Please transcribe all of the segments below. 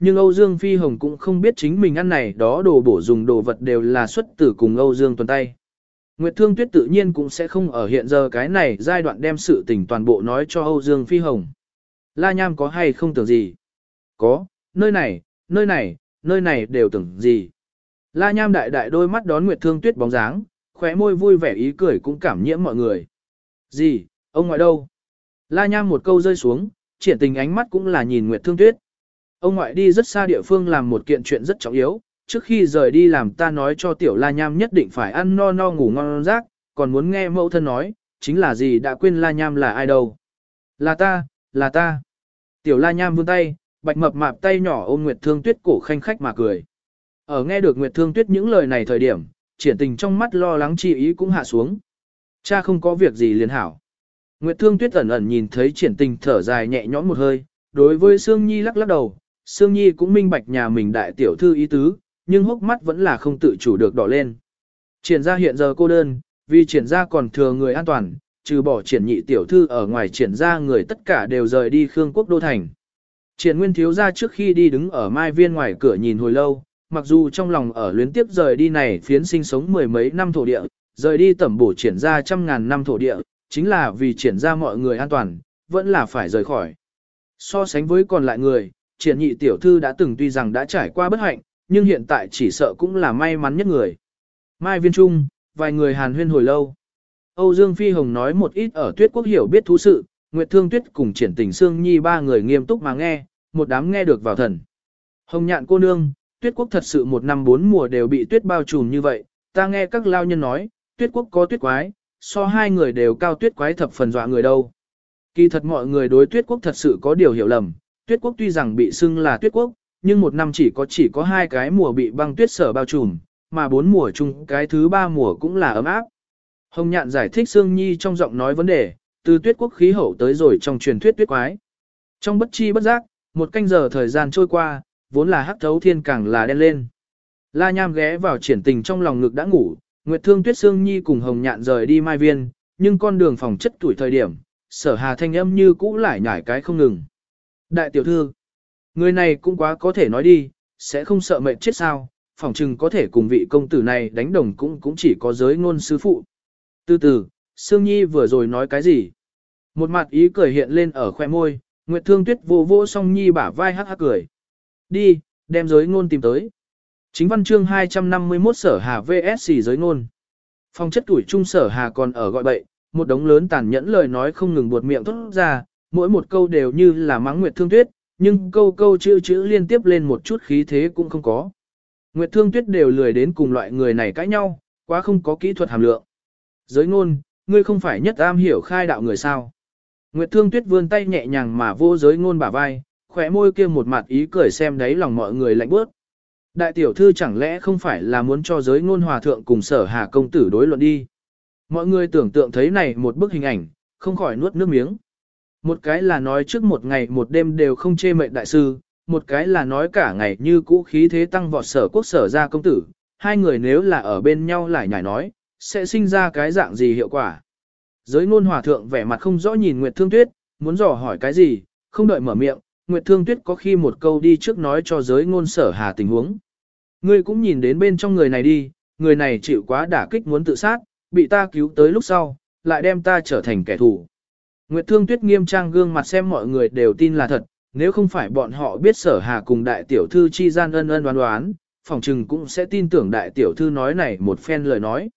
nhưng Âu Dương Phi Hồng cũng không biết chính mình ăn này đó đồ bổ dùng đồ vật đều là xuất từ cùng Âu Dương tuần tay. Nguyệt Thương Tuyết tự nhiên cũng sẽ không ở hiện giờ cái này giai đoạn đem sự tình toàn bộ nói cho Âu Dương Phi Hồng. La Nham có hay không tưởng gì? Có, nơi này, nơi này, nơi này đều tưởng gì? La Nham đại đại đôi mắt đón Nguyệt Thương Tuyết bóng dáng, khóe môi vui vẻ ý cười cũng cảm nhiễm mọi người. Gì, ông ngoại đâu? La Nham một câu rơi xuống, triển tình ánh mắt cũng là nhìn Nguyệt Thương Tuyết. Ông ngoại đi rất xa địa phương làm một kiện chuyện rất trọng yếu, trước khi rời đi làm ta nói cho tiểu La Nham nhất định phải ăn no no ngủ ngon giấc, còn muốn nghe mẫu thân nói, chính là gì đã quên La Nham là ai đâu. Là ta, là ta. Tiểu La Nham vươn tay, bạch mập mạp tay nhỏ ôm Nguyệt Thương Tuyết cổ khanh khách mà cười. Ở nghe được Nguyệt Thương Tuyết những lời này thời điểm, triển tình trong mắt lo lắng chi ý cũng hạ xuống. Cha không có việc gì liền hảo. Nguyệt Thương Tuyết ẩn ẩn nhìn thấy triển tình thở dài nhẹ nhõm một hơi, đối với Sương Nhi lắc lắc đầu, Sương Nhi cũng minh bạch nhà mình đại tiểu thư ý tứ, nhưng hốc mắt vẫn là không tự chủ được đỏ lên. Triển gia hiện giờ cô đơn, vì triển gia còn thừa người an toàn, trừ bỏ triển nhị tiểu thư ở ngoài triển gia người tất cả đều rời đi Khương Quốc Đô Thành. Triển Nguyên thiếu gia trước khi đi đứng ở mai viên ngoài cửa nhìn hồi lâu, mặc dù trong lòng ở luyến tiếp rời đi này phiến sinh sống mười mấy năm thổ địa, rời đi tẩm bổ triển gia trăm ngàn năm thổ địa, chính là vì triển gia mọi người an toàn, vẫn là phải rời khỏi. So sánh với còn lại người, triển nhị tiểu thư đã từng tuy rằng đã trải qua bất hạnh, nhưng hiện tại chỉ sợ cũng là may mắn nhất người. Mai viên trung, vài người hàn huyên hồi lâu. Âu Dương Phi Hồng nói một ít ở tuyết quốc hiểu biết thú sự, Nguyệt Thương Tuyết cùng triển tình Sương Nhi ba người nghiêm túc mà nghe, một đám nghe được vào thần. Hồng nhạn cô nương, tuyết quốc thật sự một năm bốn mùa đều bị tuyết bao trùm như vậy, ta nghe các lao nhân nói, tuyết quốc có tuyết quái, so hai người đều cao tuyết quái thập phần dọa người đâu. Kỳ thật mọi người đối tuyết quốc thật sự có điều hiểu lầm, tuyết quốc tuy rằng bị xưng là tuyết quốc, nhưng một năm chỉ có chỉ có hai cái mùa bị băng tuyết sở bao trùm, mà bốn mùa chung cái thứ ba mùa cũng là ấm áp. Hồng Nhạn giải thích Sương Nhi trong giọng nói vấn đề, từ tuyết quốc khí hậu tới rồi trong truyền thuyết tuyết quái. Trong bất chi bất giác, một canh giờ thời gian trôi qua, vốn là hắc thấu thiên càng là đen lên. La Nham ghé vào triển tình trong lòng ngực đã ngủ, Nguyệt Thương Tuyết Sương Nhi cùng Hồng Nhạn rời đi Mai Viên, nhưng con đường phòng chất tuổi thời điểm, sở hà thanh âm như cũ lại nhảy cái không ngừng. Đại tiểu thư, người này cũng quá có thể nói đi, sẽ không sợ mệnh chết sao, phỏng chừng có thể cùng vị công tử này đánh đồng cũng cũng chỉ có giới ngôn sư phụ. Từ từ, Sương Nhi vừa rồi nói cái gì? Một mặt ý cười hiện lên ở khoe môi, Nguyệt Thương Tuyết vô vô song Nhi bả vai hắc hắc cười. Đi, đem giới ngôn tìm tới. Chính văn chương 251 sở hà VSC giới ngôn. Phong chất tuổi trung sở hà còn ở gọi bậy, một đống lớn tàn nhẫn lời nói không ngừng buột miệng thốt ra, mỗi một câu đều như là mắng Nguyệt Thương Tuyết, nhưng câu câu chữ chữ liên tiếp lên một chút khí thế cũng không có. Nguyệt Thương Tuyết đều lười đến cùng loại người này cãi nhau, quá không có kỹ thuật hàm lượng. Giới ngôn, ngươi không phải nhất am hiểu khai đạo người sao. Nguyệt Thương Tuyết vươn tay nhẹ nhàng mà vô giới ngôn bả vai, khỏe môi kia một mặt ý cười xem đấy lòng mọi người lạnh bớt. Đại tiểu thư chẳng lẽ không phải là muốn cho giới ngôn hòa thượng cùng sở hà công tử đối luận đi. Mọi người tưởng tượng thấy này một bức hình ảnh, không khỏi nuốt nước miếng. Một cái là nói trước một ngày một đêm đều không chê mệnh đại sư, một cái là nói cả ngày như cũ khí thế tăng vọt sở quốc sở ra công tử, hai người nếu là ở bên nhau lại nhảy nói, sẽ sinh ra cái dạng gì hiệu quả. Giới ngôn hòa thượng vẻ mặt không rõ nhìn Nguyệt Thương Tuyết, muốn dò hỏi cái gì, không đợi mở miệng, Nguyệt Thương Tuyết có khi một câu đi trước nói cho giới ngôn sở hà tình huống. Ngươi cũng nhìn đến bên trong người này đi, người này chịu quá đả kích muốn tự sát, bị ta cứu tới lúc sau, lại đem ta trở thành kẻ thù. Nguyệt Thương Tuyết nghiêm trang gương mặt xem mọi người đều tin là thật, nếu không phải bọn họ biết sở hà cùng đại tiểu thư chi gian ân ân đoán đoán, phòng trừng cũng sẽ tin tưởng đại tiểu thư nói này một phen lời nói.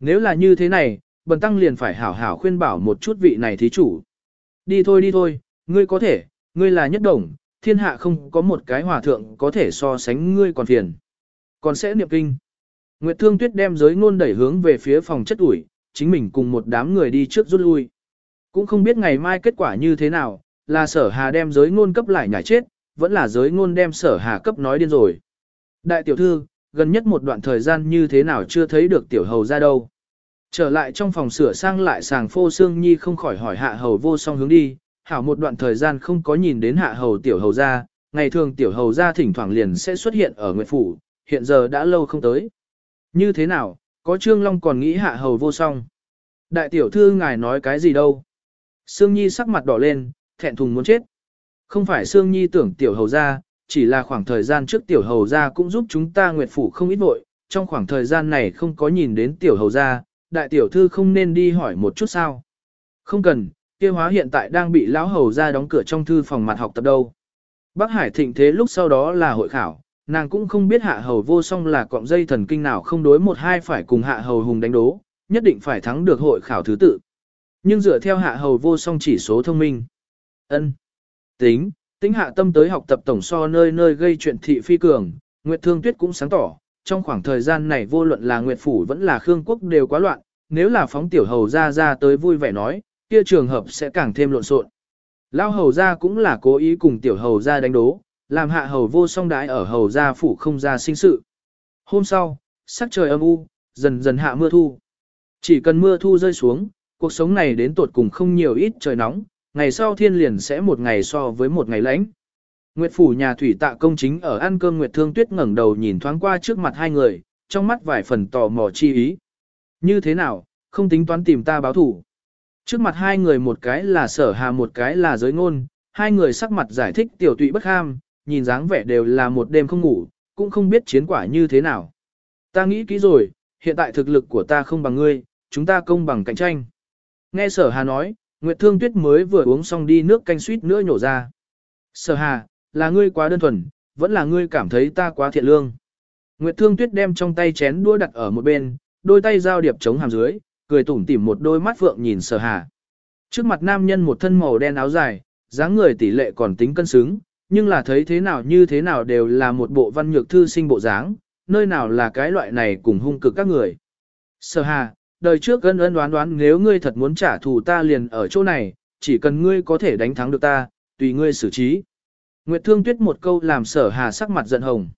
Nếu là như thế này, bần tăng liền phải hảo hảo khuyên bảo một chút vị này thí chủ. Đi thôi đi thôi, ngươi có thể, ngươi là nhất đồng, thiên hạ không có một cái hòa thượng có thể so sánh ngươi còn phiền. Còn sẽ niệm kinh. Nguyệt Thương Tuyết đem giới ngôn đẩy hướng về phía phòng chất ủi, chính mình cùng một đám người đi trước rút lui. Cũng không biết ngày mai kết quả như thế nào, là sở hà đem giới ngôn cấp lại nhảy chết, vẫn là giới ngôn đem sở hà cấp nói điên rồi. Đại tiểu thư, gần nhất một đoạn thời gian như thế nào chưa thấy được tiểu hầu ra đâu. Trở lại trong phòng sửa sang lại sàng phô xương nhi không khỏi hỏi hạ hầu vô song hướng đi, hảo một đoạn thời gian không có nhìn đến hạ hầu tiểu hầu ra, ngày thường tiểu hầu ra thỉnh thoảng liền sẽ xuất hiện ở nguyệt phủ, hiện giờ đã lâu không tới. Như thế nào, có Trương Long còn nghĩ hạ hầu vô song. Đại tiểu thư ngài nói cái gì đâu. Sương Nhi sắc mặt đỏ lên, thẹn thùng muốn chết. Không phải Sương Nhi tưởng tiểu hầu ra, chỉ là khoảng thời gian trước tiểu hầu gia cũng giúp chúng ta nguyệt phủ không ít vội, trong khoảng thời gian này không có nhìn đến tiểu hầu gia, đại tiểu thư không nên đi hỏi một chút sao. Không cần, kia hóa hiện tại đang bị lão hầu gia đóng cửa trong thư phòng mặt học tập đâu. Bắc Hải thịnh thế lúc sau đó là hội khảo, nàng cũng không biết hạ hầu vô song là cọng dây thần kinh nào không đối một hai phải cùng hạ hầu hùng đánh đố, nhất định phải thắng được hội khảo thứ tự. Nhưng dựa theo hạ hầu vô song chỉ số thông minh. ân Tính, tính hạ tâm tới học tập tổng so nơi nơi gây chuyện thị phi cường, Nguyệt Thương Tuyết cũng sáng tỏ, trong khoảng thời gian này vô luận là Nguyệt Phủ vẫn là Khương Quốc đều quá loạn, nếu là phóng tiểu hầu ra ra tới vui vẻ nói, kia trường hợp sẽ càng thêm lộn xộn. Lao hầu ra cũng là cố ý cùng tiểu hầu ra đánh đố, làm hạ hầu vô song đãi ở hầu gia phủ không ra sinh sự. Hôm sau, sắc trời âm u, dần dần hạ mưa thu. Chỉ cần mưa thu rơi xuống, cuộc sống này đến tột cùng không nhiều ít trời nóng, ngày sau thiên liền sẽ một ngày so với một ngày lạnh. Nguyệt phủ nhà thủy tạ công chính ở ăn cơm Nguyệt Thương Tuyết ngẩng đầu nhìn thoáng qua trước mặt hai người, trong mắt vài phần tò mò chi ý. Như thế nào, không tính toán tìm ta báo thủ. Trước mặt hai người một cái là sở hà một cái là giới ngôn, hai người sắc mặt giải thích tiểu tụy bất ham, nhìn dáng vẻ đều là một đêm không ngủ, cũng không biết chiến quả như thế nào. Ta nghĩ kỹ rồi, hiện tại thực lực của ta không bằng ngươi, chúng ta công bằng cạnh tranh. Nghe sở hà nói, Nguyệt Thương Tuyết mới vừa uống xong đi nước canh suýt nữa nhổ ra. Sở hà, là ngươi quá đơn thuần, vẫn là ngươi cảm thấy ta quá thiện lương. Nguyệt Thương Tuyết đem trong tay chén đũa đặt ở một bên, đôi tay giao điệp chống hàm dưới, cười tủm tỉm một đôi mắt phượng nhìn sở hà. Trước mặt nam nhân một thân màu đen áo dài, dáng người tỷ lệ còn tính cân xứng, nhưng là thấy thế nào như thế nào đều là một bộ văn nhược thư sinh bộ dáng, nơi nào là cái loại này cùng hung cực các người. Sở hà, đời trước ân ân đoán đoán nếu ngươi thật muốn trả thù ta liền ở chỗ này, chỉ cần ngươi có thể đánh thắng được ta, tùy ngươi xử trí. Nguyệt Thương Tuyết một câu làm sở hà sắc mặt giận hồng.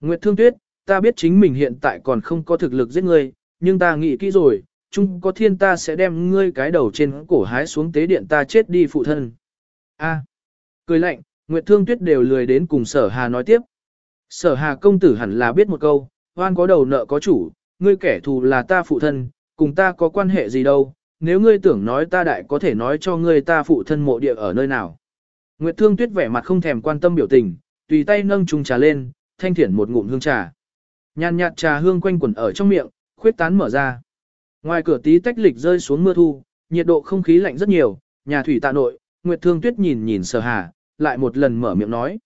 Nguyệt Thương Tuyết, ta biết chính mình hiện tại còn không có thực lực giết ngươi, nhưng ta nghĩ kỹ rồi, chung có thiên ta sẽ đem ngươi cái đầu trên cổ hái xuống tế điện ta chết đi phụ thân. A. À. cười lạnh, Nguyệt Thương Tuyết đều lười đến cùng sở hà nói tiếp. Sở hà công tử hẳn là biết một câu, hoan có đầu nợ có chủ, ngươi kẻ thù là ta phụ thân, cùng ta có quan hệ gì đâu, nếu ngươi tưởng nói ta đại có thể nói cho ngươi ta phụ thân mộ địa ở nơi nào. Nguyệt Thương Tuyết vẻ mặt không thèm quan tâm biểu tình, tùy tay nâng chung trà lên, thanh thiển một ngụm hương trà. Nhàn nhạt trà hương quanh quẩn ở trong miệng, khuyết tán mở ra. Ngoài cửa tí tách lịch rơi xuống mưa thu, nhiệt độ không khí lạnh rất nhiều, nhà thủy tạ nội, Nguyệt Thương Tuyết nhìn nhìn Sở Hà, lại một lần mở miệng nói.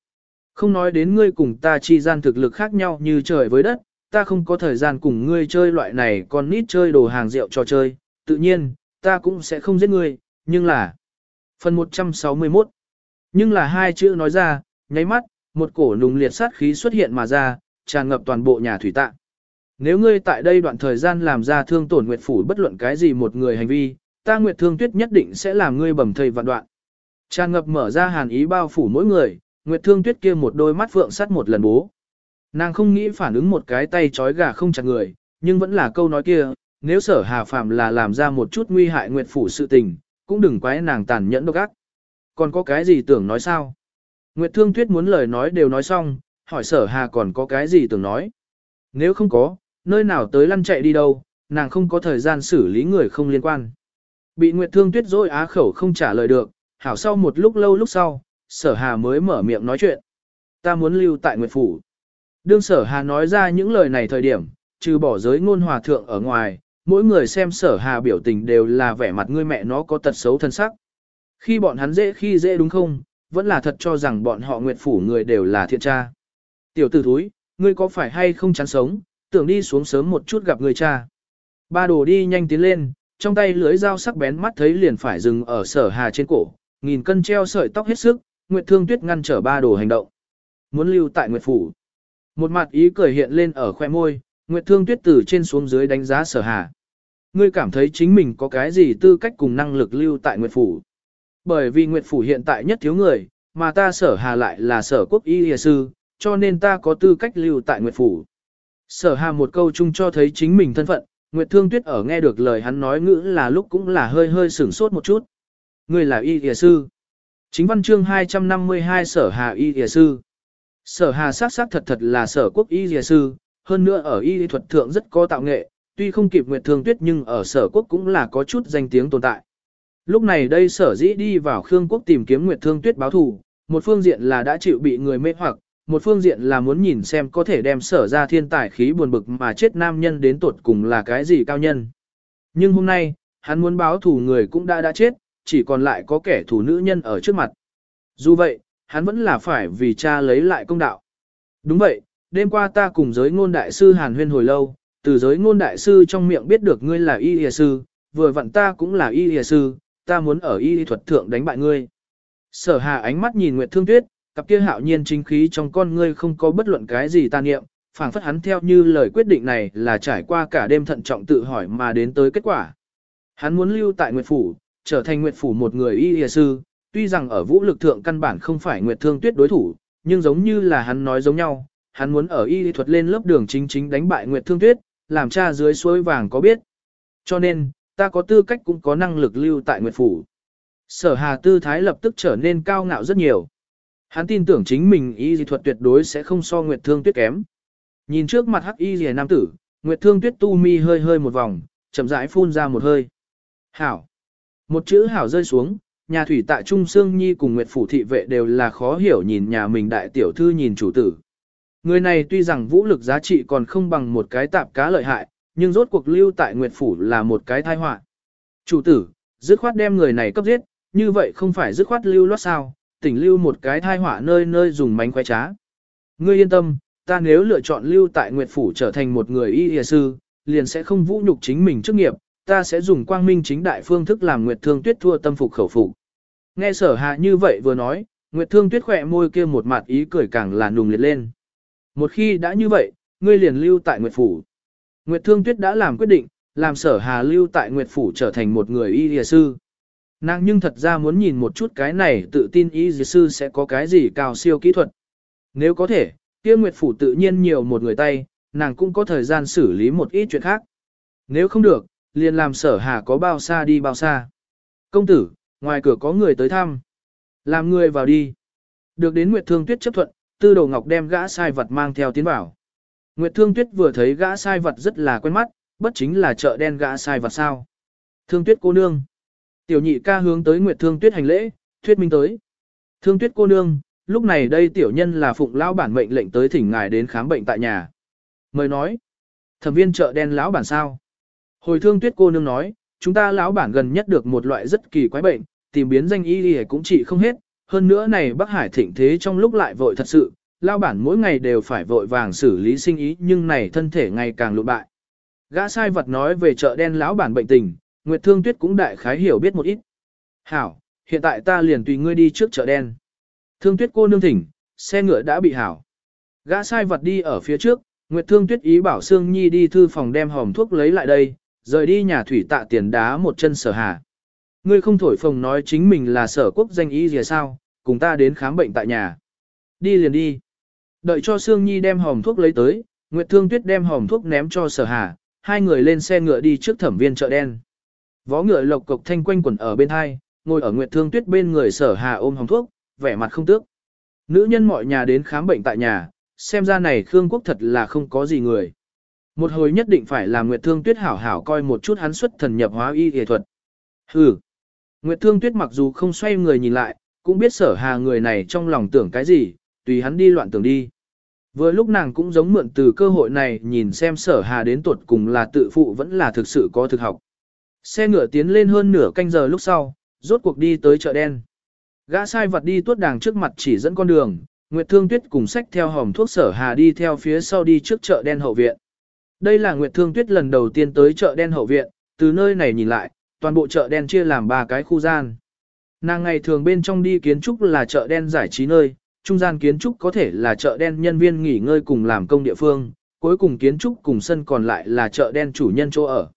Không nói đến ngươi cùng ta chi gian thực lực khác nhau như trời với đất, ta không có thời gian cùng ngươi chơi loại này còn nít chơi đồ hàng rượu trò chơi, tự nhiên, ta cũng sẽ không giết ngươi, nhưng là... Phần 161 Nhưng là hai chữ nói ra, nháy mắt, một cổ nùng liệt sát khí xuất hiện mà ra, tràn ngập toàn bộ nhà thủy tạ. Nếu ngươi tại đây đoạn thời gian làm ra thương tổn Nguyệt Phủ bất luận cái gì một người hành vi, ta Nguyệt Thương Tuyết nhất định sẽ làm ngươi bầm thây vạn đoạn. Tràn ngập mở ra hàn ý bao phủ mỗi người, Nguyệt Thương Tuyết kia một đôi mắt phượng sắt một lần bố. Nàng không nghĩ phản ứng một cái tay trói gà không chặt người, nhưng vẫn là câu nói kia, nếu sở hà phạm là làm ra một chút nguy hại Nguyệt Phủ sự tình, cũng đừng quái nàng tàn nhẫn độc ác. Còn có cái gì tưởng nói sao? Nguyệt Thương Tuyết muốn lời nói đều nói xong, hỏi sở hà còn có cái gì tưởng nói. Nếu không có, nơi nào tới lăn chạy đi đâu, nàng không có thời gian xử lý người không liên quan. Bị Nguyệt Thương Tuyết dối á khẩu không trả lời được, hảo sau một lúc lâu lúc sau, sở hà mới mở miệng nói chuyện. Ta muốn lưu tại Nguyệt Phủ. Đương sở hà nói ra những lời này thời điểm, trừ bỏ giới ngôn hòa thượng ở ngoài, mỗi người xem sở hà biểu tình đều là vẻ mặt ngươi mẹ nó có tật xấu thân sắc. Khi bọn hắn dễ khi dễ đúng không, vẫn là thật cho rằng bọn họ Nguyệt Phủ người đều là thiện cha Tiểu tử thúi, ngươi có phải hay không chán sống, tưởng đi xuống sớm một chút gặp người cha. Ba đồ đi nhanh tiến lên, trong tay lưới dao sắc bén mắt thấy liền phải dừng ở sở hà trên cổ, nghìn cân treo sợi tóc hết sức, Nguyệt Thương Tuyết ngăn trở ba đồ hành động. Muốn lưu tại Nguyệt Phủ. Một mặt ý cười hiện lên ở khoe môi, Nguyệt Thương Tuyết từ trên xuống dưới đánh giá sở hà. Ngươi cảm thấy chính mình có cái gì tư cách cùng năng lực lưu tại Nguyệt Phủ. Bởi vì Nguyệt Phủ hiện tại nhất thiếu người, mà ta sở hà lại là sở quốc y hìa sư, cho nên ta có tư cách lưu tại Nguyệt Phủ. Sở hà một câu chung cho thấy chính mình thân phận, Nguyệt Thương Tuyết ở nghe được lời hắn nói ngữ là lúc cũng là hơi hơi sửng sốt một chút. Ngươi là y hìa sư. Chính văn chương 252 sở hà y hìa sư. Sở hà sát sát thật thật là sở quốc y Dìa sư, hơn nữa ở y thuật thượng rất có tạo nghệ, tuy không kịp Nguyệt Thương Tuyết nhưng ở sở quốc cũng là có chút danh tiếng tồn tại. Lúc này đây sở dĩ đi vào Khương quốc tìm kiếm Nguyệt Thương Tuyết báo thù, một phương diện là đã chịu bị người mê hoặc, một phương diện là muốn nhìn xem có thể đem sở ra thiên tài khí buồn bực mà chết nam nhân đến tột cùng là cái gì cao nhân. Nhưng hôm nay, hắn muốn báo thù người cũng đã đã chết, chỉ còn lại có kẻ thù nữ nhân ở trước mặt. Dù vậy, hắn vẫn là phải vì cha lấy lại công đạo. Đúng vậy, đêm qua ta cùng giới ngôn đại sư Hàn Huyên hồi lâu, từ giới ngôn đại sư trong miệng biết được ngươi là y y sư, vừa vặn ta cũng là y y sư, ta muốn ở y thuật thượng đánh bại ngươi. Sở hà ánh mắt nhìn Nguyệt Thương Tuyết, cặp kia hạo nhiên chính khí trong con ngươi không có bất luận cái gì ta niệm, phảng phất hắn theo như lời quyết định này là trải qua cả đêm thận trọng tự hỏi mà đến tới kết quả. Hắn muốn lưu tại Nguyệt Phủ, trở thành Nguyệt Phủ một người y y sư, tuy rằng ở vũ lực thượng căn bản không phải Nguyệt Thương Tuyết đối thủ, nhưng giống như là hắn nói giống nhau, hắn muốn ở y thuật lên lớp đường chính chính đánh bại Nguyệt Thương Tuyết, làm cha dưới suối vàng có biết. Cho nên, ta có tư cách cũng có năng lực lưu tại Nguyệt Phủ. Sở hà tư thái lập tức trở nên cao ngạo rất nhiều. Hắn tin tưởng chính mình y dị thuật tuyệt đối sẽ không so Nguyệt Thương Tuyết kém. Nhìn trước mặt hắc y rìa nam tử, Nguyệt Thương Tuyết tu mi hơi hơi một vòng, chậm rãi phun ra một hơi. Hảo. Một chữ hảo rơi xuống, nhà thủy tại Trung Sương Nhi cùng Nguyệt Phủ thị vệ đều là khó hiểu nhìn nhà mình đại tiểu thư nhìn chủ tử. Người này tuy rằng vũ lực giá trị còn không bằng một cái tạp cá lợi hại, nhưng rốt cuộc lưu tại Nguyệt Phủ là một cái tai họa. Chủ tử, dứt khoát đem người này cấp giết, như vậy không phải dứt khoát lưu loát sao, tỉnh lưu một cái tai họa nơi nơi dùng mánh khoái trá. Ngươi yên tâm, ta nếu lựa chọn lưu tại Nguyệt Phủ trở thành một người y y sư, liền sẽ không vũ nhục chính mình chức nghiệp, ta sẽ dùng quang minh chính đại phương thức làm Nguyệt Thương Tuyết thua tâm phục khẩu phục. Nghe sở hạ như vậy vừa nói, Nguyệt Thương Tuyết khỏe môi kia một mặt ý cười càng là nùng liệt lên. Một khi đã như vậy, ngươi liền lưu tại Nguyệt Phủ. Nguyệt Thương Tuyết đã làm quyết định, làm sở hà lưu tại Nguyệt Phủ trở thành một người y y sư. Nàng nhưng thật ra muốn nhìn một chút cái này tự tin y y sư sẽ có cái gì cao siêu kỹ thuật. Nếu có thể, kia Nguyệt Phủ tự nhiên nhiều một người tay, nàng cũng có thời gian xử lý một ít chuyện khác. Nếu không được, liền làm sở hà có bao xa đi bao xa. Công tử, ngoài cửa có người tới thăm. Làm người vào đi. Được đến Nguyệt Thương Tuyết chấp thuận, tư đồ ngọc đem gã sai vật mang theo tiến vào. Nguyệt Thương Tuyết vừa thấy gã sai vật rất là quen mắt, bất chính là chợ đen gã sai vật sao. Thương Tuyết cô nương. Tiểu nhị ca hướng tới Nguyệt Thương Tuyết hành lễ, thuyết minh tới. Thương Tuyết cô nương, lúc này đây tiểu nhân là phụng lão bản mệnh lệnh tới thỉnh ngài đến khám bệnh tại nhà. Mời nói. Thẩm viên chợ đen lão bản sao? Hồi thương tuyết cô nương nói, chúng ta lão bản gần nhất được một loại rất kỳ quái bệnh, tìm biến danh y y cũng trị không hết, hơn nữa này Bắc Hải thịnh thế trong lúc lại vội thật sự, lão bản mỗi ngày đều phải vội vàng xử lý sinh ý nhưng này thân thể ngày càng lụn bại. Gã sai vật nói về chợ đen lão bản bệnh tình, Nguyệt Thương Tuyết cũng đại khái hiểu biết một ít. Hảo, hiện tại ta liền tùy ngươi đi trước chợ đen. Thương Tuyết cô nương thỉnh, xe ngựa đã bị hảo. Gã sai vật đi ở phía trước, Nguyệt Thương Tuyết ý bảo Sương Nhi đi thư phòng đem hòm thuốc lấy lại đây, rời đi nhà thủy tạ tiền đá một chân sở hà. Ngươi không thổi phồng nói chính mình là sở quốc danh y gì sao, cùng ta đến khám bệnh tại nhà. Đi liền đi. Đợi cho Sương Nhi đem hòm thuốc lấy tới, Nguyệt Thương Tuyết đem hòm thuốc ném cho sở hà, hai người lên xe ngựa đi trước thẩm viên chợ đen. Vó ngựa lộc cộc thanh quanh quẩn ở bên hai, ngồi ở Nguyệt Thương Tuyết bên người sở hà ôm hòm thuốc, vẻ mặt không tước. Nữ nhân mọi nhà đến khám bệnh tại nhà, xem ra này Khương Quốc thật là không có gì người. Một hồi nhất định phải làm Nguyệt Thương Tuyết hảo hảo coi một chút hắn xuất thần nhập hóa y y thuật. Hừ. Nguyệt Thương Tuyết mặc dù không xoay người nhìn lại, cũng biết sở hà người này trong lòng tưởng cái gì, tùy hắn đi loạn tưởng đi. Vừa lúc nàng cũng giống mượn từ cơ hội này nhìn xem sở hà đến tuột cùng là tự phụ vẫn là thực sự có thực học. Xe ngựa tiến lên hơn nửa canh giờ lúc sau, rốt cuộc đi tới chợ đen. Gã sai vật đi tuốt đàng trước mặt chỉ dẫn con đường, Nguyệt Thương Tuyết cùng sách theo hòm thuốc sở hà đi theo phía sau đi trước chợ đen hậu viện. Đây là Nguyệt Thương Tuyết lần đầu tiên tới chợ đen hậu viện, từ nơi này nhìn lại, toàn bộ chợ đen chia làm ba cái khu gian. Nàng ngày thường bên trong đi kiến trúc là chợ đen giải trí nơi, trung gian kiến trúc có thể là chợ đen nhân viên nghỉ ngơi cùng làm công địa phương, cuối cùng kiến trúc cùng sân còn lại là chợ đen chủ nhân chỗ ở.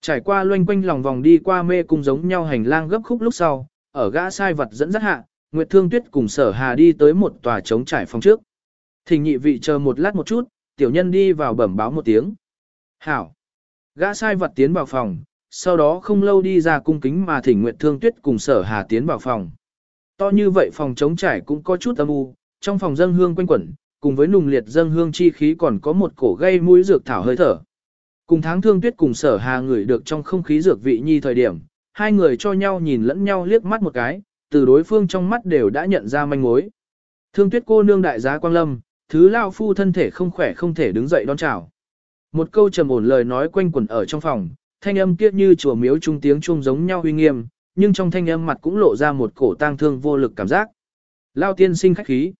Trải qua loanh quanh lòng vòng đi qua mê cung giống nhau hành lang gấp khúc lúc sau, ở gã sai vật dẫn dắt hạ, Nguyệt Thương Tuyết cùng Sở Hà đi tới một tòa trống trải phòng trước. Thỉnh nhị vị chờ một lát một chút, tiểu nhân đi vào bẩm báo một tiếng. Hảo. Gã sai vật tiến vào phòng, sau đó không lâu đi ra cung kính mà thỉnh Nguyệt Thương Tuyết cùng Sở Hà tiến vào phòng. To như vậy phòng trống trải cũng có chút âm u, trong phòng dân hương quanh quẩn, cùng với nùng liệt dân hương chi khí còn có một cổ gây mũi dược thảo hơi thở. Cùng tháng Thương Tuyết cùng Sở Hà ngửi được trong không khí dược vị nhi thời điểm, hai người cho nhau nhìn lẫn nhau liếc mắt một cái, từ đối phương trong mắt đều đã nhận ra manh mối. Thương tuyết cô nương đại giá quang lâm, thứ lao phu thân thể không khỏe không thể đứng dậy đón chào. Một câu trầm ổn lời nói quanh quẩn ở trong phòng, thanh âm kia như chùa miếu trung tiếng chuông giống nhau uy nghiêm, nhưng trong thanh âm mặt cũng lộ ra một cổ tang thương vô lực cảm giác. Lao tiên sinh khách khí.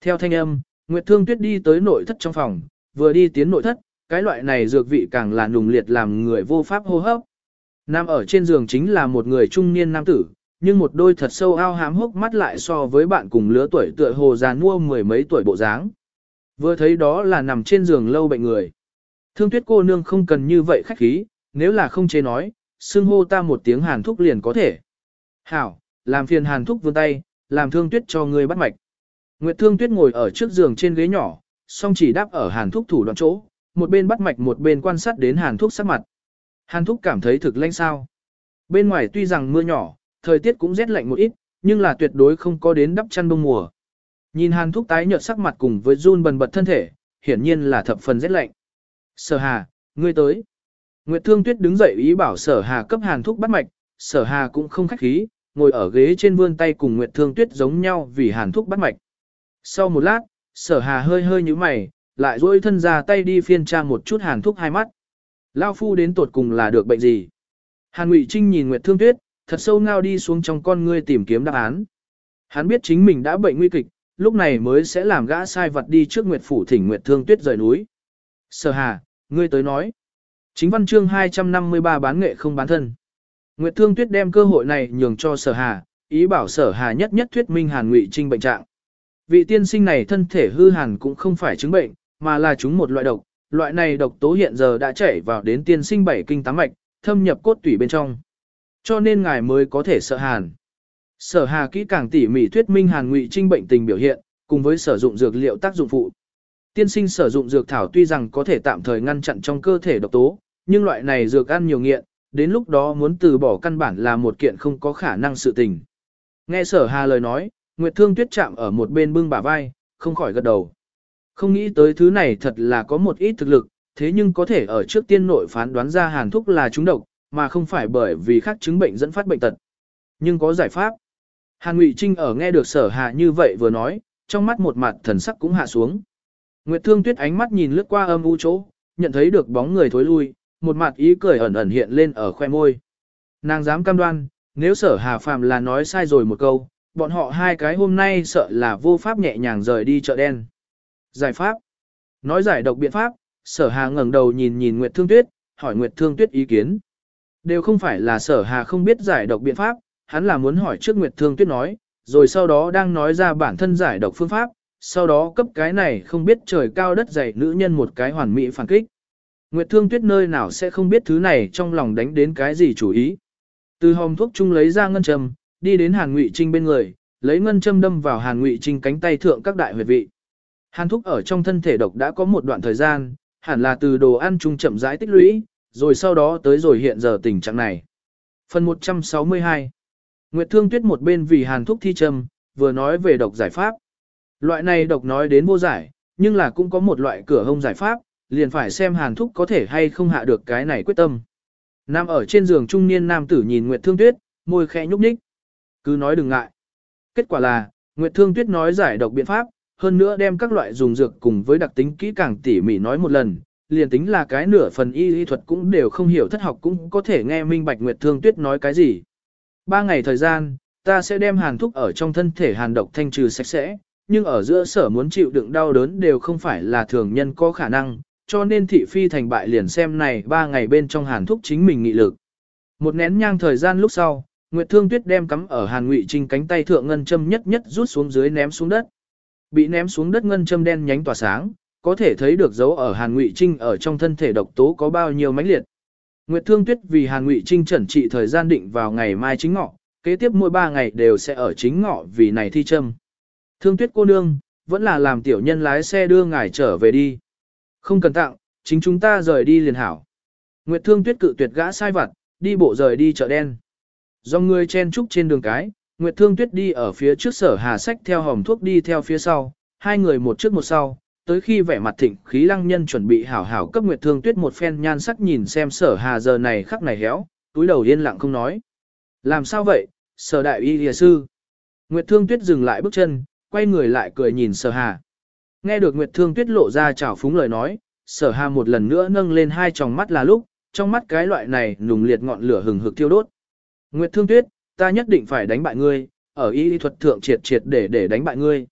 Theo thanh âm, Nguyệt Thương Tuyết đi tới nội thất trong phòng, vừa đi tiến nội thất, cái loại này dược vị càng là nùng liệt làm người vô pháp hô hấp. Nam ở trên giường chính là một người trung niên nam tử, nhưng một đôi thật sâu ao hám hốc mắt lại so với bạn cùng lứa tuổi tựa hồ già mua mười mấy tuổi bộ dáng. Vừa thấy đó là nằm trên giường lâu bệnh người. Thương tuyết cô nương không cần như vậy khách khí, nếu là không chế nói, xưng hô ta một tiếng hàn thúc liền có thể. Hảo, làm phiền hàn thúc vươn tay, làm thương tuyết cho ngươi bắt mạch. Nguyệt thương tuyết ngồi ở trước giường trên ghế nhỏ, song chỉ đáp ở hàn thúc thủ đoạn chỗ, một bên bắt mạch một bên quan sát đến hàn thúc sắc mặt. Hàn thúc cảm thấy thực lanh sao. Bên ngoài tuy rằng mưa nhỏ, thời tiết cũng rét lạnh một ít, nhưng là tuyệt đối không có đến đắp chăn đông mùa. Nhìn hàn thúc tái nhợt sắc mặt cùng với run bần bật thân thể, hiển nhiên là thập phần rét lạnh. Sở hà, ngươi tới. Nguyệt Thương Tuyết đứng dậy ý bảo sở hà cấp hàn thúc bắt mạch, sở hà cũng không khách khí, ngồi ở ghế trên vươn tay cùng Nguyệt Thương Tuyết giống nhau vì hàn thúc bắt mạch. Sau một lát, sở hà hơi hơi như mày, lại duỗi thân ra tay đi phiên tra một chút hàn thúc hai mắt. Lao phu đến tột cùng là được bệnh gì? Hàn Ngụy Trinh nhìn Nguyệt Thương Tuyết, thật sâu ngao đi xuống trong con ngươi tìm kiếm đáp án. Hắn biết chính mình đã bệnh nguy kịch, lúc này mới sẽ làm gã sai vật đi trước Nguyệt Phủ thỉnh Nguyệt Thương Tuyết rời núi. Sở Hà, ngươi tới nói. Chính văn chương 253 bán nghệ không bán thân. Nguyệt Thương Tuyết đem cơ hội này nhường cho Sở Hà, ý bảo Sở Hà nhất nhất thuyết minh Hàn Ngụy Trinh bệnh trạng. Vị tiên sinh này thân thể hư hàn cũng không phải chứng bệnh, mà là chúng một loại độc, loại này độc tố hiện giờ đã chảy vào đến tiên sinh bảy kinh tám mạch, thâm nhập cốt tủy bên trong. Cho nên ngài mới có thể sợ hàn. Sở Hà kỹ càng tỉ mỉ thuyết minh Hàn Ngụy Trinh bệnh tình biểu hiện, cùng với sử dụng dược liệu tác dụng phụ. Tiên sinh sử dụng dược thảo tuy rằng có thể tạm thời ngăn chặn trong cơ thể độc tố, nhưng loại này dược ăn nhiều nghiện, đến lúc đó muốn từ bỏ căn bản là một kiện không có khả năng sự tình. Nghe sở hà lời nói, Nguyệt Thương Tuyết chạm ở một bên bưng bả vai, không khỏi gật đầu. Không nghĩ tới thứ này thật là có một ít thực lực, thế nhưng có thể ở trước tiên nội phán đoán ra hàn thúc là trúng độc, mà không phải bởi vì khác chứng bệnh dẫn phát bệnh tật. Nhưng có giải pháp. Hàn Ngụy Trinh ở nghe được sở hạ như vậy vừa nói, trong mắt một mặt thần sắc cũng hạ xuống. Nguyệt Thương Tuyết ánh mắt nhìn lướt qua âm u chỗ, nhận thấy được bóng người thối lui, một mặt ý cười ẩn ẩn hiện lên ở khoe môi. Nàng dám cam đoan, nếu sở hà phàm là nói sai rồi một câu, bọn họ hai cái hôm nay sợ là vô pháp nhẹ nhàng rời đi chợ đen. Giải pháp. Nói giải độc biện pháp, sở hà ngẩng đầu nhìn nhìn Nguyệt Thương Tuyết, hỏi Nguyệt Thương Tuyết ý kiến. Đều không phải là sở hà không biết giải độc biện pháp, hắn là muốn hỏi trước Nguyệt Thương Tuyết nói, rồi sau đó đang nói ra bản thân giải độc phương pháp, sau đó cấp cái này không biết trời cao đất dày nữ nhân một cái hoàn mỹ phản kích. Nguyệt Thương Tuyết nơi nào sẽ không biết thứ này trong lòng đánh đến cái gì chủ ý. Từ hòm thuốc chung lấy ra ngân châm, đi đến Hàn Ngụy Trinh bên người, lấy ngân châm đâm vào Hàn Ngụy Trinh cánh tay thượng các đại huyệt vị. Hàn Thuốc ở trong thân thể độc đã có một đoạn thời gian, hẳn là từ đồ ăn chung chậm rãi tích lũy, rồi sau đó tới rồi hiện giờ tình trạng này. Phần 162 Nguyệt Thương Tuyết một bên vì Hàn thúc thi châm, vừa nói về độc giải pháp. Loại này độc nói đến vô giải, nhưng là cũng có một loại cửa hông giải pháp, liền phải xem Hàn thúc có thể hay không hạ được cái này quyết tâm. Nam ở trên giường trung niên nam tử nhìn Nguyệt Thương Tuyết, môi khẽ nhúc nhích. Cứ nói đừng ngại. Kết quả là, Nguyệt Thương Tuyết nói giải độc biện pháp, hơn nữa đem các loại dùng dược cùng với đặc tính kỹ càng tỉ mỉ nói một lần, liền tính là cái nửa phần y y thuật cũng đều không hiểu thất học cũng có thể nghe minh bạch Nguyệt Thương Tuyết nói cái gì. Ba ngày thời gian, ta sẽ đem hàn thuốc ở trong thân thể hàn độc thanh trừ sạch sẽ, nhưng ở giữa sở muốn chịu đựng đau đớn đều không phải là thường nhân có khả năng, cho nên thị phi thành bại liền xem này ba ngày bên trong hàn thuốc chính mình nghị lực. Một nén nhang thời gian lúc sau, Nguyệt Thương Tuyết đem cắm ở Hàn Ngụy Trinh cánh tay thượng ngân châm nhất nhất rút xuống dưới ném xuống đất. Bị ném xuống đất ngân châm đen nhánh tỏa sáng, có thể thấy được dấu ở Hàn Ngụy Trinh ở trong thân thể độc tố có bao nhiêu mãnh liệt. Nguyệt Thương Tuyết vì Hàn Ngụy Trinh chuẩn trị thời gian định vào ngày mai chính ngọ, kế tiếp mỗi ba ngày đều sẽ ở chính ngọ vì này thi châm. Thương Tuyết cô nương, vẫn là làm tiểu nhân lái xe đưa ngài trở về đi. Không cần tặng, chính chúng ta rời đi liền hảo. Nguyệt Thương Tuyết cự tuyệt gã sai vặt, đi bộ rời đi chợ đen. Do người chen trúc trên đường cái, Nguyệt Thương Tuyết đi ở phía trước sở hà sách theo hòm thuốc đi theo phía sau, hai người một trước một sau, tới khi vẻ mặt thịnh khí lăng nhân chuẩn bị hảo hảo cấp Nguyệt Thương Tuyết một phen nhan sắc nhìn xem sở hà giờ này khắc này héo, túi đầu yên lặng không nói. Làm sao vậy, sở đại y lìa sư? Nguyệt Thương Tuyết dừng lại bước chân, quay người lại cười nhìn sở hà. Nghe được Nguyệt Thương Tuyết lộ ra chảo phúng lời nói, sở hà một lần nữa nâng lên hai tròng mắt là lúc, trong mắt cái loại này nùng liệt ngọn lửa hừng hực thiêu đốt. Nguyệt Thương Tuyết, ta nhất định phải đánh bại ngươi, ở y thuật thượng triệt triệt để để đánh bại ngươi.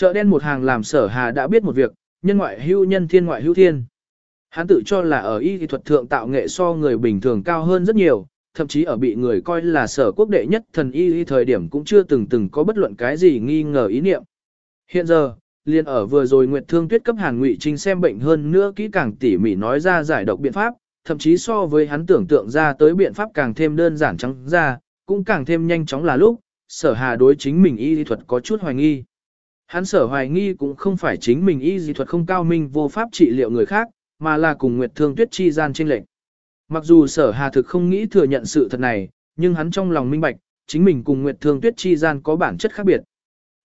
Chợ đen một hàng làm sở hà đã biết một việc, nhân ngoại hữu nhân thiên ngoại hữu thiên. Hắn tự cho là ở y thuật thượng tạo nghệ so người bình thường cao hơn rất nhiều, thậm chí ở bị người coi là sở quốc đệ nhất thần y thời điểm cũng chưa từng từng có bất luận cái gì nghi ngờ ý niệm. Hiện giờ, liền ở vừa rồi Nguyệt Thương Tuyết cấp Hàn Ngụy Trinh xem bệnh hơn nữa kỹ càng tỉ mỉ nói ra giải độc biện pháp, thậm chí so với hắn tưởng tượng ra tới biện pháp càng thêm đơn giản trắng ra, cũng càng thêm nhanh chóng là lúc, sở hà đối chính mình y thuật có chút hoài nghi. Hắn sở hoài nghi cũng không phải chính mình y dị thuật không cao minh vô pháp trị liệu người khác, mà là cùng Nguyệt Thương Tuyết chi gian trên lệnh. Mặc dù sở hà thực không nghĩ thừa nhận sự thật này, nhưng hắn trong lòng minh bạch, chính mình cùng Nguyệt Thương Tuyết chi gian có bản chất khác biệt.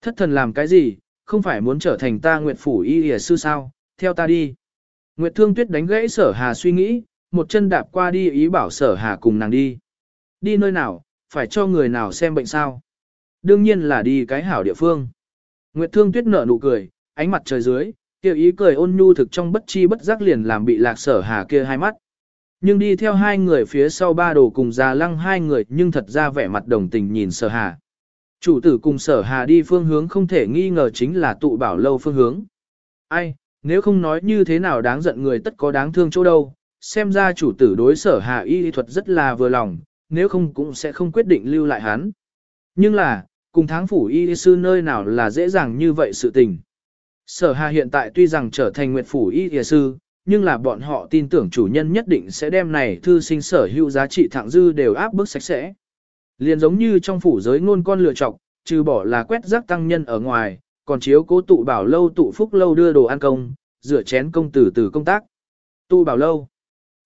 Thất thần làm cái gì, không phải muốn trở thành ta Nguyệt Phủ y y sư sao, theo ta đi. Nguyệt Thương Tuyết đánh gãy sở hà suy nghĩ, một chân đạp qua đi ý bảo sở hà cùng nàng đi. Đi nơi nào, phải cho người nào xem bệnh sao. Đương nhiên là đi cái hảo địa phương. Nguyệt Thương Tuyết nở nụ cười, ánh mặt trời dưới, kia ý cười ôn nhu thực trong bất chi bất giác liền làm bị lạc sở hà kia hai mắt. Nhưng đi theo hai người phía sau ba đồ cùng già lăng hai người nhưng thật ra vẻ mặt đồng tình nhìn sở hà. Chủ tử cùng sở hà đi phương hướng không thể nghi ngờ chính là tụ bảo lâu phương hướng. Ai, nếu không nói như thế nào đáng giận người tất có đáng thương chỗ đâu, xem ra chủ tử đối sở hà y thuật rất là vừa lòng, nếu không cũng sẽ không quyết định lưu lại hắn. Nhưng là, cùng tháng phủ y sư nơi nào là dễ dàng như vậy sự tình. Sở Hà hiện tại tuy rằng trở thành nguyệt phủ y sư, nhưng là bọn họ tin tưởng chủ nhân nhất định sẽ đem này thư sinh sở hữu giá trị thẳng dư đều áp bức sạch sẽ. Liền giống như trong phủ giới ngôn con lựa chọc, trừ bỏ là quét rác tăng nhân ở ngoài, còn chiếu cố tụ bảo lâu tụ phúc lâu đưa đồ ăn công, rửa chén công tử từ công tác. Tụ bảo lâu.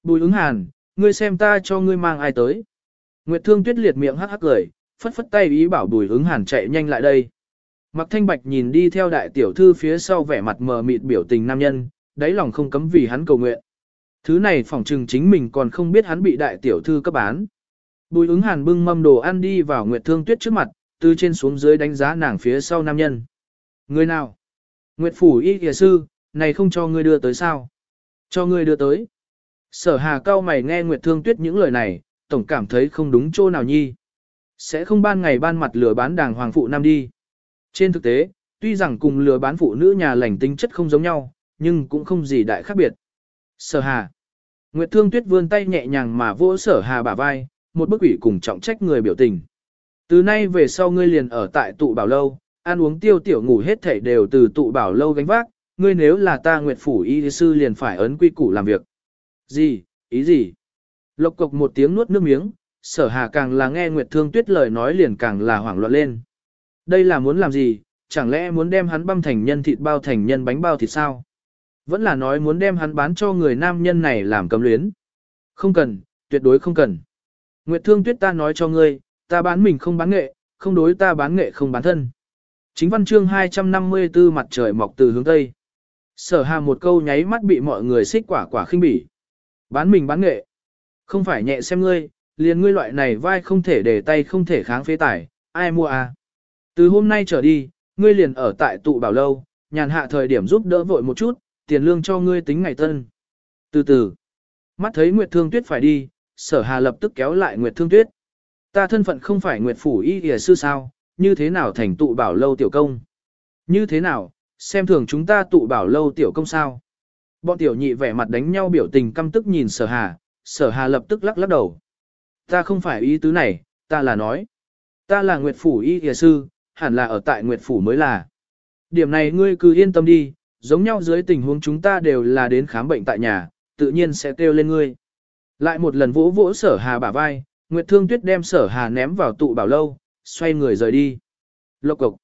Bùi ứng hàn, ngươi xem ta cho ngươi mang ai tới. Nguyệt thương tuyết liệt miệng hắc hắc cười, phất phất tay ý bảo bùi ứng hàn chạy nhanh lại đây. Mặc thanh bạch nhìn đi theo đại tiểu thư phía sau vẻ mặt mờ mịt biểu tình nam nhân, đáy lòng không cấm vì hắn cầu nguyện. Thứ này phỏng trừng chính mình còn không biết hắn bị đại tiểu thư cấp bán. Bùi ứng hàn bưng mâm đồ ăn đi vào Nguyệt Thương Tuyết trước mặt, từ trên xuống dưới đánh giá nàng phía sau nam nhân. Người nào? Nguyệt Phủ Y Kìa Sư, này không cho ngươi đưa tới sao? Cho ngươi đưa tới. Sở hà cao mày nghe Nguyệt Thương Tuyết những lời này, tổng cảm thấy không đúng chỗ nào nhi. Sẽ không ban ngày ban mặt lừa bán đàng hoàng phụ nam đi. Trên thực tế, tuy rằng cùng lừa bán phụ nữ nhà lành tính chất không giống nhau, nhưng cũng không gì đại khác biệt. Sở Hà. Nguyệt Thương Tuyết vươn tay nhẹ nhàng mà vỗ Sở Hà bả vai, một bức ủy cùng trọng trách người biểu tình. Từ nay về sau ngươi liền ở tại tụ bảo lâu, ăn uống tiêu tiểu ngủ hết thảy đều từ tụ bảo lâu gánh vác, ngươi nếu là ta Nguyệt Phủ y sư liền phải ấn quy củ làm việc. Gì, ý gì? Lộc cộc một tiếng nuốt nước miếng, sở hà càng là nghe Nguyệt Thương Tuyết lời nói liền càng là hoảng loạn lên. Đây là muốn làm gì, chẳng lẽ muốn đem hắn băm thành nhân thịt bao thành nhân bánh bao thịt sao? Vẫn là nói muốn đem hắn bán cho người nam nhân này làm cầm luyến. Không cần, tuyệt đối không cần. Nguyệt Thương Tuyết ta nói cho ngươi, ta bán mình không bán nghệ, không đối ta bán nghệ không bán thân. Chính văn chương 254 mặt trời mọc từ hướng Tây. Sở hà một câu nháy mắt bị mọi người xích quả quả khinh bỉ. Bán mình bán nghệ. Không phải nhẹ xem ngươi, liền ngươi loại này vai không thể để tay không thể kháng phế tải, ai mua à? Từ hôm nay trở đi, ngươi liền ở tại tụ bảo lâu, nhàn hạ thời điểm giúp đỡ vội một chút, tiền lương cho ngươi tính ngày tân. Từ từ, mắt thấy Nguyệt Thương Tuyết phải đi, sở hà lập tức kéo lại Nguyệt Thương Tuyết. Ta thân phận không phải Nguyệt Phủ y Hìa sư sao, như thế nào thành tụ bảo lâu tiểu công? Như thế nào, xem thường chúng ta tụ bảo lâu tiểu công sao? Bọn tiểu nhị vẻ mặt đánh nhau biểu tình căm tức nhìn sở hà, sở hà lập tức lắc lắc đầu. Ta không phải ý tứ này, ta là nói. Ta là Nguyệt Phủ y kìa sư, hẳn là ở tại Nguyệt Phủ mới là. Điểm này ngươi cứ yên tâm đi, giống nhau dưới tình huống chúng ta đều là đến khám bệnh tại nhà, tự nhiên sẽ kêu lên ngươi. Lại một lần vỗ vỗ sở hà bả vai, Nguyệt Thương Tuyết đem sở hà ném vào tụ bảo lâu, xoay người rời đi. Lộc cộc.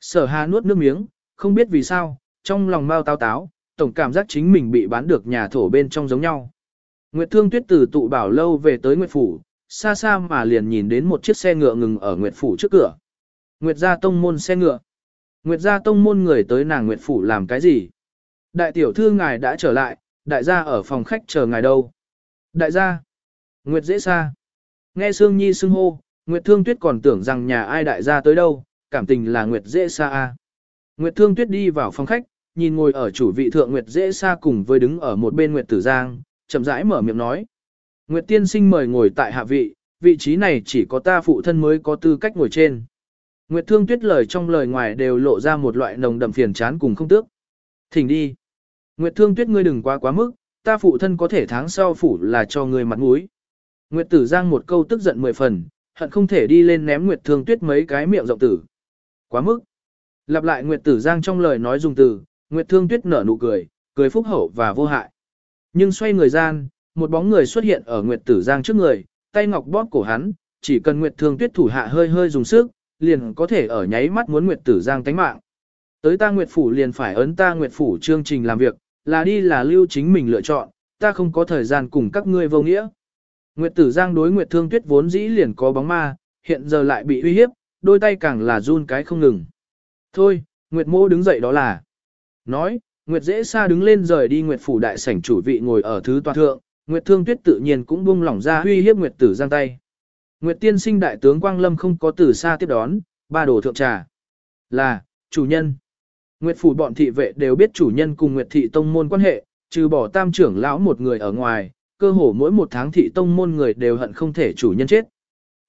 Sở hà nuốt nước miếng, không biết vì sao, trong lòng mau táo táo, tổng cảm giác chính mình bị bán được nhà thổ bên trong giống nhau. Nguyệt Thương Tuyết từ tụ bảo lâu về tới Nguyệt Phủ, xa xa mà liền nhìn đến một chiếc xe ngựa ngừng ở Nguyệt Phủ trước cửa. Nguyệt gia tông môn xe ngựa. Nguyệt gia tông môn người tới nàng Nguyệt Phủ làm cái gì? Đại tiểu thư ngài đã trở lại, đại gia ở phòng khách chờ ngài đâu? Đại gia. Nguyệt dễ xa. Nghe Sương Nhi xưng hô, Nguyệt Thương Tuyết còn tưởng rằng nhà ai đại gia tới đâu, cảm tình là Nguyệt dễ xa a. Nguyệt Thương Tuyết đi vào phòng khách, nhìn ngồi ở chủ vị thượng Nguyệt dễ xa cùng với đứng ở một bên Nguyệt Tử Giang, chậm rãi mở miệng nói. Nguyệt Tiên Sinh mời ngồi tại hạ vị, vị trí này chỉ có ta phụ thân mới có tư cách ngồi trên. Nguyệt Thương Tuyết lời trong lời ngoài đều lộ ra một loại nồng đậm phiền chán cùng không tước. Thỉnh đi. Nguyệt Thương Tuyết ngươi đừng quá quá mức, ta phụ thân có thể tháng sau phủ là cho ngươi mặt mũi. Nguyệt Tử Giang một câu tức giận mười phần, hận không thể đi lên ném Nguyệt Thương Tuyết mấy cái miệng rộng tử. Quá mức. Lặp lại Nguyệt Tử Giang trong lời nói dùng từ, Nguyệt Thương Tuyết nở nụ cười, cười phúc hậu và vô hại. Nhưng xoay người gian, một bóng người xuất hiện ở Nguyệt Tử Giang trước người, tay ngọc bóp cổ hắn, chỉ cần Nguyệt Thương Tuyết thủ hạ hơi hơi dùng sức, liền có thể ở nháy mắt muốn Nguyệt Tử Giang tánh mạng. Tới ta Nguyệt Phủ liền phải ấn ta Nguyệt Phủ chương trình làm việc, là đi là lưu chính mình lựa chọn, ta không có thời gian cùng các ngươi vô nghĩa. Nguyệt Tử Giang đối Nguyệt Thương Tuyết vốn dĩ liền có bóng ma, hiện giờ lại bị uy hiếp, đôi tay càng là run cái không ngừng. Thôi, Nguyệt Mô đứng dậy đó là. Nói, Nguyệt dễ xa đứng lên rời đi Nguyệt Phủ đại sảnh chủ vị ngồi ở thứ tòa thượng, Nguyệt Thương Tuyết tự nhiên cũng buông lỏng ra uy hiếp Nguyệt Tử Giang tay. Nguyệt tiên sinh đại tướng Quang Lâm không có từ xa tiếp đón, ba đồ thượng trà. Là, chủ nhân. Nguyệt phủ bọn thị vệ đều biết chủ nhân cùng Nguyệt thị tông môn quan hệ, trừ bỏ tam trưởng lão một người ở ngoài, cơ hồ mỗi một tháng thị tông môn người đều hận không thể chủ nhân chết.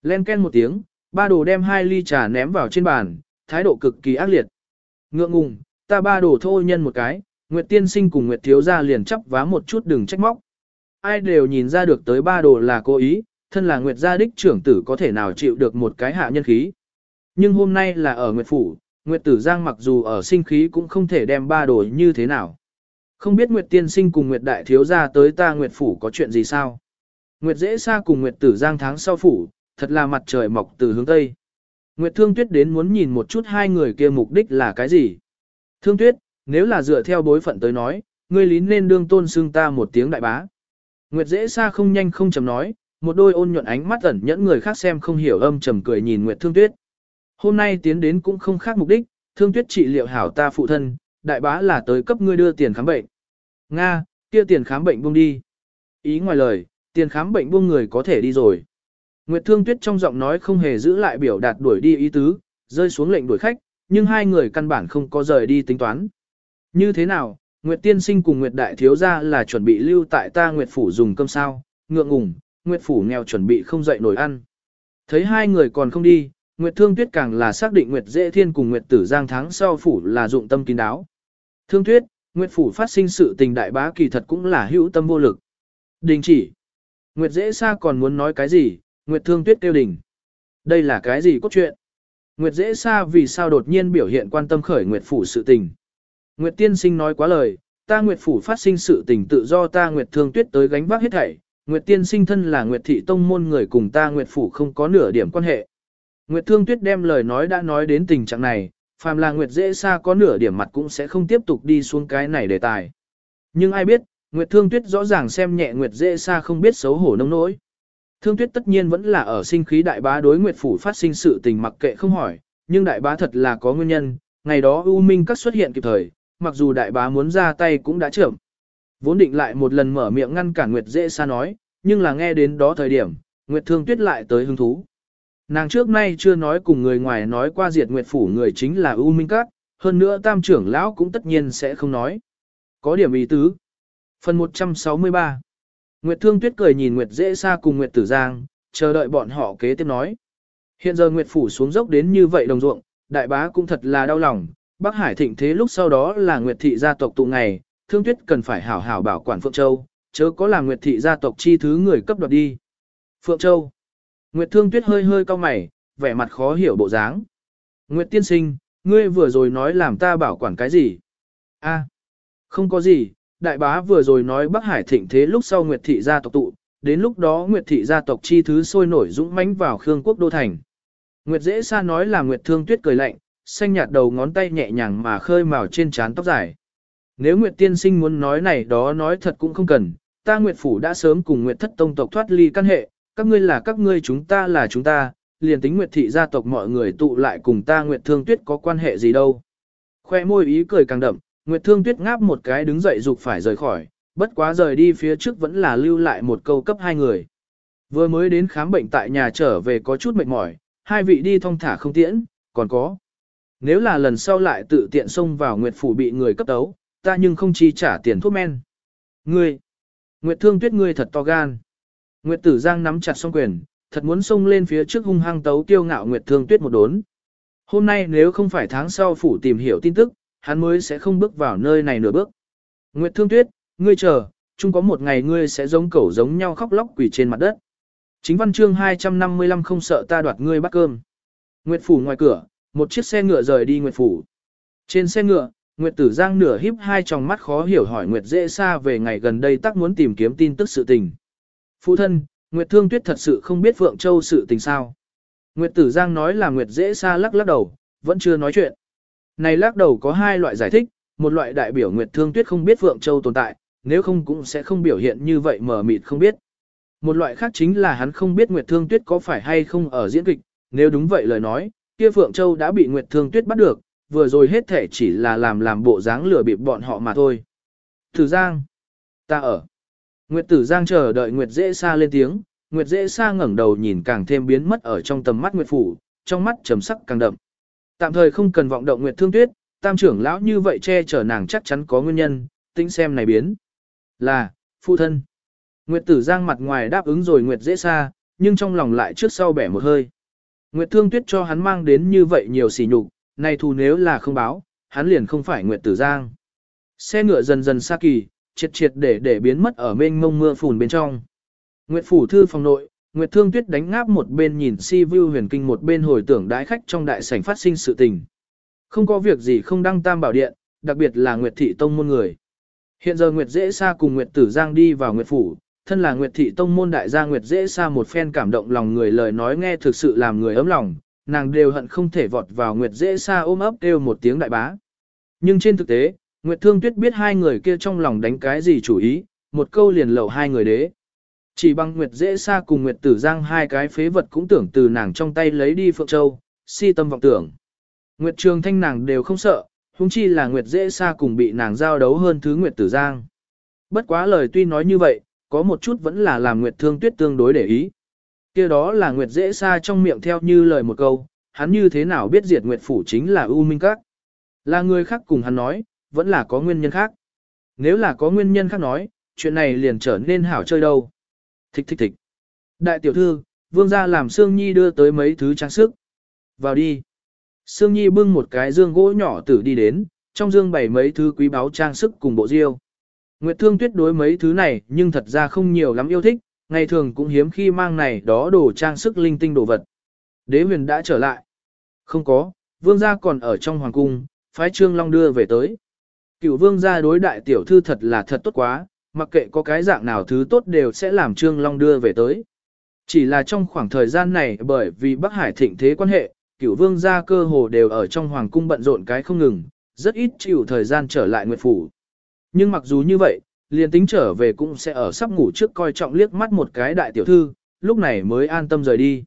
Len ken một tiếng, ba đồ đem hai ly trà ném vào trên bàn, thái độ cực kỳ ác liệt. Ngượng ngùng, ta ba đồ thô nhân một cái, Nguyệt tiên sinh cùng Nguyệt thiếu gia liền chấp vá một chút đừng trách móc. Ai đều nhìn ra được tới ba đồ là cố ý, thân là Nguyệt gia đích trưởng tử có thể nào chịu được một cái hạ nhân khí. Nhưng hôm nay là ở Nguyệt Phủ, Nguyệt Tử Giang mặc dù ở sinh khí cũng không thể đem ba đồ như thế nào. Không biết Nguyệt Tiên Sinh cùng Nguyệt Đại Thiếu gia tới ta Nguyệt Phủ có chuyện gì sao? Nguyệt Dễ Sa cùng Nguyệt Tử Giang tháng sau phủ, thật là mặt trời mọc từ hướng Tây. Nguyệt Thương Tuyết đến muốn nhìn một chút hai người kia mục đích là cái gì? Thương Tuyết, nếu là dựa theo bối phận tới nói, ngươi lín nên đương tôn xưng ta một tiếng đại bá. Nguyệt Dễ xa không nhanh không chậm nói, một đôi ôn nhuận ánh mắt ẩn nhẫn người khác xem không hiểu âm trầm cười nhìn Nguyệt Thương Tuyết. Hôm nay tiến đến cũng không khác mục đích, Thương Tuyết trị liệu hảo ta phụ thân, đại bá là tới cấp ngươi đưa tiền khám bệnh. Nga, kia tiền khám bệnh buông đi. Ý ngoài lời, tiền khám bệnh buông người có thể đi rồi. Nguyệt Thương Tuyết trong giọng nói không hề giữ lại biểu đạt đuổi đi ý tứ, rơi xuống lệnh đuổi khách, nhưng hai người căn bản không có rời đi tính toán. Như thế nào, Nguyệt Tiên Sinh cùng Nguyệt Đại Thiếu Gia là chuẩn bị lưu tại ta Nguyệt Phủ dùng cơm sao, ngượng ngùng, Nguyệt Phủ nghèo chuẩn bị không dậy nổi ăn. Thấy hai người còn không đi, Nguyệt Thương Tuyết càng là xác định Nguyệt Dễ Thiên cùng Nguyệt Tử Giang tháng sau Phủ là dụng tâm kín đáo. Thương Tuyết, Nguyệt Phủ phát sinh sự tình đại bá kỳ thật cũng là hữu tâm vô lực. Đình chỉ. Nguyệt Dễ Sa còn muốn nói cái gì, Nguyệt Thương Tuyết kêu đình. Đây là cái gì cốt truyện? Nguyệt Dễ Sa vì sao đột nhiên biểu hiện quan tâm khởi Nguyệt Phủ sự tình? Nguyệt Tiên Sinh nói quá lời, ta Nguyệt Phủ phát sinh sự tình tự do ta Nguyệt Thương Tuyết tới gánh vác hết thảy, Nguyệt Tiên sinh thân là Nguyệt Thị Tông môn người cùng ta Nguyệt Phủ không có nửa điểm quan hệ. Nguyệt Thương Tuyết đem lời nói đã nói đến tình trạng này, phàm là Nguyệt dễ xa có nửa điểm mặt cũng sẽ không tiếp tục đi xuống cái này đề tài. Nhưng ai biết, Nguyệt Thương Tuyết rõ ràng xem nhẹ Nguyệt dễ xa không biết xấu hổ nông nỗi. Thương Tuyết tất nhiên vẫn là ở sinh khí đại bá đối Nguyệt Phủ phát sinh sự tình mặc kệ không hỏi, nhưng đại bá thật là có nguyên nhân, ngày đó U Minh các xuất hiện kịp thời, mặc dù đại bá muốn ra tay cũng đã chậm. Vốn định lại một lần mở miệng ngăn cản Nguyệt dễ xa nói, nhưng là nghe đến đó thời điểm, Nguyệt Thương Tuyết lại tới hứng thú. Nàng trước nay chưa nói cùng người ngoài nói qua diệt Nguyệt Phủ người chính là U Minh Cát, hơn nữa tam trưởng lão cũng tất nhiên sẽ không nói. Có điểm ý tứ. Phần 163 Nguyệt Thương Tuyết cười nhìn Nguyệt dễ xa cùng Nguyệt Tử Giang, chờ đợi bọn họ kế tiếp nói. Hiện giờ Nguyệt Phủ xuống dốc đến như vậy đồng ruộng, đại bá cũng thật là đau lòng, Bắc Hải thịnh thế lúc sau đó là Nguyệt Thị gia tộc tụ ngày, Thương Tuyết cần phải hảo hảo bảo quản Phượng Châu, chớ có là Nguyệt Thị gia tộc chi thứ người cấp đoạt đi. Phượng Châu Nguyệt Thương Tuyết hơi hơi cau mày, vẻ mặt khó hiểu bộ dáng. Nguyệt Tiên Sinh, ngươi vừa rồi nói làm ta bảo quản cái gì? A, không có gì, đại bá vừa rồi nói Bắc Hải thịnh thế lúc sau Nguyệt Thị gia tộc tụ, đến lúc đó Nguyệt Thị gia tộc chi thứ sôi nổi dũng mãnh vào Khương Quốc Đô Thành. Nguyệt dễ xa nói là Nguyệt Thương Tuyết cười lạnh, xanh nhạt đầu ngón tay nhẹ nhàng mà khơi màu trên trán tóc dài. Nếu Nguyệt Tiên Sinh muốn nói này đó nói thật cũng không cần, ta Nguyệt Phủ đã sớm cùng Nguyệt Thất Tông tộc thoát ly căn hệ, các ngươi là các ngươi chúng ta là chúng ta, liền tính Nguyệt Thị gia tộc mọi người tụ lại cùng ta Nguyệt Thương Tuyết có quan hệ gì đâu. Khoe môi ý cười càng đậm, Nguyệt Thương Tuyết ngáp một cái đứng dậy dục phải rời khỏi, bất quá rời đi phía trước vẫn là lưu lại một câu cấp hai người. Vừa mới đến khám bệnh tại nhà trở về có chút mệt mỏi, hai vị đi thong thả không tiễn, còn có. Nếu là lần sau lại tự tiện xông vào Nguyệt Phủ bị người cấp tấu, ta nhưng không chi trả tiền thuốc men. Ngươi, Nguyệt Thương Tuyết ngươi thật to gan. Nguyệt Tử Giang nắm chặt song quyền, thật muốn xông lên phía trước hung hăng tấu tiêu ngạo Nguyệt Thương Tuyết một đốn. Hôm nay nếu không phải tháng sau phủ tìm hiểu tin tức, hắn mới sẽ không bước vào nơi này nửa bước. Nguyệt Thương Tuyết, ngươi chờ, chung có một ngày ngươi sẽ giống cẩu giống nhau khóc lóc quỳ trên mặt đất. Chính văn chương 255 không sợ ta đoạt ngươi bắt cơm. Nguyệt phủ ngoài cửa, một chiếc xe ngựa rời đi Nguyệt phủ. Trên xe ngựa, Nguyệt Tử Giang nửa híp hai tròng mắt khó hiểu hỏi Nguyệt Dễ Sa về ngày gần đây tắc muốn tìm kiếm tin tức sự tình. Phụ thân, Nguyệt Thương Tuyết thật sự không biết Phượng Châu sự tình sao. Nguyệt Tử Giang nói là Nguyệt Dễ Sa lắc lắc đầu, vẫn chưa nói chuyện. Này lắc đầu có hai loại giải thích, một loại đại biểu Nguyệt Thương Tuyết không biết Phượng Châu tồn tại, nếu không cũng sẽ không biểu hiện như vậy mở mịt không biết. Một loại khác chính là hắn không biết Nguyệt Thương Tuyết có phải hay không ở diễn kịch, nếu đúng vậy lời nói, kia Phượng Châu đã bị Nguyệt Thương Tuyết bắt được, vừa rồi hết thể chỉ là làm làm bộ dáng lừa bịp bọn họ mà thôi. Tử Giang, ta ở. Nguyệt Tử Giang chờ đợi Nguyệt Dễ Sa lên tiếng, Nguyệt Dễ Sa ngẩng đầu nhìn càng thêm biến mất ở trong tầm mắt Nguyệt Phủ, trong mắt trầm sắc càng đậm. Tạm thời không cần vọng động Nguyệt Thương Tuyết, tam trưởng lão như vậy che chở nàng chắc chắn có nguyên nhân, tính xem này biến. Là, phụ thân. Nguyệt Tử Giang mặt ngoài đáp ứng rồi Nguyệt Dễ Sa, nhưng trong lòng lại trước sau bẻ một hơi. Nguyệt Thương Tuyết cho hắn mang đến như vậy nhiều sỉ nhục, nay thù nếu là không báo, hắn liền không phải Nguyệt Tử Giang. Xe ngựa dần dần xa kỳ, triệt triệt để để biến mất ở mênh mông mưa phùn bên trong. Nguyệt phủ thư phòng nội, Nguyệt Thương Tuyết đánh ngáp một bên nhìn si view huyền kinh một bên hồi tưởng đái khách trong đại sảnh phát sinh sự tình. Không có việc gì không đăng tam bảo điện, đặc biệt là Nguyệt thị tông môn người. Hiện giờ Nguyệt dễ xa cùng Nguyệt Tử Giang đi vào Nguyệt phủ, thân là Nguyệt thị tông môn đại gia Nguyệt dễ xa một phen cảm động lòng người lời nói nghe thực sự làm người ấm lòng, nàng đều hận không thể vọt vào Nguyệt dễ xa ôm ấp kêu một tiếng đại bá. Nhưng trên thực tế, Nguyệt Thương Tuyết biết hai người kia trong lòng đánh cái gì chủ ý, một câu liền lầu hai người đế. Chỉ bằng Nguyệt dễ xa cùng Nguyệt Tử Giang hai cái phế vật cũng tưởng từ nàng trong tay lấy đi Phượng Châu, si tâm vọng tưởng. Nguyệt Trường Thanh nàng đều không sợ, huống chi là Nguyệt dễ xa cùng bị nàng giao đấu hơn thứ Nguyệt Tử Giang. Bất quá lời tuy nói như vậy, có một chút vẫn là làm Nguyệt Thương Tuyết tương đối để ý. kia đó là Nguyệt dễ xa trong miệng theo như lời một câu, hắn như thế nào biết diệt Nguyệt Phủ chính là U Minh Các. Là người khác cùng hắn nói, vẫn là có nguyên nhân khác. Nếu là có nguyên nhân khác nói, chuyện này liền trở nên hảo chơi đâu. Thích thích thích. Đại tiểu thư, vương gia làm Sương Nhi đưa tới mấy thứ trang sức. Vào đi. Sương Nhi bưng một cái dương gỗ nhỏ tử đi đến, trong dương bày mấy thứ quý báu trang sức cùng bộ diêu. Nguyệt Thương Tuyết đối mấy thứ này nhưng thật ra không nhiều lắm yêu thích, ngày thường cũng hiếm khi mang này đó đồ trang sức linh tinh đồ vật. Đế huyền đã trở lại. Không có, vương gia còn ở trong hoàng cung, phái trương long đưa về tới. Cựu vương gia đối đại tiểu thư thật là thật tốt quá, mặc kệ có cái dạng nào thứ tốt đều sẽ làm trương long đưa về tới. Chỉ là trong khoảng thời gian này bởi vì Bắc Hải thịnh thế quan hệ, cựu vương gia cơ hồ đều ở trong hoàng cung bận rộn cái không ngừng, rất ít chịu thời gian trở lại nguyệt phủ. Nhưng mặc dù như vậy, liền tính trở về cũng sẽ ở sắp ngủ trước coi trọng liếc mắt một cái đại tiểu thư, lúc này mới an tâm rời đi.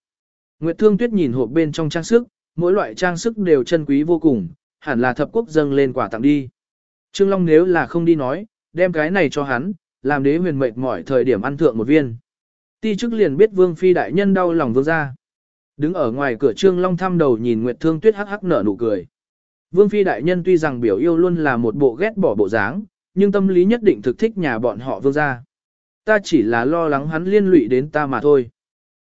Nguyệt Thương Tuyết nhìn hộp bên trong trang sức, mỗi loại trang sức đều chân quý vô cùng, hẳn là thập quốc dâng lên quả tặng đi. Trương Long nếu là không đi nói, đem cái này cho hắn, làm đế huyền mệt mỏi thời điểm ăn thượng một viên. Ti chức liền biết Vương Phi đại nhân đau lòng vương ra. Đứng ở ngoài cửa Trương Long thăm đầu nhìn Nguyệt Thương Tuyết hắc hắc nở nụ cười. Vương Phi đại nhân tuy rằng biểu yêu luôn là một bộ ghét bỏ bộ dáng, nhưng tâm lý nhất định thực thích nhà bọn họ vương gia. Ta chỉ là lo lắng hắn liên lụy đến ta mà thôi.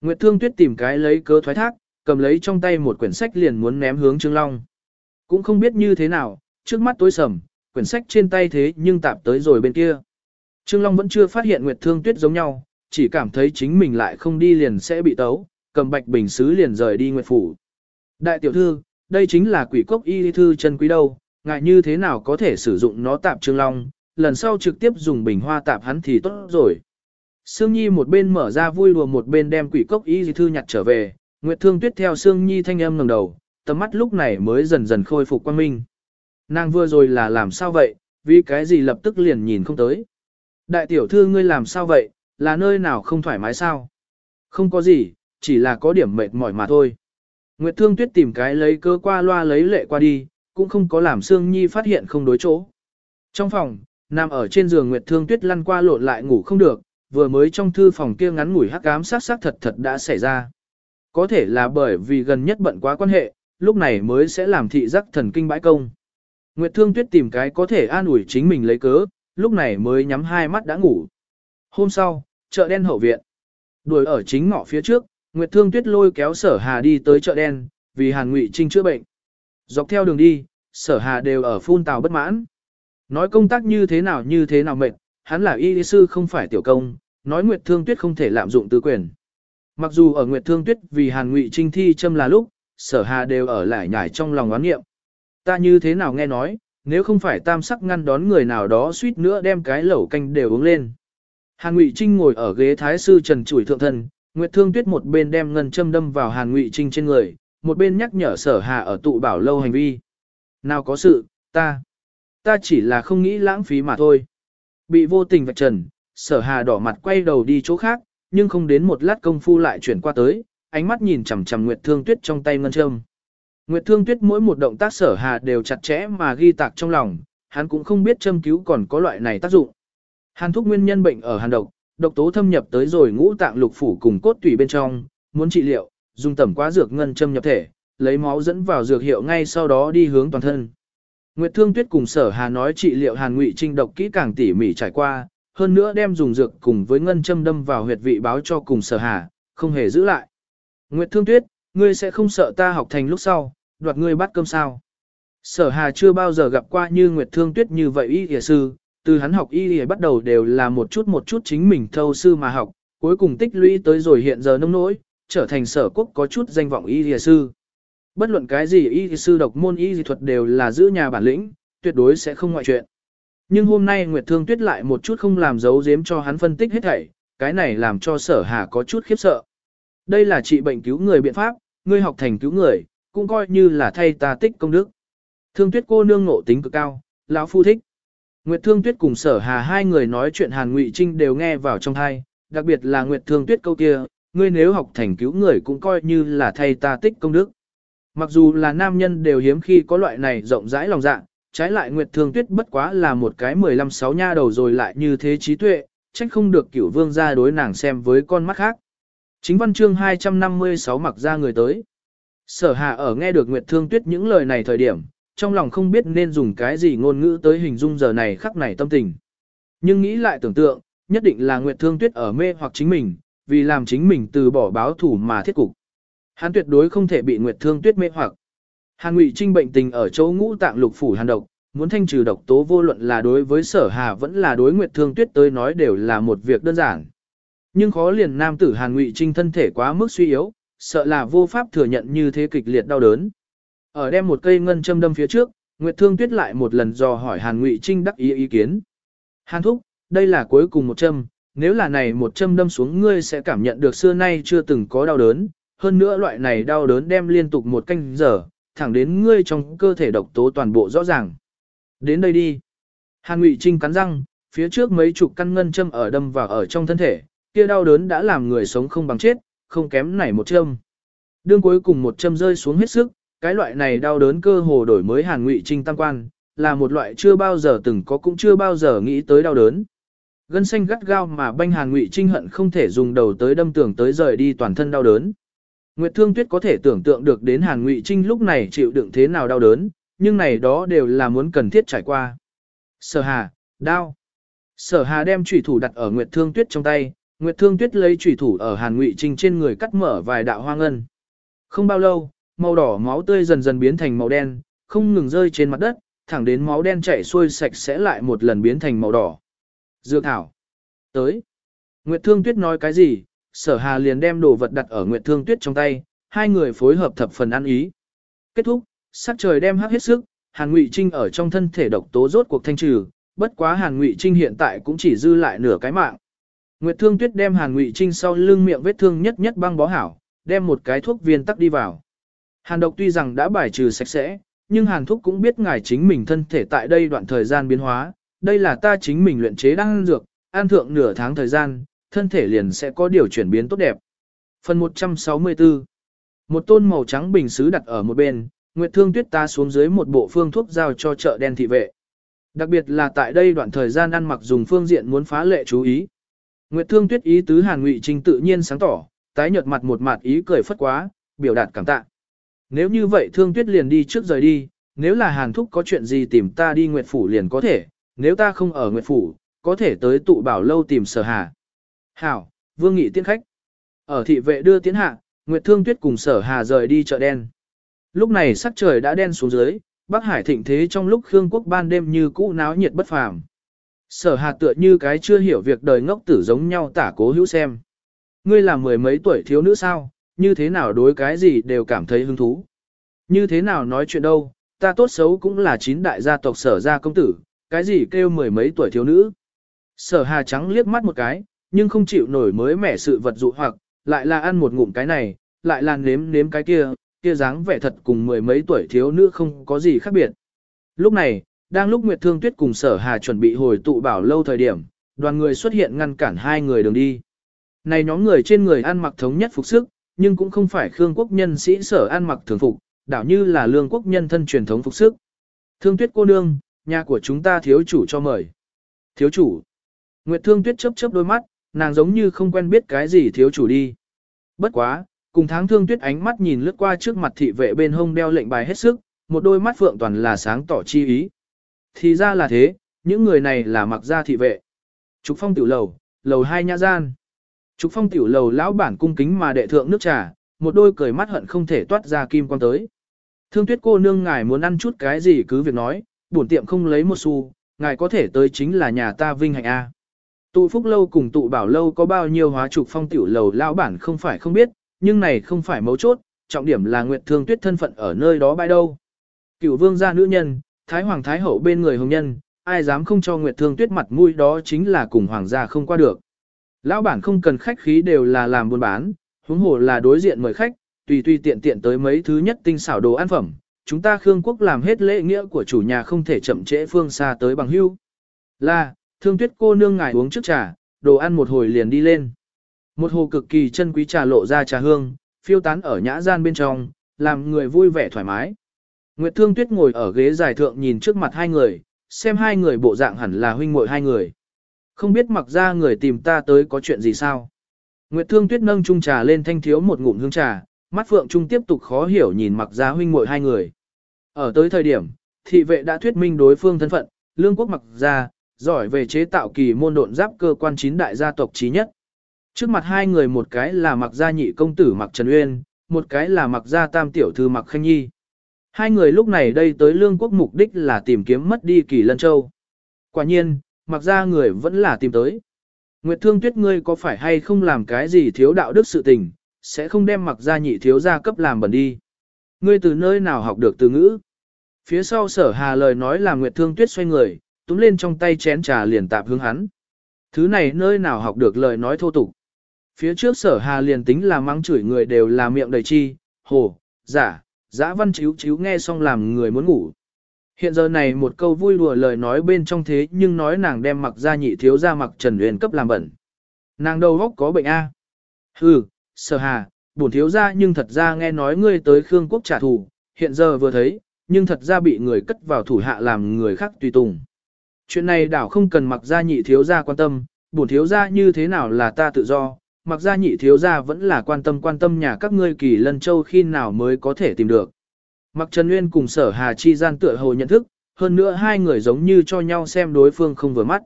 Nguyệt Thương Tuyết tìm cái lấy cớ thoái thác, cầm lấy trong tay một quyển sách liền muốn ném hướng Trương Long. Cũng không biết như thế nào, trước mắt tối sầm, quyển sách trên tay thế nhưng tạp tới rồi bên kia. Trương Long vẫn chưa phát hiện Nguyệt Thương Tuyết giống nhau, chỉ cảm thấy chính mình lại không đi liền sẽ bị tấu, cầm bạch bình sứ liền rời đi Nguyệt Phủ. Đại tiểu thư, đây chính là quỷ cốc y thư chân quý đâu, ngại như thế nào có thể sử dụng nó tạp Trương Long, lần sau trực tiếp dùng bình hoa tạp hắn thì tốt rồi. Sương Nhi một bên mở ra vui đùa một bên đem quỷ cốc y thư nhặt trở về, Nguyệt Thương Tuyết theo Sương Nhi thanh âm ngẩng đầu, tầm mắt lúc này mới dần dần khôi phục quan minh. Nàng vừa rồi là làm sao vậy, vì cái gì lập tức liền nhìn không tới. Đại tiểu thư ngươi làm sao vậy, là nơi nào không thoải mái sao? Không có gì, chỉ là có điểm mệt mỏi mà thôi. Nguyệt Thương Tuyết tìm cái lấy cơ qua loa lấy lệ qua đi, cũng không có làm Sương Nhi phát hiện không đối chỗ. Trong phòng, nằm ở trên giường Nguyệt Thương Tuyết lăn qua lộn lại ngủ không được, vừa mới trong thư phòng kia ngắn ngủi hắc ám sát sát thật thật đã xảy ra. Có thể là bởi vì gần nhất bận quá quan hệ, lúc này mới sẽ làm thị giác thần kinh bãi công. Nguyệt Thương Tuyết tìm cái có thể an ủi chính mình lấy cớ, lúc này mới nhắm hai mắt đã ngủ. Hôm sau, chợ đen hậu viện. Đuổi ở chính ngõ phía trước, Nguyệt Thương Tuyết lôi kéo Sở Hà đi tới chợ đen, vì Hàn Ngụy Trinh chữa bệnh. Dọc theo đường đi, Sở Hà đều ở phun tào bất mãn. Nói công tác như thế nào như thế nào mệt, hắn là y lý sư không phải tiểu công, nói Nguyệt Thương Tuyết không thể lạm dụng tư quyền. Mặc dù ở Nguyệt Thương Tuyết vì Hàn Ngụy Trinh thi châm là lúc, Sở Hà đều ở lại nhải trong lòng oán nghiệm. Ta như thế nào nghe nói, nếu không phải tam sắc ngăn đón người nào đó suýt nữa đem cái lẩu canh đều uống lên. Hàn Ngụy Trinh ngồi ở ghế thái sư Trần Chủi thượng thần, Nguyệt Thương Tuyết một bên đem ngân châm đâm vào Hàn Ngụy Trinh trên người, một bên nhắc nhở Sở Hà ở tụ bảo lâu hành vi. Nào có sự, ta, ta chỉ là không nghĩ lãng phí mà thôi. Bị vô tình vạch trần, Sở Hà đỏ mặt quay đầu đi chỗ khác, nhưng không đến một lát công phu lại chuyển qua tới, ánh mắt nhìn chằm chằm Nguyệt Thương Tuyết trong tay ngân châm. Nguyệt Thương Tuyết mỗi một động tác Sở Hà đều chặt chẽ mà ghi tạc trong lòng, hắn cũng không biết châm cứu còn có loại này tác dụng. Hàn thuốc nguyên nhân bệnh ở hàn độc, độc tố thâm nhập tới rồi ngũ tạng lục phủ cùng cốt tủy bên trong, muốn trị liệu, dùng tẩm quá dược ngân châm nhập thể, lấy máu dẫn vào dược hiệu ngay sau đó đi hướng toàn thân. Nguyệt Thương Tuyết cùng Sở Hà nói trị liệu Hàn Ngụy Trinh độc kỹ càng tỉ mỉ trải qua, hơn nữa đem dùng dược cùng với ngân châm đâm vào huyệt vị báo cho cùng Sở Hà, không hề giữ lại. Nguyệt Thương Tuyết, ngươi sẽ không sợ ta học thành lúc sau, đoạt ngươi bắt cơm sao? Sở Hà chưa bao giờ gặp qua như Nguyệt Thương Tuyết như vậy y y sư, từ hắn học y y bắt đầu đều là một chút một chút chính mình thâu sư mà học, cuối cùng tích lũy tới rồi hiện giờ nông nỗi, trở thành sở quốc có chút danh vọng y y sư. Bất luận cái gì y y sư độc môn y dị thuật đều là giữ nhà bản lĩnh, tuyệt đối sẽ không ngoại chuyện. Nhưng hôm nay Nguyệt Thương Tuyết lại một chút không làm giấu giếm cho hắn phân tích hết thảy, cái này làm cho sở hà có chút khiếp sợ. Đây là trị bệnh cứu người biện pháp, ngươi học thành cứu người, cũng coi như là thay ta tích công đức. Thương Tuyết cô nương ngộ tính cực cao, lão phu thích. Nguyệt Thương Tuyết cùng Sở Hà hai người nói chuyện Hàn Ngụy Trinh đều nghe vào trong tai, đặc biệt là Nguyệt Thương Tuyết câu kia, ngươi nếu học thành cứu người cũng coi như là thay ta tích công đức. Mặc dù là nam nhân đều hiếm khi có loại này rộng rãi lòng dạ, trái lại Nguyệt Thương Tuyết bất quá là một cái 15-6 nha đầu rồi lại như thế trí tuệ, trách không được cửu vương ra đối nàng xem với con mắt khác. Chính văn chương 256 mặc ra người tới. Sở Hạ ở nghe được Nguyệt Thương Tuyết những lời này thời điểm, trong lòng không biết nên dùng cái gì ngôn ngữ tới hình dung giờ này khắc này tâm tình. Nhưng nghĩ lại tưởng tượng, nhất định là Nguyệt Thương Tuyết ở mê hoặc chính mình, vì làm chính mình từ bỏ báo thủ mà thiết cục. Hắn tuyệt đối không thể bị Nguyệt Thương Tuyết mê hoặc. Hàn Ngụy Trinh bệnh tình ở chỗ ngũ tạng lục phủ hàn độc, muốn thanh trừ độc tố vô luận là đối với Sở Hà vẫn là đối Nguyệt Thương Tuyết tới nói đều là một việc đơn giản. Nhưng khó liền nam tử Hàn Ngụy Trinh thân thể quá mức suy yếu, sợ là vô pháp thừa nhận như thế kịch liệt đau đớn. Ở đem một cây ngân châm đâm phía trước, Nguyệt Thương Tuyết lại một lần dò hỏi Hàn Ngụy Trinh đắc ý ý kiến. Hàn Thúc, đây là cuối cùng một châm, nếu là này một châm đâm xuống ngươi sẽ cảm nhận được xưa nay chưa từng có đau đớn, hơn nữa loại này đau đớn đem liên tục một canh giờ, thẳng đến ngươi trong cơ thể độc tố toàn bộ rõ ràng. Đến đây đi. Hàn Ngụy Trinh cắn răng, phía trước mấy chục căn ngân châm ở đâm vào ở trong thân thể, kia đau đớn đã làm người sống không bằng chết, không kém nảy một châm. Đương cuối cùng một châm rơi xuống hết sức, cái loại này đau đớn cơ hồ đổi mới hàn ngụy trinh tăng quan, là một loại chưa bao giờ từng có cũng chưa bao giờ nghĩ tới đau đớn. Gân xanh gắt gao mà banh hàn ngụy trinh hận không thể dùng đầu tới đâm tưởng tới rời đi toàn thân đau đớn. Nguyệt Thương Tuyết có thể tưởng tượng được đến Hàn Ngụy Trinh lúc này chịu đựng thế nào đau đớn, nhưng này đó đều là muốn cần thiết trải qua. Sở Hà, đau. Sở Hà đem chủy thủ đặt ở Nguyệt Thương Tuyết trong tay, Nguyệt Thương Tuyết lấy chủy thủ ở Hàn Ngụy Trinh trên người cắt mở vài đạo hoa ngân. Không bao lâu, màu đỏ máu tươi dần dần biến thành màu đen, không ngừng rơi trên mặt đất, thẳng đến máu đen chảy xuôi sạch sẽ lại một lần biến thành màu đỏ. Dược thảo. Tới. Nguyệt Thương Tuyết nói cái gì, sở hà liền đem đồ vật đặt ở Nguyệt Thương Tuyết trong tay, hai người phối hợp thập phần ăn ý. Kết thúc, sắc trời đem hắc hết sức, Hàn Ngụy Trinh ở trong thân thể độc tố rốt cuộc thanh trừ, bất quá Hàn Ngụy Trinh hiện tại cũng chỉ dư lại nửa cái mạng. Nguyệt Thương Tuyết đem Hàn Ngụy Trinh sau lưng miệng vết thương nhất nhất băng bó hảo, đem một cái thuốc viên tắc đi vào. Hàn độc tuy rằng đã bài trừ sạch sẽ, nhưng Hàn Thúc cũng biết ngài chính mình thân thể tại đây đoạn thời gian biến hóa, đây là ta chính mình luyện chế đang dược, an thượng nửa tháng thời gian, thân thể liền sẽ có điều chuyển biến tốt đẹp. Phần 164 Một tôn màu trắng bình xứ đặt ở một bên, Nguyệt Thương Tuyết ta xuống dưới một bộ phương thuốc giao cho chợ đen thị vệ. Đặc biệt là tại đây đoạn thời gian ăn mặc dùng phương diện muốn phá lệ chú ý. Nguyệt Thương Tuyết ý tứ Hàn Ngụy Trinh tự nhiên sáng tỏ, tái nhợt mặt một mặt ý cười phất quá, biểu đạt cảm tạ. Nếu như vậy thương tuyết liền đi trước rời đi, nếu là hàn thúc có chuyện gì tìm ta đi Nguyệt Phủ liền có thể, nếu ta không ở Nguyệt Phủ, có thể tới tụ bảo lâu tìm sở hà. Hảo, vương nghị tiễn khách. Ở thị vệ đưa tiến hạ, Nguyệt Thương Tuyết cùng sở hà rời đi chợ đen. Lúc này sắc trời đã đen xuống dưới, Bắc Hải thịnh thế trong lúc Khương quốc ban đêm như cũ náo nhiệt bất phàm. Sở hà tựa như cái chưa hiểu việc đời ngốc tử giống nhau tả cố hữu xem. Ngươi là mười mấy tuổi thiếu nữ sao, như thế nào đối cái gì đều cảm thấy hứng thú. Như thế nào nói chuyện đâu, ta tốt xấu cũng là chín đại gia tộc sở gia công tử, cái gì kêu mười mấy tuổi thiếu nữ. Sở hà trắng liếc mắt một cái, nhưng không chịu nổi mới mẻ sự vật dụ hoặc, lại là ăn một ngụm cái này, lại là nếm nếm cái kia, kia dáng vẻ thật cùng mười mấy tuổi thiếu nữ không có gì khác biệt. Lúc này, đang lúc Nguyệt Thương Tuyết cùng Sở Hà chuẩn bị hồi tụ bảo lâu thời điểm, đoàn người xuất hiện ngăn cản hai người đường đi. Này nhóm người trên người ăn mặc thống nhất phục sức, nhưng cũng không phải Khương quốc nhân sĩ sở ăn mặc thường phục, đảo như là lương quốc nhân thân truyền thống phục sức. Thương Tuyết cô nương, nhà của chúng ta thiếu chủ cho mời. Thiếu chủ. Nguyệt Thương Tuyết chớp chớp đôi mắt, nàng giống như không quen biết cái gì thiếu chủ đi. Bất quá, cùng tháng Thương Tuyết ánh mắt nhìn lướt qua trước mặt thị vệ bên hông đeo lệnh bài hết sức, một đôi mắt phượng toàn là sáng tỏ chi ý. Thì ra là thế, những người này là mặc gia thị vệ. Trục phong tiểu lầu, lầu hai nhã gian. Trục phong tiểu lầu lão bản cung kính mà đệ thượng nước trà, một đôi cười mắt hận không thể toát ra kim quang tới. Thương tuyết cô nương ngài muốn ăn chút cái gì cứ việc nói, bổn tiệm không lấy một xu, ngài có thể tới chính là nhà ta vinh hạnh A. Tụ phúc lâu cùng tụ bảo lâu có bao nhiêu hóa trục phong tiểu lầu lão bản không phải không biết, nhưng này không phải mấu chốt, trọng điểm là nguyệt thương tuyết thân phận ở nơi đó bãi đâu. Cựu vương gia nữ nhân, thái hoàng thái hậu bên người hồng nhân, ai dám không cho nguyệt thương tuyết mặt mũi đó chính là cùng hoàng gia không qua được. Lão bản không cần khách khí đều là làm buôn bán, huống hồ là đối diện mời khách, tùy tùy tiện tiện tới mấy thứ nhất tinh xảo đồ ăn phẩm. Chúng ta Khương Quốc làm hết lễ nghĩa của chủ nhà không thể chậm trễ phương xa tới bằng hưu. Là, thương tuyết cô nương ngài uống trước trà, đồ ăn một hồi liền đi lên. Một hồ cực kỳ chân quý trà lộ ra trà hương, phiêu tán ở nhã gian bên trong, làm người vui vẻ thoải mái. Nguyệt Thương Tuyết ngồi ở ghế dài thượng nhìn trước mặt hai người, xem hai người bộ dạng hẳn là huynh muội hai người. Không biết mặc ra người tìm ta tới có chuyện gì sao? Nguyệt Thương Tuyết nâng chung trà lên thanh thiếu một ngụm hương trà, mắt phượng trung tiếp tục khó hiểu nhìn mặc ra huynh muội hai người. Ở tới thời điểm, thị vệ đã thuyết minh đối phương thân phận, lương quốc mặc ra, giỏi về chế tạo kỳ môn độn giáp cơ quan chín đại gia tộc trí nhất. Trước mặt hai người một cái là mặc gia nhị công tử mặc Trần Uyên, một cái là mặc gia tam tiểu thư mặc Khanh Nhi. Hai người lúc này đây tới lương quốc mục đích là tìm kiếm mất đi kỳ lân châu. Quả nhiên, mặc gia người vẫn là tìm tới. Nguyệt thương tuyết ngươi có phải hay không làm cái gì thiếu đạo đức sự tình, sẽ không đem mặc gia nhị thiếu gia cấp làm bẩn đi. Ngươi từ nơi nào học được từ ngữ? Phía sau sở hà lời nói là Nguyệt thương tuyết xoay người, túm lên trong tay chén trà liền tạp hướng hắn. Thứ này nơi nào học được lời nói thô tục. Phía trước sở hà liền tính là mắng chửi người đều là miệng đầy chi, hồ, giả, giã văn chíu chíu nghe xong làm người muốn ngủ. Hiện giờ này một câu vui đùa lời nói bên trong thế nhưng nói nàng đem mặc ra nhị thiếu ra mặc trần huyền cấp làm bẩn. Nàng đầu góc có bệnh A. Hừ, sở hà, bổn thiếu ra nhưng thật ra nghe nói ngươi tới Khương Quốc trả thù, hiện giờ vừa thấy, nhưng thật ra bị người cất vào thủ hạ làm người khác tùy tùng. Chuyện này đảo không cần mặc gia nhị thiếu gia quan tâm, bổn thiếu gia như thế nào là ta tự do, mặc gia nhị thiếu gia vẫn là quan tâm quan tâm nhà các ngươi kỳ lân châu khi nào mới có thể tìm được. Mặc Trần Nguyên cùng sở hà chi gian tựa hồ nhận thức, hơn nữa hai người giống như cho nhau xem đối phương không vừa mắt.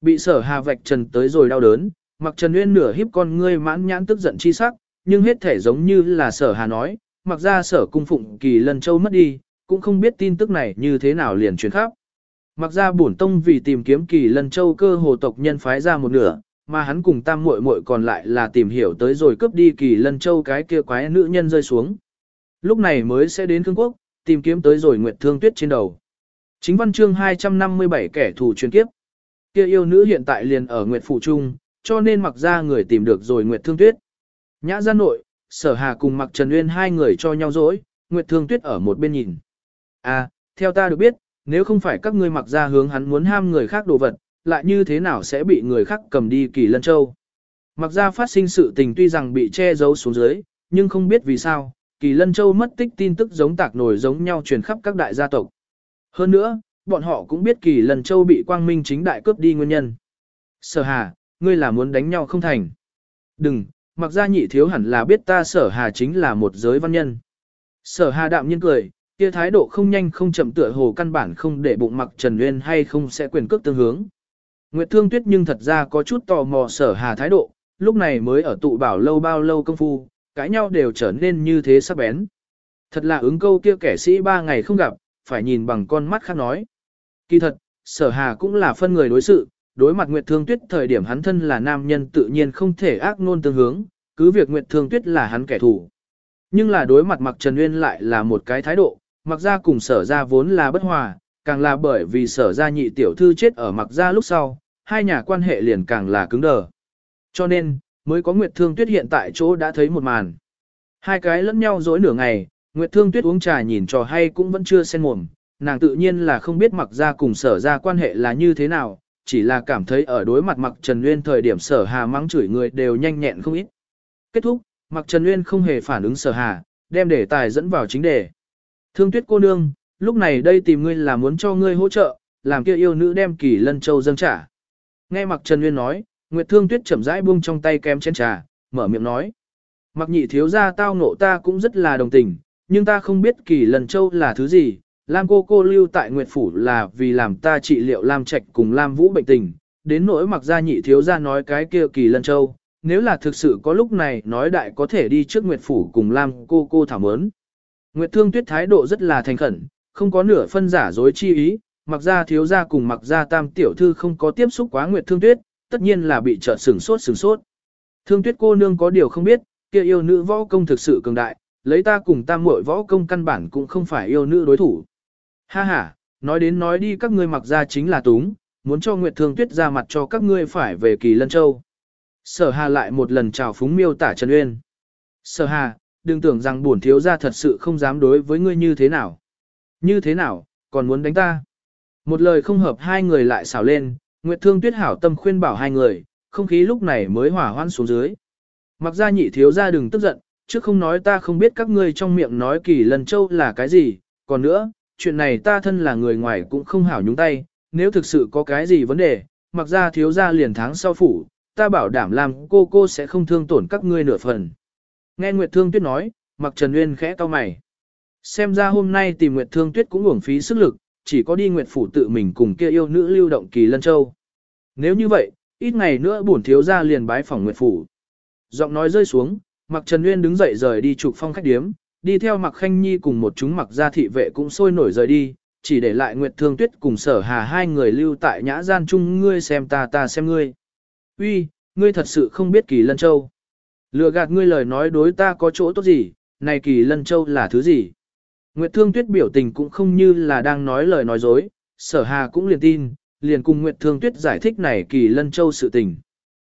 Bị sở hà vạch trần tới rồi đau đớn, mặc Trần Nguyên nửa híp con ngươi mãn nhãn tức giận chi sắc, nhưng hết thể giống như là sở hà nói, mặc ra sở cung phụng kỳ lân châu mất đi, cũng không biết tin tức này như thế nào liền truyền khắp. Mặc ra bổn tông vì tìm kiếm kỳ lân châu cơ hồ tộc nhân phái ra một nửa, mà hắn cùng tam muội muội còn lại là tìm hiểu tới rồi cướp đi kỳ lân châu cái kia quái nữ nhân rơi xuống. Lúc này mới sẽ đến cương Quốc, tìm kiếm tới rồi Nguyệt Thương Tuyết trên đầu. Chính văn chương 257 kẻ thù chuyên kiếp. Kia yêu nữ hiện tại liền ở Nguyệt Phủ Trung, cho nên mặc ra người tìm được rồi Nguyệt Thương Tuyết. Nhã gia nội, sở hà cùng mặc Trần Uyên hai người cho nhau dối, Nguyệt Thương Tuyết ở một bên nhìn. À, theo ta được biết, nếu không phải các ngươi mặc ra hướng hắn muốn ham người khác đồ vật, lại như thế nào sẽ bị người khác cầm đi kỳ lân châu. Mặc ra phát sinh sự tình tuy rằng bị che giấu xuống dưới, nhưng không biết vì sao, kỳ lân châu mất tích tin tức giống tạc nổi giống nhau truyền khắp các đại gia tộc. Hơn nữa, bọn họ cũng biết kỳ lân châu bị quang minh chính đại cướp đi nguyên nhân. Sở hà, ngươi là muốn đánh nhau không thành. Đừng, mặc ra nhị thiếu hẳn là biết ta sở hà chính là một giới văn nhân. Sở hà đạm nhiên cười, kia thái độ không nhanh không chậm tựa hồ căn bản không để bụng mặc Trần uyên hay không sẽ quyền cước tương hướng. Nguyệt Thương Tuyết nhưng thật ra có chút tò mò sở hà thái độ, lúc này mới ở tụ bảo lâu bao lâu công phu, cãi nhau đều trở nên như thế sắc bén. Thật là ứng câu kia kẻ sĩ ba ngày không gặp, phải nhìn bằng con mắt khác nói. Kỳ thật, sở hà cũng là phân người đối sự, đối mặt Nguyệt Thương Tuyết thời điểm hắn thân là nam nhân tự nhiên không thể ác nôn tương hướng, cứ việc Nguyệt Thương Tuyết là hắn kẻ thù. Nhưng là đối mặt Mặc Trần uyên lại là một cái thái độ, mặc ra cùng sở ra vốn là bất hòa, càng là bởi vì sở ra nhị tiểu thư chết ở mặc ra lúc sau, hai nhà quan hệ liền càng là cứng đờ. Cho nên, mới có Nguyệt Thương Tuyết hiện tại chỗ đã thấy một màn. Hai cái lẫn nhau dối nửa ngày, Nguyệt Thương Tuyết uống trà nhìn trò hay cũng vẫn chưa sen mồm, nàng tự nhiên là không biết mặc ra cùng sở ra quan hệ là như thế nào, chỉ là cảm thấy ở đối mặt mặc Trần Nguyên thời điểm sở hà mắng chửi người đều nhanh nhẹn không ít. Kết thúc, mặc Trần Nguyên không hề phản ứng sở hà, đem đề tài dẫn vào chính đề. Thương tuyết cô nương, lúc này đây tìm ngươi là muốn cho ngươi hỗ trợ, làm kia yêu nữ đem kỳ lân châu dâng trả. Nghe mặc Trần Nguyên nói, Nguyệt Thương Tuyết chậm rãi buông trong tay kem chén trà, mở miệng nói. Mặc nhị thiếu gia tao nộ ta cũng rất là đồng tình, nhưng ta không biết kỳ lân châu là thứ gì, Lam cô cô lưu tại Nguyệt Phủ là vì làm ta trị liệu Lam Trạch cùng Lam Vũ bệnh tình, đến nỗi mặc gia nhị thiếu gia nói cái kia kỳ lân châu, nếu là thực sự có lúc này nói đại có thể đi trước Nguyệt Phủ cùng Lam cô cô thảo mớn. Nguyệt Thương Tuyết thái độ rất là thành khẩn, không có nửa phân giả dối chi ý, mặc ra thiếu gia cùng mặc ra tam tiểu thư không có tiếp xúc quá Nguyệt Thương Tuyết, tất nhiên là bị trợ sừng sốt sừng sốt. Thương Tuyết cô nương có điều không biết, kia yêu nữ võ công thực sự cường đại, lấy ta cùng tam muội võ công căn bản cũng không phải yêu nữ đối thủ. Ha ha, nói đến nói đi các ngươi mặc ra chính là túng, muốn cho Nguyệt Thương Tuyết ra mặt cho các ngươi phải về kỳ lân châu. Sở Hà lại một lần chào phúng miêu tả Trần Uyên. Sở Hà, đừng tưởng rằng bổn thiếu gia thật sự không dám đối với ngươi như thế nào. Như thế nào, còn muốn đánh ta. Một lời không hợp hai người lại xảo lên, Nguyệt Thương Tuyết hảo tâm khuyên bảo hai người, không khí lúc này mới hỏa hoãn xuống dưới. Mặc ra nhị thiếu gia đừng tức giận, chứ không nói ta không biết các ngươi trong miệng nói kỳ lần châu là cái gì, còn nữa, chuyện này ta thân là người ngoài cũng không hảo nhúng tay, nếu thực sự có cái gì vấn đề, mặc ra thiếu gia liền tháng sau phủ, ta bảo đảm làm cô cô sẽ không thương tổn các ngươi nửa phần. Nghe Nguyệt Thương Tuyết nói, mặc Trần Nguyên khẽ cau mày. Xem ra hôm nay tìm Nguyệt Thương Tuyết cũng uổng phí sức lực, chỉ có đi Nguyệt Phủ tự mình cùng kia yêu nữ lưu động kỳ lân châu. Nếu như vậy, ít ngày nữa bổn thiếu gia liền bái phòng Nguyệt Phủ. Giọng nói rơi xuống, mặc Trần Nguyên đứng dậy rời đi trục phong khách điếm, đi theo mặc khanh nhi cùng một chúng mặc gia thị vệ cũng sôi nổi rời đi, chỉ để lại Nguyệt Thương Tuyết cùng sở hà hai người lưu tại nhã gian chung ngươi xem ta ta xem ngươi. Uy, ngươi thật sự không biết kỳ lân châu. Lừa gạt ngươi lời nói đối ta có chỗ tốt gì, này kỳ lân châu là thứ gì? Nguyệt Thương Tuyết biểu tình cũng không như là đang nói lời nói dối, sở hà cũng liền tin, liền cùng Nguyệt Thương Tuyết giải thích này kỳ lân châu sự tình.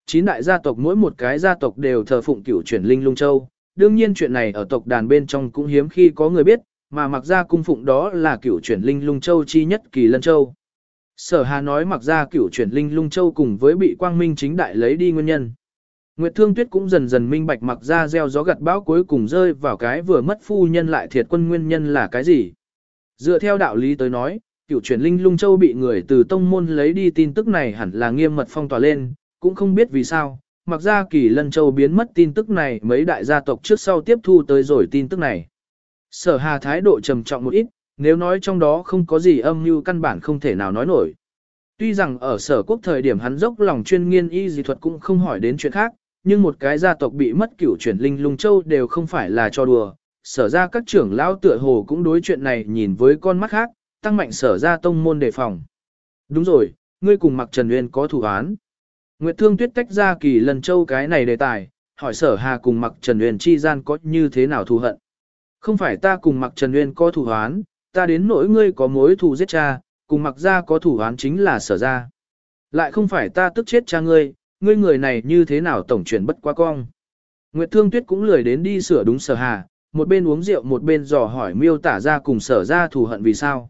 Chín đại gia tộc mỗi một cái gia tộc đều thờ phụng cửu chuyển linh lung châu, đương nhiên chuyện này ở tộc đàn bên trong cũng hiếm khi có người biết, mà mặc ra cung phụng đó là cửu chuyển linh lung châu chi nhất kỳ lân châu. Sở Hà nói mặc ra cửu chuyển linh lung châu cùng với bị quang minh chính đại lấy đi nguyên nhân. Nguyệt Thương Tuyết cũng dần dần minh bạch mặc ra gieo gió gặt bão cuối cùng rơi vào cái vừa mất phu nhân lại thiệt quân nguyên nhân là cái gì. Dựa theo đạo lý tới nói, cựu chuyển linh lung châu bị người từ tông môn lấy đi tin tức này hẳn là nghiêm mật phong tỏa lên, cũng không biết vì sao, mặc ra kỳ lân châu biến mất tin tức này mấy đại gia tộc trước sau tiếp thu tới rồi tin tức này. Sở hà thái độ trầm trọng một ít, nếu nói trong đó không có gì âm mưu căn bản không thể nào nói nổi. Tuy rằng ở sở quốc thời điểm hắn dốc lòng chuyên nghiên y dị thuật cũng không hỏi đến chuyện khác, nhưng một cái gia tộc bị mất cửu chuyển linh lung châu đều không phải là cho đùa. Sở ra các trưởng lão tựa hồ cũng đối chuyện này nhìn với con mắt khác, tăng mạnh sở ra tông môn đề phòng. Đúng rồi, ngươi cùng mặc Trần Nguyên có thủ án. Nguyệt Thương Tuyết tách ra kỳ lần châu cái này đề tài, hỏi sở hà cùng mặc Trần Nguyên chi gian có như thế nào thù hận. Không phải ta cùng mặc Trần Nguyên có thủ án, ta đến nỗi ngươi có mối thù giết cha, cùng mặc ra có thủ án chính là sở ra. Lại không phải ta tức chết cha ngươi, ngươi người này như thế nào tổng chuyển bất quá cong. Nguyệt Thương Tuyết cũng lười đến đi sửa đúng sở hà, một bên uống rượu một bên dò hỏi miêu tả ra cùng sở ra thù hận vì sao.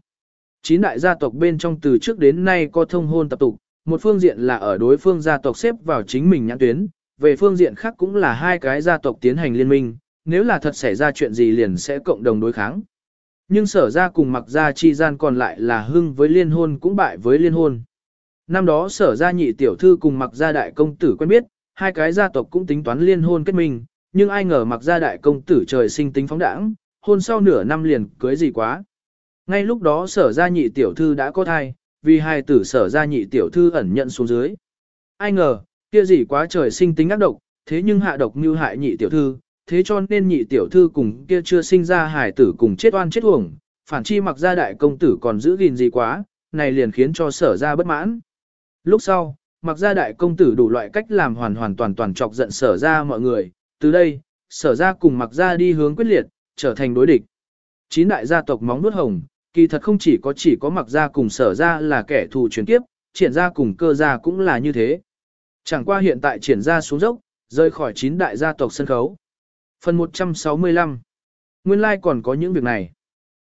Chín đại gia tộc bên trong từ trước đến nay có thông hôn tập tục, một phương diện là ở đối phương gia tộc xếp vào chính mình nhãn tuyến, về phương diện khác cũng là hai cái gia tộc tiến hành liên minh, nếu là thật xảy ra chuyện gì liền sẽ cộng đồng đối kháng. Nhưng sở ra cùng mặc ra chi gian còn lại là hưng với liên hôn cũng bại với liên hôn. Năm đó sở gia nhị tiểu thư cùng mặc gia đại công tử quen biết, hai cái gia tộc cũng tính toán liên hôn kết minh, nhưng ai ngờ mặc gia đại công tử trời sinh tính phóng đãng, hôn sau nửa năm liền cưới gì quá. Ngay lúc đó sở gia nhị tiểu thư đã có thai, vì hai tử sở gia nhị tiểu thư ẩn nhận xuống dưới. Ai ngờ, kia gì quá trời sinh tính ác độc, thế nhưng hạ độc mưu hại nhị tiểu thư, thế cho nên nhị tiểu thư cùng kia chưa sinh ra hài tử cùng chết oan chết uổng, phản chi mặc gia đại công tử còn giữ gìn gì quá, này liền khiến cho sở gia bất mãn. Lúc sau, mặc gia đại công tử đủ loại cách làm hoàn hoàn toàn toàn chọc giận sở gia mọi người, từ đây, sở gia cùng mặc gia đi hướng quyết liệt, trở thành đối địch. Chín đại gia tộc móng nuốt hồng, kỳ thật không chỉ có chỉ có mặc gia cùng sở gia là kẻ thù chuyển kiếp, triển gia cùng cơ gia cũng là như thế. Chẳng qua hiện tại triển gia xuống dốc, rơi khỏi chín đại gia tộc sân khấu. Phần 165 Nguyên lai like còn có những việc này.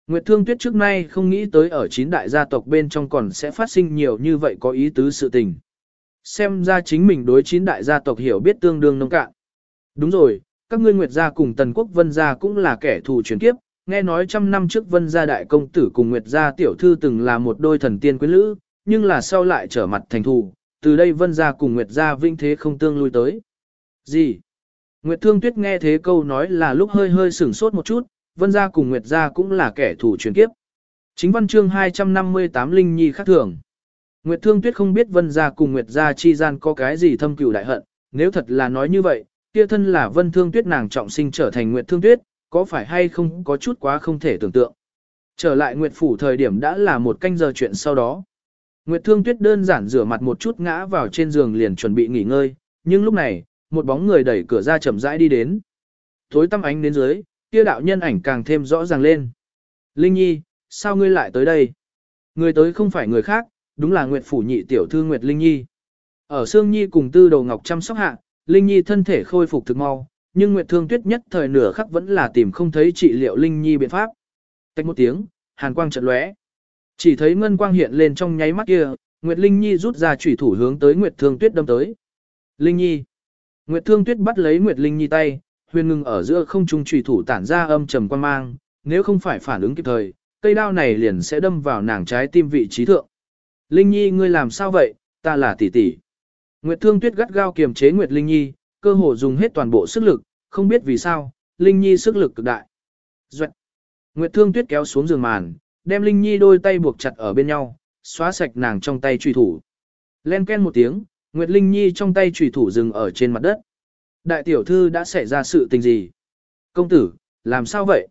Nguyệt Thương Tuyết trước nay không nghĩ tới ở chín đại gia tộc bên trong còn sẽ phát sinh nhiều như vậy có ý tứ sự tình. Xem ra chính mình đối chín đại gia tộc hiểu biết tương đương nông cạn. Đúng rồi, các ngươi Nguyệt gia cùng Tần Quốc Vân gia cũng là kẻ thù truyền kiếp, nghe nói trăm năm trước Vân gia đại công tử cùng Nguyệt gia tiểu thư từng là một đôi thần tiên quyến lữ, nhưng là sau lại trở mặt thành thù, từ đây Vân gia cùng Nguyệt gia vinh thế không tương lui tới. Gì? Nguyệt Thương Tuyết nghe thế câu nói là lúc hơi hơi sửng sốt một chút, Vân gia cùng Nguyệt gia cũng là kẻ thù truyền kiếp. Chính văn chương 258 Linh Nhi khác thường. Nguyệt Thương Tuyết không biết Vân gia cùng Nguyệt gia chi gian có cái gì thâm cừu đại hận, nếu thật là nói như vậy, kia thân là Vân Thương Tuyết nàng trọng sinh trở thành Nguyệt Thương Tuyết, có phải hay không có chút quá không thể tưởng tượng. Trở lại Nguyệt phủ thời điểm đã là một canh giờ chuyện sau đó. Nguyệt Thương Tuyết đơn giản rửa mặt một chút ngã vào trên giường liền chuẩn bị nghỉ ngơi, nhưng lúc này, một bóng người đẩy cửa ra chậm rãi đi đến. Thối tăm ánh đến dưới, kia đạo nhân ảnh càng thêm rõ ràng lên. Linh Nhi, sao ngươi lại tới đây? Người tới không phải người khác, đúng là Nguyệt Phủ nhị tiểu thư Nguyệt Linh Nhi. Ở Sương Nhi cùng Tư Đầu Ngọc chăm sóc hạ, Linh Nhi thân thể khôi phục thực mau, nhưng Nguyệt Thương Tuyết nhất thời nửa khắc vẫn là tìm không thấy trị liệu Linh Nhi biện pháp. Tách một tiếng, hàn quang chợt lóe. Chỉ thấy ngân quang hiện lên trong nháy mắt kia, Nguyệt Linh Nhi rút ra chủy thủ hướng tới Nguyệt Thương Tuyết đâm tới. Linh Nhi. Nguyệt Thương Tuyết bắt lấy Nguyệt Linh Nhi tay, huyền ngừng ở giữa không trung trùy thủ tản ra âm trầm quan mang, nếu không phải phản ứng kịp thời, cây đao này liền sẽ đâm vào nàng trái tim vị trí thượng. Linh Nhi ngươi làm sao vậy, ta là tỷ tỷ. Nguyệt Thương Tuyết gắt gao kiềm chế Nguyệt Linh Nhi, cơ hồ dùng hết toàn bộ sức lực, không biết vì sao, Linh Nhi sức lực cực đại. Duệ. Nguyệt Thương Tuyết kéo xuống giường màn, đem Linh Nhi đôi tay buộc chặt ở bên nhau, xóa sạch nàng trong tay truy thủ. Len ken một tiếng, Nguyệt Linh Nhi trong tay truy thủ dừng ở trên mặt đất. Đại tiểu thư đã xảy ra sự tình gì? Công tử, làm sao vậy?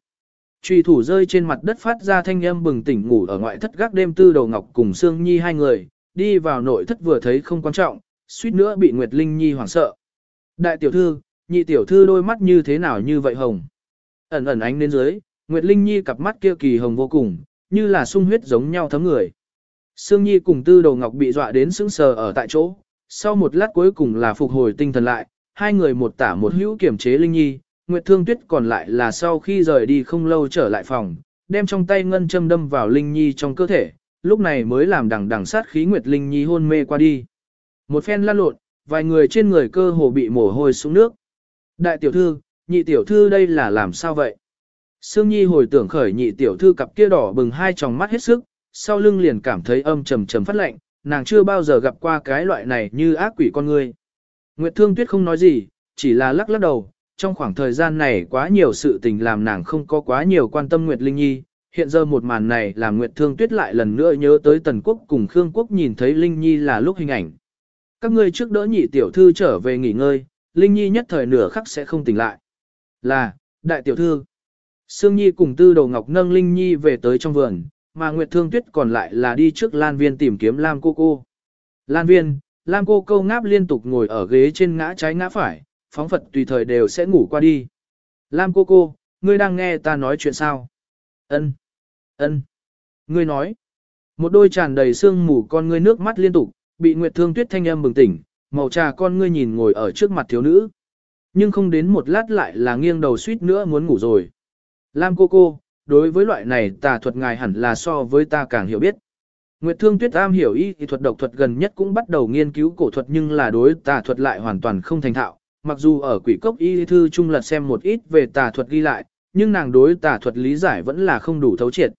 Trùy thủ rơi trên mặt đất phát ra thanh âm bừng tỉnh ngủ ở ngoại thất gác đêm tư đầu ngọc cùng Sương Nhi hai người, đi vào nội thất vừa thấy không quan trọng, suýt nữa bị Nguyệt Linh Nhi hoảng sợ. Đại tiểu thư, nhị tiểu thư đôi mắt như thế nào như vậy hồng? Ẩn ẩn ánh lên dưới, Nguyệt Linh Nhi cặp mắt kia kỳ hồng vô cùng, như là sung huyết giống nhau thấm người. Sương Nhi cùng tư đầu ngọc bị dọa đến sững sờ ở tại chỗ, sau một lát cuối cùng là phục hồi tinh thần lại, hai người một tả một hữu kiểm chế Linh Nhi, Nguyệt Thương Tuyết còn lại là sau khi rời đi không lâu trở lại phòng, đem trong tay ngân châm đâm vào Linh Nhi trong cơ thể, lúc này mới làm đằng đằng sát khí Nguyệt Linh Nhi hôn mê qua đi. Một phen lăn lộn, vài người trên người cơ hồ bị mồ hôi xuống nước. Đại tiểu thư, nhị tiểu thư đây là làm sao vậy? Sương Nhi hồi tưởng khởi nhị tiểu thư cặp kia đỏ bừng hai tròng mắt hết sức, sau lưng liền cảm thấy âm trầm trầm phát lạnh, nàng chưa bao giờ gặp qua cái loại này như ác quỷ con người. Nguyệt Thương Tuyết không nói gì, chỉ là lắc lắc đầu, trong khoảng thời gian này quá nhiều sự tình làm nàng không có quá nhiều quan tâm Nguyệt Linh Nhi, hiện giờ một màn này làm Nguyệt Thương Tuyết lại lần nữa nhớ tới Tần Quốc cùng Khương Quốc nhìn thấy Linh Nhi là lúc hình ảnh. Các ngươi trước đỡ nhị tiểu thư trở về nghỉ ngơi, Linh Nhi nhất thời nửa khắc sẽ không tỉnh lại. Là, đại tiểu thư. Sương Nhi cùng Tư Đầu Ngọc nâng Linh Nhi về tới trong vườn, mà Nguyệt Thương Tuyết còn lại là đi trước Lan Viên tìm kiếm Lam cô cô. Lan Viên, Lam cô câu ngáp liên tục ngồi ở ghế trên ngã trái ngã phải, phóng Phật tùy thời đều sẽ ngủ qua đi. Lam cô cô, ngươi đang nghe ta nói chuyện sao? Ân, ân. Ngươi nói. Một đôi tràn đầy sương mù con ngươi nước mắt liên tục, bị Nguyệt Thương Tuyết thanh âm bừng tỉnh, màu trà con ngươi nhìn ngồi ở trước mặt thiếu nữ. Nhưng không đến một lát lại là nghiêng đầu suýt nữa muốn ngủ rồi. Lam cô cô, đối với loại này tà thuật ngài hẳn là so với ta càng hiểu biết. Nguyệt Thương Tuyết am hiểu y thuật độc thuật gần nhất cũng bắt đầu nghiên cứu cổ thuật nhưng là đối tà thuật lại hoàn toàn không thành thạo. Mặc dù ở quỷ cốc y thư trung lật xem một ít về tà thuật ghi lại, nhưng nàng đối tà thuật lý giải vẫn là không đủ thấu triệt.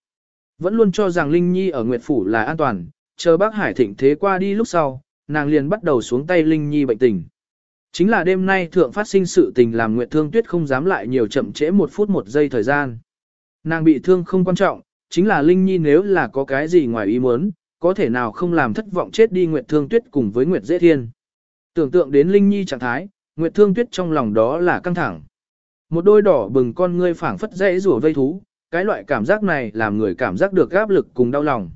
Vẫn luôn cho rằng Linh Nhi ở Nguyệt Phủ là an toàn, chờ bác Hải thịnh thế qua đi lúc sau, nàng liền bắt đầu xuống tay Linh Nhi bệnh tình. Chính là đêm nay thượng phát sinh sự tình làm Nguyệt Thương Tuyết không dám lại nhiều chậm trễ một phút một giây thời gian. Nàng bị thương không quan trọng, chính là Linh Nhi nếu là có cái gì ngoài ý muốn, có thể nào không làm thất vọng chết đi Nguyệt Thương Tuyết cùng với Nguyệt Dễ Thiên. Tưởng tượng đến Linh Nhi trạng thái, Nguyệt Thương Tuyết trong lòng đó là căng thẳng. Một đôi đỏ bừng con ngươi phảng phất dễ rủa vây thú, cái loại cảm giác này làm người cảm giác được áp lực cùng đau lòng.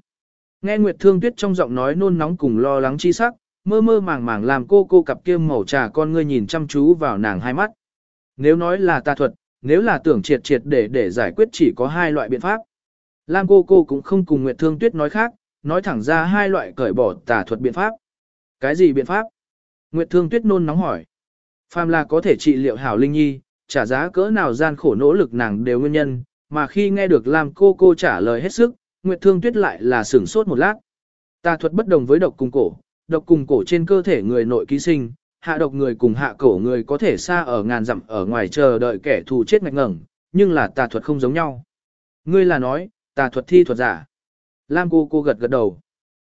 Nghe Nguyệt Thương Tuyết trong giọng nói nôn nóng cùng lo lắng chi sắc, mơ mơ màng màng làm cô cô cặp kia màu trà con ngươi nhìn chăm chú vào nàng hai mắt. Nếu nói là tà thuật, nếu là tưởng triệt triệt để để giải quyết chỉ có hai loại biện pháp. Lam cô cô cũng không cùng Nguyệt Thương Tuyết nói khác, nói thẳng ra hai loại cởi bỏ tà thuật biện pháp. Cái gì biện pháp? Nguyệt Thương Tuyết nôn nóng hỏi. Phàm là có thể trị liệu hảo linh nhi, trả giá cỡ nào gian khổ nỗ lực nàng đều nguyên nhân, mà khi nghe được Lam cô cô trả lời hết sức, Nguyệt Thương Tuyết lại là sửng sốt một lát. Tà thuật bất đồng với độc cùng cổ, độc cùng cổ trên cơ thể người nội ký sinh, hạ độc người cùng hạ cổ người có thể xa ở ngàn dặm ở ngoài chờ đợi kẻ thù chết ngạch ngẩn, nhưng là tà thuật không giống nhau. Ngươi là nói, tà thuật thi thuật giả. Lam cô cô gật gật đầu.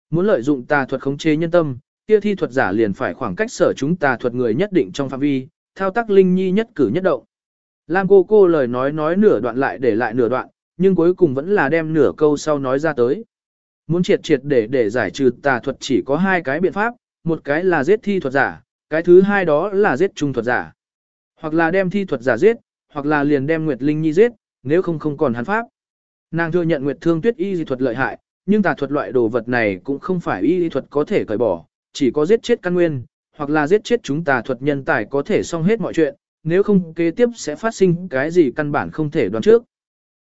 Muốn lợi dụng tà thuật khống chế nhân tâm, kia thi thuật giả liền phải khoảng cách sở chúng tà thuật người nhất định trong phạm vi, thao tác linh nhi nhất cử nhất động. Lam cô cô lời nói nói nửa đoạn lại để lại nửa đoạn, nhưng cuối cùng vẫn là đem nửa câu sau nói ra tới. Muốn triệt triệt để để giải trừ tà thuật chỉ có hai cái biện pháp, một cái là giết thi thuật giả, cái thứ hai đó là giết trung thuật giả. Hoặc là đem thi thuật giả giết, hoặc là liền đem Nguyệt Linh Nhi giết, nếu không không còn hắn pháp. Nàng thừa nhận Nguyệt Thương Tuyết y dị thuật lợi hại, nhưng tà thuật loại đồ vật này cũng không phải y dị thuật có thể cởi bỏ, chỉ có giết chết căn nguyên, hoặc là giết chết chúng tà thuật nhân tài có thể xong hết mọi chuyện, nếu không kế tiếp sẽ phát sinh cái gì căn bản không thể đoán trước.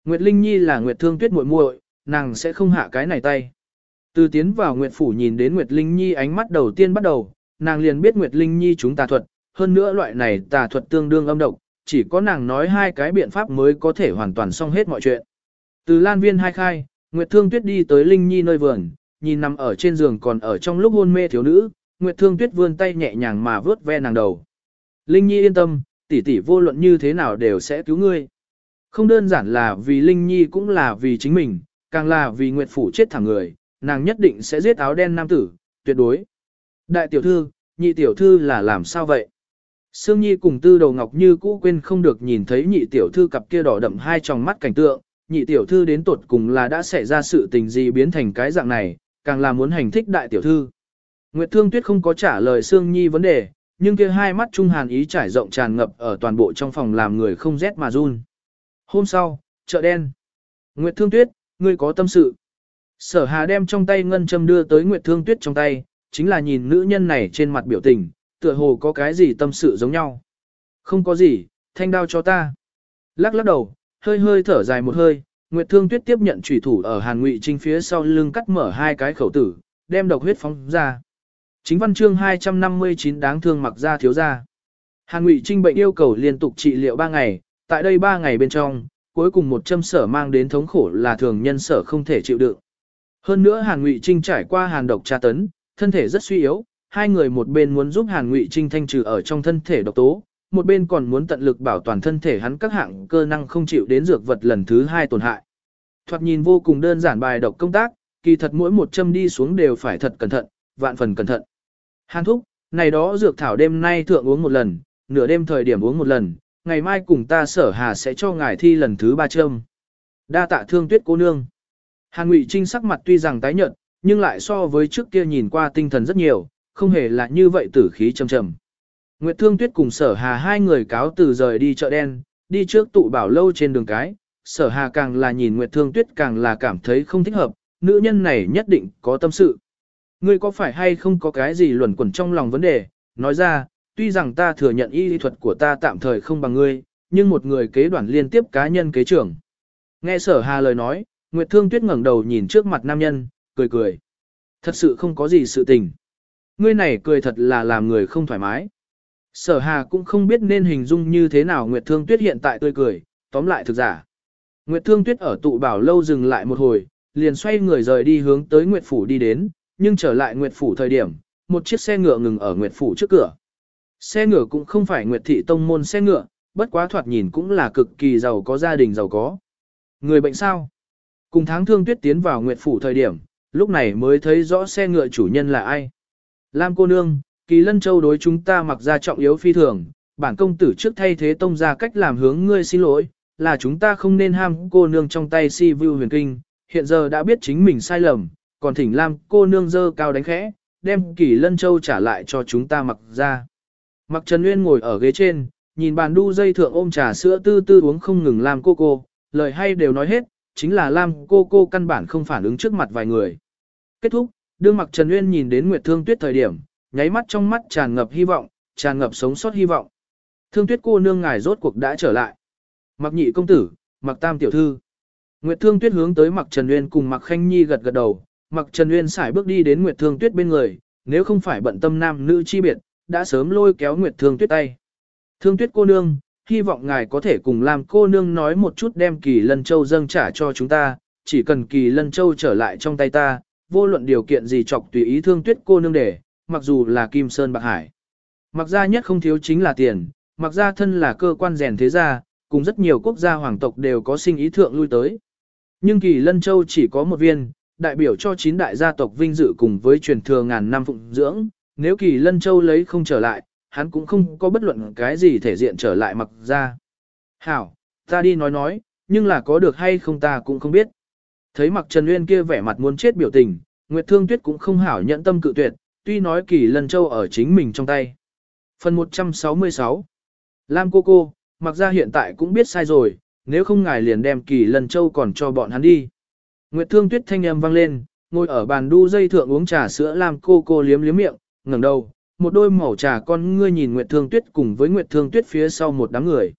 Nguyệt Linh Nhi là Nguyệt Thương Tuyết muội muội, nàng sẽ không hạ cái này tay. Từ tiến vào Nguyệt Phủ nhìn đến Nguyệt Linh Nhi ánh mắt đầu tiên bắt đầu, nàng liền biết Nguyệt Linh Nhi chúng tà thuật, hơn nữa loại này tà thuật tương đương âm độc, chỉ có nàng nói hai cái biện pháp mới có thể hoàn toàn xong hết mọi chuyện. Từ Lan Viên hai khai, Nguyệt Thương Tuyết đi tới Linh Nhi nơi vườn, nhìn nằm ở trên giường còn ở trong lúc hôn mê thiếu nữ, Nguyệt Thương Tuyết vươn tay nhẹ nhàng mà vớt ve nàng đầu. Linh Nhi yên tâm, tỷ tỷ vô luận như thế nào đều sẽ cứu ngươi. Không đơn giản là vì Linh Nhi cũng là vì chính mình, càng là vì Nguyệt Phủ chết thẳng người, nàng nhất định sẽ giết áo đen nam tử, tuyệt đối. Đại tiểu thư, nhị tiểu thư là làm sao vậy? Sương Nhi cùng tư đầu ngọc như cũ quên không được nhìn thấy nhị tiểu thư cặp kia đỏ đậm hai tròng mắt cảnh tượng, nhị tiểu thư đến tuột cùng là đã xảy ra sự tình gì biến thành cái dạng này, càng là muốn hành thích đại tiểu thư. Nguyệt Thương Tuyết không có trả lời Sương Nhi vấn đề, nhưng kia hai mắt trung hàn ý trải rộng tràn ngập ở toàn bộ trong phòng làm người không rét mà run. Hôm sau, chợ đen. Nguyệt Thương Tuyết, ngươi có tâm sự. Sở Hà đem trong tay ngân châm đưa tới Nguyệt Thương Tuyết trong tay, chính là nhìn nữ nhân này trên mặt biểu tình, tựa hồ có cái gì tâm sự giống nhau. Không có gì, thanh đao cho ta. Lắc lắc đầu, hơi hơi thở dài một hơi, Nguyệt Thương Tuyết tiếp nhận chủy thủ ở Hàn Ngụy Trinh phía sau lưng cắt mở hai cái khẩu tử, đem độc huyết phóng ra. Chính văn chương 259 đáng thương mặc ra thiếu ra. Hàn Ngụy Trinh bệnh yêu cầu liên tục trị liệu 3 ngày, tại đây 3 ngày bên trong, cuối cùng một châm sở mang đến thống khổ là thường nhân sở không thể chịu đựng. Hơn nữa Hàn Ngụy Trinh trải qua hàn độc tra tấn, thân thể rất suy yếu, hai người một bên muốn giúp Hàn Ngụy Trinh thanh trừ ở trong thân thể độc tố, một bên còn muốn tận lực bảo toàn thân thể hắn các hạng cơ năng không chịu đến dược vật lần thứ hai tổn hại. Thoạt nhìn vô cùng đơn giản bài độc công tác, kỳ thật mỗi một châm đi xuống đều phải thật cẩn thận, vạn phần cẩn thận. Hàn thúc, này đó dược thảo đêm nay thượng uống một lần, nửa đêm thời điểm uống một lần, ngày mai cùng ta sở hà sẽ cho ngài thi lần thứ ba châm. Đa tạ thương tuyết cô nương. Hàn Ngụy Trinh sắc mặt tuy rằng tái nhợt, nhưng lại so với trước kia nhìn qua tinh thần rất nhiều, không hề là như vậy tử khí trầm trầm. Nguyệt Thương Tuyết cùng Sở Hà hai người cáo từ rời đi chợ đen, đi trước tụ bảo lâu trên đường cái, Sở Hà càng là nhìn Nguyệt Thương Tuyết càng là cảm thấy không thích hợp, nữ nhân này nhất định có tâm sự. Ngươi có phải hay không có cái gì luẩn quẩn trong lòng vấn đề, nói ra, tuy rằng ta thừa nhận y lý thuật của ta tạm thời không bằng ngươi, nhưng một người kế đoàn liên tiếp cá nhân kế trưởng. Nghe Sở Hà lời nói, Nguyệt Thương Tuyết ngẩng đầu nhìn trước mặt nam nhân, cười cười. Thật sự không có gì sự tình. Ngươi này cười thật là làm người không thoải mái. Sở Hà cũng không biết nên hình dung như thế nào Nguyệt Thương Tuyết hiện tại tươi cười, tóm lại thực giả. Nguyệt Thương Tuyết ở tụ bảo lâu dừng lại một hồi, liền xoay người rời đi hướng tới Nguyệt Phủ đi đến, nhưng trở lại Nguyệt Phủ thời điểm, một chiếc xe ngựa ngừng ở Nguyệt Phủ trước cửa. Xe ngựa cũng không phải Nguyệt Thị Tông môn xe ngựa, bất quá thoạt nhìn cũng là cực kỳ giàu có gia đình giàu có. Người bệnh sao? Cùng tháng thương tuyết tiến vào Nguyệt Phủ thời điểm, lúc này mới thấy rõ xe ngựa chủ nhân là ai. Lam cô nương, kỳ lân châu đối chúng ta mặc ra trọng yếu phi thường, bản công tử trước thay thế tông ra cách làm hướng ngươi xin lỗi, là chúng ta không nên ham cô nương trong tay si view huyền kinh, hiện giờ đã biết chính mình sai lầm, còn thỉnh Lam cô nương dơ cao đánh khẽ, đem kỳ lân châu trả lại cho chúng ta mặc ra. Mặc Trần Nguyên ngồi ở ghế trên, nhìn bàn đu dây thượng ôm trà sữa tư tư uống không ngừng làm cô cô, lời hay đều nói hết, chính là Lam cô cô căn bản không phản ứng trước mặt vài người. Kết thúc, đương Mặc Trần Nguyên nhìn đến Nguyệt Thương Tuyết thời điểm, nháy mắt trong mắt tràn ngập hy vọng, tràn ngập sống sót hy vọng. Thương Tuyết cô nương ngài rốt cuộc đã trở lại. Mặc nhị công tử, Mặc tam tiểu thư. Nguyệt Thương Tuyết hướng tới Mặc Trần Uyên cùng Mặc Khanh Nhi gật gật đầu, Mặc Trần Uyên xài bước đi đến Nguyệt Thương Tuyết bên người, nếu không phải bận tâm nam nữ chi biệt, đã sớm lôi kéo Nguyệt Thương Tuyết tay. Thương Tuyết cô nương, hy vọng ngài có thể cùng làm cô nương nói một chút đem kỳ lân châu dâng trả cho chúng ta, chỉ cần kỳ lân châu trở lại trong tay ta, vô luận điều kiện gì chọc tùy ý Thương Tuyết cô nương để, mặc dù là Kim Sơn Bạc Hải. Mặc ra nhất không thiếu chính là tiền, mặc ra thân là cơ quan rèn thế gia, cùng rất nhiều quốc gia hoàng tộc đều có sinh ý thượng lui tới. Nhưng kỳ lân châu chỉ có một viên, đại biểu cho chín đại gia tộc vinh dự cùng với truyền thừa ngàn năm phụng dưỡng, nếu kỳ lân châu lấy không trở lại, hắn cũng không có bất luận cái gì thể diện trở lại mặc ra. Hảo, ta đi nói nói, nhưng là có được hay không ta cũng không biết. Thấy mặc Trần Nguyên kia vẻ mặt muốn chết biểu tình, Nguyệt Thương Tuyết cũng không hảo nhận tâm cự tuyệt, tuy nói kỳ lân châu ở chính mình trong tay. Phần 166 Lam cô cô, mặc ra hiện tại cũng biết sai rồi, nếu không ngài liền đem kỳ lân châu còn cho bọn hắn đi. Nguyệt Thương Tuyết thanh âm vang lên, ngồi ở bàn đu dây thượng uống trà sữa Lam cô cô liếm liếm miệng, ngẩng đầu, một đôi màu trà con ngươi nhìn Nguyệt Thương Tuyết cùng với Nguyệt Thương Tuyết phía sau một đám người.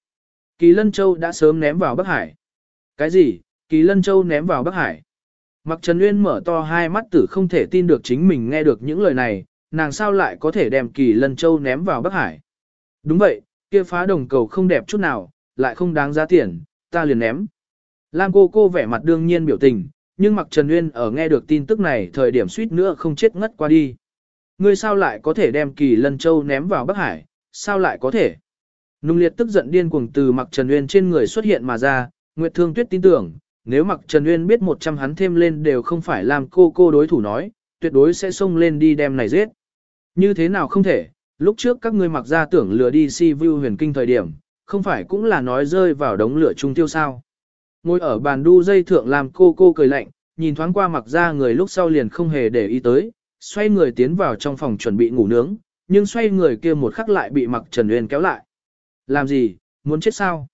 Kỳ Lân Châu đã sớm ném vào Bắc Hải. Cái gì? Kỳ Lân Châu ném vào Bắc Hải. Mặc Trần Uyên mở to hai mắt tử không thể tin được chính mình nghe được những lời này, nàng sao lại có thể đem Kỳ Lân Châu ném vào Bắc Hải. Đúng vậy, kia phá đồng cầu không đẹp chút nào, lại không đáng giá tiền, ta liền ném. Lam cô cô vẻ mặt đương nhiên biểu tình, nhưng Mặc Trần Uyên ở nghe được tin tức này thời điểm suýt nữa không chết ngất qua đi. Ngươi sao lại có thể đem kỳ lân châu ném vào Bắc Hải, sao lại có thể? Nung liệt tức giận điên cuồng từ Mặc Trần Uyên trên người xuất hiện mà ra, Nguyệt Thương Tuyết tin tưởng, nếu Mặc Trần Uyên biết 100 hắn thêm lên đều không phải làm cô cô đối thủ nói, tuyệt đối sẽ xông lên đi đem này giết. Như thế nào không thể, lúc trước các ngươi mặc ra tưởng lừa đi si view huyền kinh thời điểm, không phải cũng là nói rơi vào đống lửa trung tiêu sao. Ngồi ở bàn đu dây thượng làm cô cô cười lạnh, nhìn thoáng qua mặc ra người lúc sau liền không hề để ý tới, xoay người tiến vào trong phòng chuẩn bị ngủ nướng, nhưng xoay người kia một khắc lại bị mặc Trần Uyên kéo lại. Làm gì, muốn chết sao?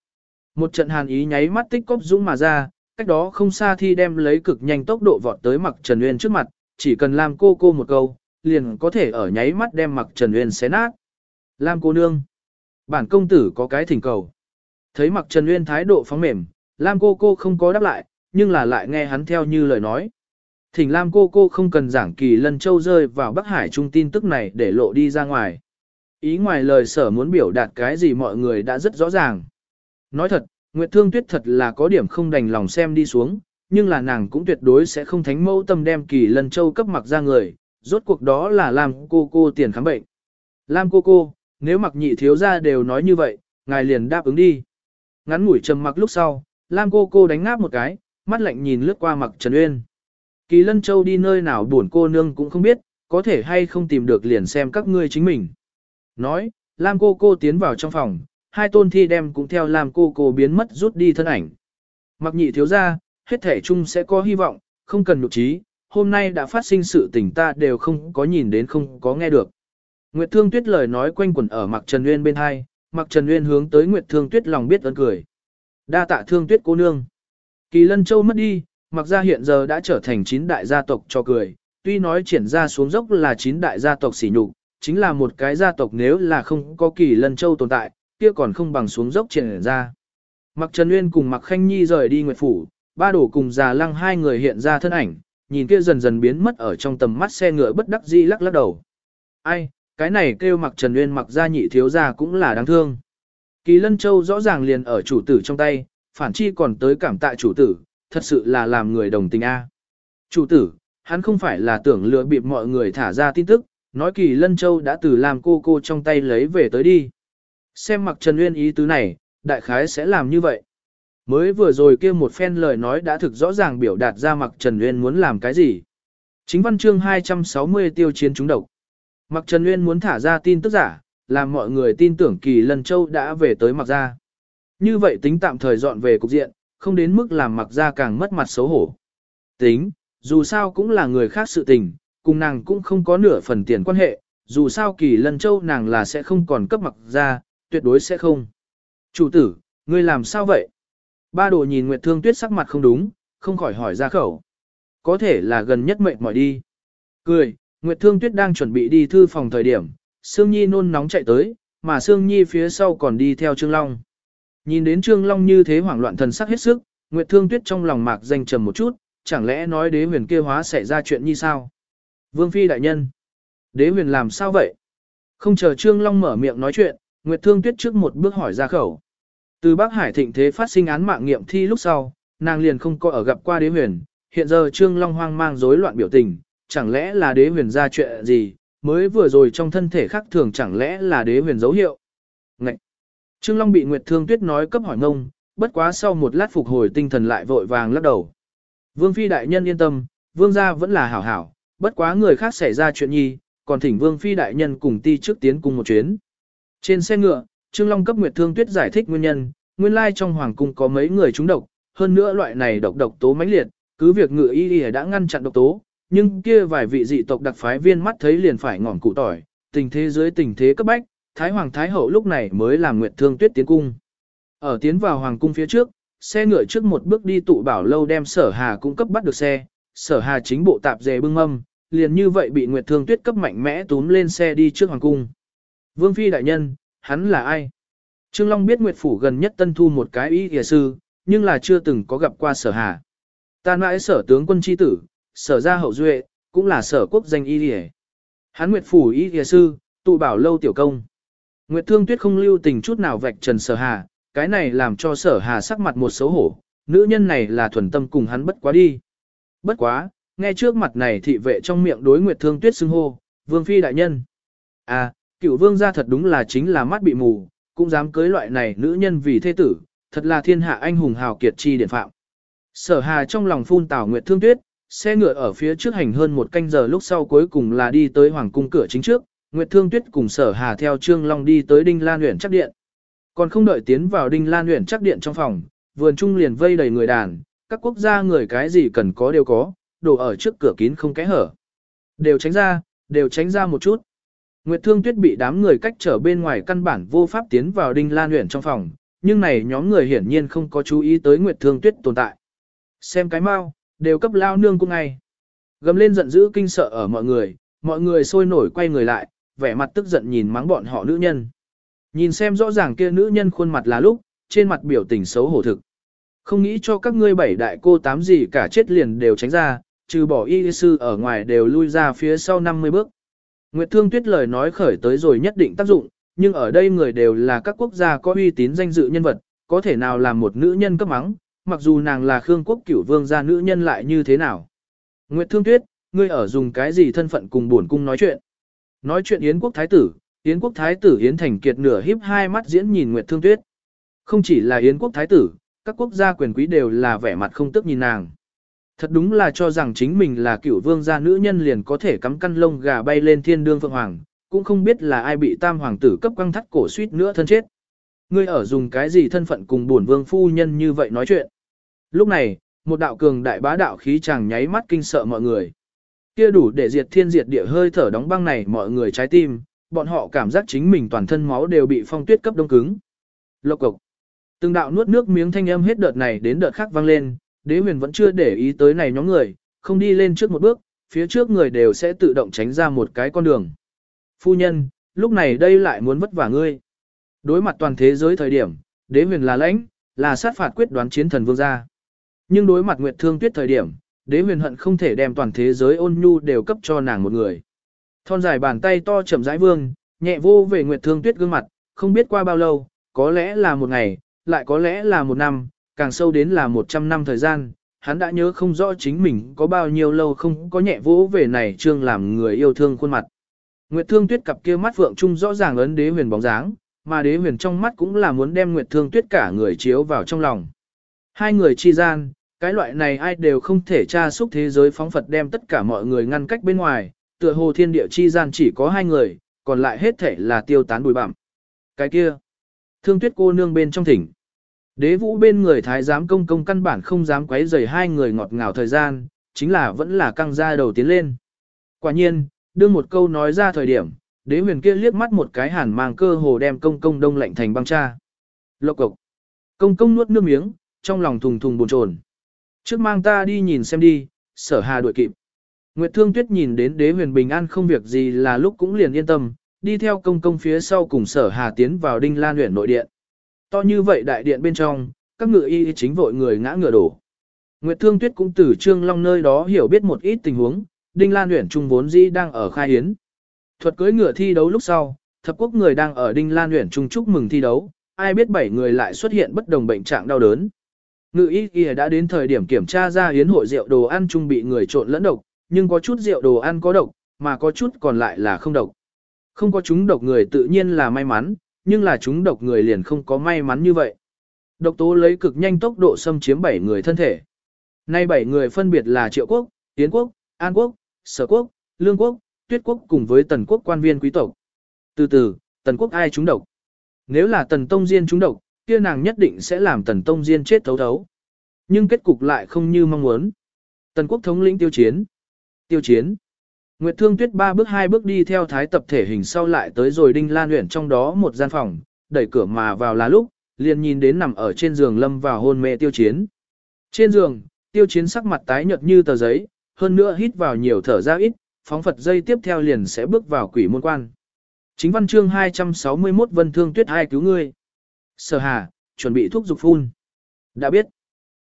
Một trận hàn ý nháy mắt tích cốc dũng mà ra, cách đó không xa thi đem lấy cực nhanh tốc độ vọt tới mặc Trần Uyên trước mặt, chỉ cần làm cô cô một câu, liền có thể ở nháy mắt đem mặc Trần Uyên xé nát. Lam cô nương. Bản công tử có cái thỉnh cầu. Thấy mặc Trần Uyên thái độ phóng mềm, Lam cô cô không có đáp lại, nhưng là lại nghe hắn theo như lời nói. Thỉnh Lam cô cô không cần giảng kỳ lân châu rơi vào Bắc Hải trung tin tức này để lộ đi ra ngoài. Ý ngoài lời sở muốn biểu đạt cái gì mọi người đã rất rõ ràng. Nói thật, Nguyệt Thương Tuyết thật là có điểm không đành lòng xem đi xuống, nhưng là nàng cũng tuyệt đối sẽ không thánh mẫu tâm đem kỳ lân châu cấp mặc ra người, rốt cuộc đó là Lam cô cô tiền khám bệnh. Lam cô cô, nếu mặc nhị thiếu ra đều nói như vậy, ngài liền đáp ứng đi. Ngắn ngủi trầm mặc lúc sau, Lam cô cô đánh ngáp một cái, mắt lạnh nhìn lướt qua mặc Trần Uyên. Kỳ Lân Châu đi nơi nào buồn cô nương cũng không biết, có thể hay không tìm được liền xem các ngươi chính mình. Nói, Lam cô cô tiến vào trong phòng, hai tôn thi đem cũng theo làm cô cô biến mất rút đi thân ảnh. Mặc nhị thiếu ra, hết thể chung sẽ có hy vọng, không cần nhục trí, hôm nay đã phát sinh sự tình ta đều không có nhìn đến không có nghe được. Nguyệt Thương Tuyết lời nói quanh quẩn ở Mặc Trần Nguyên bên hai, Mặc Trần Nguyên hướng tới Nguyệt Thương Tuyết lòng biết ơn cười. Đa tạ Thương Tuyết cô nương. Kỳ Lân Châu mất đi, mặc gia hiện giờ đã trở thành chín đại gia tộc cho cười, tuy nói triển ra xuống dốc là chín đại gia tộc sỉ nhục, chính là một cái gia tộc nếu là không có kỳ lân châu tồn tại, kia còn không bằng xuống dốc triển ra. Mặc Trần Nguyên cùng Mặc Khanh Nhi rời đi Nguyệt Phủ, ba đổ cùng già lăng hai người hiện ra thân ảnh, nhìn kia dần dần biến mất ở trong tầm mắt xe ngựa bất đắc dĩ lắc lắc đầu. Ai, cái này kêu Mặc Trần Nguyên mặc ra nhị thiếu gia cũng là đáng thương. Kỳ Lân Châu rõ ràng liền ở chủ tử trong tay, phản chi còn tới cảm tạ chủ tử, thật sự là làm người đồng tình a. Chủ tử, hắn không phải là tưởng lừa bịp mọi người thả ra tin tức, nói kỳ lân châu đã từ làm cô cô trong tay lấy về tới đi. Xem mặc Trần Uyên ý tứ này, đại khái sẽ làm như vậy. Mới vừa rồi kia một phen lời nói đã thực rõ ràng biểu đạt ra mặc Trần Uyên muốn làm cái gì. Chính văn chương 260 tiêu chiến chúng độc. Mặc Trần Uyên muốn thả ra tin tức giả, làm mọi người tin tưởng kỳ lân châu đã về tới mặc gia như vậy tính tạm thời dọn về cục diện, không đến mức làm mặc gia càng mất mặt xấu hổ. Tính, dù sao cũng là người khác sự tình, cùng nàng cũng không có nửa phần tiền quan hệ, dù sao kỳ lân châu nàng là sẽ không còn cấp mặc ra, tuyệt đối sẽ không. Chủ tử, ngươi làm sao vậy? Ba đồ nhìn Nguyệt Thương Tuyết sắc mặt không đúng, không khỏi hỏi ra khẩu. Có thể là gần nhất mệt mỏi đi. Cười, Nguyệt Thương Tuyết đang chuẩn bị đi thư phòng thời điểm, Sương Nhi nôn nóng chạy tới, mà Sương Nhi phía sau còn đi theo Trương Long. Nhìn đến Trương Long như thế hoảng loạn thần sắc hết sức, Nguyệt Thương Tuyết trong lòng mạc danh trầm một chút, chẳng lẽ nói đế huyền kia hóa xảy ra chuyện như sao? Vương Phi đại nhân. Đế huyền làm sao vậy? Không chờ Trương Long mở miệng nói chuyện, Nguyệt Thương Tuyết trước một bước hỏi ra khẩu. Từ Bắc Hải thịnh thế phát sinh án mạng nghiệm thi lúc sau, nàng liền không có ở gặp qua đế huyền, hiện giờ Trương Long hoang mang rối loạn biểu tình, chẳng lẽ là đế huyền ra chuyện gì, mới vừa rồi trong thân thể khác thường chẳng lẽ là đế huyền dấu hiệu. Ngậy! Trương Long bị Nguyệt Thương Tuyết nói cấp hỏi ngông, bất quá sau một lát phục hồi tinh thần lại vội vàng lắc đầu. Vương Phi đại nhân yên tâm, Vương gia vẫn là hảo hảo, bất quá người khác xảy ra chuyện nhi, còn thỉnh Vương Phi đại nhân cùng ti trước tiến cùng một chuyến. Trên xe ngựa, Trương Long cấp Nguyệt Thương Tuyết giải thích nguyên nhân, nguyên lai trong hoàng cung có mấy người trúng độc, hơn nữa loại này độc độc tố mãnh liệt, cứ việc ngựa y y đã ngăn chặn độc tố, nhưng kia vài vị dị tộc đặc phái viên mắt thấy liền phải ngỏm cụ tỏi, tình thế dưới tình thế cấp bách, Thái Hoàng Thái Hậu lúc này mới làm Nguyệt Thương Tuyết tiến cung. Ở tiến vào hoàng cung phía trước, xe ngựa trước một bước đi tụ bảo lâu đem sở hà cung cấp bắt được xe, sở hà chính bộ tạp dề bưng mâm, liền như vậy bị Nguyệt Thương Tuyết cấp mạnh mẽ túm lên xe đi trước hoàng cung. Vương Phi đại nhân, hắn là ai? Trương Long biết Nguyệt Phủ gần nhất tân thu một cái ý kìa sư, nhưng là chưa từng có gặp qua sở hà. Ta mãi sở tướng quân chi tử, sở gia hậu duệ, cũng là sở quốc danh y kìa. Hắn Nguyệt Phủ ý kìa sư, tụ bảo lâu tiểu công. Nguyệt Thương Tuyết không lưu tình chút nào vạch trần sở hà, cái này làm cho sở hà sắc mặt một xấu hổ, nữ nhân này là thuần tâm cùng hắn bất quá đi. Bất quá, nghe trước mặt này thị vệ trong miệng đối Nguyệt Thương Tuyết xưng hô, vương phi đại nhân. À, cựu vương gia thật đúng là chính là mắt bị mù, cũng dám cưới loại này nữ nhân vì thế tử, thật là thiên hạ anh hùng hào kiệt chi điển phạm. Sở hà trong lòng phun tảo Nguyệt Thương Tuyết, xe ngựa ở phía trước hành hơn một canh giờ lúc sau cuối cùng là đi tới hoàng cung cửa chính trước, Nguyệt Thương Tuyết cùng Sở Hà theo Trương Long đi tới Đinh Lan Uyển chắc điện. Còn không đợi tiến vào Đinh Lan Uyển chắc điện trong phòng, vườn trung liền vây đầy người đàn, các quốc gia người cái gì cần có đều có, đồ ở trước cửa kín không kẽ hở. Đều tránh ra, đều tránh ra một chút. Nguyệt Thương Tuyết bị đám người cách trở bên ngoài căn bản vô pháp tiến vào Đinh Lan Uyển trong phòng, nhưng này nhóm người hiển nhiên không có chú ý tới Nguyệt Thương Tuyết tồn tại. Xem cái mau, đều cấp lao nương cung ngay. Gầm lên giận dữ kinh sợ ở mọi người, mọi người sôi nổi quay người lại, vẻ mặt tức giận nhìn mắng bọn họ nữ nhân. Nhìn xem rõ ràng kia nữ nhân khuôn mặt là lúc, trên mặt biểu tình xấu hổ thực. Không nghĩ cho các ngươi bảy đại cô tám gì cả chết liền đều tránh ra, trừ bỏ y sư ở ngoài đều lui ra phía sau 50 bước. Nguyệt Thương Tuyết lời nói khởi tới rồi nhất định tác dụng, nhưng ở đây người đều là các quốc gia có uy tín danh dự nhân vật, có thể nào làm một nữ nhân cấp mắng, mặc dù nàng là Khương quốc cửu vương gia nữ nhân lại như thế nào. Nguyệt Thương Tuyết, ngươi ở dùng cái gì thân phận cùng buồn cung nói chuyện. Nói chuyện Yến quốc thái tử, Yến quốc thái tử Yến Thành Kiệt nửa híp hai mắt diễn nhìn Nguyệt Thương Tuyết. Không chỉ là Yến quốc thái tử, các quốc gia quyền quý đều là vẻ mặt không tức nhìn nàng. Thật đúng là cho rằng chính mình là cựu vương gia nữ nhân liền có thể cắm căn lông gà bay lên thiên đương phượng hoàng, cũng không biết là ai bị tam hoàng tử cấp căng thắt cổ suýt nữa thân chết. Ngươi ở dùng cái gì thân phận cùng bổn vương phu nhân như vậy nói chuyện. Lúc này, một đạo cường đại bá đạo khí chàng nháy mắt kinh sợ mọi người. Kia đủ để diệt thiên diệt địa hơi thở đóng băng này mọi người trái tim, bọn họ cảm giác chính mình toàn thân máu đều bị phong tuyết cấp đông cứng. Lộc cục. Từng đạo nuốt nước miếng thanh âm hết đợt này đến đợt khác vang lên, đế huyền vẫn chưa để ý tới này nhóm người, không đi lên trước một bước, phía trước người đều sẽ tự động tránh ra một cái con đường. Phu nhân, lúc này đây lại muốn vất vả ngươi. Đối mặt toàn thế giới thời điểm, đế huyền là lãnh, là sát phạt quyết đoán chiến thần vương gia. Nhưng đối mặt Nguyệt Thương Tuyết thời điểm, đế huyền hận không thể đem toàn thế giới ôn nhu đều cấp cho nàng một người. Thon dài bàn tay to chậm rãi vương, nhẹ vô về Nguyệt Thương Tuyết gương mặt, không biết qua bao lâu, có lẽ là một ngày, lại có lẽ là một năm, càng sâu đến là một trăm năm thời gian, hắn đã nhớ không rõ chính mình có bao nhiêu lâu không có nhẹ vỗ về này trương làm người yêu thương khuôn mặt. Nguyệt Thương Tuyết cặp kia mắt vượng trung rõ ràng ấn đế huyền bóng dáng, mà đế huyền trong mắt cũng là muốn đem Nguyệt Thương Tuyết cả người chiếu vào trong lòng. Hai người chi gian, cái loại này ai đều không thể tra xúc thế giới phóng Phật đem tất cả mọi người ngăn cách bên ngoài, tựa hồ thiên địa chi gian chỉ có hai người, còn lại hết thể là tiêu tán bụi bặm. Cái kia, thương tuyết cô nương bên trong thỉnh. Đế vũ bên người thái giám công công căn bản không dám quấy rầy hai người ngọt ngào thời gian, chính là vẫn là căng ra đầu tiến lên. Quả nhiên, đương một câu nói ra thời điểm, đế huyền kia liếc mắt một cái hàn mang cơ hồ đem công công đông lạnh thành băng cha. Lộc cộc. Công công nuốt nước miếng, trong lòng thùng thùng buồn chồn. Trước mang ta đi nhìn xem đi, sở hà đuổi kịp. Nguyệt Thương Tuyết nhìn đến đế huyền bình an không việc gì là lúc cũng liền yên tâm, đi theo công công phía sau cùng sở hà tiến vào đinh lan huyện nội điện. To như vậy đại điện bên trong, các ngựa y chính vội người ngã ngựa đổ. Nguyệt Thương Tuyết cũng từ Trương Long nơi đó hiểu biết một ít tình huống, Đinh Lan uyển Trung vốn dĩ đang ở khai hiến. Thuật cưới ngựa thi đấu lúc sau, thập quốc người đang ở Đinh Lan uyển Trung chúc mừng thi đấu, ai biết bảy người lại xuất hiện bất đồng bệnh trạng đau đớn. Ngự y kia đã đến thời điểm kiểm tra ra hiến hội rượu đồ ăn chung bị người trộn lẫn độc, nhưng có chút rượu đồ ăn có độc, mà có chút còn lại là không độc. Không có chúng độc người tự nhiên là may mắn, nhưng là chúng độc người liền không có may mắn như vậy. Độc tố lấy cực nhanh tốc độ xâm chiếm 7 người thân thể. Nay 7 người phân biệt là Triệu Quốc, Tiến Quốc, An Quốc, Sở Quốc, Lương Quốc, Tuyết Quốc cùng với Tần Quốc quan viên quý tộc. Từ từ, Tần Quốc ai chúng độc? Nếu là Tần Tông Diên chúng độc, kia nàng nhất định sẽ làm Tần Tông Diên chết thấu thấu. Nhưng kết cục lại không như mong muốn. Tần Quốc thống lĩnh tiêu chiến. Tiêu chiến. Nguyệt Thương Tuyết ba bước hai bước đi theo thái tập thể hình sau lại tới rồi Đinh Lan Uyển trong đó một gian phòng, đẩy cửa mà vào là lúc, liền nhìn đến nằm ở trên giường lâm vào hôn mê tiêu chiến. Trên giường, tiêu chiến sắc mặt tái nhợt như tờ giấy, hơn nữa hít vào nhiều thở ra ít, phóng Phật dây tiếp theo liền sẽ bước vào quỷ môn quan. Chính văn chương 261 Vân Thương Tuyết hai cứu ngươi. Sở Hà, chuẩn bị thuốc dục phun. Đã biết.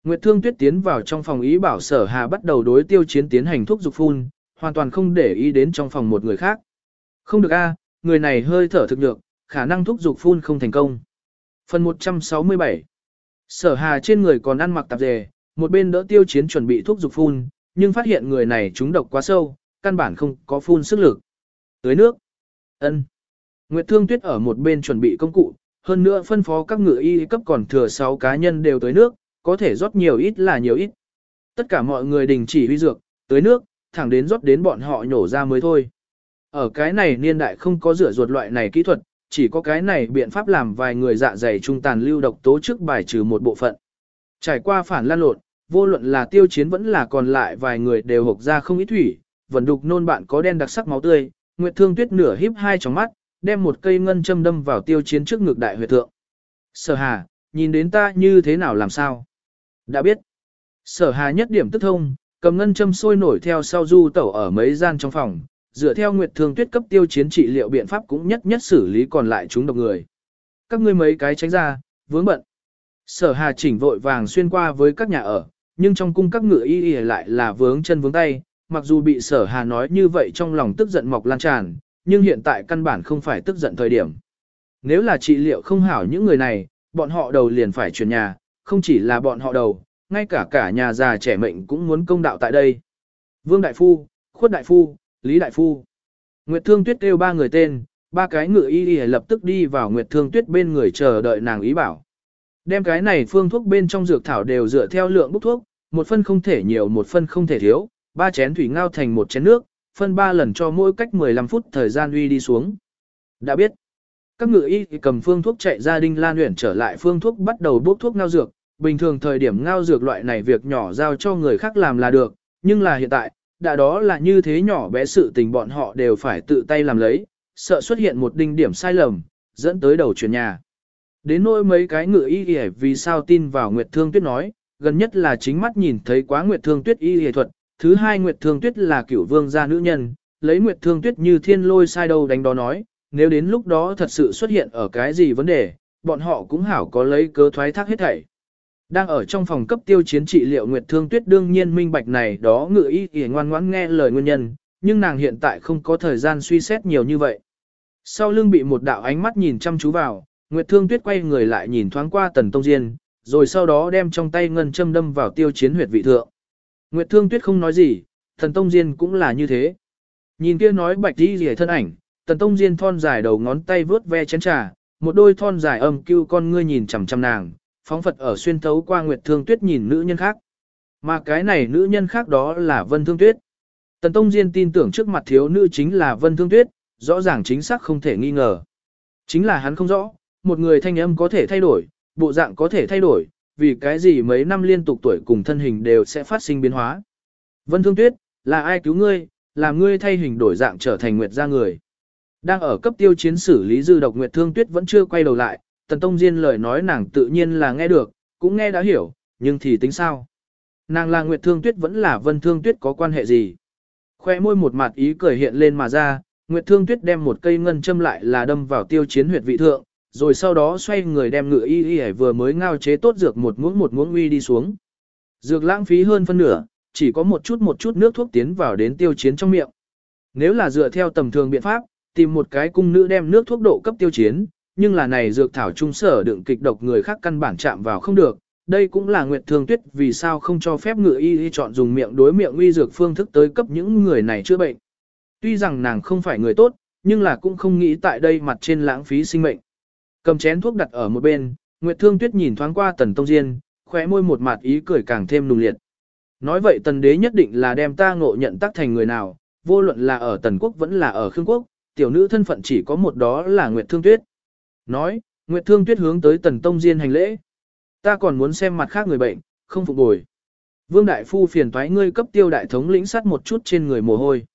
Nguyệt Thương Tuyết tiến vào trong phòng ý bảo Sở Hà bắt đầu đối tiêu chiến tiến hành thuốc dục phun, hoàn toàn không để ý đến trong phòng một người khác. Không được a, người này hơi thở thực được, khả năng thuốc dục phun không thành công. Phần 167 Sở Hà trên người còn ăn mặc tạp dề, một bên đỡ tiêu chiến chuẩn bị thuốc dục phun, nhưng phát hiện người này trúng độc quá sâu, căn bản không có phun sức lực. Tới nước. ân Nguyệt Thương Tuyết ở một bên chuẩn bị công cụ, hơn nữa phân phó các ngựa y cấp còn thừa 6 cá nhân đều tới nước, có thể rót nhiều ít là nhiều ít. Tất cả mọi người đình chỉ huy dược, tới nước, thẳng đến rót đến bọn họ nhổ ra mới thôi. Ở cái này niên đại không có rửa ruột loại này kỹ thuật, chỉ có cái này biện pháp làm vài người dạ dày trung tàn lưu độc tố trước bài trừ một bộ phận. Trải qua phản lan lột, vô luận là tiêu chiến vẫn là còn lại vài người đều hộc ra không ít thủy, vẫn đục nôn bạn có đen đặc sắc máu tươi, Nguyệt Thương Tuyết nửa híp hai tròng mắt, đem một cây ngân châm đâm vào tiêu chiến trước ngực đại huyệt thượng. Sở Hà, nhìn đến ta như thế nào làm sao? Đã biết. Sở Hà nhất điểm tức thông, cầm ngân châm sôi nổi theo sau du tẩu ở mấy gian trong phòng, dựa theo Nguyệt Thương Tuyết cấp tiêu chiến trị liệu biện pháp cũng nhất nhất xử lý còn lại chúng độc người. Các ngươi mấy cái tránh ra, vướng bận. Sở Hà chỉnh vội vàng xuyên qua với các nhà ở, nhưng trong cung các ngựa y y lại là vướng chân vướng tay, mặc dù bị Sở Hà nói như vậy trong lòng tức giận mọc lan tràn, nhưng hiện tại căn bản không phải tức giận thời điểm. Nếu là trị liệu không hảo những người này, bọn họ đầu liền phải chuyển nhà, không chỉ là bọn họ đầu, ngay cả cả nhà già trẻ mệnh cũng muốn công đạo tại đây. Vương Đại Phu, Khuất Đại Phu, Lý Đại Phu. Nguyệt Thương Tuyết kêu ba người tên, ba cái ngựa y y lập tức đi vào Nguyệt Thương Tuyết bên người chờ đợi nàng ý bảo. Đem cái này phương thuốc bên trong dược thảo đều dựa theo lượng bốc thuốc, một phân không thể nhiều một phân không thể thiếu, ba chén thủy ngao thành một chén nước, phân ba lần cho mỗi cách 15 phút thời gian uy đi xuống. Đã biết, các ngựa y cầm phương thuốc chạy ra đinh lan luyện trở lại phương thuốc bắt đầu bốc thuốc ngao dược, bình thường thời điểm ngao dược loại này việc nhỏ giao cho người khác làm là được, nhưng là hiện tại, đã đó là như thế nhỏ bé sự tình bọn họ đều phải tự tay làm lấy, sợ xuất hiện một đinh điểm sai lầm, dẫn tới đầu chuyển nhà. Đến nỗi mấy cái ngựa y y vì sao tin vào Nguyệt Thương Tuyết nói, gần nhất là chính mắt nhìn thấy quá Nguyệt Thương Tuyết y y thuật, thứ hai Nguyệt Thương Tuyết là cửu vương gia nữ nhân, lấy Nguyệt Thương Tuyết như thiên lôi sai đâu đánh đó nói, nếu đến lúc đó thật sự xuất hiện ở cái gì vấn đề, bọn họ cũng hảo có lấy cớ thoái thác hết thảy. Đang ở trong phòng cấp tiêu chiến trị liệu Nguyệt Thương Tuyết đương nhiên minh bạch này đó ngự ý y ngoan ngoãn nghe lời nguyên nhân, nhưng nàng hiện tại không có thời gian suy xét nhiều như vậy. Sau lưng bị một đạo ánh mắt nhìn chăm chú vào, Nguyệt Thương Tuyết quay người lại nhìn thoáng qua Tần Tông Diên, rồi sau đó đem trong tay ngân châm đâm vào tiêu chiến huyệt vị thượng. Nguyệt Thương Tuyết không nói gì, Tần Tông Diên cũng là như thế. Nhìn kia nói bạch đi rỉa thân ảnh, Tần Tông Diên thon dài đầu ngón tay vướt ve chén trà, một đôi thon dài âm cưu con ngươi nhìn chằm chằm nàng, phóng phật ở xuyên thấu qua Nguyệt Thương Tuyết nhìn nữ nhân khác. Mà cái này nữ nhân khác đó là Vân Thương Tuyết. Tần Tông Diên tin tưởng trước mặt thiếu nữ chính là Vân Thương Tuyết, rõ ràng chính xác không thể nghi ngờ. Chính là hắn không rõ, một người thanh âm có thể thay đổi, bộ dạng có thể thay đổi, vì cái gì mấy năm liên tục tuổi cùng thân hình đều sẽ phát sinh biến hóa. Vân Thương Tuyết, là ai cứu ngươi, làm ngươi thay hình đổi dạng trở thành Nguyệt gia người. Đang ở cấp tiêu chiến xử lý dư độc Nguyệt Thương Tuyết vẫn chưa quay đầu lại, Tần Tông Diên lời nói nàng tự nhiên là nghe được, cũng nghe đã hiểu, nhưng thì tính sao? Nàng là Nguyệt Thương Tuyết vẫn là Vân Thương Tuyết có quan hệ gì? Khoe môi một mặt ý cười hiện lên mà ra, Nguyệt Thương Tuyết đem một cây ngân châm lại là đâm vào tiêu chiến huyệt vị thượng, rồi sau đó xoay người đem ngựa y y vừa mới ngao chế tốt dược một muỗng một muỗng uy đi xuống. Dược lãng phí hơn phân nửa, chỉ có một chút một chút nước thuốc tiến vào đến tiêu chiến trong miệng. Nếu là dựa theo tầm thường biện pháp, tìm một cái cung nữ đem nước thuốc độ cấp tiêu chiến, nhưng là này dược thảo trung sở đựng kịch độc người khác căn bản chạm vào không được. Đây cũng là Nguyệt Thương Tuyết vì sao không cho phép ngựa y y chọn dùng miệng đối miệng uy dược phương thức tới cấp những người này chữa bệnh. Tuy rằng nàng không phải người tốt, nhưng là cũng không nghĩ tại đây mặt trên lãng phí sinh mệnh. Cầm chén thuốc đặt ở một bên, Nguyệt Thương Tuyết nhìn thoáng qua Tần Tông Diên, khóe môi một mặt ý cười càng thêm nùng liệt. Nói vậy Tần Đế nhất định là đem ta ngộ nhận tác thành người nào, vô luận là ở Tần Quốc vẫn là ở Khương Quốc, tiểu nữ thân phận chỉ có một đó là Nguyệt Thương Tuyết. Nói, Nguyệt Thương Tuyết hướng tới Tần Tông Diên hành lễ. Ta còn muốn xem mặt khác người bệnh, không phục bồi. Vương Đại Phu phiền toái ngươi cấp tiêu đại thống lĩnh sát một chút trên người mồ hôi.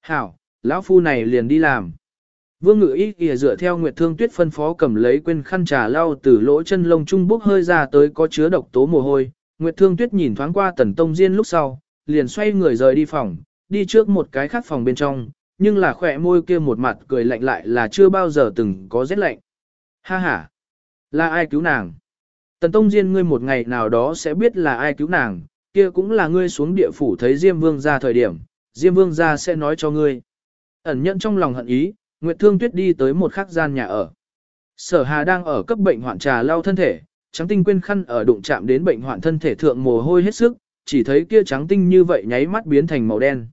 Hảo, lão phu này liền đi làm. Vương ngự y kìa dựa theo Nguyệt Thương Tuyết phân phó cầm lấy quên khăn trà lau từ lỗ chân lông trung bốc hơi ra tới có chứa độc tố mồ hôi. Nguyệt Thương Tuyết nhìn thoáng qua Tần Tông Diên lúc sau, liền xoay người rời đi phòng, đi trước một cái khác phòng bên trong, nhưng là khỏe môi kia một mặt cười lạnh lại là chưa bao giờ từng có rét lạnh. Ha ha! Là ai cứu nàng? Tần Tông Diên ngươi một ngày nào đó sẽ biết là ai cứu nàng, kia cũng là ngươi xuống địa phủ thấy Diêm Vương ra thời điểm, Diêm Vương ra sẽ nói cho ngươi. Ẩn nhận trong lòng hận ý, Nguyệt Thương Tuyết đi tới một khắc gian nhà ở. Sở Hà đang ở cấp bệnh hoạn trà lau thân thể, trắng tinh quên khăn ở đụng chạm đến bệnh hoạn thân thể thượng mồ hôi hết sức, chỉ thấy kia trắng tinh như vậy nháy mắt biến thành màu đen.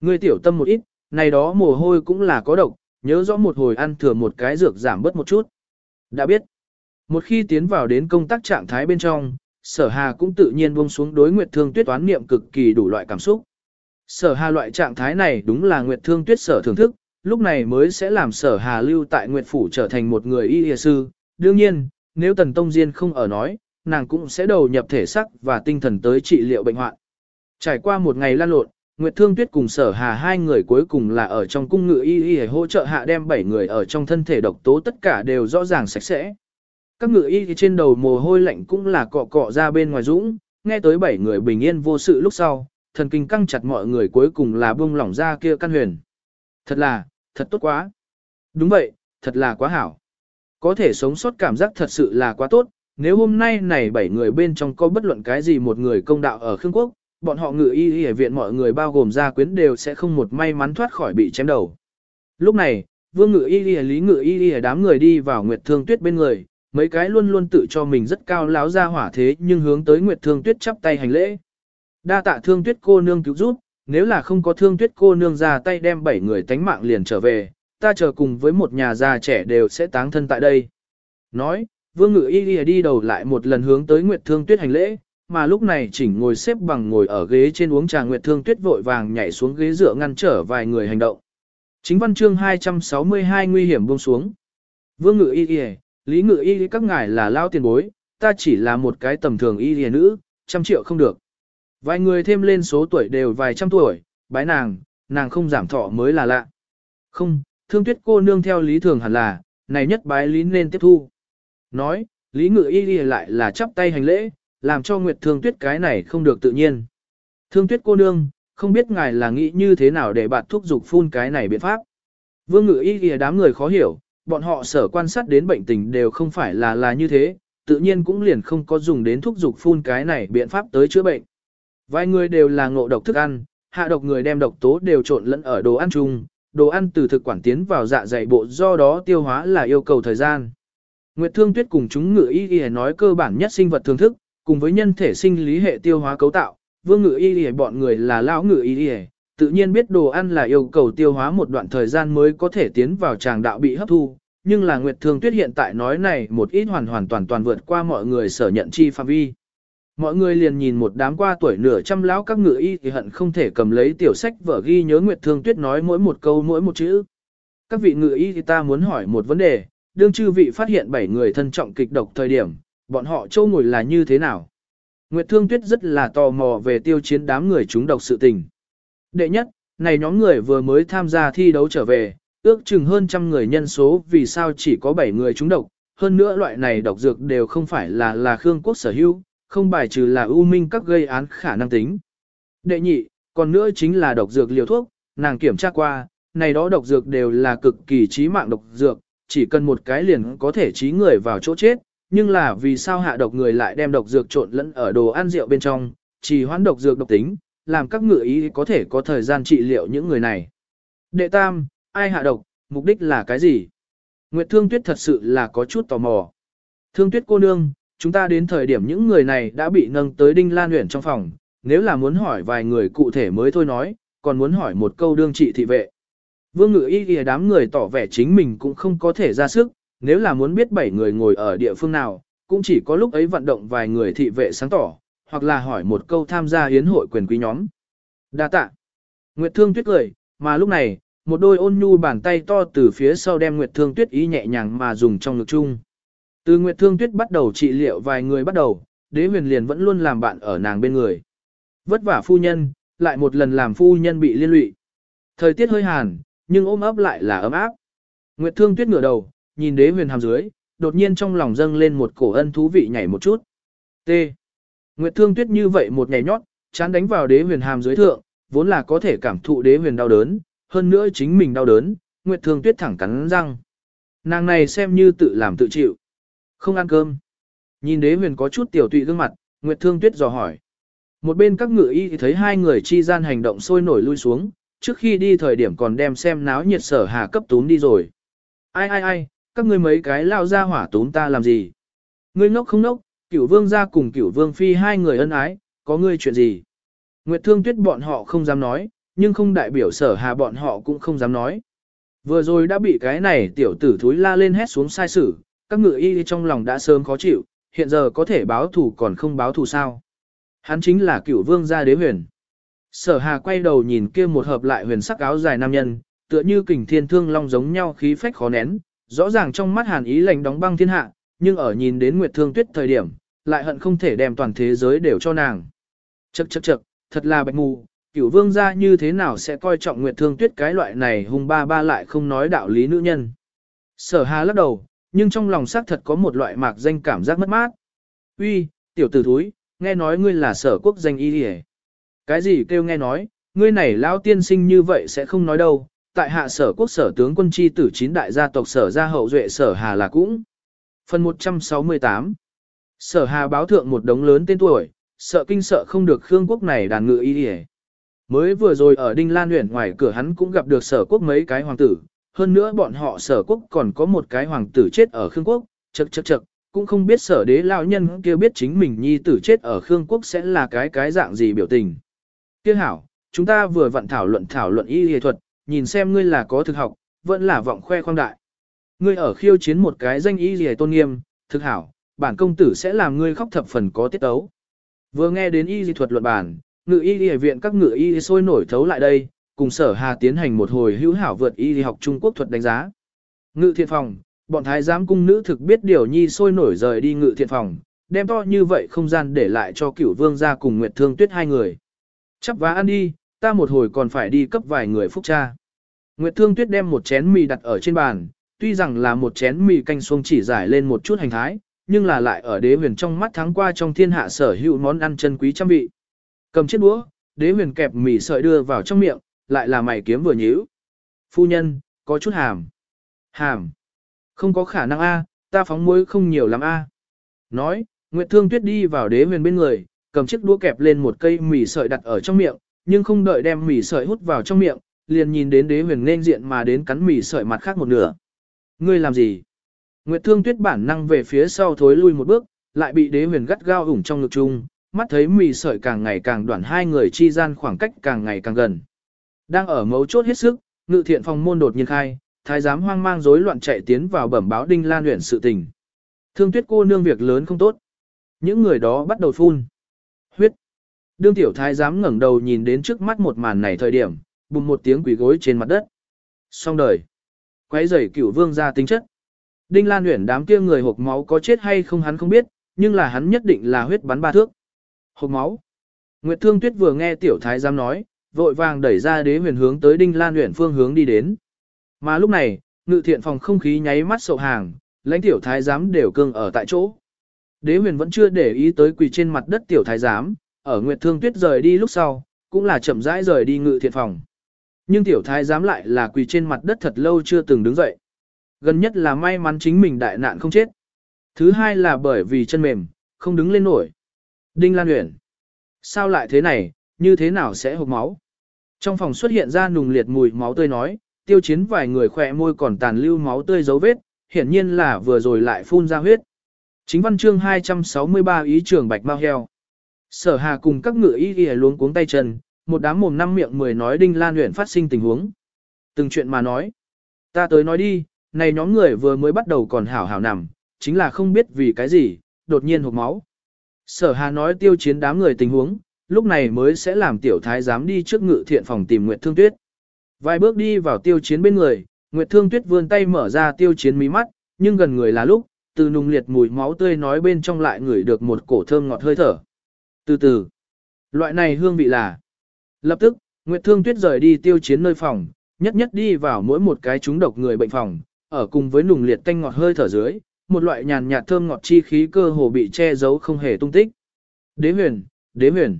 Ngươi tiểu tâm một ít, này đó mồ hôi cũng là có độc, nhớ rõ một hồi ăn thừa một cái dược giảm bớt một chút. Đã biết, một khi tiến vào đến công tác trạng thái bên trong, sở hà cũng tự nhiên buông xuống đối nguyệt thương tuyết toán niệm cực kỳ đủ loại cảm xúc. Sở hà loại trạng thái này đúng là nguyệt thương tuyết sở thưởng thức, lúc này mới sẽ làm sở hà lưu tại nguyệt phủ trở thành một người y y sư. Đương nhiên, nếu tần tông diên không ở nói, nàng cũng sẽ đầu nhập thể sắc và tinh thần tới trị liệu bệnh hoạn. Trải qua một ngày lan lộn, Nguyệt Thương Tuyết cùng Sở Hà hai người cuối cùng là ở trong cung ngự y y hỗ trợ hạ đem bảy người ở trong thân thể độc tố tất cả đều rõ ràng sạch sẽ. Các ngự y trên đầu mồ hôi lạnh cũng là cọ cọ ra bên ngoài dũng, nghe tới bảy người bình yên vô sự lúc sau, thần kinh căng chặt mọi người cuối cùng là buông lỏng ra kia căn huyền. Thật là, thật tốt quá. Đúng vậy, thật là quá hảo. Có thể sống sót cảm giác thật sự là quá tốt, nếu hôm nay này bảy người bên trong có bất luận cái gì một người công đạo ở Khương Quốc, bọn họ ngự y y ở viện mọi người bao gồm gia quyến đều sẽ không một may mắn thoát khỏi bị chém đầu. Lúc này, vương ngự y y lý ngự y y đám người đi vào Nguyệt Thương Tuyết bên người, mấy cái luôn luôn tự cho mình rất cao láo ra hỏa thế nhưng hướng tới Nguyệt Thương Tuyết chắp tay hành lễ. Đa tạ Thương Tuyết cô nương cứu giúp, nếu là không có Thương Tuyết cô nương ra tay đem bảy người tánh mạng liền trở về, ta chờ cùng với một nhà già trẻ đều sẽ táng thân tại đây. Nói, Vương Ngự Y Y đi đầu lại một lần hướng tới Nguyệt Thương Tuyết hành lễ, mà lúc này chỉnh ngồi xếp bằng ngồi ở ghế trên uống trà Nguyệt Thương Tuyết vội vàng nhảy xuống ghế dựa ngăn trở vài người hành động. Chính văn chương 262 nguy hiểm buông xuống. Vương Ngự Y Y, Lý Ngự Y các ngài là lao tiền bối, ta chỉ là một cái tầm thường y y nữ, trăm triệu không được. Vài người thêm lên số tuổi đều vài trăm tuổi, bái nàng, nàng không giảm thọ mới là lạ. Không, thương tuyết cô nương theo lý thường hẳn là, này nhất bái lý nên tiếp thu. Nói, lý ngự y y lại là chắp tay hành lễ, làm cho Nguyệt Thương Tuyết cái này không được tự nhiên. Thương Tuyết cô nương, không biết ngài là nghĩ như thế nào để bạn thúc dục phun cái này biện pháp. Vương ngự y y đám người khó hiểu, bọn họ sở quan sát đến bệnh tình đều không phải là là như thế, tự nhiên cũng liền không có dùng đến thuốc dục phun cái này biện pháp tới chữa bệnh. Vài người đều là ngộ độc thức ăn, hạ độc người đem độc tố đều trộn lẫn ở đồ ăn chung, đồ ăn từ thực quản tiến vào dạ dày bộ do đó tiêu hóa là yêu cầu thời gian. Nguyệt Thương Tuyết cùng chúng ngự y y nói cơ bản nhất sinh vật thường thức, cùng với nhân thể sinh lý hệ tiêu hóa cấu tạo, vương ngự y y bọn người là lão ngự y y, tự nhiên biết đồ ăn là yêu cầu tiêu hóa một đoạn thời gian mới có thể tiến vào tràng đạo bị hấp thu, nhưng là Nguyệt Thương Tuyết hiện tại nói này một ít hoàn hoàn toàn toàn vượt qua mọi người sở nhận chi phạm vi. Mọi người liền nhìn một đám qua tuổi nửa trăm lão các ngự y thì hận không thể cầm lấy tiểu sách vở ghi nhớ Nguyệt Thương Tuyết nói mỗi một câu mỗi một chữ. Các vị ngự y thì ta muốn hỏi một vấn đề, đương chư vị phát hiện bảy người thân trọng kịch độc thời điểm, bọn họ châu ngồi là như thế nào? Nguyệt Thương Tuyết rất là tò mò về tiêu chiến đám người chúng độc sự tình. Đệ nhất, này nhóm người vừa mới tham gia thi đấu trở về, ước chừng hơn trăm người nhân số vì sao chỉ có 7 người chúng độc, hơn nữa loại này độc dược đều không phải là là Khương quốc sở hữu, không bài trừ là ưu minh các gây án khả năng tính. Đệ nhị, còn nữa chính là độc dược liều thuốc, nàng kiểm tra qua, này đó độc dược đều là cực kỳ chí mạng độc dược, chỉ cần một cái liền có thể trí người vào chỗ chết, nhưng là vì sao hạ độc người lại đem độc dược trộn lẫn ở đồ ăn rượu bên trong, chỉ hoãn độc dược độc tính, làm các ngựa ý có thể có thời gian trị liệu những người này. Đệ tam, ai hạ độc, mục đích là cái gì? Nguyệt Thương Tuyết thật sự là có chút tò mò. Thương Tuyết cô nương, chúng ta đến thời điểm những người này đã bị nâng tới Đinh Lan Uyển trong phòng, nếu là muốn hỏi vài người cụ thể mới thôi nói, còn muốn hỏi một câu đương trị thị vệ. Vương ngự y đám người tỏ vẻ chính mình cũng không có thể ra sức, nếu là muốn biết bảy người ngồi ở địa phương nào, cũng chỉ có lúc ấy vận động vài người thị vệ sáng tỏ, hoặc là hỏi một câu tham gia hiến hội quyền quý nhóm. Đa tạ. Nguyệt Thương Tuyết cười, mà lúc này, một đôi ôn nhu bàn tay to từ phía sau đem Nguyệt Thương Tuyết ý nhẹ nhàng mà dùng trong ngực chung. Từ Nguyệt Thương Tuyết bắt đầu trị liệu vài người bắt đầu, đế huyền liền vẫn luôn làm bạn ở nàng bên người. Vất vả phu nhân, lại một lần làm phu nhân bị liên lụy. Thời tiết hơi hàn, nhưng ôm ấp lại là ấm áp. Nguyệt Thương Tuyết ngửa đầu, nhìn đế huyền hàm dưới, đột nhiên trong lòng dâng lên một cổ ân thú vị nhảy một chút. T. Nguyệt Thương Tuyết như vậy một nhảy nhót, chán đánh vào đế huyền hàm dưới thượng, vốn là có thể cảm thụ đế huyền đau đớn, hơn nữa chính mình đau đớn, Nguyệt Thương Tuyết thẳng cắn răng. Nàng này xem như tự làm tự chịu. Không ăn cơm. Nhìn đế huyền có chút tiểu tụy gương mặt, Nguyệt Thương Tuyết dò hỏi. Một bên các ngự y thì thấy hai người chi gian hành động sôi nổi lui xuống, trước khi đi thời điểm còn đem xem náo nhiệt sở hà cấp túm đi rồi. Ai ai ai, các ngươi mấy cái lao ra hỏa tốn ta làm gì? Ngươi ngốc không ngốc, cửu vương ra cùng cửu vương phi hai người ân ái, có ngươi chuyện gì? Nguyệt thương tuyết bọn họ không dám nói, nhưng không đại biểu sở hà bọn họ cũng không dám nói. Vừa rồi đã bị cái này tiểu tử thúi la lên hét xuống sai sử, các ngự y trong lòng đã sớm khó chịu, hiện giờ có thể báo thù còn không báo thù sao. Hắn chính là cửu vương gia đế huyền. Sở hà quay đầu nhìn kia một hợp lại huyền sắc áo dài nam nhân, tựa như kình thiên thương long giống nhau khí phách khó nén, rõ ràng trong mắt hàn ý lạnh đóng băng thiên hạ, nhưng ở nhìn đến Nguyệt Thương Tuyết thời điểm, lại hận không thể đem toàn thế giới đều cho nàng. Chậc chậc chậc, thật là bạch mù, cửu vương gia như thế nào sẽ coi trọng Nguyệt Thương Tuyết cái loại này hung ba ba lại không nói đạo lý nữ nhân. Sở hà lắc đầu, nhưng trong lòng xác thật có một loại mạc danh cảm giác mất mát. Uy, tiểu tử thúi, nghe nói ngươi là sở quốc danh y đi Cái gì kêu nghe nói, ngươi này lão tiên sinh như vậy sẽ không nói đâu, tại hạ sở quốc sở tướng quân chi tử chín đại gia tộc sở gia hậu duệ sở hà là cũng. Phần 168 Sở hà báo thượng một đống lớn tên tuổi, sợ kinh sợ không được Khương quốc này đàn ngự y đi Mới vừa rồi ở Đinh Lan huyện ngoài cửa hắn cũng gặp được sở quốc mấy cái hoàng tử, hơn nữa bọn họ sở quốc còn có một cái hoàng tử chết ở Khương quốc, chật chật chật, cũng không biết sở đế lao nhân kia biết chính mình nhi tử chết ở Khương quốc sẽ là cái cái dạng gì biểu tình. Kia hảo, chúng ta vừa vặn thảo luận thảo luận y y thuật, nhìn xem ngươi là có thực học, vẫn là vọng khoe khoang đại. Ngươi ở khiêu chiến một cái danh y gì tôn nghiêm, thực hảo, bản công tử sẽ làm ngươi khóc thập phần có tiết tấu. Vừa nghe đến y di thuật luận bản, ngự y y viện các ngự y sôi nổi thấu lại đây, cùng sở hà tiến hành một hồi hữu hảo vượt y học Trung Quốc thuật đánh giá. Ngự thiện phòng, bọn thái giám cung nữ thực biết điều nhi sôi nổi rời đi ngự thiện phòng, đem to như vậy không gian để lại cho cửu vương gia cùng Nguyệt Thương Tuyết hai người. Chắp vá ăn đi, ta một hồi còn phải đi cấp vài người phúc cha. Nguyệt Thương Tuyết đem một chén mì đặt ở trên bàn, tuy rằng là một chén mì canh xuông chỉ giải lên một chút hành thái, nhưng là lại ở đế huyền trong mắt tháng qua trong thiên hạ sở hữu món ăn chân quý trăm vị. Cầm chiếc đũa, đế huyền kẹp mì sợi đưa vào trong miệng, lại là mày kiếm vừa nhíu. Phu nhân, có chút hàm. Hàm. Không có khả năng a, ta phóng muối không nhiều lắm a. Nói, Nguyệt Thương Tuyết đi vào đế huyền bên người, cầm chiếc đũa kẹp lên một cây mì sợi đặt ở trong miệng, nhưng không đợi đem mì sợi hút vào trong miệng, liền nhìn đến đế huyền nên diện mà đến cắn mì sợi mặt khác một nửa. Ngươi làm gì? Nguyệt Thương Tuyết bản năng về phía sau thối lui một bước, lại bị đế huyền gắt gao ủng trong ngực chung, mắt thấy mì sợi càng ngày càng đoạn hai người chi gian khoảng cách càng ngày càng gần. Đang ở mấu chốt hết sức, ngự thiện phòng môn đột nhiên khai, thái giám hoang mang rối loạn chạy tiến vào bẩm báo Đinh Lan Uyển sự tình. Thương Tuyết cô nương việc lớn không tốt. Những người đó bắt đầu phun. Đương tiểu thái giám ngẩng đầu nhìn đến trước mắt một màn này thời điểm, bùng một tiếng quỷ gối trên mặt đất. Xong đời. Quấy rầy cửu vương ra tính chất. Đinh Lan Uyển đám kia người hộp máu có chết hay không hắn không biết, nhưng là hắn nhất định là huyết bắn ba thước. Hộp máu. Nguyệt Thương Tuyết vừa nghe tiểu thái giám nói, vội vàng đẩy ra đế huyền hướng tới Đinh Lan Uyển phương hướng đi đến. Mà lúc này, ngự thiện phòng không khí nháy mắt sậu hàng, lãnh tiểu thái giám đều cương ở tại chỗ. Đế huyền vẫn chưa để ý tới quỳ trên mặt đất tiểu thái giám, ở Nguyệt Thương Tuyết rời đi lúc sau, cũng là chậm rãi rời đi ngự thiện phòng. Nhưng tiểu thái giám lại là quỳ trên mặt đất thật lâu chưa từng đứng dậy. Gần nhất là may mắn chính mình đại nạn không chết. Thứ hai là bởi vì chân mềm, không đứng lên nổi. Đinh Lan Uyển, sao lại thế này, như thế nào sẽ hộc máu? Trong phòng xuất hiện ra nùng liệt mùi máu tươi nói, tiêu chiến vài người khỏe môi còn tàn lưu máu tươi dấu vết, hiển nhiên là vừa rồi lại phun ra huyết. Chính văn chương 263 ý trường bạch mau heo. Sở hà cùng các ngựa y y luống cuống tay chân, một đám mồm năm miệng mười nói đinh lan luyện phát sinh tình huống. Từng chuyện mà nói. Ta tới nói đi, này nhóm người vừa mới bắt đầu còn hảo hảo nằm, chính là không biết vì cái gì, đột nhiên hộp máu. Sở hà nói tiêu chiến đám người tình huống, lúc này mới sẽ làm tiểu thái dám đi trước ngự thiện phòng tìm Nguyệt Thương Tuyết. Vài bước đi vào tiêu chiến bên người, Nguyệt Thương Tuyết vươn tay mở ra tiêu chiến mí mắt, nhưng gần người là lúc, từ nùng liệt mùi máu tươi nói bên trong lại ngửi được một cổ thơm ngọt hơi thở. Từ từ, loại này hương vị là. Lập tức, Nguyệt Thương Tuyết rời đi tiêu chiến nơi phòng, nhất nhất đi vào mỗi một cái trúng độc người bệnh phòng, ở cùng với nùng liệt tanh ngọt hơi thở dưới, một loại nhàn nhạt thơm ngọt chi khí cơ hồ bị che giấu không hề tung tích. Đế huyền, đế huyền.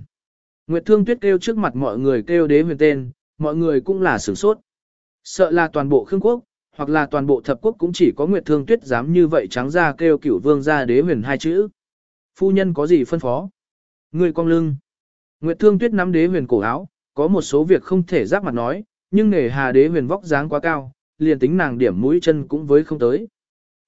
Nguyệt Thương Tuyết kêu trước mặt mọi người kêu đế huyền tên, mọi người cũng là sửng sốt. Sợ là toàn bộ Khương Quốc, hoặc là toàn bộ thập quốc cũng chỉ có Nguyệt Thương Tuyết dám như vậy trắng ra kêu cửu vương ra đế huyền hai chữ. Phu nhân có gì phân phó? Người cong lưng. Nguyệt Thương Tuyết nắm đế huyền cổ áo, có một số việc không thể giáp mặt nói, nhưng nghề hà đế huyền vóc dáng quá cao, liền tính nàng điểm mũi chân cũng với không tới.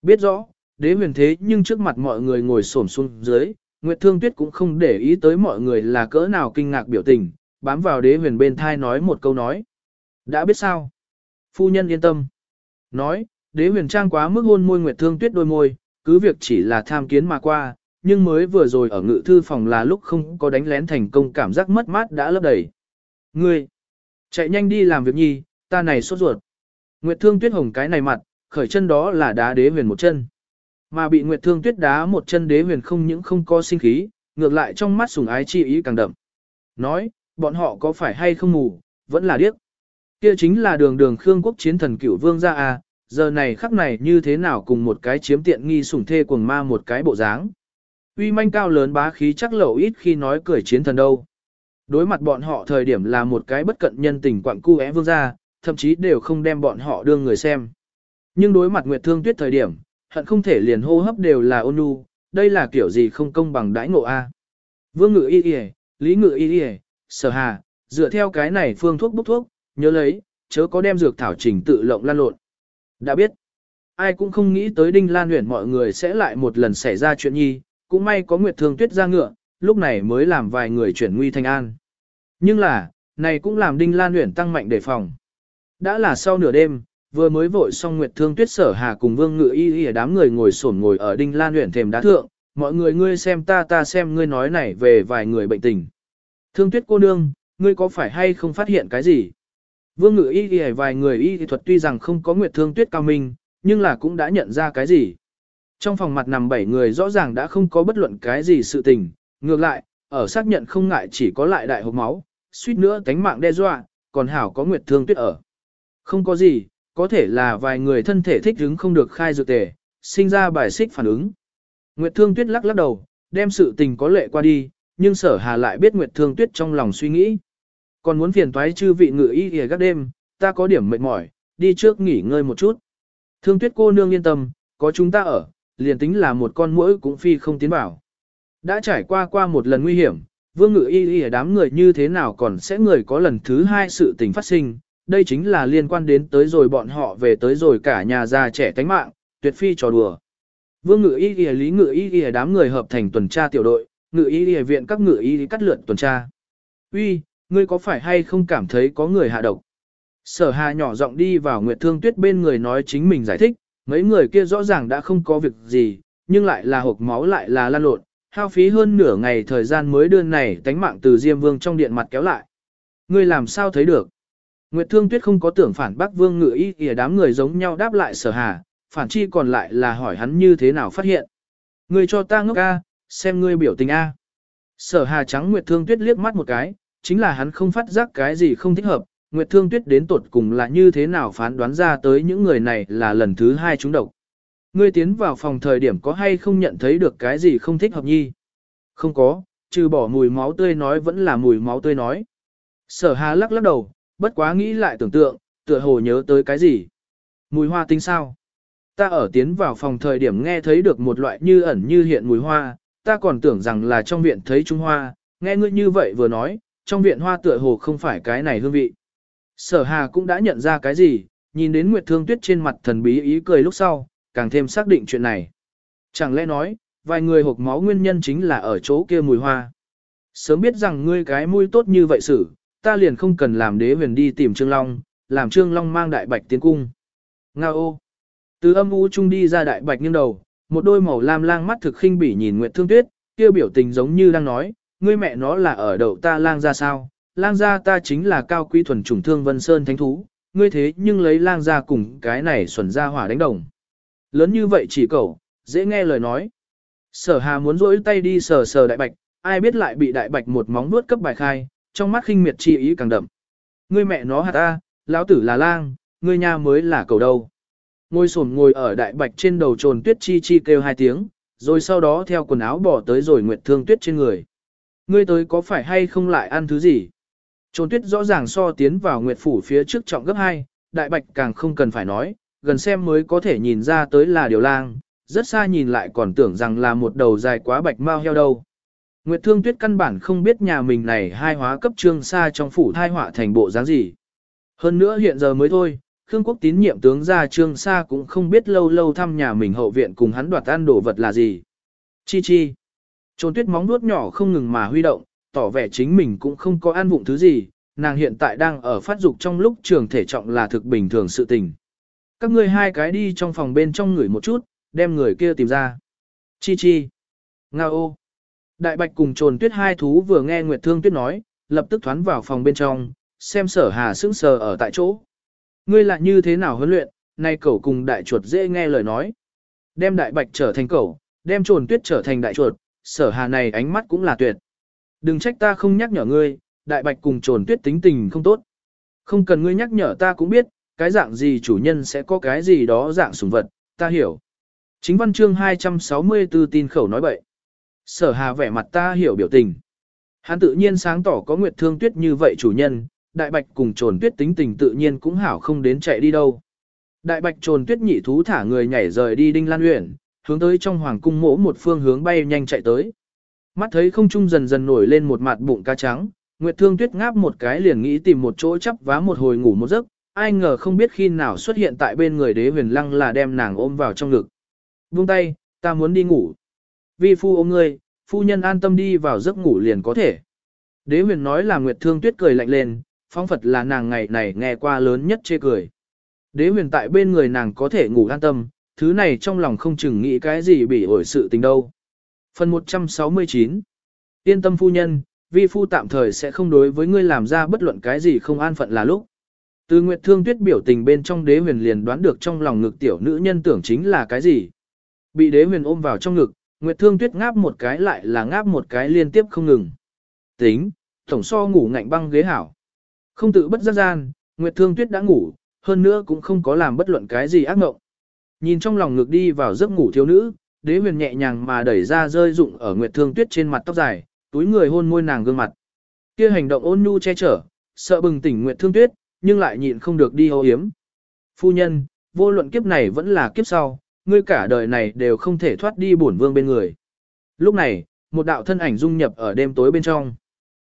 Biết rõ, đế huyền thế nhưng trước mặt mọi người ngồi xổm xuống dưới, Nguyệt Thương Tuyết cũng không để ý tới mọi người là cỡ nào kinh ngạc biểu tình, bám vào đế huyền bên thai nói một câu nói. Đã biết sao? Phu nhân yên tâm. Nói, đế huyền trang quá mức hôn môi Nguyệt Thương Tuyết đôi môi, cứ việc chỉ là tham kiến mà qua, nhưng mới vừa rồi ở ngự thư phòng là lúc không có đánh lén thành công cảm giác mất mát đã lấp đầy. Ngươi, chạy nhanh đi làm việc nhi, ta này sốt ruột. Nguyệt Thương Tuyết hồng cái này mặt, khởi chân đó là đá đế huyền một chân. Mà bị Nguyệt Thương Tuyết đá một chân đế huyền không những không có sinh khí, ngược lại trong mắt sùng ái chi ý càng đậm. Nói, bọn họ có phải hay không mù, vẫn là điếc. Kia chính là đường đường Khương quốc chiến thần cửu vương gia à, giờ này khắc này như thế nào cùng một cái chiếm tiện nghi sủng thê cuồng ma một cái bộ dáng. Uy manh cao lớn bá khí chắc lẩu ít khi nói cười chiến thần đâu. Đối mặt bọn họ thời điểm là một cái bất cận nhân tình quặng cu é vương gia, thậm chí đều không đem bọn họ đương người xem. Nhưng đối mặt Nguyệt Thương Tuyết thời điểm, hận không thể liền hô hấp đều là ôn nhu, đây là kiểu gì không công bằng đãi ngộ a. Vương ngự y y, lý ngự y y, sở hà, dựa theo cái này phương thuốc bốc thuốc, nhớ lấy, chớ có đem dược thảo trình tự lộng lan lộn. Đã biết, ai cũng không nghĩ tới Đinh Lan Huyền mọi người sẽ lại một lần xảy ra chuyện nhi, cũng may có Nguyệt Thương Tuyết ra ngựa, lúc này mới làm vài người chuyển nguy thành an. Nhưng là, này cũng làm Đinh Lan Uyển tăng mạnh đề phòng. Đã là sau nửa đêm, vừa mới vội xong Nguyệt Thương Tuyết Sở Hà cùng Vương Ngự Y Y đám người ngồi xổm ngồi ở Đinh Lan Uyển thềm đá thượng, mọi người ngươi xem ta ta xem ngươi nói này về vài người bệnh tình. Thương Tuyết cô nương, ngươi có phải hay không phát hiện cái gì? Vương ngự y y vài người y thuật tuy rằng không có nguyệt thương tuyết cao minh, nhưng là cũng đã nhận ra cái gì. Trong phòng mặt nằm bảy người rõ ràng đã không có bất luận cái gì sự tình, ngược lại, ở xác nhận không ngại chỉ có lại đại hộp máu, suýt nữa tánh mạng đe dọa, còn hảo có nguyệt thương tuyết ở. Không có gì, có thể là vài người thân thể thích ứng không được khai dược tề, sinh ra bài xích phản ứng. Nguyệt thương tuyết lắc lắc đầu, đem sự tình có lệ qua đi, nhưng sở hà lại biết Nguyệt thương tuyết trong lòng suy nghĩ. Còn muốn phiền toái chư vị ngự y ghề các đêm, ta có điểm mệt mỏi, đi trước nghỉ ngơi một chút. Thương tuyết cô nương yên tâm, có chúng ta ở, liền tính là một con mũi cũng phi không tiến bảo. Đã trải qua qua một lần nguy hiểm, vương ngự y y đám người như thế nào còn sẽ người có lần thứ hai sự tình phát sinh, đây chính là liên quan đến tới rồi bọn họ về tới rồi cả nhà già trẻ tánh mạng, tuyệt phi trò đùa. Vương ngự y y lý ngự y y đám người hợp thành tuần tra tiểu đội, ngự y y viện các ngự y cắt lượn tuần tra. Uy, ngươi có phải hay không cảm thấy có người hạ độc? Sở hà nhỏ giọng đi vào Nguyệt Thương Tuyết bên người nói chính mình giải thích, mấy người kia rõ ràng đã không có việc gì, nhưng lại là hộp máu lại là lan lộn, hao phí hơn nửa ngày thời gian mới đưa này tánh mạng từ Diêm Vương trong điện mặt kéo lại. Ngươi làm sao thấy được? Nguyệt Thương Tuyết không có tưởng phản bác Vương ngự ý kìa đám người giống nhau đáp lại sở hà, phản chi còn lại là hỏi hắn như thế nào phát hiện. Ngươi cho ta ngốc A, xem ngươi biểu tình A. Sở hà trắng Nguyệt Thương Tuyết liếc mắt một cái, chính là hắn không phát giác cái gì không thích hợp, Nguyệt Thương Tuyết đến tột cùng là như thế nào phán đoán ra tới những người này là lần thứ hai chúng độc. Ngươi tiến vào phòng thời điểm có hay không nhận thấy được cái gì không thích hợp nhi? Không có, trừ bỏ mùi máu tươi nói vẫn là mùi máu tươi nói. Sở hà lắc lắc đầu, bất quá nghĩ lại tưởng tượng, tựa hồ nhớ tới cái gì. Mùi hoa tinh sao? Ta ở tiến vào phòng thời điểm nghe thấy được một loại như ẩn như hiện mùi hoa, ta còn tưởng rằng là trong viện thấy trung hoa, nghe ngươi như vậy vừa nói, trong viện hoa tựa hồ không phải cái này hương vị. Sở hà cũng đã nhận ra cái gì, nhìn đến Nguyệt Thương Tuyết trên mặt thần bí ý cười lúc sau, càng thêm xác định chuyện này. Chẳng lẽ nói, vài người hộp máu nguyên nhân chính là ở chỗ kia mùi hoa. Sớm biết rằng ngươi cái mũi tốt như vậy xử, ta liền không cần làm đế huyền đi tìm Trương Long, làm Trương Long mang đại bạch tiến cung. Nga ô! Từ âm u trung đi ra đại bạch nghiêng đầu, một đôi màu lam lang mắt thực khinh bỉ nhìn Nguyệt Thương Tuyết, kia biểu tình giống như đang nói, ngươi mẹ nó là ở đầu ta lang ra sao, lang gia ta chính là cao quý thuần chủng thương vân sơn thánh thú, ngươi thế nhưng lấy lang gia cùng cái này xuẩn ra hỏa đánh đồng. Lớn như vậy chỉ cậu, dễ nghe lời nói. Sở hà muốn rỗi tay đi sờ sờ đại bạch, ai biết lại bị đại bạch một móng vuốt cấp bài khai, trong mắt khinh miệt chi ý càng đậm. Ngươi mẹ nó hạt ta, lão tử là lang, ngươi nha mới là cầu đâu. Ngồi sổn ngồi ở đại bạch trên đầu trồn tuyết chi chi kêu hai tiếng, rồi sau đó theo quần áo bỏ tới rồi nguyệt thương tuyết trên người. Ngươi tới có phải hay không lại ăn thứ gì? Trôn tuyết rõ ràng so tiến vào nguyệt phủ phía trước trọng gấp 2, đại bạch càng không cần phải nói, gần xem mới có thể nhìn ra tới là điều lang, rất xa nhìn lại còn tưởng rằng là một đầu dài quá bạch mau heo đâu. Nguyệt Thương Tuyết căn bản không biết nhà mình này hai hóa cấp trương xa trong phủ thai họa thành bộ dáng gì. Hơn nữa hiện giờ mới thôi, Khương Quốc tín nhiệm tướng gia trương xa cũng không biết lâu lâu thăm nhà mình hậu viện cùng hắn đoạt ăn đồ vật là gì. Chi chi. Trôn tuyết móng nuốt nhỏ không ngừng mà huy động, tỏ vẻ chính mình cũng không có ăn vụng thứ gì, nàng hiện tại đang ở phát dục trong lúc trường thể trọng là thực bình thường sự tình. Các ngươi hai cái đi trong phòng bên trong ngửi một chút, đem người kia tìm ra. Chi chi. Nga ô. Đại bạch cùng trồn tuyết hai thú vừa nghe Nguyệt Thương Tuyết nói, lập tức thoán vào phòng bên trong, xem sở hà sững sờ ở tại chỗ. Ngươi lại như thế nào huấn luyện, nay cẩu cùng đại chuột dễ nghe lời nói. Đem đại bạch trở thành cẩu, đem trồn tuyết trở thành đại chuột, sở hà này ánh mắt cũng là tuyệt. Đừng trách ta không nhắc nhở ngươi, đại bạch cùng trồn tuyết tính tình không tốt. Không cần ngươi nhắc nhở ta cũng biết, cái dạng gì chủ nhân sẽ có cái gì đó dạng sủng vật, ta hiểu. Chính văn chương 264 tin khẩu nói bậy. Sở hà vẻ mặt ta hiểu biểu tình. Hắn tự nhiên sáng tỏ có nguyệt thương tuyết như vậy chủ nhân, đại bạch cùng trồn tuyết tính tình tự nhiên cũng hảo không đến chạy đi đâu. Đại bạch trồn tuyết nhị thú thả người nhảy rời đi đinh lan uyển, hướng tới trong hoàng cung mỗ một phương hướng bay nhanh chạy tới. Mắt thấy không trung dần dần nổi lên một mặt bụng cá trắng, Nguyệt Thương Tuyết ngáp một cái liền nghĩ tìm một chỗ chắp vá một hồi ngủ một giấc, ai ngờ không biết khi nào xuất hiện tại bên người đế huyền lăng là đem nàng ôm vào trong ngực. Buông tay, ta muốn đi ngủ. Vi phu ôm ngươi, phu nhân an tâm đi vào giấc ngủ liền có thể. Đế huyền nói là Nguyệt Thương Tuyết cười lạnh lên, phong Phật là nàng ngày này nghe qua lớn nhất chê cười. Đế huyền tại bên người nàng có thể ngủ an tâm, thứ này trong lòng không chừng nghĩ cái gì bị ổi sự tình đâu. Phần 169 Yên tâm phu nhân, vi phu tạm thời sẽ không đối với ngươi làm ra bất luận cái gì không an phận là lúc. Từ Nguyệt Thương Tuyết biểu tình bên trong đế huyền liền đoán được trong lòng ngực tiểu nữ nhân tưởng chính là cái gì. Bị đế huyền ôm vào trong ngực, Nguyệt Thương Tuyết ngáp một cái lại là ngáp một cái liên tiếp không ngừng. Tính, tổng so ngủ ngạnh băng ghế hảo. Không tự bất giác gian, Nguyệt Thương Tuyết đã ngủ, hơn nữa cũng không có làm bất luận cái gì ác ngộng. Nhìn trong lòng ngực đi vào giấc ngủ thiếu nữ, đế huyền nhẹ nhàng mà đẩy ra rơi rụng ở Nguyệt Thương Tuyết trên mặt tóc dài, túi người hôn môi nàng gương mặt. Kia hành động ôn nhu che chở, sợ bừng tỉnh Nguyệt Thương Tuyết, nhưng lại nhịn không được đi hô hiếm. Phu nhân, vô luận kiếp này vẫn là kiếp sau, ngươi cả đời này đều không thể thoát đi bổn vương bên người. Lúc này, một đạo thân ảnh dung nhập ở đêm tối bên trong.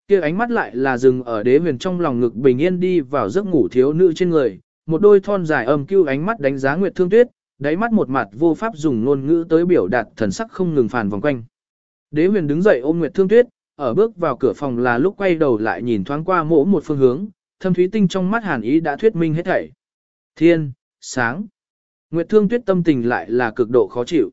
Kia ánh mắt lại là dừng ở đế huyền trong lòng ngực bình yên đi vào giấc ngủ thiếu nữ trên người, một đôi thon dài âm cưu ánh mắt đánh giá Nguyệt Thương Tuyết, đáy mắt một mặt vô pháp dùng ngôn ngữ tới biểu đạt thần sắc không ngừng phàn vòng quanh. Đế huyền đứng dậy ôm Nguyệt Thương Tuyết, ở bước vào cửa phòng là lúc quay đầu lại nhìn thoáng qua mỗ một phương hướng, thâm thúy tinh trong mắt hàn ý đã thuyết minh hết thảy. Thiên, sáng. Nguyệt Thương Tuyết tâm tình lại là cực độ khó chịu.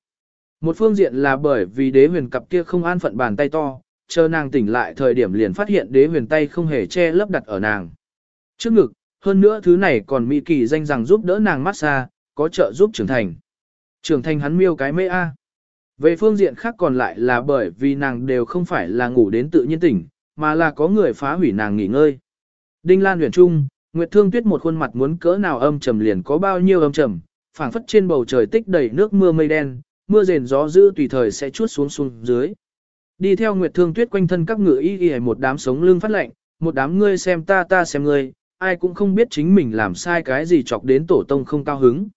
Một phương diện là bởi vì đế huyền cặp kia không an phận bàn tay to, chờ nàng tỉnh lại thời điểm liền phát hiện đế huyền tay không hề che lấp đặt ở nàng. Trước ngực, hơn nữa thứ này còn mỹ kỳ danh rằng giúp đỡ nàng massage, có trợ giúp trưởng thành. Trưởng thành hắn miêu cái mê A. Về phương diện khác còn lại là bởi vì nàng đều không phải là ngủ đến tự nhiên tỉnh, mà là có người phá hủy nàng nghỉ ngơi. Đinh Lan huyền trung, Nguyệt Thương Tuyết một khuôn mặt muốn cỡ nào âm trầm liền có bao nhiêu âm trầm, phảng phất trên bầu trời tích đầy nước mưa mây đen, mưa rền gió dữ tùy thời sẽ chuốt xuống xuống dưới. Đi theo Nguyệt Thương Tuyết quanh thân các ngựa y y một đám sống lưng phát lạnh, một đám ngươi xem ta ta xem ngươi, ai cũng không biết chính mình làm sai cái gì chọc đến tổ tông không cao hứng.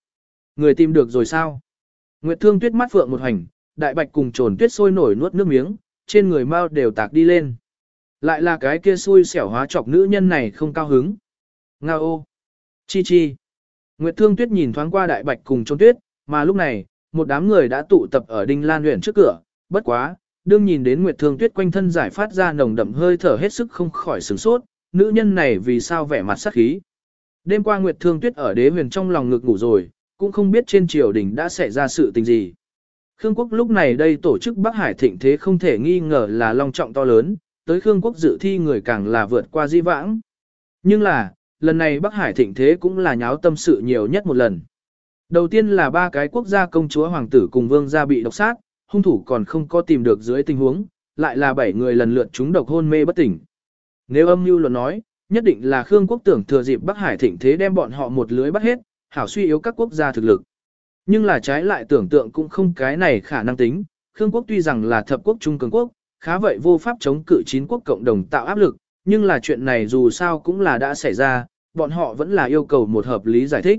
Người tìm được rồi sao? Nguyệt Thương Tuyết mắt phượng một hành, đại bạch cùng trồn tuyết sôi nổi nuốt nước miếng, trên người mau đều tạc đi lên. Lại là cái kia xui xẻo hóa chọc nữ nhân này không cao hứng. Nga ô! Chi chi! Nguyệt Thương Tuyết nhìn thoáng qua đại bạch cùng trồn tuyết, mà lúc này, một đám người đã tụ tập ở Đinh Lan huyện trước cửa, bất quá, đương nhìn đến Nguyệt Thương Tuyết quanh thân giải phát ra nồng đậm hơi thở hết sức không khỏi sửng sốt, nữ nhân này vì sao vẻ mặt sắc khí. Đêm qua Nguyệt Thương Tuyết ở đế huyền trong lòng ngực ngủ rồi, cũng không biết trên triều đình đã xảy ra sự tình gì. Khương quốc lúc này đây tổ chức Bắc Hải thịnh thế không thể nghi ngờ là long trọng to lớn, tới Khương quốc dự thi người càng là vượt qua di vãng. Nhưng là, lần này Bắc Hải thịnh thế cũng là nháo tâm sự nhiều nhất một lần. Đầu tiên là ba cái quốc gia công chúa hoàng tử cùng vương gia bị độc sát, hung thủ còn không có tìm được dưới tình huống, lại là bảy người lần lượt chúng độc hôn mê bất tỉnh. Nếu âm mưu luận nói, nhất định là Khương quốc tưởng thừa dịp Bắc Hải thịnh thế đem bọn họ một lưới bắt hết, hảo suy yếu các quốc gia thực lực. Nhưng là trái lại tưởng tượng cũng không cái này khả năng tính, Khương quốc tuy rằng là thập quốc trung cường quốc, khá vậy vô pháp chống cự chín quốc cộng đồng tạo áp lực, nhưng là chuyện này dù sao cũng là đã xảy ra, bọn họ vẫn là yêu cầu một hợp lý giải thích.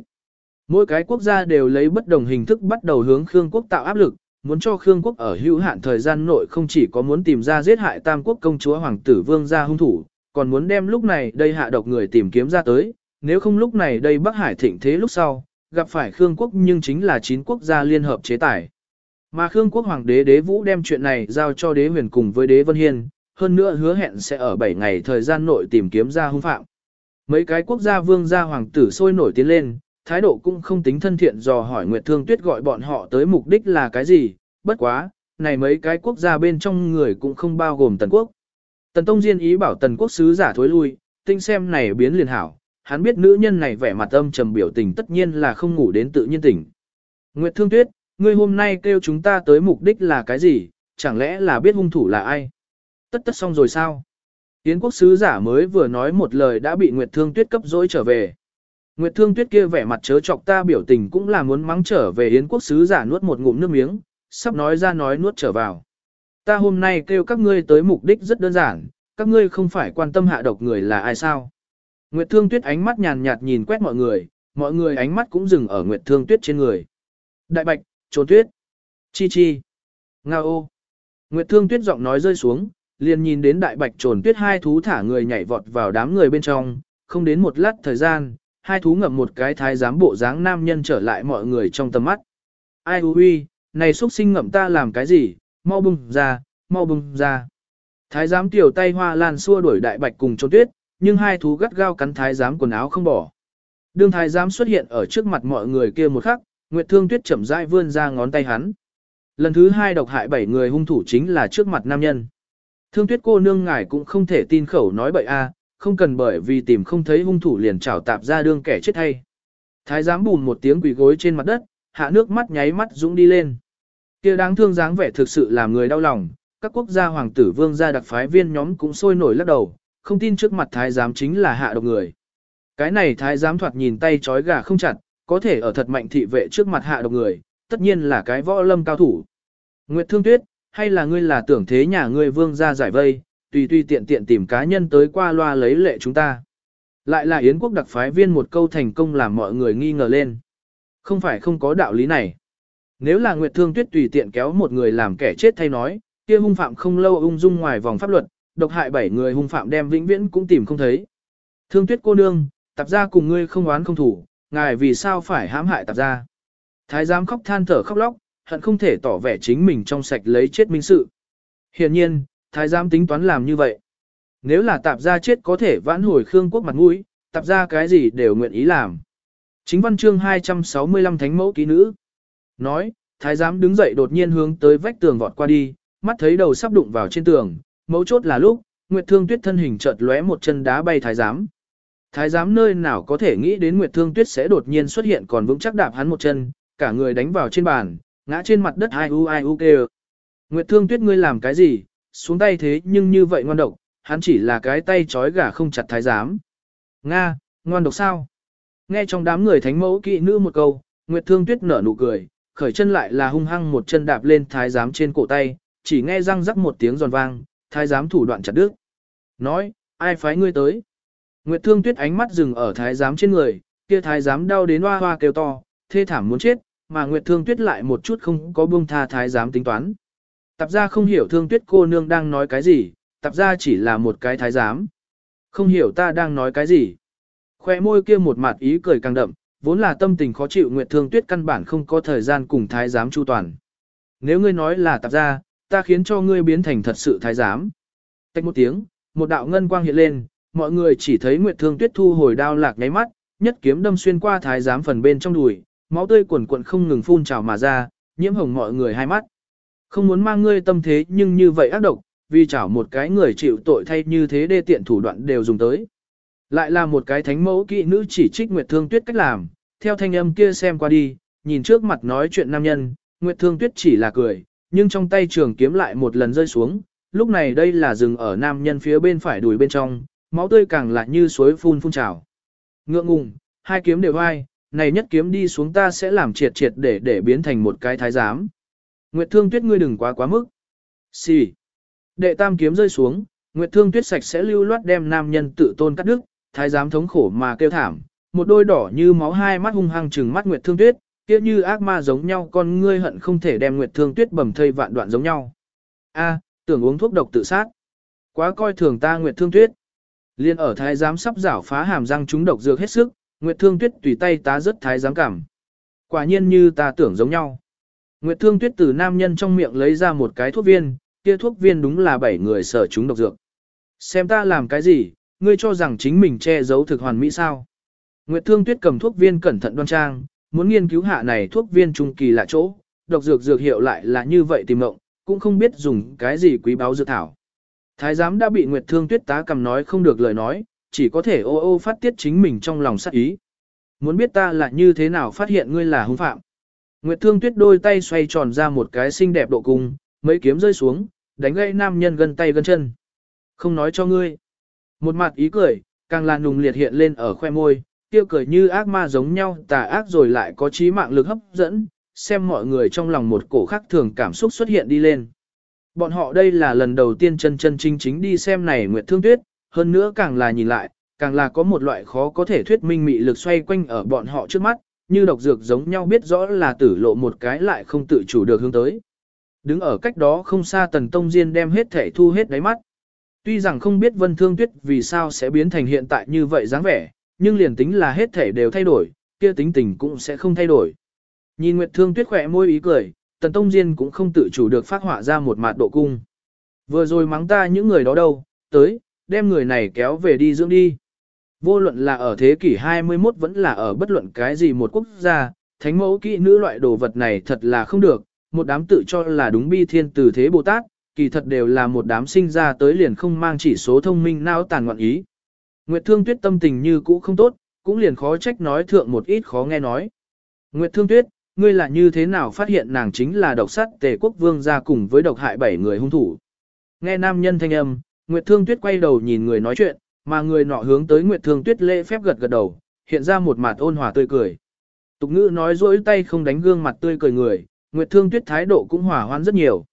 Mỗi cái quốc gia đều lấy bất đồng hình thức bắt đầu hướng Khương quốc tạo áp lực, muốn cho Khương quốc ở hữu hạn thời gian nội không chỉ có muốn tìm ra giết hại tam quốc công chúa hoàng tử vương gia hung thủ, còn muốn đem lúc này đây hạ độc người tìm kiếm ra tới, nếu không lúc này đây Bắc Hải thịnh thế lúc sau, gặp phải Khương quốc nhưng chính là chín quốc gia liên hợp chế tài. Mà Khương quốc hoàng đế đế vũ đem chuyện này giao cho đế huyền cùng với đế vân hiên, hơn nữa hứa hẹn sẽ ở 7 ngày thời gian nội tìm kiếm ra hung phạm. Mấy cái quốc gia vương gia hoàng tử sôi nổi tiến lên, thái độ cũng không tính thân thiện dò hỏi Nguyệt Thương Tuyết gọi bọn họ tới mục đích là cái gì, bất quá, này mấy cái quốc gia bên trong người cũng không bao gồm Tần Quốc. Tần Tông Diên ý bảo Tần Quốc sứ giả thối lui, tinh xem này biến liền hảo, hắn biết nữ nhân này vẻ mặt âm trầm biểu tình tất nhiên là không ngủ đến tự nhiên tỉnh. Nguyệt Thương Tuyết, ngươi hôm nay kêu chúng ta tới mục đích là cái gì, chẳng lẽ là biết hung thủ là ai? Tất tất xong rồi sao? Yến quốc sứ giả mới vừa nói một lời đã bị Nguyệt Thương Tuyết cấp dối trở về. Nguyệt Thương Tuyết kia vẻ mặt chớ chọc ta biểu tình cũng là muốn mắng trở về Yến quốc sứ giả nuốt một ngụm nước miếng, sắp nói ra nói nuốt trở vào. Ta hôm nay kêu các ngươi tới mục đích rất đơn giản, các ngươi không phải quan tâm hạ độc người là ai sao. Nguyệt Thương Tuyết ánh mắt nhàn nhạt nhìn quét mọi người, mọi người ánh mắt cũng dừng ở Nguyệt Thương Tuyết trên người. Đại Bạch, Trốn Tuyết, Chi Chi, Nga ô. Nguyệt Thương Tuyết giọng nói rơi xuống, liền nhìn đến Đại Bạch Trốn Tuyết hai thú thả người nhảy vọt vào đám người bên trong, không đến một lát thời gian, hai thú ngậm một cái thái giám bộ dáng nam nhân trở lại mọi người trong tầm mắt. Ai hư huy, này xuất sinh ngậm ta làm cái gì, mau bung ra, mau bung ra. Thái giám tiểu tay hoa lan xua đuổi đại bạch cùng trốn tuyết, nhưng hai thú gắt gao cắn thái giám quần áo không bỏ. Đương thái giám xuất hiện ở trước mặt mọi người kia một khắc, Nguyệt Thương Tuyết chậm rãi vươn ra ngón tay hắn. Lần thứ hai độc hại bảy người hung thủ chính là trước mặt nam nhân. Thương Tuyết cô nương ngài cũng không thể tin khẩu nói bậy a, à, không cần bởi vì tìm không thấy hung thủ liền trảo tạp ra đương kẻ chết hay. Thái giám bùn một tiếng quỳ gối trên mặt đất, hạ nước mắt nháy mắt dũng đi lên. kia đáng thương dáng vẻ thực sự làm người đau lòng, các quốc gia hoàng tử vương gia đặc phái viên nhóm cũng sôi nổi lắc đầu, không tin trước mặt thái giám chính là hạ độc người. Cái này thái giám thoạt nhìn tay trói gà không chặt, có thể ở thật mạnh thị vệ trước mặt hạ độc người, tất nhiên là cái võ lâm cao thủ. Nguyệt Thương Tuyết, hay là ngươi là tưởng thế nhà ngươi vương gia giải vây, tùy tùy tiện tiện tìm cá nhân tới qua loa lấy lệ chúng ta. Lại là Yến quốc đặc phái viên một câu thành công làm mọi người nghi ngờ lên. Không phải không có đạo lý này. Nếu là Nguyệt Thương Tuyết tùy tiện kéo một người làm kẻ chết thay nói, kia hung phạm không lâu ung dung ngoài vòng pháp luật, độc hại bảy người hung phạm đem vĩnh viễn cũng tìm không thấy. Thương Tuyết cô nương, tạp gia cùng ngươi không oán không thủ, ngài vì sao phải hãm hại tạp gia? Thái giám khóc than thở khóc lóc, hận không thể tỏ vẻ chính mình trong sạch lấy chết minh sự. Hiện nhiên, thái giám tính toán làm như vậy. Nếu là tạp gia chết có thể vãn hồi Khương quốc mặt mũi, tạp gia cái gì đều nguyện ý làm. Chính văn chương 265 thánh mẫu ký nữ. Nói, thái giám đứng dậy đột nhiên hướng tới vách tường vọt qua đi, mắt thấy đầu sắp đụng vào trên tường, mấu chốt là lúc, Nguyệt Thương Tuyết thân hình chợt lóe một chân đá bay thái giám. Thái giám nơi nào có thể nghĩ đến Nguyệt Thương Tuyết sẽ đột nhiên xuất hiện còn vững chắc đạp hắn một chân, cả người đánh vào trên bàn, ngã trên mặt đất ai u ai u kêu, Nguyệt Thương Tuyết ngươi làm cái gì, xuống tay thế nhưng như vậy ngoan độc, hắn chỉ là cái tay trói gà không chặt thái giám. Nga, ngoan độc sao? Nghe trong đám người thánh mẫu kỵ nữ một câu, Nguyệt Thương Tuyết nở nụ cười, khởi chân lại là hung hăng một chân đạp lên thái giám trên cổ tay, chỉ nghe răng rắc một tiếng giòn vang, thái giám thủ đoạn chặt đứt. Nói, ai phái ngươi tới? Nguyệt Thương Tuyết ánh mắt dừng ở thái giám trên người, kia thái giám đau đến hoa hoa kêu to, thê thảm muốn chết, mà Nguyệt Thương Tuyết lại một chút không có buông tha thái giám tính toán. Tập gia không hiểu Thương Tuyết cô nương đang nói cái gì, tập gia chỉ là một cái thái giám. Không hiểu ta đang nói cái gì. Khoe môi kia một mặt ý cười càng đậm, vốn là tâm tình khó chịu Nguyệt Thương Tuyết căn bản không có thời gian cùng thái giám chu toàn. Nếu ngươi nói là tập gia, ta khiến cho ngươi biến thành thật sự thái giám. Tách một tiếng, một đạo ngân quang hiện lên, mọi người chỉ thấy Nguyệt Thương Tuyết thu hồi đao lạc nháy mắt, nhất kiếm đâm xuyên qua thái giám phần bên trong đùi, máu tươi quần cuộn không ngừng phun trào mà ra, nhiễm hồng mọi người hai mắt. Không muốn mang ngươi tâm thế nhưng như vậy ác độc, vì chảo một cái người chịu tội thay như thế đê tiện thủ đoạn đều dùng tới. Lại là một cái thánh mẫu kỵ nữ chỉ trích Nguyệt Thương Tuyết cách làm, theo thanh âm kia xem qua đi, nhìn trước mặt nói chuyện nam nhân, Nguyệt Thương Tuyết chỉ là cười, nhưng trong tay trường kiếm lại một lần rơi xuống, lúc này đây là dừng ở nam nhân phía bên phải đùi bên trong, máu tươi càng lại như suối phun phun trào. Ngượng ngùng, hai kiếm đều vai, này nhất kiếm đi xuống ta sẽ làm triệt triệt để để biến thành một cái thái giám. Nguyệt Thương Tuyết ngươi đừng quá quá mức. Xì. Sì. Đệ tam kiếm rơi xuống, Nguyệt Thương Tuyết sạch sẽ lưu loát đem nam nhân tự tôn cắt đứt, thái giám thống khổ mà kêu thảm, một đôi đỏ như máu hai mắt hung hăng trừng mắt Nguyệt Thương Tuyết, kia như ác ma giống nhau con ngươi hận không thể đem Nguyệt Thương Tuyết bầm thây vạn đoạn giống nhau. A, tưởng uống thuốc độc tự sát. Quá coi thường ta Nguyệt Thương Tuyết. Liên ở thái giám sắp rảo phá hàm răng chúng độc dược hết sức, Nguyệt Thương Tuyết tùy tay tá rất thái giám cảm. Quả nhiên như ta tưởng giống nhau. Nguyệt Thương Tuyết từ nam nhân trong miệng lấy ra một cái thuốc viên, kia thuốc viên đúng là bảy người sở chúng độc dược. Xem ta làm cái gì, ngươi cho rằng chính mình che giấu thực hoàn mỹ sao? Nguyệt Thương Tuyết cầm thuốc viên cẩn thận đoan trang, muốn nghiên cứu hạ này thuốc viên trung kỳ lạ chỗ, độc dược dược hiệu lại là như vậy tìm mộng, cũng không biết dùng cái gì quý báu dược thảo. Thái giám đã bị Nguyệt Thương Tuyết tá cầm nói không được lời nói, chỉ có thể ô ô phát tiết chính mình trong lòng sắc ý. Muốn biết ta là như thế nào phát hiện ngươi là hung phạm. Nguyệt Thương Tuyết đôi tay xoay tròn ra một cái xinh đẹp độ cung, mấy kiếm rơi xuống, đánh gãy nam nhân gần tay gần chân. Không nói cho ngươi. Một mặt ý cười, càng là nùng liệt hiện lên ở khoe môi, tiêu cười như ác ma giống nhau, tà ác rồi lại có trí mạng lực hấp dẫn, xem mọi người trong lòng một cổ khác thường cảm xúc xuất hiện đi lên. Bọn họ đây là lần đầu tiên chân chân chính chính đi xem này Nguyệt Thương Tuyết, hơn nữa càng là nhìn lại, càng là có một loại khó có thể thuyết minh mị lực xoay quanh ở bọn họ trước mắt, như độc dược giống nhau biết rõ là tử lộ một cái lại không tự chủ được hướng tới. Đứng ở cách đó không xa Tần Tông Diên đem hết thể thu hết đáy mắt. Tuy rằng không biết Vân Thương Tuyết vì sao sẽ biến thành hiện tại như vậy dáng vẻ, nhưng liền tính là hết thể đều thay đổi, kia tính tình cũng sẽ không thay đổi. Nhìn Nguyệt Thương Tuyết khỏe môi ý cười, Tần Tông Diên cũng không tự chủ được phát họa ra một mặt độ cung. Vừa rồi mắng ta những người đó đâu, tới, đem người này kéo về đi dưỡng đi. Vô luận là ở thế kỷ 21 vẫn là ở bất luận cái gì một quốc gia, thánh mẫu kỹ nữ loại đồ vật này thật là không được, một đám tự cho là đúng bi thiên từ thế Bồ Tát, kỳ thật đều là một đám sinh ra tới liền không mang chỉ số thông minh não tàn ngoạn ý. Nguyệt Thương Tuyết tâm tình như cũ không tốt, cũng liền khó trách nói thượng một ít khó nghe nói. Nguyệt Thương Tuyết, ngươi là như thế nào phát hiện nàng chính là độc sát tề quốc vương gia cùng với độc hại bảy người hung thủ. Nghe nam nhân thanh âm, Nguyệt Thương Tuyết quay đầu nhìn người nói chuyện, mà người nọ hướng tới Nguyệt Thương Tuyết lễ phép gật gật đầu, hiện ra một mặt ôn hòa tươi cười. Tục ngữ nói dỗi tay không đánh gương mặt tươi cười người, Nguyệt Thương Tuyết thái độ cũng hòa hoãn rất nhiều.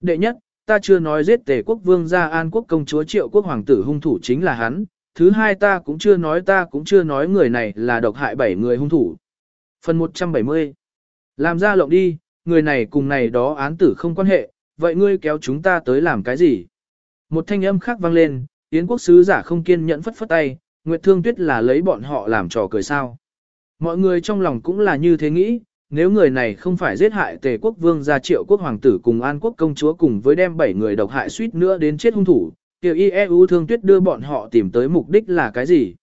Đệ nhất, ta chưa nói giết tề quốc vương gia an quốc công chúa triệu quốc hoàng tử hung thủ chính là hắn. Thứ hai ta cũng chưa nói ta cũng chưa nói người này là độc hại bảy người hung thủ. Phần 170 Làm ra lộng đi, người này cùng này đó án tử không quan hệ, vậy ngươi kéo chúng ta tới làm cái gì? Một thanh âm khác vang lên, Yến quốc sứ giả không kiên nhẫn phất phất tay, Nguyệt Thương Tuyết là lấy bọn họ làm trò cười sao. Mọi người trong lòng cũng là như thế nghĩ, nếu người này không phải giết hại tề quốc vương gia triệu quốc hoàng tử cùng an quốc công chúa cùng với đem bảy người độc hại suýt nữa đến chết hung thủ, tiểu IEU Thương Tuyết đưa bọn họ tìm tới mục đích là cái gì?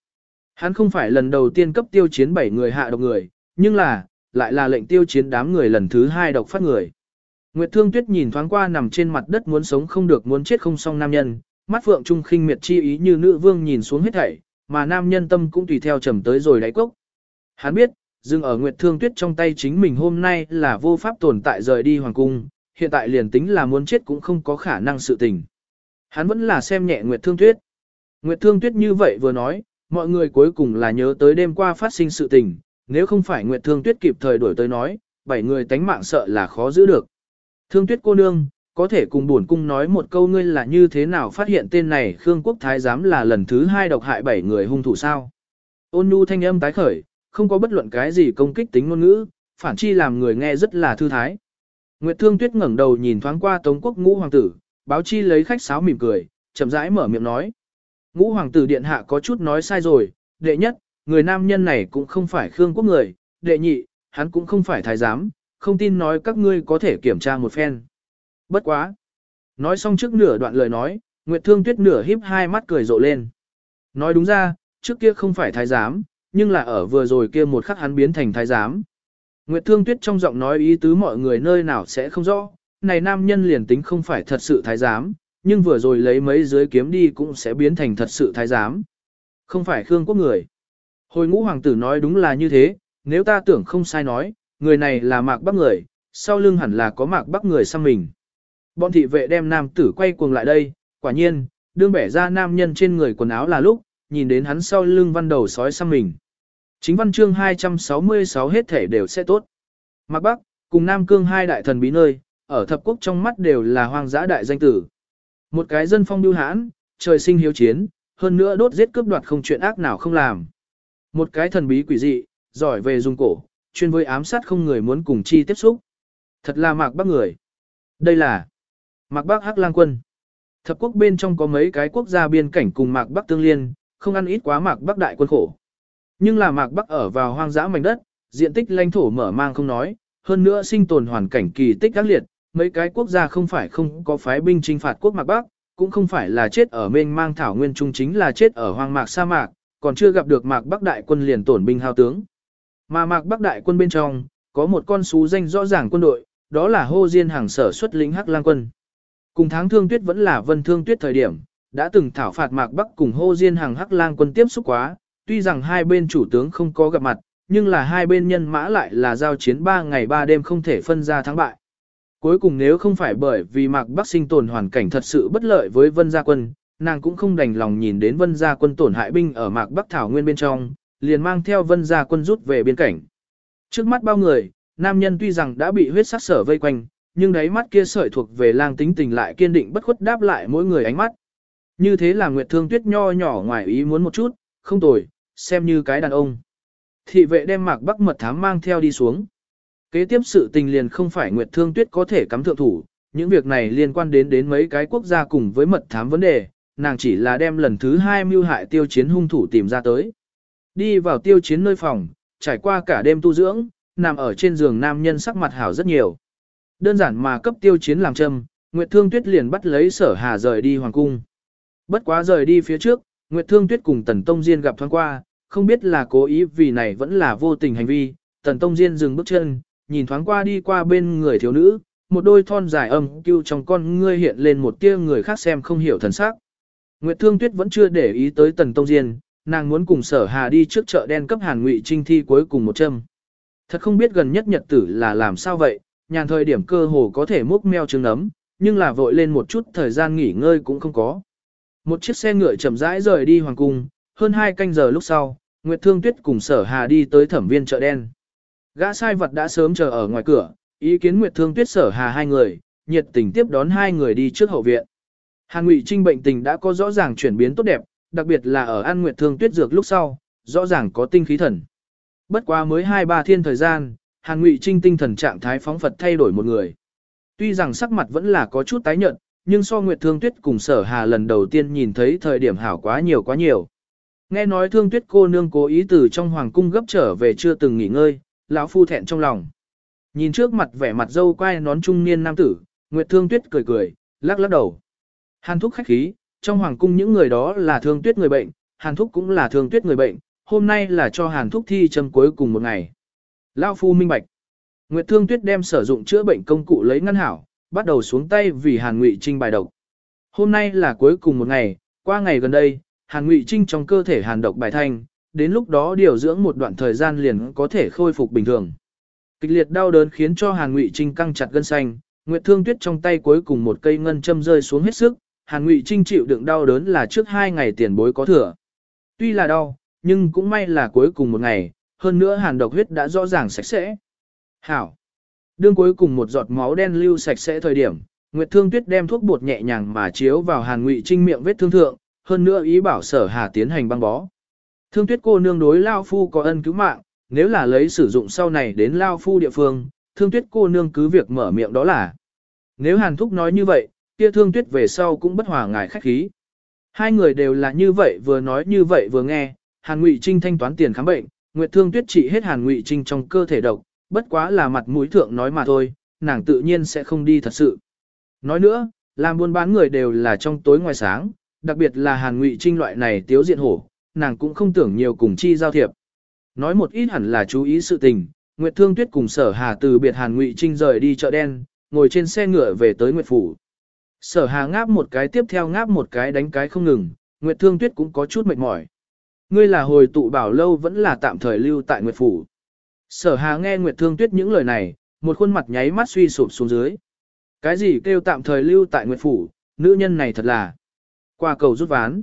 Hắn không phải lần đầu tiên cấp tiêu chiến bảy người hạ độc người, nhưng là, lại là lệnh tiêu chiến đám người lần thứ hai độc phát người. Nguyệt Thương Tuyết nhìn thoáng qua nằm trên mặt đất muốn sống không được muốn chết không xong nam nhân, mắt phượng trung khinh miệt chi ý như nữ vương nhìn xuống hết thảy, mà nam nhân tâm cũng tùy theo trầm tới rồi đáy cốc. Hắn biết, dừng ở Nguyệt Thương Tuyết trong tay chính mình hôm nay là vô pháp tồn tại rời đi hoàng cung, hiện tại liền tính là muốn chết cũng không có khả năng sự tình. Hắn vẫn là xem nhẹ Nguyệt Thương Tuyết. Nguyệt Thương Tuyết như vậy vừa nói, mọi người cuối cùng là nhớ tới đêm qua phát sinh sự tình, nếu không phải Nguyệt Thương Tuyết kịp thời đổi tới nói, bảy người tánh mạng sợ là khó giữ được. Thương Tuyết cô nương, có thể cùng buồn cung nói một câu ngươi là như thế nào phát hiện tên này Khương Quốc Thái giám là lần thứ hai độc hại bảy người hung thủ sao? Ôn nhu thanh âm tái khởi, không có bất luận cái gì công kích tính ngôn ngữ, phản chi làm người nghe rất là thư thái. Nguyệt Thương Tuyết ngẩng đầu nhìn thoáng qua Tống Quốc Ngũ hoàng tử, báo chi lấy khách sáo mỉm cười, chậm rãi mở miệng nói: "Ngũ hoàng tử điện hạ có chút nói sai rồi, đệ nhất, người nam nhân này cũng không phải Khương Quốc người, đệ nhị, hắn cũng không phải thái giám, không tin nói các ngươi có thể kiểm tra một phen." Bất quá, nói xong trước nửa đoạn lời nói, Nguyệt Thương Tuyết nửa híp hai mắt cười rộ lên. Nói đúng ra, trước kia không phải thái giám, nhưng là ở vừa rồi kia một khắc hắn biến thành thái giám. Nguyệt Thương Tuyết trong giọng nói ý tứ mọi người nơi nào sẽ không rõ, này nam nhân liền tính không phải thật sự thái giám, nhưng vừa rồi lấy mấy dưới kiếm đi cũng sẽ biến thành thật sự thái giám. Không phải Khương quốc người. Hồi ngũ hoàng tử nói đúng là như thế, nếu ta tưởng không sai nói, người này là mạc bắc người, sau lưng hẳn là có mạc bắc người sang mình. Bọn thị vệ đem nam tử quay cuồng lại đây, quả nhiên, đương bẻ ra nam nhân trên người quần áo là lúc, nhìn đến hắn sau lưng văn đầu sói sang mình. Chính văn chương 266 hết thể đều sẽ tốt. Mạc Bắc, cùng Nam Cương hai đại thần bí nơi, ở thập quốc trong mắt đều là hoang dã đại danh tử. Một cái dân phong bưu hãn, trời sinh hiếu chiến, hơn nữa đốt giết cướp đoạt không chuyện ác nào không làm. Một cái thần bí quỷ dị, giỏi về dùng cổ, chuyên với ám sát không người muốn cùng chi tiếp xúc. Thật là Mạc Bắc người. Đây là Mạc Bắc Hắc Lang quân. Thập quốc bên trong có mấy cái quốc gia biên cảnh cùng Mạc Bắc tương liên, không ăn ít quá Mạc Bắc đại quân khổ. Nhưng là Mạc Bắc ở vào hoang dã mảnh đất, diện tích lãnh thổ mở mang không nói, hơn nữa sinh tồn hoàn cảnh kỳ tích các liệt, mấy cái quốc gia không phải không có phái binh chinh phạt quốc Mạc Bắc, cũng không phải là chết ở mênh mang thảo nguyên trung chính là chết ở hoang mạc sa mạc, còn chưa gặp được Mạc Bắc đại quân liền tổn binh hao tướng. Mà Mạc Bắc đại quân bên trong, có một con số danh rõ ràng quân đội, đó là Hô Diên hàng sở xuất lính Hắc Lang quân. Cùng tháng thương tuyết vẫn là vân thương tuyết thời điểm, đã từng thảo phạt Mạc Bắc cùng Hô Diên hàng Hắc Lang quân tiếp xúc quá, tuy rằng hai bên chủ tướng không có gặp mặt, nhưng là hai bên nhân mã lại là giao chiến 3 ngày 3 đêm không thể phân ra thắng bại. Cuối cùng nếu không phải bởi vì Mạc Bắc sinh tồn hoàn cảnh thật sự bất lợi với Vân Gia Quân, nàng cũng không đành lòng nhìn đến Vân Gia Quân tổn hại binh ở Mạc Bắc Thảo Nguyên bên trong, liền mang theo Vân Gia Quân rút về biên cảnh. Trước mắt bao người, nam nhân tuy rằng đã bị huyết sắc sở vây quanh, nhưng đáy mắt kia sợi thuộc về lang tính tình lại kiên định bất khuất đáp lại mỗi người ánh mắt. Như thế là Nguyệt Thương Tuyết nho nhỏ ngoài ý muốn một chút, không tồi, xem như cái đàn ông. Thị vệ đem mạc bắc mật thám mang theo đi xuống. Kế tiếp sự tình liền không phải Nguyệt Thương Tuyết có thể cắm thượng thủ, những việc này liên quan đến đến mấy cái quốc gia cùng với mật thám vấn đề, nàng chỉ là đem lần thứ hai mưu hại tiêu chiến hung thủ tìm ra tới. Đi vào tiêu chiến nơi phòng, trải qua cả đêm tu dưỡng, nằm ở trên giường nam nhân sắc mặt hảo rất nhiều. Đơn giản mà cấp tiêu chiến làm châm, Nguyệt Thương Tuyết liền bắt lấy sở hà rời đi hoàng cung. Bất quá rời đi phía trước, Nguyệt Thương Tuyết cùng Tần Tông Diên gặp thoáng qua, không biết là cố ý vì này vẫn là vô tình hành vi. Tần Tông Diên dừng bước chân, nhìn thoáng qua đi qua bên người thiếu nữ, một đôi thon dài âm cưu trong con ngươi hiện lên một tia người khác xem không hiểu thần sắc. Nguyệt Thương Tuyết vẫn chưa để ý tới Tần Tông Diên, nàng muốn cùng Sở Hà đi trước chợ đen cấp Hàn Ngụy Trinh thi cuối cùng một châm. Thật không biết gần nhất nhật tử là làm sao vậy, nhàn thời điểm cơ hồ có thể múc meo trứng nấm, nhưng là vội lên một chút thời gian nghỉ ngơi cũng không có. Một chiếc xe ngựa chậm rãi rời đi hoàng cung, hơn hai canh giờ lúc sau, Nguyệt Thương Tuyết cùng Sở Hà đi tới thẩm viên chợ đen. Gã sai vật đã sớm chờ ở ngoài cửa, ý kiến Nguyệt Thương Tuyết Sở Hà hai người, nhiệt tình tiếp đón hai người đi trước hậu viện. Hàn Ngụy Trinh bệnh tình đã có rõ ràng chuyển biến tốt đẹp, đặc biệt là ở An Nguyệt Thương Tuyết dược lúc sau, rõ ràng có tinh khí thần. Bất quá mới hai ba thiên thời gian, Hàn Ngụy Trinh tinh thần trạng thái phóng Phật thay đổi một người. Tuy rằng sắc mặt vẫn là có chút tái nhợt, nhưng so Nguyệt Thương Tuyết cùng Sở Hà lần đầu tiên nhìn thấy thời điểm hảo quá nhiều quá nhiều. Nghe nói Thương Tuyết cô nương cố ý từ trong hoàng cung gấp trở về chưa từng nghỉ ngơi, lão phu thẹn trong lòng. Nhìn trước mặt vẻ mặt dâu quai nón trung niên nam tử, Nguyệt Thương Tuyết cười cười, lắc lắc đầu. Hàn Thúc khách khí, trong hoàng cung những người đó là Thương Tuyết người bệnh, Hàn Thúc cũng là Thương Tuyết người bệnh, hôm nay là cho Hàn Thúc thi châm cuối cùng một ngày. Lão phu minh bạch. Nguyệt Thương Tuyết đem sử dụng chữa bệnh công cụ lấy ngăn hảo, bắt đầu xuống tay vì Hàn Ngụy Trinh bài độc. Hôm nay là cuối cùng một ngày, qua ngày gần đây, Hàn Ngụy Trinh trong cơ thể hàn độc bài thanh, đến lúc đó điều dưỡng một đoạn thời gian liền có thể khôi phục bình thường. Kịch liệt đau đớn khiến cho Hàn Ngụy Trinh căng chặt gân xanh, Nguyệt Thương Tuyết trong tay cuối cùng một cây ngân châm rơi xuống hết sức, Hàn Ngụy Trinh chịu đựng đau đớn là trước hai ngày tiền bối có thừa. Tuy là đau, nhưng cũng may là cuối cùng một ngày, hơn nữa hàn độc huyết đã rõ ràng sạch sẽ. Hảo. Đương cuối cùng một giọt máu đen lưu sạch sẽ thời điểm, Nguyệt Thương Tuyết đem thuốc bột nhẹ nhàng mà chiếu vào Hàn Ngụy Trinh miệng vết thương thượng, hơn nữa ý bảo Sở Hà tiến hành băng bó. Thương Tuyết cô nương đối lao phu có ân cứu mạng, nếu là lấy sử dụng sau này đến lao phu địa phương, Thương Tuyết cô nương cứ việc mở miệng đó là. Nếu Hàn Thúc nói như vậy, kia Thương Tuyết về sau cũng bất hòa ngài khách khí. Hai người đều là như vậy vừa nói như vậy vừa nghe, Hàn Ngụy Trinh thanh toán tiền khám bệnh, Nguyệt Thương Tuyết trị hết Hàn Ngụy Trinh trong cơ thể độc, bất quá là mặt mũi thượng nói mà thôi, nàng tự nhiên sẽ không đi thật sự. Nói nữa, làm buôn bán người đều là trong tối ngoài sáng, đặc biệt là Hàn Ngụy Trinh loại này tiếu diện hổ, nàng cũng không tưởng nhiều cùng chi giao thiệp. Nói một ít hẳn là chú ý sự tình, Nguyệt Thương Tuyết cùng Sở Hà từ biệt Hàn Ngụy Trinh rời đi chợ đen, ngồi trên xe ngựa về tới Nguyệt phủ. Sở Hà ngáp một cái tiếp theo ngáp một cái đánh cái không ngừng, Nguyệt Thương Tuyết cũng có chút mệt mỏi. Ngươi là hồi tụ bảo lâu vẫn là tạm thời lưu tại Nguyệt Phủ. Sở Hà nghe Nguyệt Thương Tuyết những lời này, một khuôn mặt nháy mắt suy sụp xuống dưới. Cái gì kêu tạm thời lưu tại Nguyệt Phủ, nữ nhân này thật là qua cầu rút ván.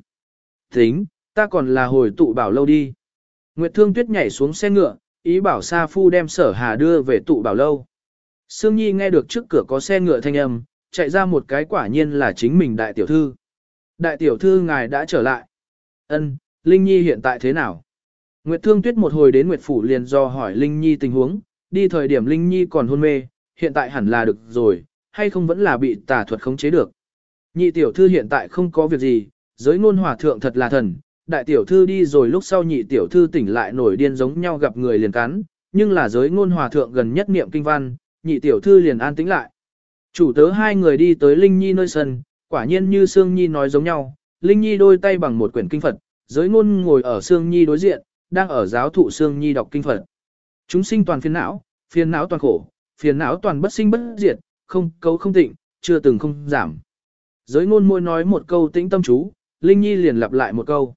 Tính, ta còn là hồi tụ bảo lâu đi. Nguyệt Thương Tuyết nhảy xuống xe ngựa, ý bảo Sa Phu đem Sở Hà đưa về tụ bảo lâu. Sương Nhi nghe được trước cửa có xe ngựa thanh âm, chạy ra một cái quả nhiên là chính mình đại tiểu thư. Đại tiểu thư ngài đã trở lại. Ân, Linh Nhi hiện tại thế nào? Nguyệt Thương Tuyết một hồi đến Nguyệt Phủ liền do hỏi Linh Nhi tình huống, đi thời điểm Linh Nhi còn hôn mê, hiện tại hẳn là được rồi, hay không vẫn là bị tà thuật khống chế được. Nhị tiểu thư hiện tại không có việc gì, giới ngôn hòa thượng thật là thần, đại tiểu thư đi rồi lúc sau nhị tiểu thư tỉnh lại nổi điên giống nhau gặp người liền cắn, nhưng là giới ngôn hòa thượng gần nhất niệm kinh văn, nhị tiểu thư liền an tĩnh lại. Chủ tớ hai người đi tới Linh Nhi nơi sân, quả nhiên như Sương Nhi nói giống nhau, Linh Nhi đôi tay bằng một quyển kinh Phật, giới ngôn ngồi ở Sương Nhi đối diện, đang ở giáo thụ Sương Nhi đọc kinh Phật. Chúng sinh toàn phiền não, phiền não toàn khổ, phiền não toàn bất sinh bất diệt, không cấu không tịnh, chưa từng không giảm. Giới ngôn môi nói một câu tĩnh tâm chú, Linh Nhi liền lặp lại một câu.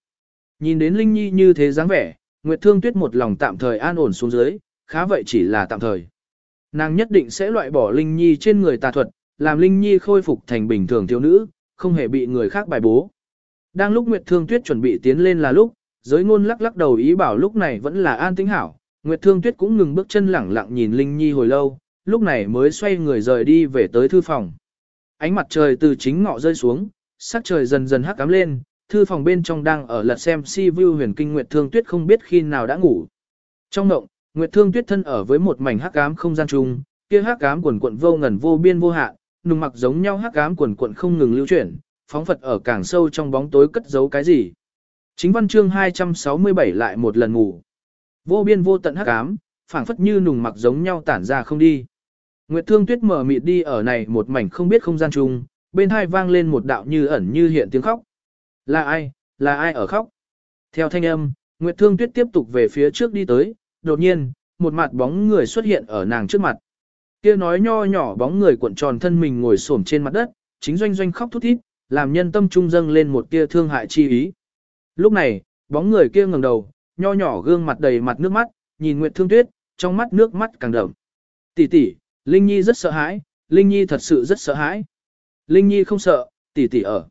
Nhìn đến Linh Nhi như thế dáng vẻ, Nguyệt Thương Tuyết một lòng tạm thời an ổn xuống dưới, khá vậy chỉ là tạm thời. Nàng nhất định sẽ loại bỏ Linh Nhi trên người tà thuật, làm Linh Nhi khôi phục thành bình thường thiếu nữ, không hề bị người khác bài bố. Đang lúc Nguyệt Thương Tuyết chuẩn bị tiến lên là lúc, giới ngôn lắc lắc đầu ý bảo lúc này vẫn là an tĩnh hảo. Nguyệt Thương Tuyết cũng ngừng bước chân lẳng lặng nhìn Linh Nhi hồi lâu, lúc này mới xoay người rời đi về tới thư phòng. Ánh mặt trời từ chính ngọ rơi xuống, sắc trời dần dần hắc cắm lên, thư phòng bên trong đang ở lật xem si view huyền kinh Nguyệt Thương Tuyết không biết khi nào đã ngủ. Trong ngộng, Nguyệt Thương Tuyết thân ở với một mảnh hắc ám không gian chung, kia hắc ám quần quận vô ngần vô biên vô hạn, nùng mặc giống nhau hắc ám quần quận không ngừng lưu chuyển, phóng phật ở càng sâu trong bóng tối cất giấu cái gì. Chính văn chương 267 lại một lần ngủ. Vô biên vô tận hắc ám, phảng phất như nùng mặc giống nhau tản ra không đi. Nguyệt Thương Tuyết mở mịt đi ở này một mảnh không biết không gian chung, bên hai vang lên một đạo như ẩn như hiện tiếng khóc. Là ai, là ai ở khóc? Theo thanh âm, Nguyệt Thương Tuyết tiếp tục về phía trước đi tới, đột nhiên, một mặt bóng người xuất hiện ở nàng trước mặt. Kia nói nho nhỏ bóng người cuộn tròn thân mình ngồi xổm trên mặt đất, chính doanh doanh khóc thút thít, làm nhân tâm trung dâng lên một tia thương hại chi ý. Lúc này, bóng người kia ngẩng đầu, nho nhỏ gương mặt đầy mặt nước mắt, nhìn Nguyệt Thương Tuyết, trong mắt nước mắt càng đậm. Tỷ tỷ, Linh Nhi rất sợ hãi, Linh Nhi thật sự rất sợ hãi. Linh Nhi không sợ, tỷ tỷ ở.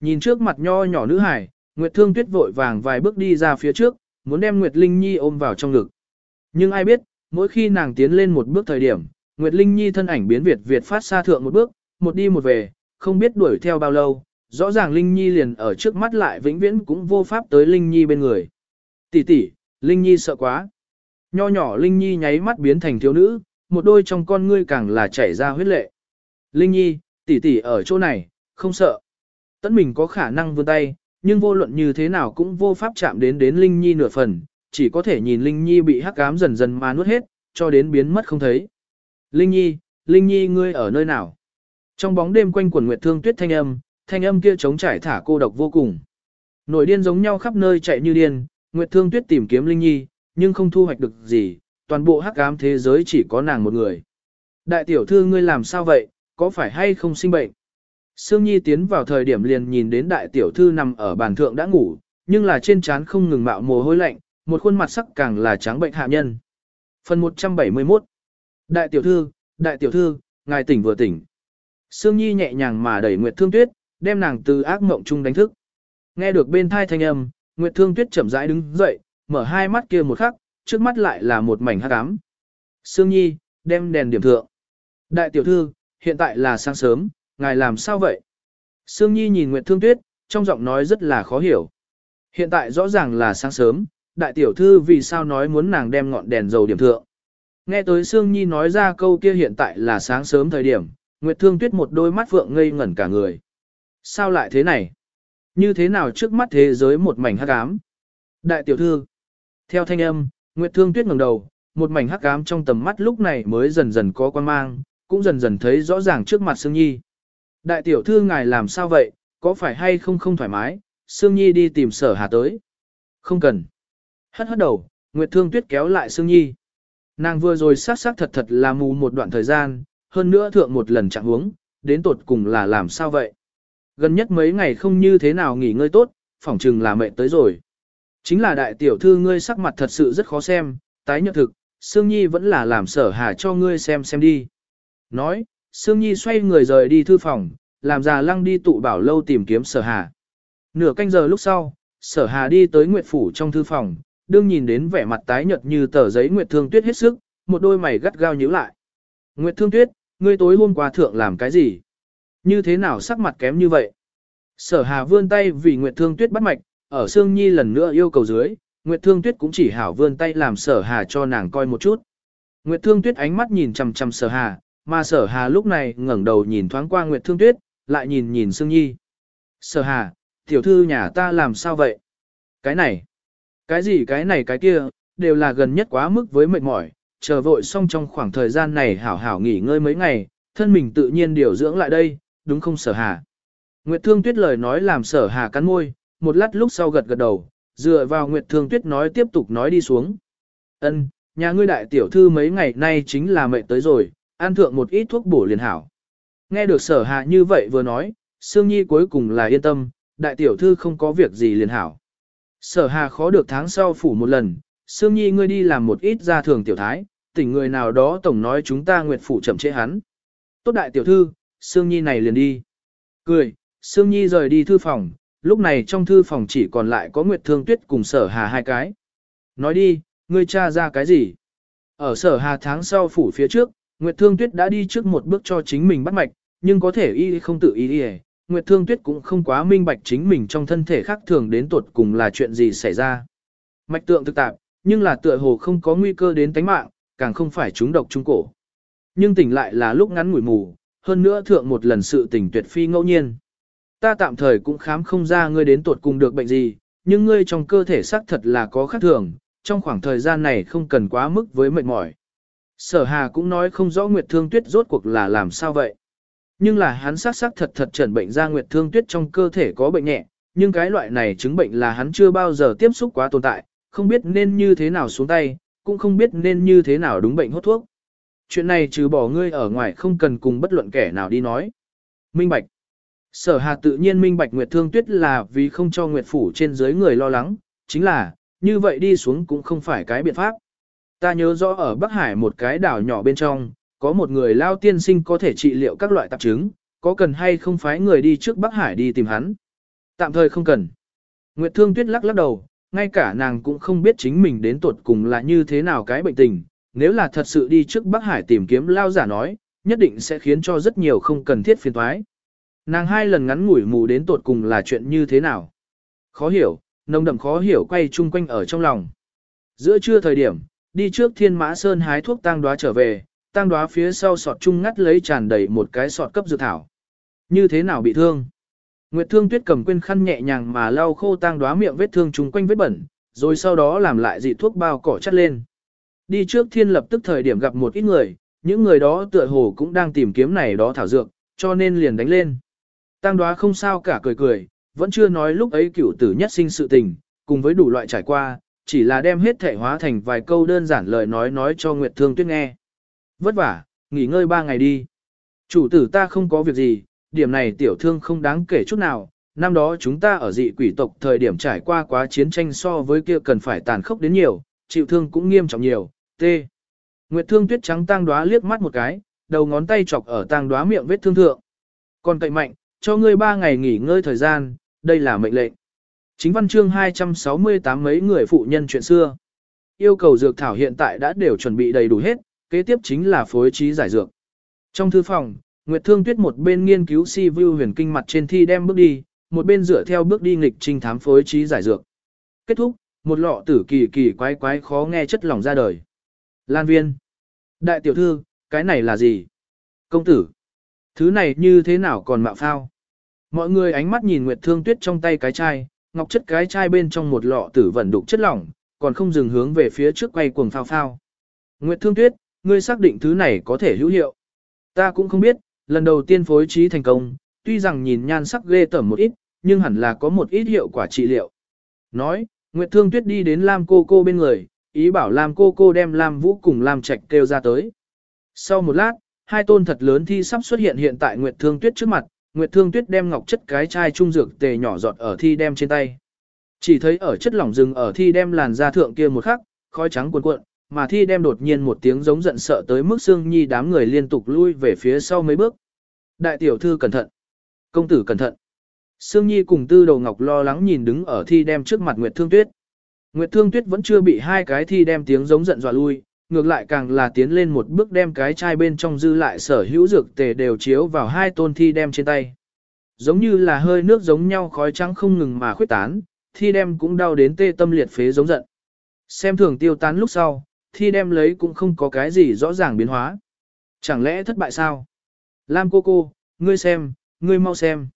Nhìn trước mặt nho nhỏ nữ hải, Nguyệt Thương Tuyết vội vàng vài bước đi ra phía trước, muốn đem Nguyệt Linh Nhi ôm vào trong ngực. Nhưng ai biết, mỗi khi nàng tiến lên một bước thời điểm, Nguyệt Linh Nhi thân ảnh biến Việt Việt phát xa thượng một bước, một đi một về, không biết đuổi theo bao lâu, rõ ràng Linh Nhi liền ở trước mắt lại vĩnh viễn cũng vô pháp tới Linh Nhi bên người. Tỷ tỷ, Linh Nhi sợ quá. Nho nhỏ Linh Nhi nháy mắt biến thành thiếu nữ, một đôi trong con ngươi càng là chảy ra huyết lệ. Linh Nhi, tỷ tỷ ở chỗ này, không sợ. Tấn mình có khả năng vươn tay, nhưng vô luận như thế nào cũng vô pháp chạm đến đến Linh Nhi nửa phần, chỉ có thể nhìn Linh Nhi bị hắc ám dần dần mà nuốt hết, cho đến biến mất không thấy. Linh Nhi, Linh Nhi ngươi ở nơi nào? Trong bóng đêm quanh quần nguyệt thương tuyết thanh âm, thanh âm kia chống trải thả cô độc vô cùng. Nổi điên giống nhau khắp nơi chạy như điên, nguyệt thương tuyết tìm kiếm Linh Nhi, nhưng không thu hoạch được gì, toàn bộ hắc ám thế giới chỉ có nàng một người. Đại tiểu thư ngươi làm sao vậy, có phải hay không sinh bệnh? Sương Nhi tiến vào thời điểm liền nhìn đến đại tiểu thư nằm ở bàn thượng đã ngủ, nhưng là trên trán không ngừng mạo mồ hôi lạnh, một khuôn mặt sắc càng là trắng bệnh hạ nhân. Phần 171 Đại tiểu thư, đại tiểu thư, ngài tỉnh vừa tỉnh. Sương Nhi nhẹ nhàng mà đẩy Nguyệt Thương Tuyết, đem nàng từ ác mộng chung đánh thức. Nghe được bên thai thanh âm, Nguyệt Thương Tuyết chậm rãi đứng dậy, mở hai mắt kia một khắc, trước mắt lại là một mảnh hắc ám. Sương Nhi, đem đèn điểm thượng. Đại tiểu thư, hiện tại là sáng sớm, ngài làm sao vậy? Sương Nhi nhìn Nguyệt Thương Tuyết, trong giọng nói rất là khó hiểu. Hiện tại rõ ràng là sáng sớm, đại tiểu thư vì sao nói muốn nàng đem ngọn đèn dầu điểm thượng. Nghe tới Sương Nhi nói ra câu kia hiện tại là sáng sớm thời điểm, Nguyệt Thương Tuyết một đôi mắt vượng ngây ngẩn cả người. Sao lại thế này? Như thế nào trước mắt thế giới một mảnh hắc ám? Đại tiểu thư. Theo thanh âm, Nguyệt Thương Tuyết ngẩng đầu, một mảnh hắc ám trong tầm mắt lúc này mới dần dần có quan mang, cũng dần dần thấy rõ ràng trước mặt Sương Nhi. Đại tiểu thư ngài làm sao vậy, có phải hay không không thoải mái, Sương Nhi đi tìm sở hà tới. Không cần. Hất hất đầu, Nguyệt Thương Tuyết kéo lại Sương Nhi. Nàng vừa rồi sát sát thật thật là mù một đoạn thời gian, hơn nữa thượng một lần trạng huống, đến tột cùng là làm sao vậy. Gần nhất mấy ngày không như thế nào nghỉ ngơi tốt, phỏng chừng là mệt tới rồi. Chính là đại tiểu thư ngươi sắc mặt thật sự rất khó xem, tái nhợt thực, Sương Nhi vẫn là làm sở hà cho ngươi xem xem đi. Nói, Sương Nhi xoay người rời đi thư phòng, làm già lăng đi tụ bảo lâu tìm kiếm sở hà. Nửa canh giờ lúc sau, sở hà đi tới Nguyệt Phủ trong thư phòng, đương nhìn đến vẻ mặt tái nhợt như tờ giấy Nguyệt Thương Tuyết hết sức, một đôi mày gắt gao nhíu lại. Nguyệt Thương Tuyết, ngươi tối hôm qua thượng làm cái gì? Như thế nào sắc mặt kém như vậy? Sở Hà vươn tay vì Nguyệt Thương Tuyết bắt mạch, ở Sương Nhi lần nữa yêu cầu dưới, Nguyệt Thương Tuyết cũng chỉ hảo vươn tay làm Sở Hà cho nàng coi một chút. Nguyệt Thương Tuyết ánh mắt nhìn chằm chằm Sở Hà, mà Sở Hà lúc này ngẩng đầu nhìn thoáng qua Nguyệt Thương Tuyết, lại nhìn nhìn Sương Nhi. Sở Hà, tiểu thư nhà ta làm sao vậy? Cái này, cái gì cái này cái kia, đều là gần nhất quá mức với mệt mỏi, chờ vội xong trong khoảng thời gian này hảo hảo nghỉ ngơi mấy ngày, thân mình tự nhiên điều dưỡng lại đây, đúng không sở hà. Nguyệt Thương Tuyết lời nói làm sở hà cắn môi, một lát lúc sau gật gật đầu, dựa vào Nguyệt Thương Tuyết nói tiếp tục nói đi xuống. Ân, nhà ngươi đại tiểu thư mấy ngày nay chính là mệt tới rồi, ăn thượng một ít thuốc bổ liền hảo. Nghe được sở hà như vậy vừa nói, Sương Nhi cuối cùng là yên tâm, đại tiểu thư không có việc gì liền hảo. Sở hà khó được tháng sau phủ một lần, Sương Nhi ngươi đi làm một ít gia thường tiểu thái, tỉnh người nào đó tổng nói chúng ta nguyệt phủ chậm trễ hắn. Tốt đại tiểu thư, Sương Nhi này liền đi. Cười, Sương Nhi rời đi thư phòng, lúc này trong thư phòng chỉ còn lại có Nguyệt Thương Tuyết cùng sở hà hai cái. Nói đi, ngươi tra ra cái gì? Ở sở hà tháng sau phủ phía trước, Nguyệt Thương Tuyết đã đi trước một bước cho chính mình bắt mạch, nhưng có thể y không tự y. đi Nguyệt Thương Tuyết cũng không quá minh bạch chính mình trong thân thể khác thường đến tuột cùng là chuyện gì xảy ra. Mạch tượng thực tạp, nhưng là tựa hồ không có nguy cơ đến tánh mạng, càng không phải trúng độc trung cổ. Nhưng tỉnh lại là lúc ngắn ngủi mù, hơn nữa thượng một lần sự tỉnh tuyệt phi ngẫu nhiên. Ta tạm thời cũng khám không ra ngươi đến tuột cùng được bệnh gì, nhưng ngươi trong cơ thể xác thật là có khác thường, trong khoảng thời gian này không cần quá mức với mệt mỏi. Sở Hà cũng nói không rõ Nguyệt Thương Tuyết rốt cuộc là làm sao vậy. Nhưng là hắn xác xác thật thật chẩn bệnh ra Nguyệt Thương Tuyết trong cơ thể có bệnh nhẹ, nhưng cái loại này chứng bệnh là hắn chưa bao giờ tiếp xúc quá tồn tại, không biết nên như thế nào xuống tay, cũng không biết nên như thế nào đúng bệnh hốt thuốc. Chuyện này trừ bỏ ngươi ở ngoài không cần cùng bất luận kẻ nào đi nói. Minh Bạch Sở Hà tự nhiên minh bạch Nguyệt Thương Tuyết là vì không cho Nguyệt Phủ trên dưới người lo lắng, chính là, như vậy đi xuống cũng không phải cái biện pháp. Ta nhớ rõ ở Bắc Hải một cái đảo nhỏ bên trong, có một người lao tiên sinh có thể trị liệu các loại tạp chứng, có cần hay không phái người đi trước Bắc Hải đi tìm hắn. Tạm thời không cần. Nguyệt Thương Tuyết lắc lắc đầu, ngay cả nàng cũng không biết chính mình đến tuột cùng là như thế nào cái bệnh tình, nếu là thật sự đi trước Bắc Hải tìm kiếm lao giả nói, nhất định sẽ khiến cho rất nhiều không cần thiết phiền toái. Nàng hai lần ngắn ngủi mù đến tuột cùng là chuyện như thế nào? Khó hiểu, nồng đậm khó hiểu quay chung quanh ở trong lòng. Giữa trưa thời điểm, đi trước thiên mã sơn hái thuốc tang đoá trở về, tang đoá phía sau sọt chung ngắt lấy tràn đầy một cái sọt cấp dược thảo. Như thế nào bị thương? Nguyệt Thương Tuyết cầm quên khăn nhẹ nhàng mà lau khô tang đóa miệng vết thương chung quanh vết bẩn, rồi sau đó làm lại dị thuốc bao cỏ chất lên. Đi trước thiên lập tức thời điểm gặp một ít người, những người đó tựa hồ cũng đang tìm kiếm này đó thảo dược, cho nên liền đánh lên. Tang đóa không sao cả cười cười, vẫn chưa nói lúc ấy cửu tử nhất sinh sự tình, cùng với đủ loại trải qua, chỉ là đem hết thể hóa thành vài câu đơn giản lời nói nói cho Nguyệt Thương Tuyết nghe. Vất vả, nghỉ ngơi ba ngày đi. Chủ tử ta không có việc gì, điểm này tiểu thương không đáng kể chút nào, năm đó chúng ta ở dị quỷ tộc thời điểm trải qua quá chiến tranh so với kia cần phải tàn khốc đến nhiều, chịu thương cũng nghiêm trọng nhiều, t. Nguyệt thương tuyết trắng tang đóa liếc mắt một cái, đầu ngón tay chọc ở tang đóa miệng vết thương thượng. Còn cậy mạnh, cho ngươi ba ngày nghỉ ngơi thời gian, đây là mệnh lệnh. Chính văn chương 268 mấy người phụ nhân chuyện xưa. Yêu cầu dược thảo hiện tại đã đều chuẩn bị đầy đủ hết, kế tiếp chính là phối trí giải dược. Trong thư phòng, Nguyệt Thương Tuyết một bên nghiên cứu si view huyền kinh mặt trên thi đem bước đi, một bên dựa theo bước đi nghịch trinh thám phối trí giải dược. Kết thúc, một lọ tử kỳ kỳ quái quái khó nghe chất lỏng ra đời. Lan viên. Đại tiểu thư, cái này là gì? Công tử. Thứ này như thế nào còn mạo phao? Mọi người ánh mắt nhìn Nguyệt Thương Tuyết trong tay cái chai, ngọc chất cái chai bên trong một lọ tử vẩn đục chất lỏng, còn không dừng hướng về phía trước quay cuồng phao phao. Nguyệt Thương Tuyết, ngươi xác định thứ này có thể hữu hiệu. Ta cũng không biết, lần đầu tiên phối trí thành công, tuy rằng nhìn nhan sắc ghê tởm một ít, nhưng hẳn là có một ít hiệu quả trị liệu. Nói, Nguyệt Thương Tuyết đi đến Lam cô cô bên người, ý bảo Lam cô cô đem Lam Vũ cùng Lam Trạch kêu ra tới. Sau một lát, hai tôn thật lớn thi sắp xuất hiện hiện tại Nguyệt Thương Tuyết trước mặt, Nguyệt Thương Tuyết đem ngọc chất cái chai trung dược tề nhỏ giọt ở thi đem trên tay. Chỉ thấy ở chất lỏng rừng ở thi đem làn da thượng kia một khắc, khói trắng cuồn cuộn, mà thi đem đột nhiên một tiếng giống giận sợ tới mức xương nhi đám người liên tục lui về phía sau mấy bước. Đại tiểu thư cẩn thận. Công tử cẩn thận. Sương Nhi cùng Tư Đầu Ngọc lo lắng nhìn đứng ở thi đem trước mặt Nguyệt Thương Tuyết. Nguyệt Thương Tuyết vẫn chưa bị hai cái thi đem tiếng giống giận dọa lui, ngược lại càng là tiến lên một bước đem cái chai bên trong dư lại sở hữu dược tề đều chiếu vào hai tôn thi đem trên tay. Giống như là hơi nước giống nhau khói trắng không ngừng mà khuyết tán, thi đem cũng đau đến tê tâm liệt phế giống giận. Xem thường tiêu tán lúc sau, thi đem lấy cũng không có cái gì rõ ràng biến hóa. Chẳng lẽ thất bại sao? Lam cô cô, ngươi xem, ngươi mau xem.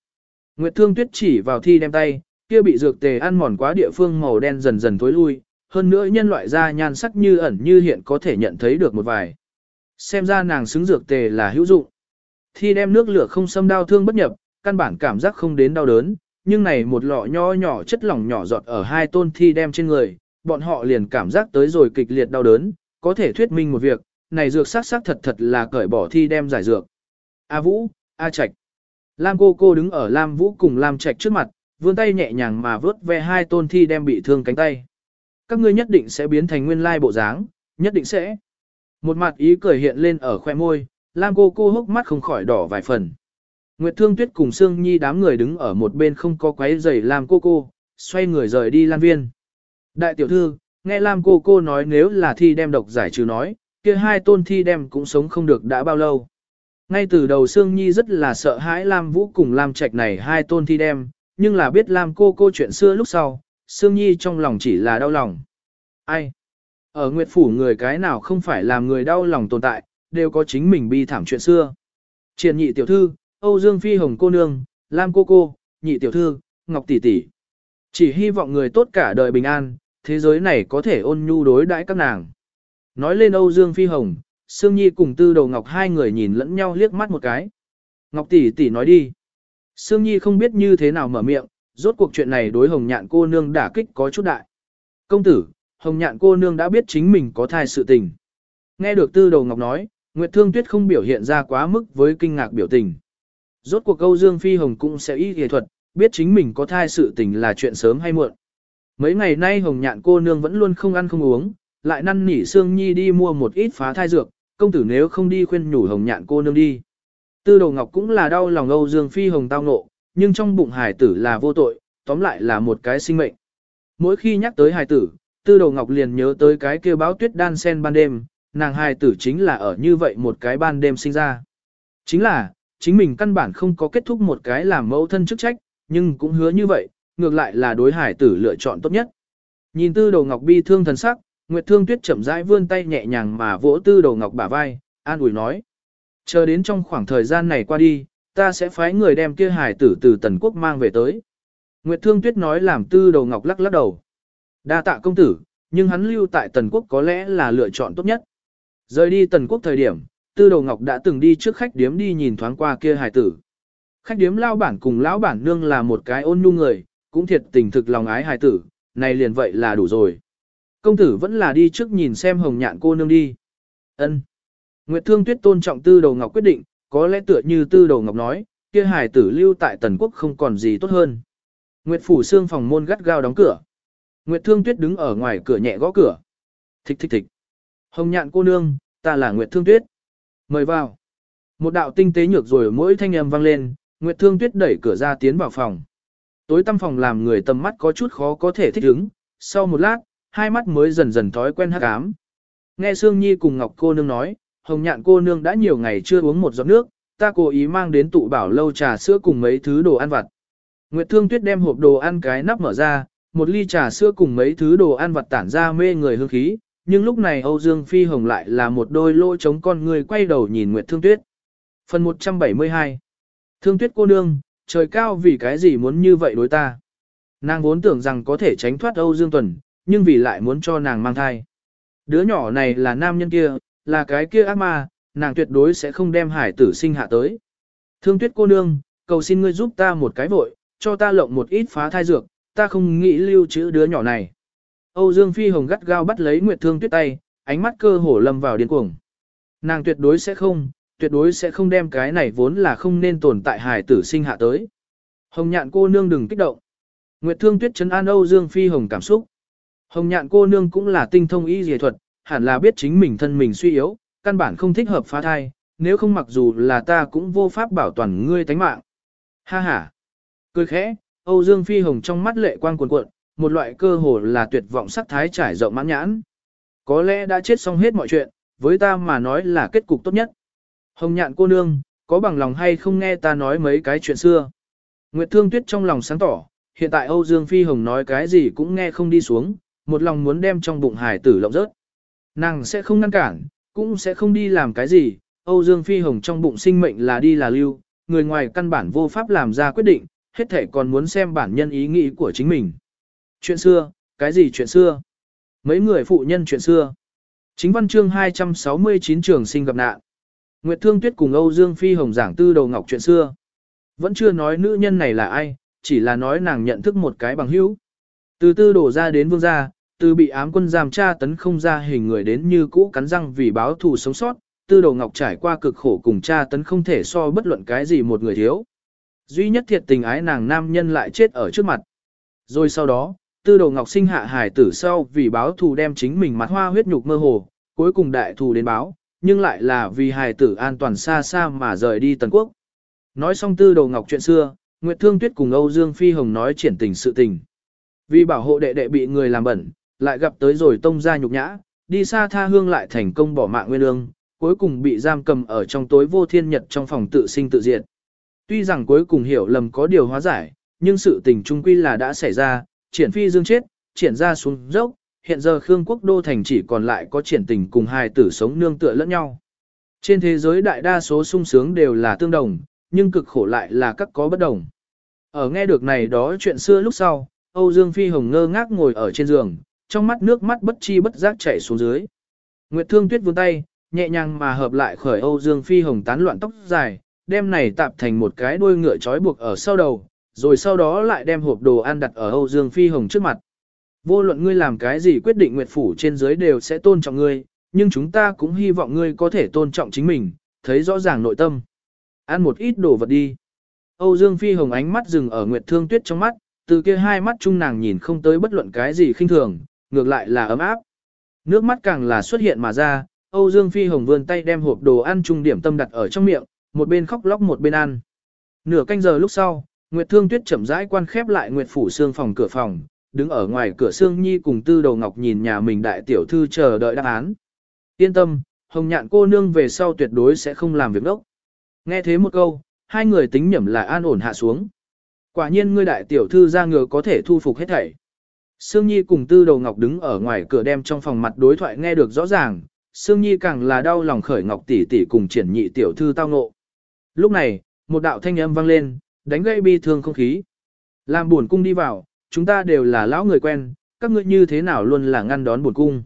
Nguyệt Thương Tuyết chỉ vào thi đem tay, kia bị dược tề ăn mòn quá địa phương màu đen dần dần tối lui, hơn nữa nhân loại da nhan sắc như ẩn như hiện có thể nhận thấy được một vài. Xem ra nàng xứng dược tề là hữu dụng. Thi đem nước lửa không xâm đau thương bất nhập, căn bản cảm giác không đến đau đớn, nhưng này một lọ nho nhỏ chất lỏng nhỏ giọt ở hai tôn thi đem trên người, bọn họ liền cảm giác tới rồi kịch liệt đau đớn, có thể thuyết minh một việc, này dược sắc sắc thật thật là cởi bỏ thi đem giải dược. A Vũ, A Trạch. Lam cô cô đứng ở Lam Vũ cùng Lam Trạch trước mặt, vươn tay nhẹ nhàng mà vớt ve hai tôn thi đem bị thương cánh tay. Các ngươi nhất định sẽ biến thành nguyên lai bộ dáng, nhất định sẽ. Một mặt ý cười hiện lên ở khoe môi, Lam cô cô hốc mắt không khỏi đỏ vài phần. Nguyệt Thương Tuyết cùng Sương Nhi đám người đứng ở một bên không có quấy rầy Lam cô cô, xoay người rời đi Lan Viên. Đại tiểu thư, nghe Lam cô cô nói nếu là thi đem độc giải trừ nói, kia hai tôn thi đem cũng sống không được đã bao lâu. Ngay từ đầu Sương Nhi rất là sợ hãi Lam Vũ cùng Lam Trạch này hai tôn thi đem, nhưng là biết Lam cô cô chuyện xưa lúc sau, Sương Nhi trong lòng chỉ là đau lòng. Ai? Ở Nguyệt Phủ người cái nào không phải làm người đau lòng tồn tại, đều có chính mình bi thảm chuyện xưa. Triền nhị tiểu thư, Âu Dương Phi Hồng cô nương, Lam cô cô, nhị tiểu thư, Ngọc tỷ tỷ. Chỉ hy vọng người tốt cả đời bình an, thế giới này có thể ôn nhu đối đãi các nàng. Nói lên Âu Dương Phi Hồng, Sương Nhi cùng Tư Đầu Ngọc hai người nhìn lẫn nhau liếc mắt một cái. Ngọc tỷ tỷ nói đi. Sương Nhi không biết như thế nào mở miệng, rốt cuộc chuyện này đối Hồng Nhạn cô nương đả kích có chút đại. Công tử, Hồng Nhạn cô nương đã biết chính mình có thai sự tình. Nghe được Tư Đầu Ngọc nói, Nguyệt Thương Tuyết không biểu hiện ra quá mức với kinh ngạc biểu tình. Rốt cuộc Câu Dương Phi Hồng cũng sẽ y nghệ thuật, biết chính mình có thai sự tình là chuyện sớm hay muộn. Mấy ngày nay Hồng Nhạn cô nương vẫn luôn không ăn không uống, lại năn nỉ Sương Nhi đi mua một ít phá thai dược, công tử nếu không đi khuyên nhủ hồng nhạn cô nương đi. Tư đầu ngọc cũng là đau lòng Âu Dương Phi hồng tao nộ, nhưng trong bụng hải tử là vô tội, tóm lại là một cái sinh mệnh. Mỗi khi nhắc tới hải tử, tư đầu ngọc liền nhớ tới cái kêu báo tuyết đan sen ban đêm, nàng hải tử chính là ở như vậy một cái ban đêm sinh ra. Chính là, chính mình căn bản không có kết thúc một cái làm mẫu thân chức trách, nhưng cũng hứa như vậy, ngược lại là đối hải tử lựa chọn tốt nhất. Nhìn tư đầu ngọc bi thương thần sắc, Nguyệt Thương Tuyết chậm rãi vươn tay nhẹ nhàng mà vỗ tư đầu ngọc bả vai, an ủi nói. Chờ đến trong khoảng thời gian này qua đi, ta sẽ phái người đem kia hải tử từ Tần Quốc mang về tới. Nguyệt Thương Tuyết nói làm tư đầu ngọc lắc lắc đầu. Đa tạ công tử, nhưng hắn lưu tại Tần Quốc có lẽ là lựa chọn tốt nhất. Rời đi Tần Quốc thời điểm, tư đầu ngọc đã từng đi trước khách điếm đi nhìn thoáng qua kia hải tử. Khách điếm lao bản cùng lão bản nương là một cái ôn nhu người, cũng thiệt tình thực lòng ái hải tử, này liền vậy là đủ rồi. Công tử vẫn là đi trước nhìn xem hồng nhạn cô nương đi. Ân. Nguyệt Thương Tuyết tôn trọng Tư Đầu Ngọc quyết định, có lẽ tựa như Tư Đầu Ngọc nói, kia hài tử lưu tại Tần Quốc không còn gì tốt hơn. Nguyệt phủ xương phòng môn gắt gao đóng cửa. Nguyệt Thương Tuyết đứng ở ngoài cửa nhẹ gõ cửa. Thích thích thích. Hồng nhạn cô nương, ta là Nguyệt Thương Tuyết. Mời vào. Một đạo tinh tế nhược rồi mỗi thanh âm vang lên, Nguyệt Thương Tuyết đẩy cửa ra tiến vào phòng. Tối tăm phòng làm người tầm mắt có chút khó có thể thích ứng, sau một lát, hai mắt mới dần dần thói quen hắc ám. Nghe Sương Nhi cùng Ngọc cô nương nói, Hồng Nhạn cô nương đã nhiều ngày chưa uống một giọt nước, ta cố ý mang đến tụ bảo lâu trà sữa cùng mấy thứ đồ ăn vặt. Nguyệt Thương Tuyết đem hộp đồ ăn cái nắp mở ra, một ly trà sữa cùng mấy thứ đồ ăn vặt tản ra mê người hương khí, nhưng lúc này Âu Dương Phi Hồng lại là một đôi lỗ chống con người quay đầu nhìn Nguyệt Thương Tuyết. Phần 172 Thương Tuyết cô nương, trời cao vì cái gì muốn như vậy đối ta? Nàng vốn tưởng rằng có thể tránh thoát Âu Dương Tuần, nhưng vì lại muốn cho nàng mang thai. Đứa nhỏ này là nam nhân kia, là cái kia ác ma, nàng tuyệt đối sẽ không đem hải tử sinh hạ tới. Thương Tuyết cô nương, cầu xin ngươi giúp ta một cái vội, cho ta lộng một ít phá thai dược, ta không nghĩ lưu trữ đứa nhỏ này. Âu Dương Phi Hồng gắt gao bắt lấy Nguyệt Thương Tuyết tay, ánh mắt cơ hổ lâm vào điên cuồng. Nàng tuyệt đối sẽ không, tuyệt đối sẽ không đem cái này vốn là không nên tồn tại hài tử sinh hạ tới. Hồng nhạn cô nương đừng kích động. Nguyệt Thương Tuyết chấn an Âu Dương Phi Hồng cảm xúc. Hồng nhạn cô nương cũng là tinh thông y dề thuật, hẳn là biết chính mình thân mình suy yếu, căn bản không thích hợp phá thai, nếu không mặc dù là ta cũng vô pháp bảo toàn ngươi tánh mạng. Ha ha. Cười khẽ, Âu Dương Phi Hồng trong mắt lệ quang cuồn cuộn, một loại cơ hồ là tuyệt vọng sắc thái trải rộng mãn nhãn. Có lẽ đã chết xong hết mọi chuyện, với ta mà nói là kết cục tốt nhất. Hồng nhạn cô nương, có bằng lòng hay không nghe ta nói mấy cái chuyện xưa. Nguyệt Thương Tuyết trong lòng sáng tỏ, hiện tại Âu Dương Phi Hồng nói cái gì cũng nghe không đi xuống, một lòng muốn đem trong bụng hải tử lộng rớt. Nàng sẽ không ngăn cản, cũng sẽ không đi làm cái gì, Âu Dương Phi Hồng trong bụng sinh mệnh là đi là lưu, người ngoài căn bản vô pháp làm ra quyết định, hết thể còn muốn xem bản nhân ý nghĩ của chính mình. Chuyện xưa, cái gì chuyện xưa? Mấy người phụ nhân chuyện xưa. Chính văn chương 269 trường sinh gặp nạn. Nguyệt Thương Tuyết cùng Âu Dương Phi Hồng giảng tư đầu ngọc chuyện xưa. Vẫn chưa nói nữ nhân này là ai, chỉ là nói nàng nhận thức một cái bằng hữu. Từ tư đổ ra đến vương gia, từ bị ám quân giam tra tấn không ra hình người đến như cũ cắn răng vì báo thù sống sót, tư đầu ngọc trải qua cực khổ cùng tra tấn không thể so bất luận cái gì một người thiếu. Duy nhất thiệt tình ái nàng nam nhân lại chết ở trước mặt. Rồi sau đó, tư đầu ngọc sinh hạ hài tử sau vì báo thù đem chính mình mặt hoa huyết nhục mơ hồ, cuối cùng đại thù đến báo, nhưng lại là vì hài tử an toàn xa xa mà rời đi Tần Quốc. Nói xong tư đầu ngọc chuyện xưa, Nguyệt Thương Tuyết cùng Âu Dương Phi Hồng nói triển tình sự tình. Vì bảo hộ đệ đệ bị người làm bẩn, lại gặp tới rồi tông ra nhục nhã, đi xa tha hương lại thành công bỏ mạng nguyên ương, cuối cùng bị giam cầm ở trong tối vô thiên nhật trong phòng tự sinh tự diệt. Tuy rằng cuối cùng hiểu lầm có điều hóa giải, nhưng sự tình trung quy là đã xảy ra, triển phi dương chết, triển ra xuống dốc, hiện giờ Khương quốc đô thành chỉ còn lại có triển tình cùng hai tử sống nương tựa lẫn nhau. Trên thế giới đại đa số sung sướng đều là tương đồng, nhưng cực khổ lại là các có bất đồng. Ở nghe được này đó chuyện xưa lúc sau, Âu Dương Phi Hồng ngơ ngác ngồi ở trên giường, trong mắt nước mắt bất chi bất giác chảy xuống dưới. Nguyệt Thương Tuyết vươn tay, nhẹ nhàng mà hợp lại khởi Âu Dương Phi Hồng tán loạn tóc dài, đem này tạp thành một cái đuôi ngựa trói buộc ở sau đầu, rồi sau đó lại đem hộp đồ ăn đặt ở Âu Dương Phi Hồng trước mặt. Vô luận ngươi làm cái gì quyết định Nguyệt Phủ trên dưới đều sẽ tôn trọng ngươi, nhưng chúng ta cũng hy vọng ngươi có thể tôn trọng chính mình, thấy rõ ràng nội tâm. Ăn một ít đồ vật đi. Âu Dương Phi Hồng ánh mắt dừng ở Nguyệt Thương Tuyết trong mắt, từ kia hai mắt chung nàng nhìn không tới bất luận cái gì khinh thường, ngược lại là ấm áp. Nước mắt càng là xuất hiện mà ra, Âu Dương Phi Hồng vươn tay đem hộp đồ ăn trung điểm tâm đặt ở trong miệng, một bên khóc lóc một bên ăn. Nửa canh giờ lúc sau, Nguyệt Thương Tuyết chậm rãi quan khép lại Nguyệt phủ xương phòng cửa phòng, đứng ở ngoài cửa xương nhi cùng Tư Đầu Ngọc nhìn nhà mình đại tiểu thư chờ đợi đáp án. Yên tâm, Hồng Nhạn cô nương về sau tuyệt đối sẽ không làm việc đốc. Nghe thế một câu, hai người tính nhẩm là an ổn hạ xuống. Quả nhiên ngươi đại tiểu thư ra ngựa có thể thu phục hết thảy. Sương Nhi cùng Tư Đầu Ngọc đứng ở ngoài cửa đem trong phòng mặt đối thoại nghe được rõ ràng, Sương Nhi càng là đau lòng khởi Ngọc tỷ tỷ cùng triển nhị tiểu thư tao ngộ. Lúc này, một đạo thanh âm vang lên, đánh gây bi thương không khí. Làm buồn cung đi vào, chúng ta đều là lão người quen, các ngươi như thế nào luôn là ngăn đón buồn cung.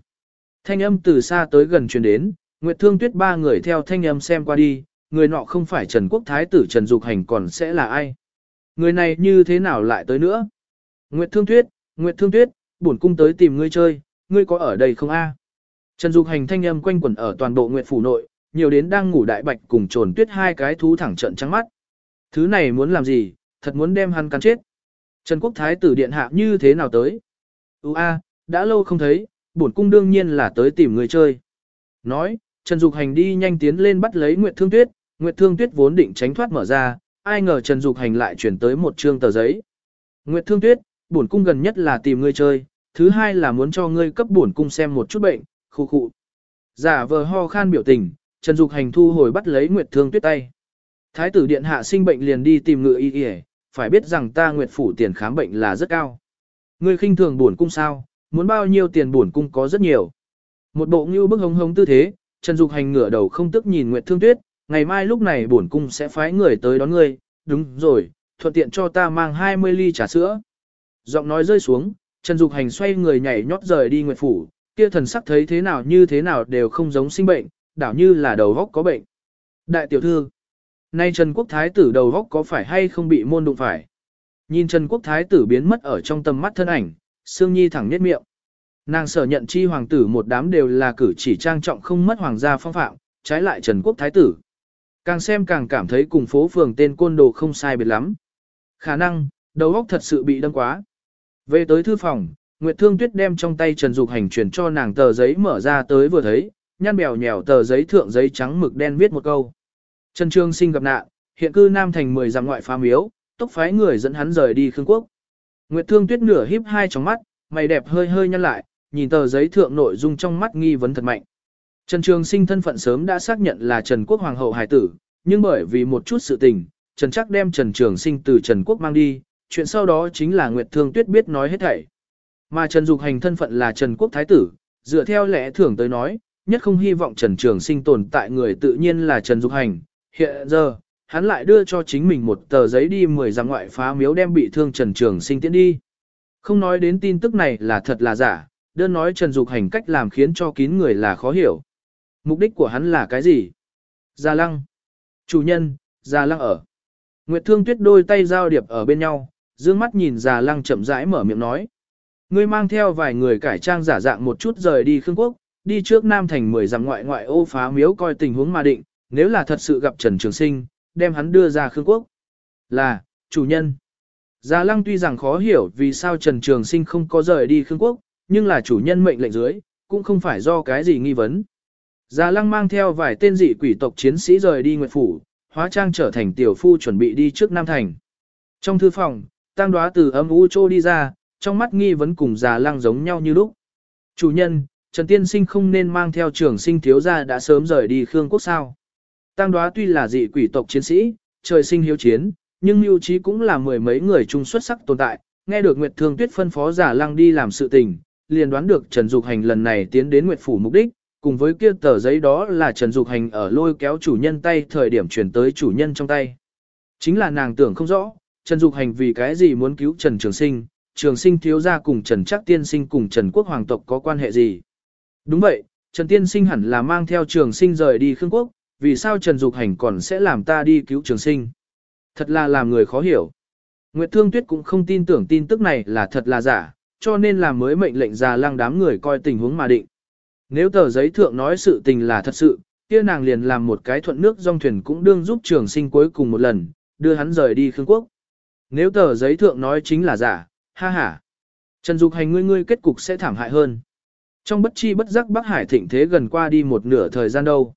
Thanh âm từ xa tới gần truyền đến, Nguyệt Thương Tuyết ba người theo thanh âm xem qua đi, người nọ không phải Trần Quốc Thái tử Trần Dục Hành còn sẽ là ai. Người này như thế nào lại tới nữa? Nguyệt Thương Tuyết, Nguyệt Thương Tuyết, bổn cung tới tìm ngươi chơi, ngươi có ở đây không a? Trần Dục Hành thanh âm quanh quẩn ở toàn bộ Nguyệt phủ nội, nhiều đến đang ngủ đại bạch cùng trồn tuyết hai cái thú thẳng trận trắng mắt. Thứ này muốn làm gì, thật muốn đem hắn cắn chết. Trần Quốc Thái tử điện hạ như thế nào tới? Ú a, đã lâu không thấy, bổn cung đương nhiên là tới tìm người chơi. Nói, Trần Dục Hành đi nhanh tiến lên bắt lấy Nguyệt Thương Tuyết, Nguyệt Thương Tuyết vốn định tránh thoát mở ra, ai ngờ Trần Dục Hành lại chuyển tới một trương tờ giấy. Nguyệt Thương Tuyết, bổn cung gần nhất là tìm ngươi chơi, thứ hai là muốn cho ngươi cấp bổn cung xem một chút bệnh, khu khu. Giả vờ ho khan biểu tình, Trần Dục Hành thu hồi bắt lấy Nguyệt Thương Tuyết tay. Thái tử điện hạ sinh bệnh liền đi tìm ngựa y y, phải biết rằng ta Nguyệt phủ tiền khám bệnh là rất cao. Ngươi khinh thường bổn cung sao, muốn bao nhiêu tiền bổn cung có rất nhiều. Một bộ như bức hống hống tư thế, Trần Dục Hành ngửa đầu không tức nhìn Nguyệt Thương Tuyết, ngày mai lúc này bổn cung sẽ phái người tới đón ngươi, đúng rồi, thuận tiện cho ta mang 20 ly trà sữa. Giọng nói rơi xuống, Trần Dục Hành xoay người nhảy nhót rời đi Nguyệt phủ, kia thần sắc thấy thế nào như thế nào đều không giống sinh bệnh, đảo như là đầu góc có bệnh. Đại tiểu thư, nay Trần Quốc Thái tử đầu góc có phải hay không bị môn đụng phải? Nhìn Trần Quốc Thái tử biến mất ở trong tầm mắt thân ảnh, Sương Nhi thẳng nhếch miệng. Nàng sở nhận chi hoàng tử một đám đều là cử chỉ trang trọng không mất hoàng gia phong phạm, trái lại Trần Quốc Thái tử. Càng xem càng cảm thấy cùng phố phường tên côn đồ không sai biệt lắm. Khả năng, đầu óc thật sự bị đâm quá. Về tới thư phòng, Nguyệt Thương Tuyết đem trong tay Trần Dục Hành chuyển cho nàng tờ giấy mở ra tới vừa thấy, nhăn bèo nhèo tờ giấy thượng giấy trắng mực đen viết một câu. Trần Trương sinh gặp nạn, hiện cư Nam thành 10 dặm ngoại phá miếu, tốc phái người dẫn hắn rời đi Khương Quốc. Nguyệt Thương Tuyết nửa híp hai tròng mắt, mày đẹp hơi hơi nhăn lại, nhìn tờ giấy thượng nội dung trong mắt nghi vấn thật mạnh. Trần Trường Sinh thân phận sớm đã xác nhận là Trần Quốc Hoàng hậu hải tử, nhưng bởi vì một chút sự tình, Trần Chắc đem Trần Trường Sinh từ Trần Quốc mang đi, chuyện sau đó chính là Nguyệt Thương Tuyết biết nói hết thảy. Mà Trần Dục Hành thân phận là Trần Quốc Thái tử, dựa theo lẽ thường tới nói, nhất không hy vọng Trần Trường Sinh tồn tại người tự nhiên là Trần Dục Hành. Hiện giờ, hắn lại đưa cho chính mình một tờ giấy đi mười ra ngoại phá miếu đem bị thương Trần Trường Sinh tiễn đi. Không nói đến tin tức này là thật là giả, đơn nói Trần Dục Hành cách làm khiến cho kín người là khó hiểu. Mục đích của hắn là cái gì? Gia Lăng. Chủ nhân, Gia Lăng ở. Nguyệt Thương Tuyết đôi tay giao điệp ở bên nhau, dương mắt nhìn già Lăng chậm rãi mở miệng nói. Ngươi mang theo vài người cải trang giả dạng một chút rời đi Khương Quốc, đi trước Nam Thành mười dặm ngoại ngoại ô phá miếu coi tình huống mà định, nếu là thật sự gặp Trần Trường Sinh, đem hắn đưa ra Khương Quốc. Là, chủ nhân. già Lăng tuy rằng khó hiểu vì sao Trần Trường Sinh không có rời đi Khương Quốc, nhưng là chủ nhân mệnh lệnh dưới, cũng không phải do cái gì nghi vấn. già Lăng mang theo vài tên dị quỷ tộc chiến sĩ rời đi Nguyệt Phủ, hóa trang trở thành tiểu phu chuẩn bị đi trước Nam Thành. Trong thư phòng, Tang đoá từ âm u trô đi ra, trong mắt nghi vấn cùng già Lăng giống nhau như lúc. Chủ nhân, Trần Tiên Sinh không nên mang theo trưởng sinh thiếu gia đã sớm rời đi Khương Quốc sao. Tăng đoá tuy là dị quỷ tộc chiến sĩ, trời sinh hiếu chiến, nhưng mưu trí cũng là mười mấy người chung xuất sắc tồn tại, nghe được Nguyệt Thương Tuyết phân phó giả lăng đi làm sự tình, liền đoán được Trần Dục Hành lần này tiến đến Nguyệt Phủ mục đích, cùng với kia tờ giấy đó là Trần Dục Hành ở lôi kéo chủ nhân tay thời điểm chuyển tới chủ nhân trong tay. Chính là nàng tưởng không rõ, Trần Dục Hành vì cái gì muốn cứu Trần Trường Sinh, Trường Sinh thiếu gia cùng Trần Trác Tiên Sinh cùng Trần Quốc Hoàng tộc có quan hệ gì. Đúng vậy, Trần Tiên Sinh hẳn là mang theo Trường Sinh rời đi Khương Quốc, vì sao Trần Dục Hành còn sẽ làm ta đi cứu Trường Sinh. Thật là làm người khó hiểu. Nguyệt Thương Tuyết cũng không tin tưởng tin tức này là thật là giả, cho nên là mới mệnh lệnh ra lăng đám người coi tình huống mà định. Nếu tờ giấy thượng nói sự tình là thật sự, kia nàng liền làm một cái thuận nước dong thuyền cũng đương giúp trường sinh cuối cùng một lần, đưa hắn rời đi Khương Quốc. Nếu tờ giấy thượng nói chính là giả, ha ha. Trần Dục Hành ngươi ngươi kết cục sẽ thảm hại hơn. Trong bất chi bất giác Bắc Hải thịnh thế gần qua đi một nửa thời gian đâu.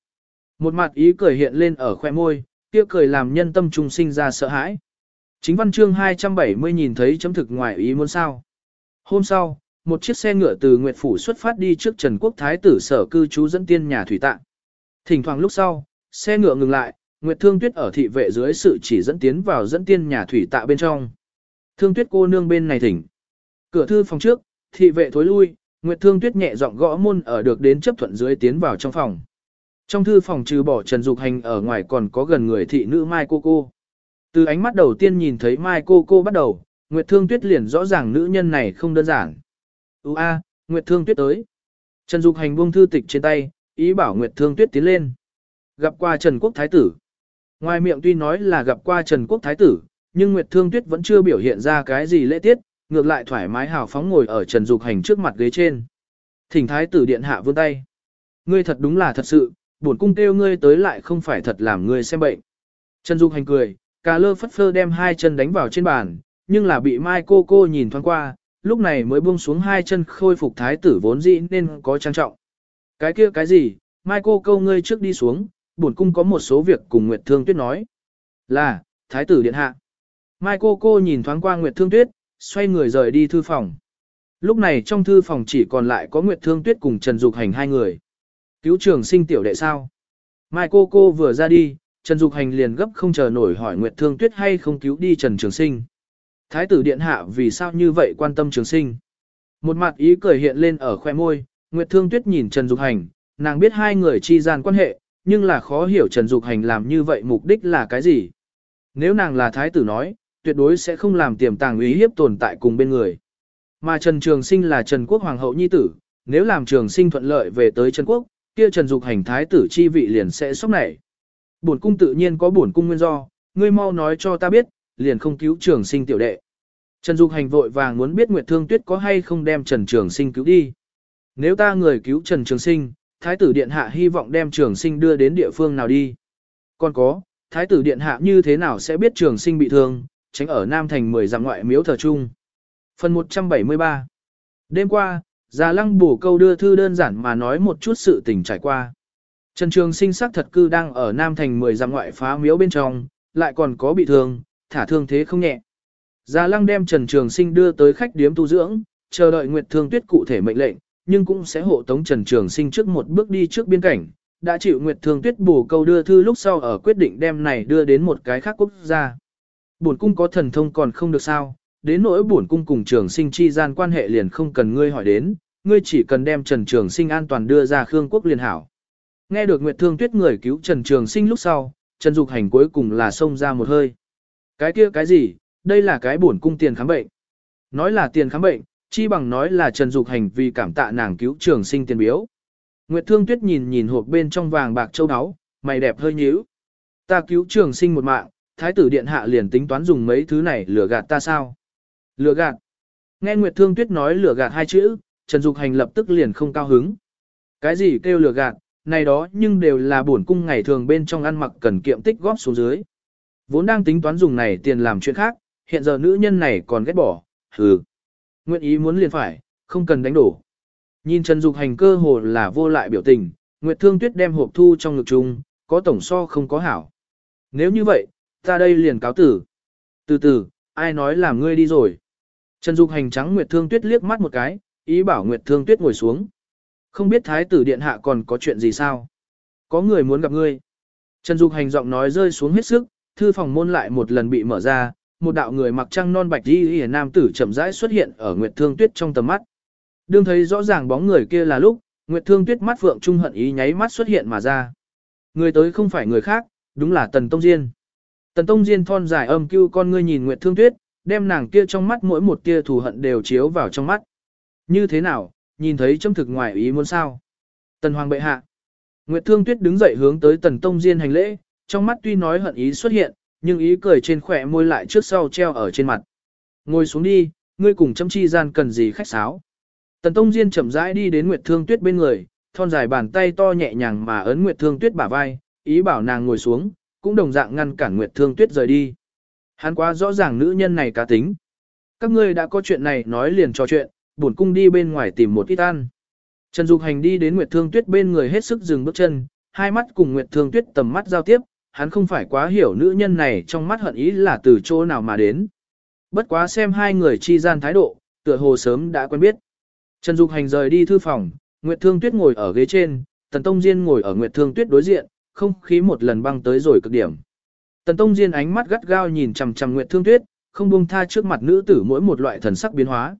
Một mặt ý cười hiện lên ở khoe môi, kia cười làm nhân tâm trung sinh ra sợ hãi. Chính văn chương 270 nhìn thấy chấm thực ngoài ý muốn sao. Hôm sau, một chiếc xe ngựa từ Nguyệt Phủ xuất phát đi trước Trần Quốc Thái tử sở cư trú dẫn tiên nhà thủy tạng. Thỉnh thoảng lúc sau, xe ngựa ngừng lại, Nguyệt Thương Tuyết ở thị vệ dưới sự chỉ dẫn tiến vào dẫn tiên nhà thủy tạ bên trong. Thương Tuyết cô nương bên này thỉnh. Cửa thư phòng trước, thị vệ thối lui, Nguyệt Thương Tuyết nhẹ giọng gõ môn ở được đến chấp thuận dưới tiến vào trong phòng. Trong thư phòng trừ bỏ Trần Dục Hành ở ngoài còn có gần người thị nữ Mai Cô Cô. Từ ánh mắt đầu tiên nhìn thấy Mai Cô Cô bắt đầu, Nguyệt Thương Tuyết liền rõ ràng nữ nhân này không đơn giản. Ú a, Nguyệt Thương Tuyết tới. Trần Dục Hành buông thư tịch trên tay, ý bảo Nguyệt Thương Tuyết tiến lên. Gặp qua Trần Quốc Thái Tử. Ngoài miệng tuy nói là gặp qua Trần Quốc Thái Tử, nhưng Nguyệt Thương Tuyết vẫn chưa biểu hiện ra cái gì lễ tiết, ngược lại thoải mái hào phóng ngồi ở Trần Dục Hành trước mặt ghế trên. Thỉnh Thái Tử điện hạ vươn tay. Ngươi thật đúng là thật sự, bổn cung kêu ngươi tới lại không phải thật làm ngươi xem bệnh. Trần Dục Hành cười, cà lơ phất phơ đem hai chân đánh vào trên bàn, nhưng là bị Mai cô cô nhìn thoáng qua, lúc này mới buông xuống hai chân khôi phục thái tử vốn dĩ nên có trang trọng. Cái kia cái gì, Mai cô câu ngươi trước đi xuống, bổn cung có một số việc cùng Nguyệt Thương Tuyết nói. Là, Thái tử Điện Hạ. Mai cô cô nhìn thoáng qua Nguyệt Thương Tuyết, xoay người rời đi thư phòng. Lúc này trong thư phòng chỉ còn lại có Nguyệt Thương Tuyết cùng Trần Dục Hành hai người. Cứu trường sinh tiểu đệ sao? Mai cô cô vừa ra đi, Trần Dục Hành liền gấp không chờ nổi hỏi Nguyệt Thương Tuyết hay không cứu đi Trần Trường Sinh. Thái tử điện hạ vì sao như vậy quan tâm Trường Sinh? Một mặt ý cười hiện lên ở khoe môi, Nguyệt Thương Tuyết nhìn Trần Dục Hành, nàng biết hai người chi gian quan hệ, nhưng là khó hiểu Trần Dục Hành làm như vậy mục đích là cái gì. Nếu nàng là thái tử nói, tuyệt đối sẽ không làm tiềm tàng ý hiếp tồn tại cùng bên người. Mà Trần Trường Sinh là Trần Quốc Hoàng hậu nhi tử, nếu làm Trường Sinh thuận lợi về tới Trần Quốc, kia Trần Dục Hành thái tử chi vị liền sẽ sốc nảy. Bổn cung tự nhiên có bổn cung nguyên do, ngươi mau nói cho ta biết, liền không cứu Trường Sinh tiểu đệ. Trần Dục Hành vội vàng muốn biết Nguyệt Thương Tuyết có hay không đem Trần Trường Sinh cứu đi. Nếu ta người cứu Trần Trường Sinh, Thái tử Điện Hạ hy vọng đem Trường Sinh đưa đến địa phương nào đi. Còn có, Thái tử Điện Hạ như thế nào sẽ biết Trường Sinh bị thương, tránh ở Nam Thành 10 dặm ngoại miếu thờ chung. Phần 173 Đêm qua, Già Lăng bổ câu đưa thư đơn giản mà nói một chút sự tình trải qua. Trần Trường Sinh sắc thật cư đang ở Nam Thành 10 dặm ngoại phá miếu bên trong, lại còn có bị thương, thả thương thế không nhẹ. Già Lăng đem Trần Trường Sinh đưa tới khách điếm tu dưỡng, chờ đợi Nguyệt Thương Tuyết cụ thể mệnh lệnh, nhưng cũng sẽ hộ tống Trần Trường Sinh trước một bước đi trước biên cảnh. Đã chịu Nguyệt Thương Tuyết bổ câu đưa thư lúc sau ở quyết định đem này đưa đến một cái khác quốc gia. Bổn cung có thần thông còn không được sao, đến nỗi bổn cung cùng Trường Sinh chi gian quan hệ liền không cần ngươi hỏi đến, ngươi chỉ cần đem Trần Trường Sinh an toàn đưa ra Khương quốc liền hảo. Nghe được Nguyệt Thương Tuyết người cứu Trần Trường Sinh lúc sau, Trần Dục Hành cuối cùng là xông ra một hơi. Cái kia cái gì, đây là cái bổn cung tiền khám bệnh. Nói là tiền khám bệnh, chi bằng nói là Trần Dục Hành vì cảm tạ nàng cứu trường sinh tiền biếu. Nguyệt Thương Tuyết nhìn nhìn hộp bên trong vàng bạc châu áo, mày đẹp hơi nhíu. Ta cứu trường sinh một mạng, thái tử điện hạ liền tính toán dùng mấy thứ này lừa gạt ta sao? Lừa gạt. Nghe Nguyệt Thương Tuyết nói lừa gạt hai chữ, Trần Dục Hành lập tức liền không cao hứng. Cái gì kêu lừa gạt, này đó nhưng đều là bổn cung ngày thường bên trong ăn mặc cần kiệm tích góp xuống dưới. Vốn đang tính toán dùng này tiền làm chuyện khác, hiện giờ nữ nhân này còn ghét bỏ, hừ. Nguyện ý muốn liền phải, không cần đánh đổ. Nhìn Trần Dục hành cơ hồ là vô lại biểu tình, Nguyệt Thương Tuyết đem hộp thu trong ngực chung, có tổng so không có hảo. Nếu như vậy, ta đây liền cáo tử. Từ từ, ai nói là ngươi đi rồi. Trần Dục hành trắng Nguyệt Thương Tuyết liếc mắt một cái, ý bảo Nguyệt Thương Tuyết ngồi xuống. Không biết Thái tử Điện Hạ còn có chuyện gì sao? Có người muốn gặp ngươi. Trần Dục hành giọng nói rơi xuống hết sức, thư phòng môn lại một lần bị mở ra, một đạo người mặc trang non bạch đi y nam tử chậm rãi xuất hiện ở Nguyệt Thương Tuyết trong tầm mắt. Đương thấy rõ ràng bóng người kia là lúc, Nguyệt Thương Tuyết mắt phượng trung hận ý nháy mắt xuất hiện mà ra. Người tới không phải người khác, đúng là Tần Tông Diên. Tần Tông Diên thon dài âm cưu con ngươi nhìn Nguyệt Thương Tuyết, đem nàng kia trong mắt mỗi một tia thù hận đều chiếu vào trong mắt. Như thế nào, nhìn thấy trong thực ngoài ý muốn sao? Tần Hoàng bệ hạ. Nguyệt Thương Tuyết đứng dậy hướng tới Tần Tông Diên hành lễ, trong mắt tuy nói hận ý xuất hiện, nhưng ý cười trên khỏe môi lại trước sau treo ở trên mặt. Ngồi xuống đi, ngươi cùng chăm chi gian cần gì khách sáo. Tần Tông Diên chậm rãi đi đến Nguyệt Thương Tuyết bên người, thon dài bàn tay to nhẹ nhàng mà ấn Nguyệt Thương Tuyết bả vai, ý bảo nàng ngồi xuống, cũng đồng dạng ngăn cản Nguyệt Thương Tuyết rời đi. Hắn quá rõ ràng nữ nhân này cá tính. Các ngươi đã có chuyện này nói liền trò chuyện, bổn cung đi bên ngoài tìm một ít ăn. Trần Dục Hành đi đến Nguyệt Thương Tuyết bên người hết sức dừng bước chân, hai mắt cùng Nguyệt Thương Tuyết tầm mắt giao tiếp, hắn không phải quá hiểu nữ nhân này trong mắt hận ý là từ chỗ nào mà đến. Bất quá xem hai người chi gian thái độ, tựa hồ sớm đã quen biết. Trần Dục Hành rời đi thư phòng, Nguyệt Thương Tuyết ngồi ở ghế trên, Tần Tông Diên ngồi ở Nguyệt Thương Tuyết đối diện, không khí một lần băng tới rồi cực điểm. Tần Tông Diên ánh mắt gắt gao nhìn chằm chằm Nguyệt Thương Tuyết, không buông tha trước mặt nữ tử mỗi một loại thần sắc biến hóa.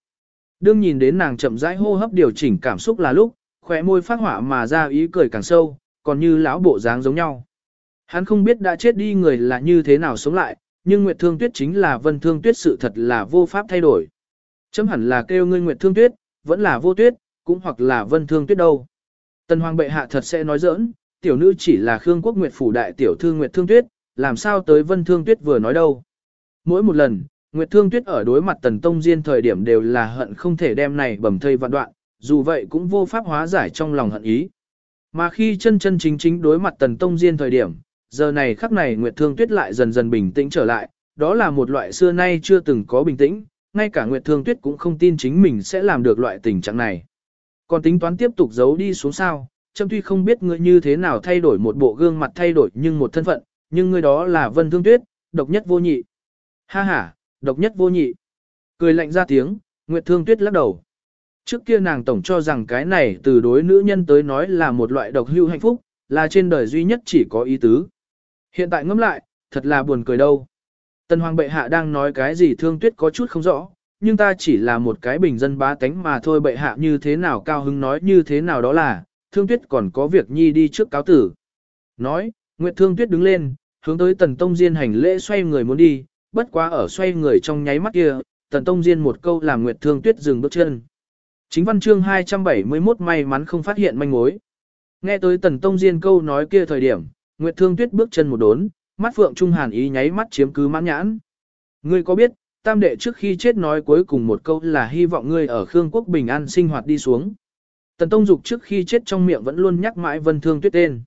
Đương nhìn đến nàng chậm rãi hô hấp điều chỉnh cảm xúc là lúc, khóe môi phát hỏa mà ra ý cười càng sâu, còn như lão bộ dáng giống nhau. Hắn không biết đã chết đi người là như thế nào sống lại, nhưng Nguyệt Thương Tuyết chính là Vân Thương Tuyết sự thật là vô pháp thay đổi. Chấm hẳn là kêu ngươi Nguyệt Thương Tuyết, vẫn là vô tuyết, cũng hoặc là Vân Thương Tuyết đâu. Tần Hoàng bệ hạ thật sẽ nói giỡn, tiểu nữ chỉ là Khương Quốc Nguyệt phủ đại tiểu thư Nguyệt Thương Tuyết, làm sao tới Vân Thương Tuyết vừa nói đâu. Mỗi một lần, Nguyệt Thương Tuyết ở đối mặt Tần Tông Diên thời điểm đều là hận không thể đem này bầm thây vạn đoạn, dù vậy cũng vô pháp hóa giải trong lòng hận ý. Mà khi chân chân chính chính đối mặt Tần Tông Diên thời điểm, giờ này khắc này Nguyệt Thương Tuyết lại dần dần bình tĩnh trở lại, đó là một loại xưa nay chưa từng có bình tĩnh, ngay cả Nguyệt Thương Tuyết cũng không tin chính mình sẽ làm được loại tình trạng này. Còn tính toán tiếp tục giấu đi xuống sao, châm tuy không biết ngươi như thế nào thay đổi một bộ gương mặt thay đổi nhưng một thân phận, nhưng ngươi đó là Vân Thương Tuyết, độc nhất vô nhị. Ha ha, độc nhất vô nhị. Cười lạnh ra tiếng, Nguyệt Thương Tuyết lắc đầu. Trước kia nàng tổng cho rằng cái này từ đối nữ nhân tới nói là một loại độc hưu hạnh phúc, là trên đời duy nhất chỉ có ý tứ. Hiện tại ngẫm lại, thật là buồn cười đâu. Tần Hoàng bệ hạ đang nói cái gì Thương Tuyết có chút không rõ, nhưng ta chỉ là một cái bình dân bá tánh mà thôi bệ hạ như thế nào cao hứng nói như thế nào đó là, Thương Tuyết còn có việc nhi đi trước cáo tử. Nói, Nguyệt Thương Tuyết đứng lên, hướng tới Tần Tông Diên hành lễ xoay người muốn đi, bất quá ở xoay người trong nháy mắt kia, Tần Tông Diên một câu làm Nguyệt Thương Tuyết dừng bước chân. Chính văn chương 271 may mắn không phát hiện manh mối. Nghe tới Tần Tông Diên câu nói kia thời điểm, Nguyệt Thương Tuyết bước chân một đốn, mắt phượng trung hàn ý nháy mắt chiếm cứ mãn nhãn. Ngươi có biết, tam đệ trước khi chết nói cuối cùng một câu là hy vọng ngươi ở Khương Quốc bình an sinh hoạt đi xuống. Tần Tông Dục trước khi chết trong miệng vẫn luôn nhắc mãi Vân Thương Tuyết tên.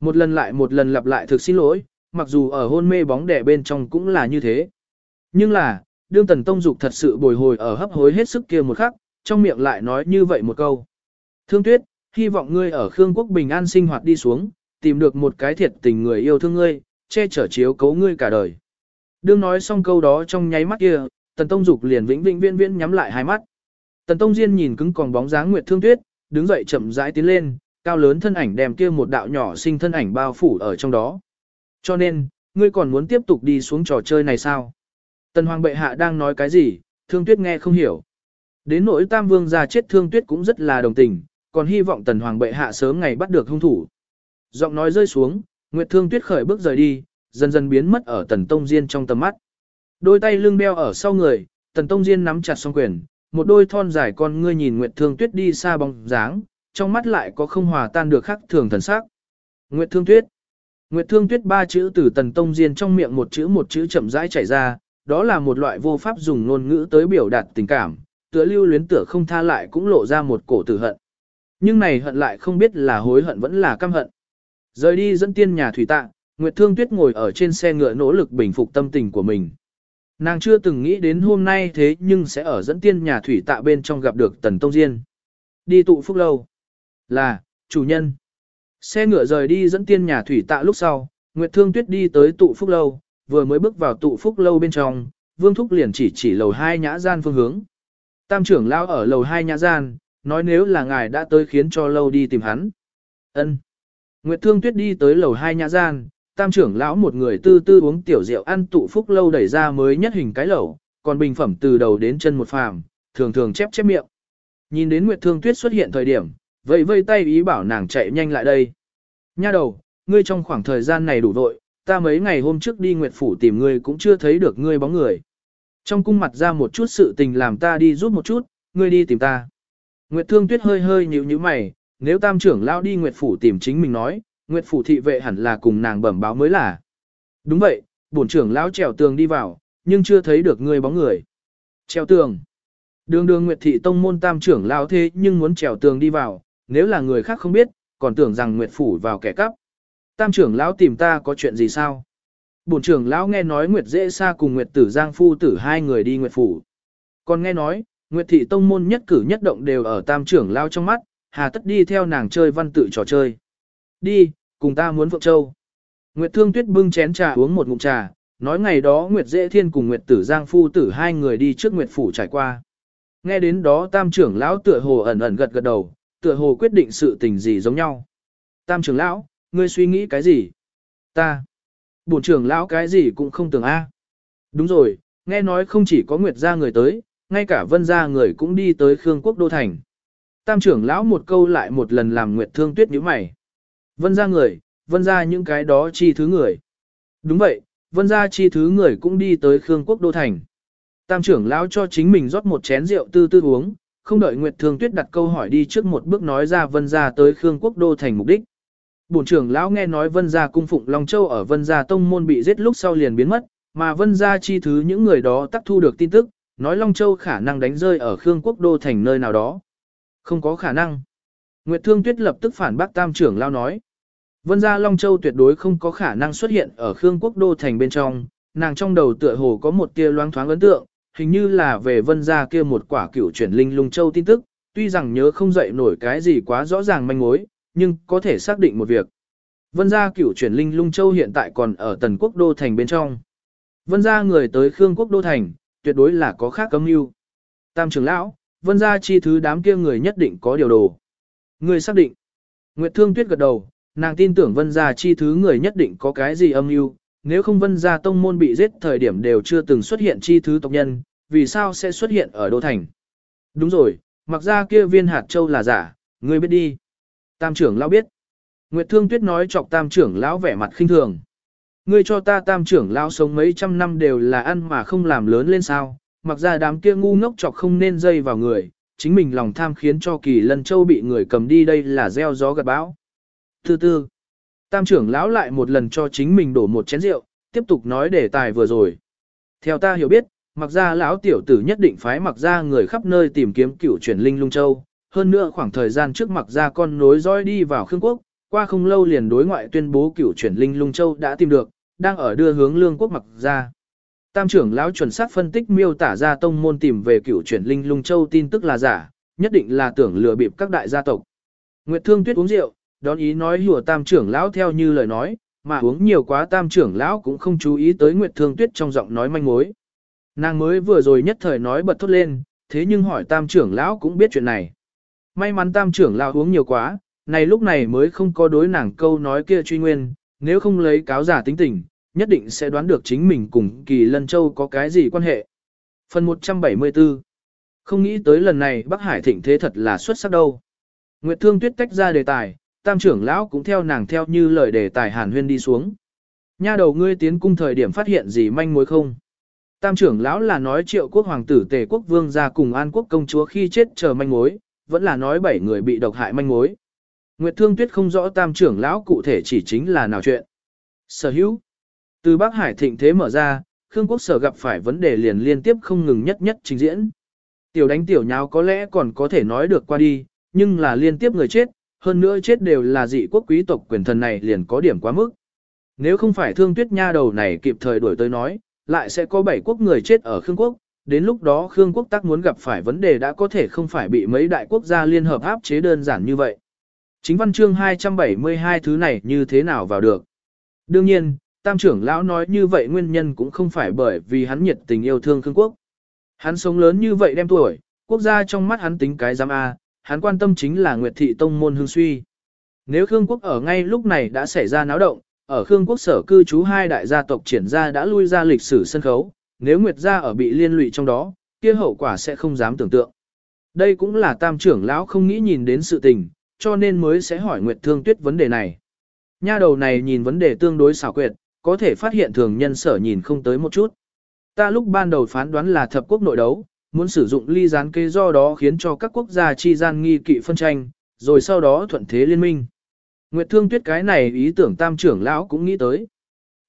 Một lần lại một lần lặp lại thực xin lỗi, mặc dù ở hôn mê bóng đẻ bên trong cũng là như thế. Nhưng là, đương Tần Tông Dục thật sự bồi hồi ở hấp hối hết sức kia một khắc, trong miệng lại nói như vậy một câu. Thương Tuyết, hy vọng ngươi ở Khương Quốc bình an sinh hoạt đi xuống, tìm được một cái thiệt tình người yêu thương ngươi, che chở chiếu cấu ngươi cả đời. Đương nói xong câu đó trong nháy mắt kia, Tần Tông Dục liền vĩnh vĩnh viễn viễn nhắm lại hai mắt. Tần Tông Diên nhìn cứng còn bóng dáng Nguyệt Thương Tuyết, đứng dậy chậm rãi tiến lên, cao lớn thân ảnh đem kia một đạo nhỏ sinh thân ảnh bao phủ ở trong đó. Cho nên, ngươi còn muốn tiếp tục đi xuống trò chơi này sao? Tần Hoàng bệ hạ đang nói cái gì, Thương Tuyết nghe không hiểu. Đến nỗi Tam Vương gia chết Thương Tuyết cũng rất là đồng tình, còn hy vọng Tần Hoàng bệ hạ sớm ngày bắt được hung thủ. Giọng nói rơi xuống, Nguyệt Thương Tuyết khởi bước rời đi, dần dần biến mất ở Tần Tông Diên trong tầm mắt. Đôi tay lưng đeo ở sau người, Tần Tông Diên nắm chặt song quyền, một đôi thon dài con ngươi nhìn Nguyệt Thương Tuyết đi xa bóng dáng, trong mắt lại có không hòa tan được khắc thường thần sắc. Nguyệt Thương Tuyết. Nguyệt Thương Tuyết ba chữ từ Tần Tông Diên trong miệng một chữ một chữ chậm rãi chảy ra, đó là một loại vô pháp dùng ngôn ngữ tới biểu đạt tình cảm, tựa lưu luyến tựa không tha lại cũng lộ ra một cổ tử hận. Nhưng này hận lại không biết là hối hận vẫn là căm hận. Rời đi dẫn tiên nhà thủy tạ, Nguyệt Thương Tuyết ngồi ở trên xe ngựa nỗ lực bình phục tâm tình của mình. Nàng chưa từng nghĩ đến hôm nay thế nhưng sẽ ở dẫn tiên nhà thủy tạ bên trong gặp được Tần Tông Diên. Đi tụ phúc lâu. Là, chủ nhân. Xe ngựa rời đi dẫn tiên nhà thủy tạ lúc sau, Nguyệt Thương Tuyết đi tới tụ phúc lâu, vừa mới bước vào tụ phúc lâu bên trong, Vương Thúc liền chỉ chỉ lầu hai nhã gian phương hướng. Tam trưởng lao ở lầu hai nhã gian, nói nếu là ngài đã tới khiến cho lâu đi tìm hắn. Ân. Nguyệt Thương Tuyết đi tới lầu hai nhã gian, tam trưởng lão một người tư tư uống tiểu rượu ăn tụ phúc lâu đẩy ra mới nhất hình cái lẩu, còn bình phẩm từ đầu đến chân một phàm, thường thường chép chép miệng. Nhìn đến Nguyệt Thương Tuyết xuất hiện thời điểm, vẫy vây tay ý bảo nàng chạy nhanh lại đây. Nha đầu, ngươi trong khoảng thời gian này đủ vội, ta mấy ngày hôm trước đi Nguyệt Phủ tìm ngươi cũng chưa thấy được ngươi bóng người. Trong cung mặt ra một chút sự tình làm ta đi giúp một chút, ngươi đi tìm ta. Nguyệt Thương Tuyết hơi hơi nhíu nhíu mày, nếu tam trưởng lão đi Nguyệt Phủ tìm chính mình nói, Nguyệt phủ thị vệ hẳn là cùng nàng bẩm báo mới là. Đúng vậy, bổn trưởng lão trèo tường đi vào, nhưng chưa thấy được người bóng người. Trèo tường. Đường đường Nguyệt thị tông môn tam trưởng lão thế nhưng muốn trèo tường đi vào, nếu là người khác không biết, còn tưởng rằng Nguyệt phủ vào kẻ cắp. Tam trưởng lão tìm ta có chuyện gì sao? Bổn trưởng lão nghe nói Nguyệt dễ xa cùng Nguyệt tử Giang phu tử hai người đi Nguyệt phủ. Còn nghe nói, Nguyệt thị tông môn nhất cử nhất động đều ở tam trưởng lão trong mắt, hà tất đi theo nàng chơi văn tự trò chơi. Đi, cùng ta muốn Phượng Châu. Nguyệt Thương Tuyết bưng chén trà uống một ngụm trà, nói ngày đó Nguyệt Dễ Thiên cùng Nguyệt Tử Giang phu tử hai người đi trước Nguyệt phủ trải qua. Nghe đến đó Tam trưởng lão tựa hồ ẩn ẩn gật gật đầu, tựa hồ quyết định sự tình gì giống nhau. Tam trưởng lão, ngươi suy nghĩ cái gì? Ta. Bổn trưởng lão cái gì cũng không tưởng a. Đúng rồi, nghe nói không chỉ có Nguyệt gia người tới, ngay cả Vân gia người cũng đi tới Khương Quốc đô thành. Tam trưởng lão một câu lại một lần làm Nguyệt Thương Tuyết nhíu mày. Vân ra người, vân ra những cái đó chi thứ người. Đúng vậy, vân ra chi thứ người cũng đi tới Khương Quốc Đô Thành. Tam trưởng lão cho chính mình rót một chén rượu tư tư uống, không đợi Nguyệt Thương Tuyết đặt câu hỏi đi trước một bước nói ra vân ra tới Khương Quốc Đô Thành mục đích. Bổn trưởng lão nghe nói vân gia cung phụng Long Châu ở vân gia tông môn bị giết lúc sau liền biến mất, mà vân gia chi thứ những người đó tắc thu được tin tức, nói Long Châu khả năng đánh rơi ở Khương Quốc Đô Thành nơi nào đó. Không có khả năng. Nguyệt Thương Tuyết lập tức phản bác tam trưởng lão nói. Vân gia Long Châu tuyệt đối không có khả năng xuất hiện ở Khương Quốc Đô Thành bên trong, nàng trong đầu tựa hồ có một tia loáng thoáng ấn tượng, hình như là về vân gia kia một quả cửu chuyển linh lung châu tin tức, tuy rằng nhớ không dậy nổi cái gì quá rõ ràng manh mối, nhưng có thể xác định một việc. Vân gia cửu chuyển linh lung châu hiện tại còn ở tần quốc đô thành bên trong. Vân gia người tới Khương quốc đô thành, tuyệt đối là có khác cấm mưu. Tam trưởng lão, vân gia chi thứ đám kia người nhất định có điều đồ. Người xác định. Nguyệt Thương Tuyết gật đầu, nàng tin tưởng vân gia chi thứ người nhất định có cái gì âm mưu. Nếu không vân gia tông môn bị giết thời điểm đều chưa từng xuất hiện chi thứ tộc nhân, vì sao sẽ xuất hiện ở đô thành? Đúng rồi, mặc ra kia viên hạt châu là giả, ngươi biết đi. Tam trưởng lão biết. Nguyệt Thương Tuyết nói chọc tam trưởng lão vẻ mặt khinh thường. Ngươi cho ta tam trưởng lão sống mấy trăm năm đều là ăn mà không làm lớn lên sao, mặc ra đám kia ngu ngốc chọc không nên dây vào người, chính mình lòng tham khiến cho kỳ lân châu bị người cầm đi đây là gieo gió gặt bão. Thứ tư, tam trưởng lão lại một lần cho chính mình đổ một chén rượu, tiếp tục nói đề tài vừa rồi. Theo ta hiểu biết, mặc ra lão tiểu tử nhất định phái mặc ra người khắp nơi tìm kiếm cựu chuyển linh lung châu, hơn nữa khoảng thời gian trước mặc ra con nối dõi đi vào Khương Quốc, qua không lâu liền đối ngoại tuyên bố cửu chuyển linh lung châu đã tìm được, đang ở đưa hướng lương quốc mặc ra. Tam trưởng lão chuẩn xác phân tích miêu tả ra tông môn tìm về cửu chuyển linh lung châu tin tức là giả, nhất định là tưởng lừa bịp các đại gia tộc. Nguyệt Thương Tuyết uống rượu, đón ý nói hùa tam trưởng lão theo như lời nói, mà uống nhiều quá tam trưởng lão cũng không chú ý tới Nguyệt Thương Tuyết trong giọng nói manh mối. Nàng mới vừa rồi nhất thời nói bật thốt lên, thế nhưng hỏi tam trưởng lão cũng biết chuyện này. May mắn tam trưởng lão uống nhiều quá, này lúc này mới không có đối nàng câu nói kia truy nguyên, nếu không lấy cáo giả tính tình, nhất định sẽ đoán được chính mình cùng kỳ lân châu có cái gì quan hệ. Phần 174 Không nghĩ tới lần này Bắc Hải thịnh thế thật là xuất sắc đâu. Nguyệt Thương Tuyết tách ra đề tài, tam trưởng lão cũng theo nàng theo như lời đề tài hàn huyên đi xuống. Nha đầu ngươi tiến cung thời điểm phát hiện gì manh mối không? Tam trưởng lão là nói triệu quốc hoàng tử tề quốc vương ra cùng an quốc công chúa khi chết chờ manh mối, vẫn là nói bảy người bị độc hại manh mối. Nguyệt Thương Tuyết không rõ tam trưởng lão cụ thể chỉ chính là nào chuyện. Sở hữu. Từ Bắc Hải thịnh thế mở ra, Khương Quốc sở gặp phải vấn đề liền liên tiếp không ngừng nhất nhất trình diễn. Tiểu đánh tiểu nháo có lẽ còn có thể nói được qua đi, nhưng là liên tiếp người chết, hơn nữa chết đều là dị quốc quý tộc quyền thần này liền có điểm quá mức. Nếu không phải thương tuyết nha đầu này kịp thời đuổi tới nói, lại sẽ có bảy quốc người chết ở Khương Quốc, đến lúc đó Khương Quốc tác muốn gặp phải vấn đề đã có thể không phải bị mấy đại quốc gia liên hợp áp chế đơn giản như vậy. Chính văn chương 272 thứ này như thế nào vào được. Đương nhiên, tam trưởng lão nói như vậy nguyên nhân cũng không phải bởi vì hắn nhiệt tình yêu thương Khương Quốc. Hắn sống lớn như vậy đem tuổi, quốc gia trong mắt hắn tính cái giám A, hắn quan tâm chính là Nguyệt Thị Tông môn hương suy. Nếu Khương Quốc ở ngay lúc này đã xảy ra náo động, ở Khương Quốc sở cư trú hai đại gia tộc triển ra đã lui ra lịch sử sân khấu, nếu Nguyệt gia ở bị liên lụy trong đó, kia hậu quả sẽ không dám tưởng tượng. Đây cũng là tam trưởng lão không nghĩ nhìn đến sự tình, cho nên mới sẽ hỏi Nguyệt Thương Tuyết vấn đề này. Nha đầu này nhìn vấn đề tương đối xảo quyệt, có thể phát hiện thường nhân sở nhìn không tới một chút. Ta lúc ban đầu phán đoán là thập quốc nội đấu, muốn sử dụng ly gián kế do đó khiến cho các quốc gia chi gian nghi kỵ phân tranh, rồi sau đó thuận thế liên minh. Nguyệt Thương Tuyết cái này ý tưởng tam trưởng lão cũng nghĩ tới.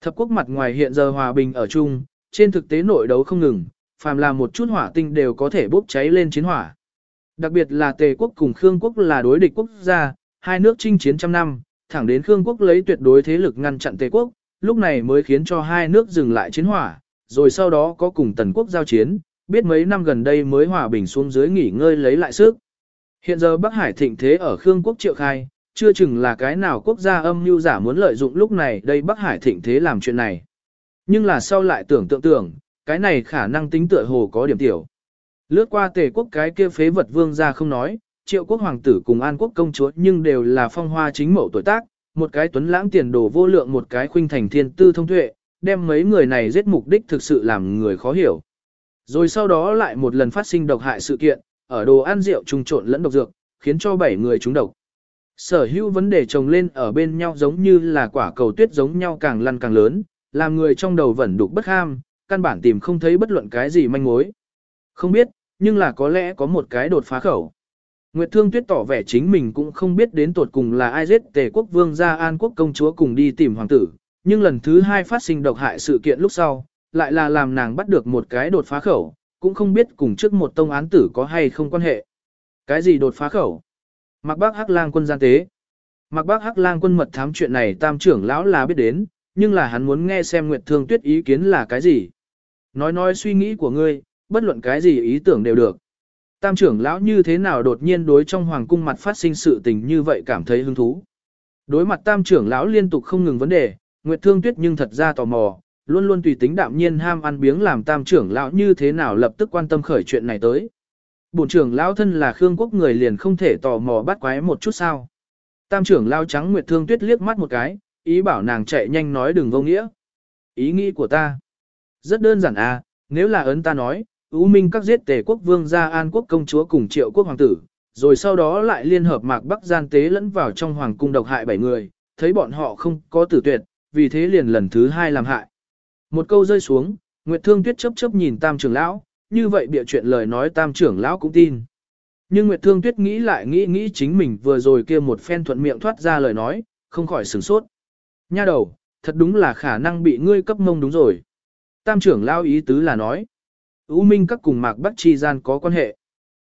Thập quốc mặt ngoài hiện giờ hòa bình ở chung, trên thực tế nội đấu không ngừng, phàm là một chút hỏa tinh đều có thể bốc cháy lên chiến hỏa. Đặc biệt là Tề quốc cùng Khương quốc là đối địch quốc gia, hai nước chinh chiến trăm năm, thẳng đến Khương quốc lấy tuyệt đối thế lực ngăn chặn Tề quốc, lúc này mới khiến cho hai nước dừng lại chiến hỏa, rồi sau đó có cùng Tần quốc giao chiến, biết mấy năm gần đây mới hòa bình xuống dưới nghỉ ngơi lấy lại sức. Hiện giờ Bắc Hải thịnh thế ở Khương quốc triệu khai, chưa chừng là cái nào quốc gia âm mưu giả muốn lợi dụng lúc này đây Bắc Hải thịnh thế làm chuyện này. Nhưng là sau lại tưởng tượng tưởng, cái này khả năng tính tựa hồ có điểm tiểu. Lướt qua tề quốc cái kia phế vật vương ra không nói, triệu quốc hoàng tử cùng an quốc công chúa nhưng đều là phong hoa chính mẫu tuổi tác, một cái tuấn lãng tiền đồ vô lượng một cái khuynh thành thiên tư thông tuệ, đem mấy người này giết mục đích thực sự làm người khó hiểu. Rồi sau đó lại một lần phát sinh độc hại sự kiện, ở đồ ăn rượu trùng trộn lẫn độc dược, khiến cho bảy người trúng độc. Sở hữu vấn đề chồng lên ở bên nhau giống như là quả cầu tuyết giống nhau càng lăn càng lớn, làm người trong đầu vẫn đục bất ham, căn bản tìm không thấy bất luận cái gì manh mối. Không biết, nhưng là có lẽ có một cái đột phá khẩu. Nguyệt Thương Tuyết tỏ vẻ chính mình cũng không biết đến tột cùng là ai giết tề quốc vương gia an quốc công chúa cùng đi tìm hoàng tử, nhưng lần thứ hai phát sinh độc hại sự kiện lúc sau, lại là làm nàng bắt được một cái đột phá khẩu, cũng không biết cùng trước một tông án tử có hay không quan hệ. Cái gì đột phá khẩu? Mặc bác Hắc lang quân gian tế. Mặc bác Hắc lang quân mật thám chuyện này tam trưởng lão là biết đến, nhưng là hắn muốn nghe xem Nguyệt Thương Tuyết ý kiến là cái gì. Nói nói suy nghĩ của ngươi, bất luận cái gì ý tưởng đều được. Tam trưởng lão như thế nào đột nhiên đối trong hoàng cung mặt phát sinh sự tình như vậy cảm thấy hứng thú. Đối mặt tam trưởng lão liên tục không ngừng vấn đề, Nguyệt Thương Tuyết nhưng thật ra tò mò, luôn luôn tùy tính đạm nhiên ham ăn biếng làm tam trưởng lão như thế nào lập tức quan tâm khởi chuyện này tới. Bổn trưởng lão thân là Khương quốc người liền không thể tò mò bắt quái một chút sao. Tam trưởng lão trắng Nguyệt Thương Tuyết liếc mắt một cái, ý bảo nàng chạy nhanh nói đừng vô nghĩa. Ý nghĩ của ta. Rất đơn giản à, nếu là ấn ta nói, U Minh các giết tề quốc vương gia an quốc công chúa cùng triệu quốc hoàng tử, rồi sau đó lại liên hợp mạc bắc gian tế lẫn vào trong hoàng cung độc hại bảy người, thấy bọn họ không có tử tuyệt, vì thế liền lần thứ hai làm hại. Một câu rơi xuống, Nguyệt Thương Tuyết chớp chớp nhìn tam trưởng lão, như vậy bịa chuyện lời nói tam trưởng lão cũng tin. Nhưng Nguyệt Thương Tuyết nghĩ lại nghĩ nghĩ chính mình vừa rồi kia một phen thuận miệng thoát ra lời nói, không khỏi sửng sốt. Nha đầu, thật đúng là khả năng bị ngươi cấp mông đúng rồi. Tam trưởng lão ý tứ là nói. U Minh các cùng Mạc Bắc Chi gian có quan hệ.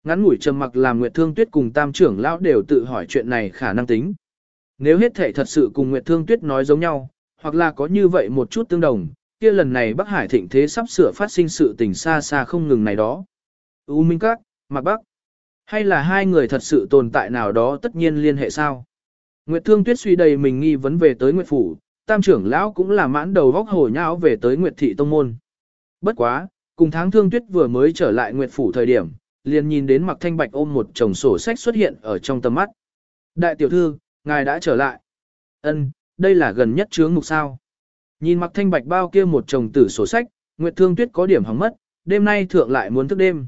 Ngắn ngủi trầm mặc làm Nguyệt Thương Tuyết cùng Tam trưởng lão đều tự hỏi chuyện này khả năng tính. Nếu hết thể thật sự cùng Nguyệt Thương Tuyết nói giống nhau, hoặc là có như vậy một chút tương đồng, kia lần này Bắc Hải thịnh thế sắp sửa phát sinh sự tình xa xa không ngừng này đó. U Minh Các, Mạc Bắc, hay là hai người thật sự tồn tại nào đó tất nhiên liên hệ sao? Nguyệt Thương Tuyết suy đầy mình nghi vấn về tới Nguyệt Phủ, Tam trưởng lão cũng là mãn đầu vóc hổ nhão về tới Nguyệt Thị Tông Môn. Bất quá, cùng tháng Thương Tuyết vừa mới trở lại Nguyệt Phủ thời điểm, liền nhìn đến Mặc Thanh Bạch ôm một chồng sổ sách xuất hiện ở trong tầm mắt. Đại tiểu thư, ngài đã trở lại. Ân, đây là gần nhất chướng mục sao. Nhìn Mặc Thanh Bạch bao kia một chồng tử sổ sách, Nguyệt Thương Tuyết có điểm hỏng mất, đêm nay thượng lại muốn thức đêm.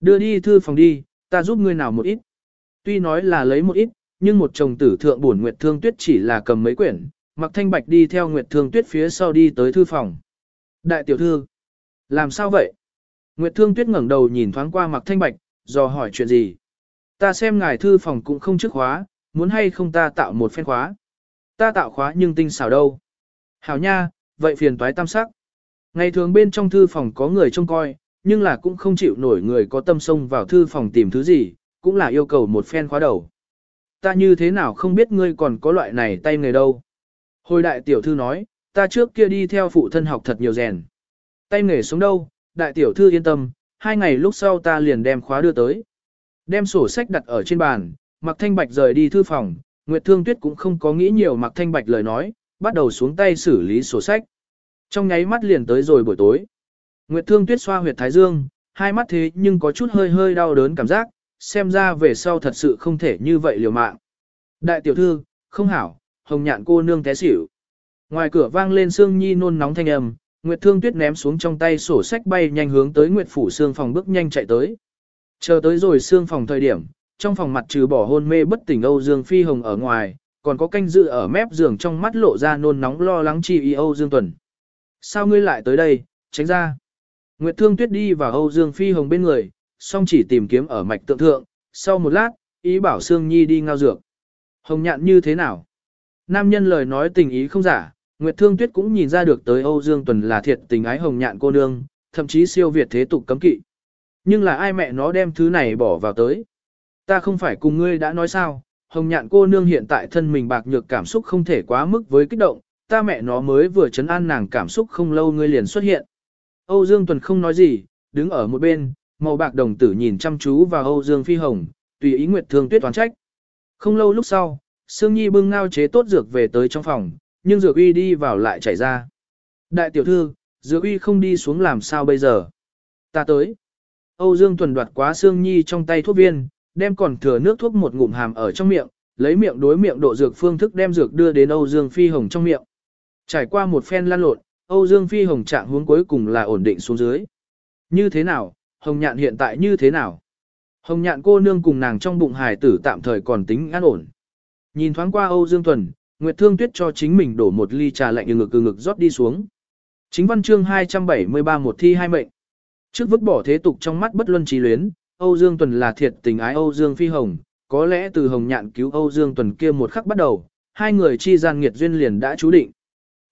Đưa đi thư phòng đi, ta giúp ngươi nào một ít. Tuy nói là lấy một ít, nhưng một chồng tử thượng buồn Nguyệt Thương Tuyết chỉ là cầm mấy quyển, Mặc Thanh Bạch đi theo Nguyệt Thương Tuyết phía sau đi tới thư phòng. Đại tiểu thư, làm sao vậy? Nguyệt Thương Tuyết ngẩng đầu nhìn thoáng qua Mặc Thanh Bạch, dò hỏi chuyện gì. Ta xem ngài thư phòng cũng không trước khóa, muốn hay không ta tạo một phen khóa. Ta tạo khóa nhưng tinh xảo đâu. Hảo nha, vậy phiền toái tam sắc. Ngày thường bên trong thư phòng có người trông coi, nhưng là cũng không chịu nổi người có tâm sông vào thư phòng tìm thứ gì, cũng là yêu cầu một phen khóa đầu. Ta như thế nào không biết ngươi còn có loại này tay nghề đâu. Hồi đại tiểu thư nói, ta trước kia đi theo phụ thân học thật nhiều rèn. Tay nghề xuống đâu, đại tiểu thư yên tâm, hai ngày lúc sau ta liền đem khóa đưa tới. Đem sổ sách đặt ở trên bàn, Mạc Thanh Bạch rời đi thư phòng, Nguyệt Thương Tuyết cũng không có nghĩ nhiều Mạc Thanh Bạch lời nói, bắt đầu xuống tay xử lý sổ sách. Trong nháy mắt liền tới rồi buổi tối. Nguyệt Thương Tuyết xoa huyệt thái dương, hai mắt thế nhưng có chút hơi hơi đau đớn cảm giác, xem ra về sau thật sự không thể như vậy liều mạng. Đại tiểu thư, không hảo, hồng nhạn cô nương té xỉu. Ngoài cửa vang lên Sương Nhi nôn nóng thanh âm, Nguyệt Thương Tuyết ném xuống trong tay sổ sách bay nhanh hướng tới Nguyệt phủ xương phòng bước nhanh chạy tới. Chờ tới rồi xương phòng thời điểm, trong phòng mặt trừ bỏ hôn mê bất tỉnh Âu Dương Phi Hồng ở ngoài, còn có canh dự ở mép giường trong mắt lộ ra nôn nóng lo lắng chi y Âu Dương Tuần. Sao ngươi lại tới đây, tránh ra. Nguyệt Thương Tuyết đi vào Âu Dương Phi Hồng bên người, song chỉ tìm kiếm ở mạch tượng thượng, sau một lát, ý bảo Sương Nhi đi ngao dược. Hồng nhạn như thế nào? Nam nhân lời nói tình ý không giả, Nguyệt Thương Tuyết cũng nhìn ra được tới Âu Dương Tuần là thiệt tình ái hồng nhạn cô nương, thậm chí siêu việt thế tục cấm kỵ. Nhưng là ai mẹ nó đem thứ này bỏ vào tới? Ta không phải cùng ngươi đã nói sao, hồng nhạn cô nương hiện tại thân mình bạc nhược cảm xúc không thể quá mức với kích động, ta mẹ nó mới vừa chấn an nàng cảm xúc không lâu ngươi liền xuất hiện. Âu Dương Tuần không nói gì, đứng ở một bên, màu bạc đồng tử nhìn chăm chú vào Âu Dương Phi Hồng, tùy ý Nguyệt Thương Tuyết toán trách. Không lâu lúc sau, Sương Nhi bưng ngao chế tốt dược về tới trong phòng, nhưng dược uy đi vào lại chảy ra. Đại tiểu thư, dược uy không đi xuống làm sao bây giờ? Ta tới. Âu Dương Tuần đoạt quá xương Nhi trong tay thuốc viên, đem còn thừa nước thuốc một ngụm hàm ở trong miệng, lấy miệng đối miệng độ dược phương thức đem dược đưa đến Âu Dương Phi Hồng trong miệng. Trải qua một phen lăn lộn, Âu Dương Phi Hồng trạng huống cuối cùng là ổn định xuống dưới. Như thế nào, Hồng Nhạn hiện tại như thế nào? Hồng Nhạn cô nương cùng nàng trong bụng hài tử tạm thời còn tính an ổn. Nhìn thoáng qua Âu Dương Tuần, Nguyệt Thương Tuyết cho chính mình đổ một ly trà lạnh ngực ngực rót đi xuống. Chính văn chương 273 một thi hai mệnh. Trước vứt bỏ thế tục trong mắt bất luân trí luyến, Âu Dương Tuần là thiệt tình ái Âu Dương Phi Hồng, có lẽ từ Hồng Nhạn cứu Âu Dương Tuần kia một khắc bắt đầu, hai người chi gian nghiệt duyên liền đã chú định.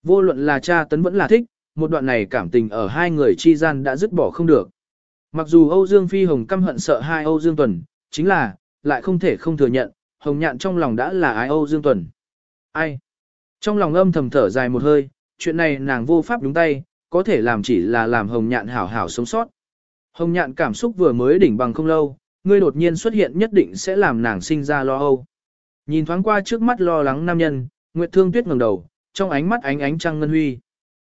Vô luận là cha tấn vẫn là thích, một đoạn này cảm tình ở hai người chi gian đã dứt bỏ không được. Mặc dù Âu Dương Phi Hồng căm hận sợ hai Âu Dương Tuần, chính là, lại không thể không thừa nhận, Hồng Nhạn trong lòng đã là ái Âu Dương Tuần. Ai? Trong lòng âm thầm thở dài một hơi, chuyện này nàng vô pháp đúng tay, có thể làm chỉ là làm Hồng Nhạn hảo hảo sống sót. Hồng Nhạn cảm xúc vừa mới đỉnh bằng không lâu, Ngươi đột nhiên xuất hiện nhất định sẽ làm nàng sinh ra lo âu. Nhìn thoáng qua trước mắt lo lắng nam nhân, Nguyệt Thương Tuyết ngẩng đầu, trong ánh mắt ánh ánh trăng ngân huy.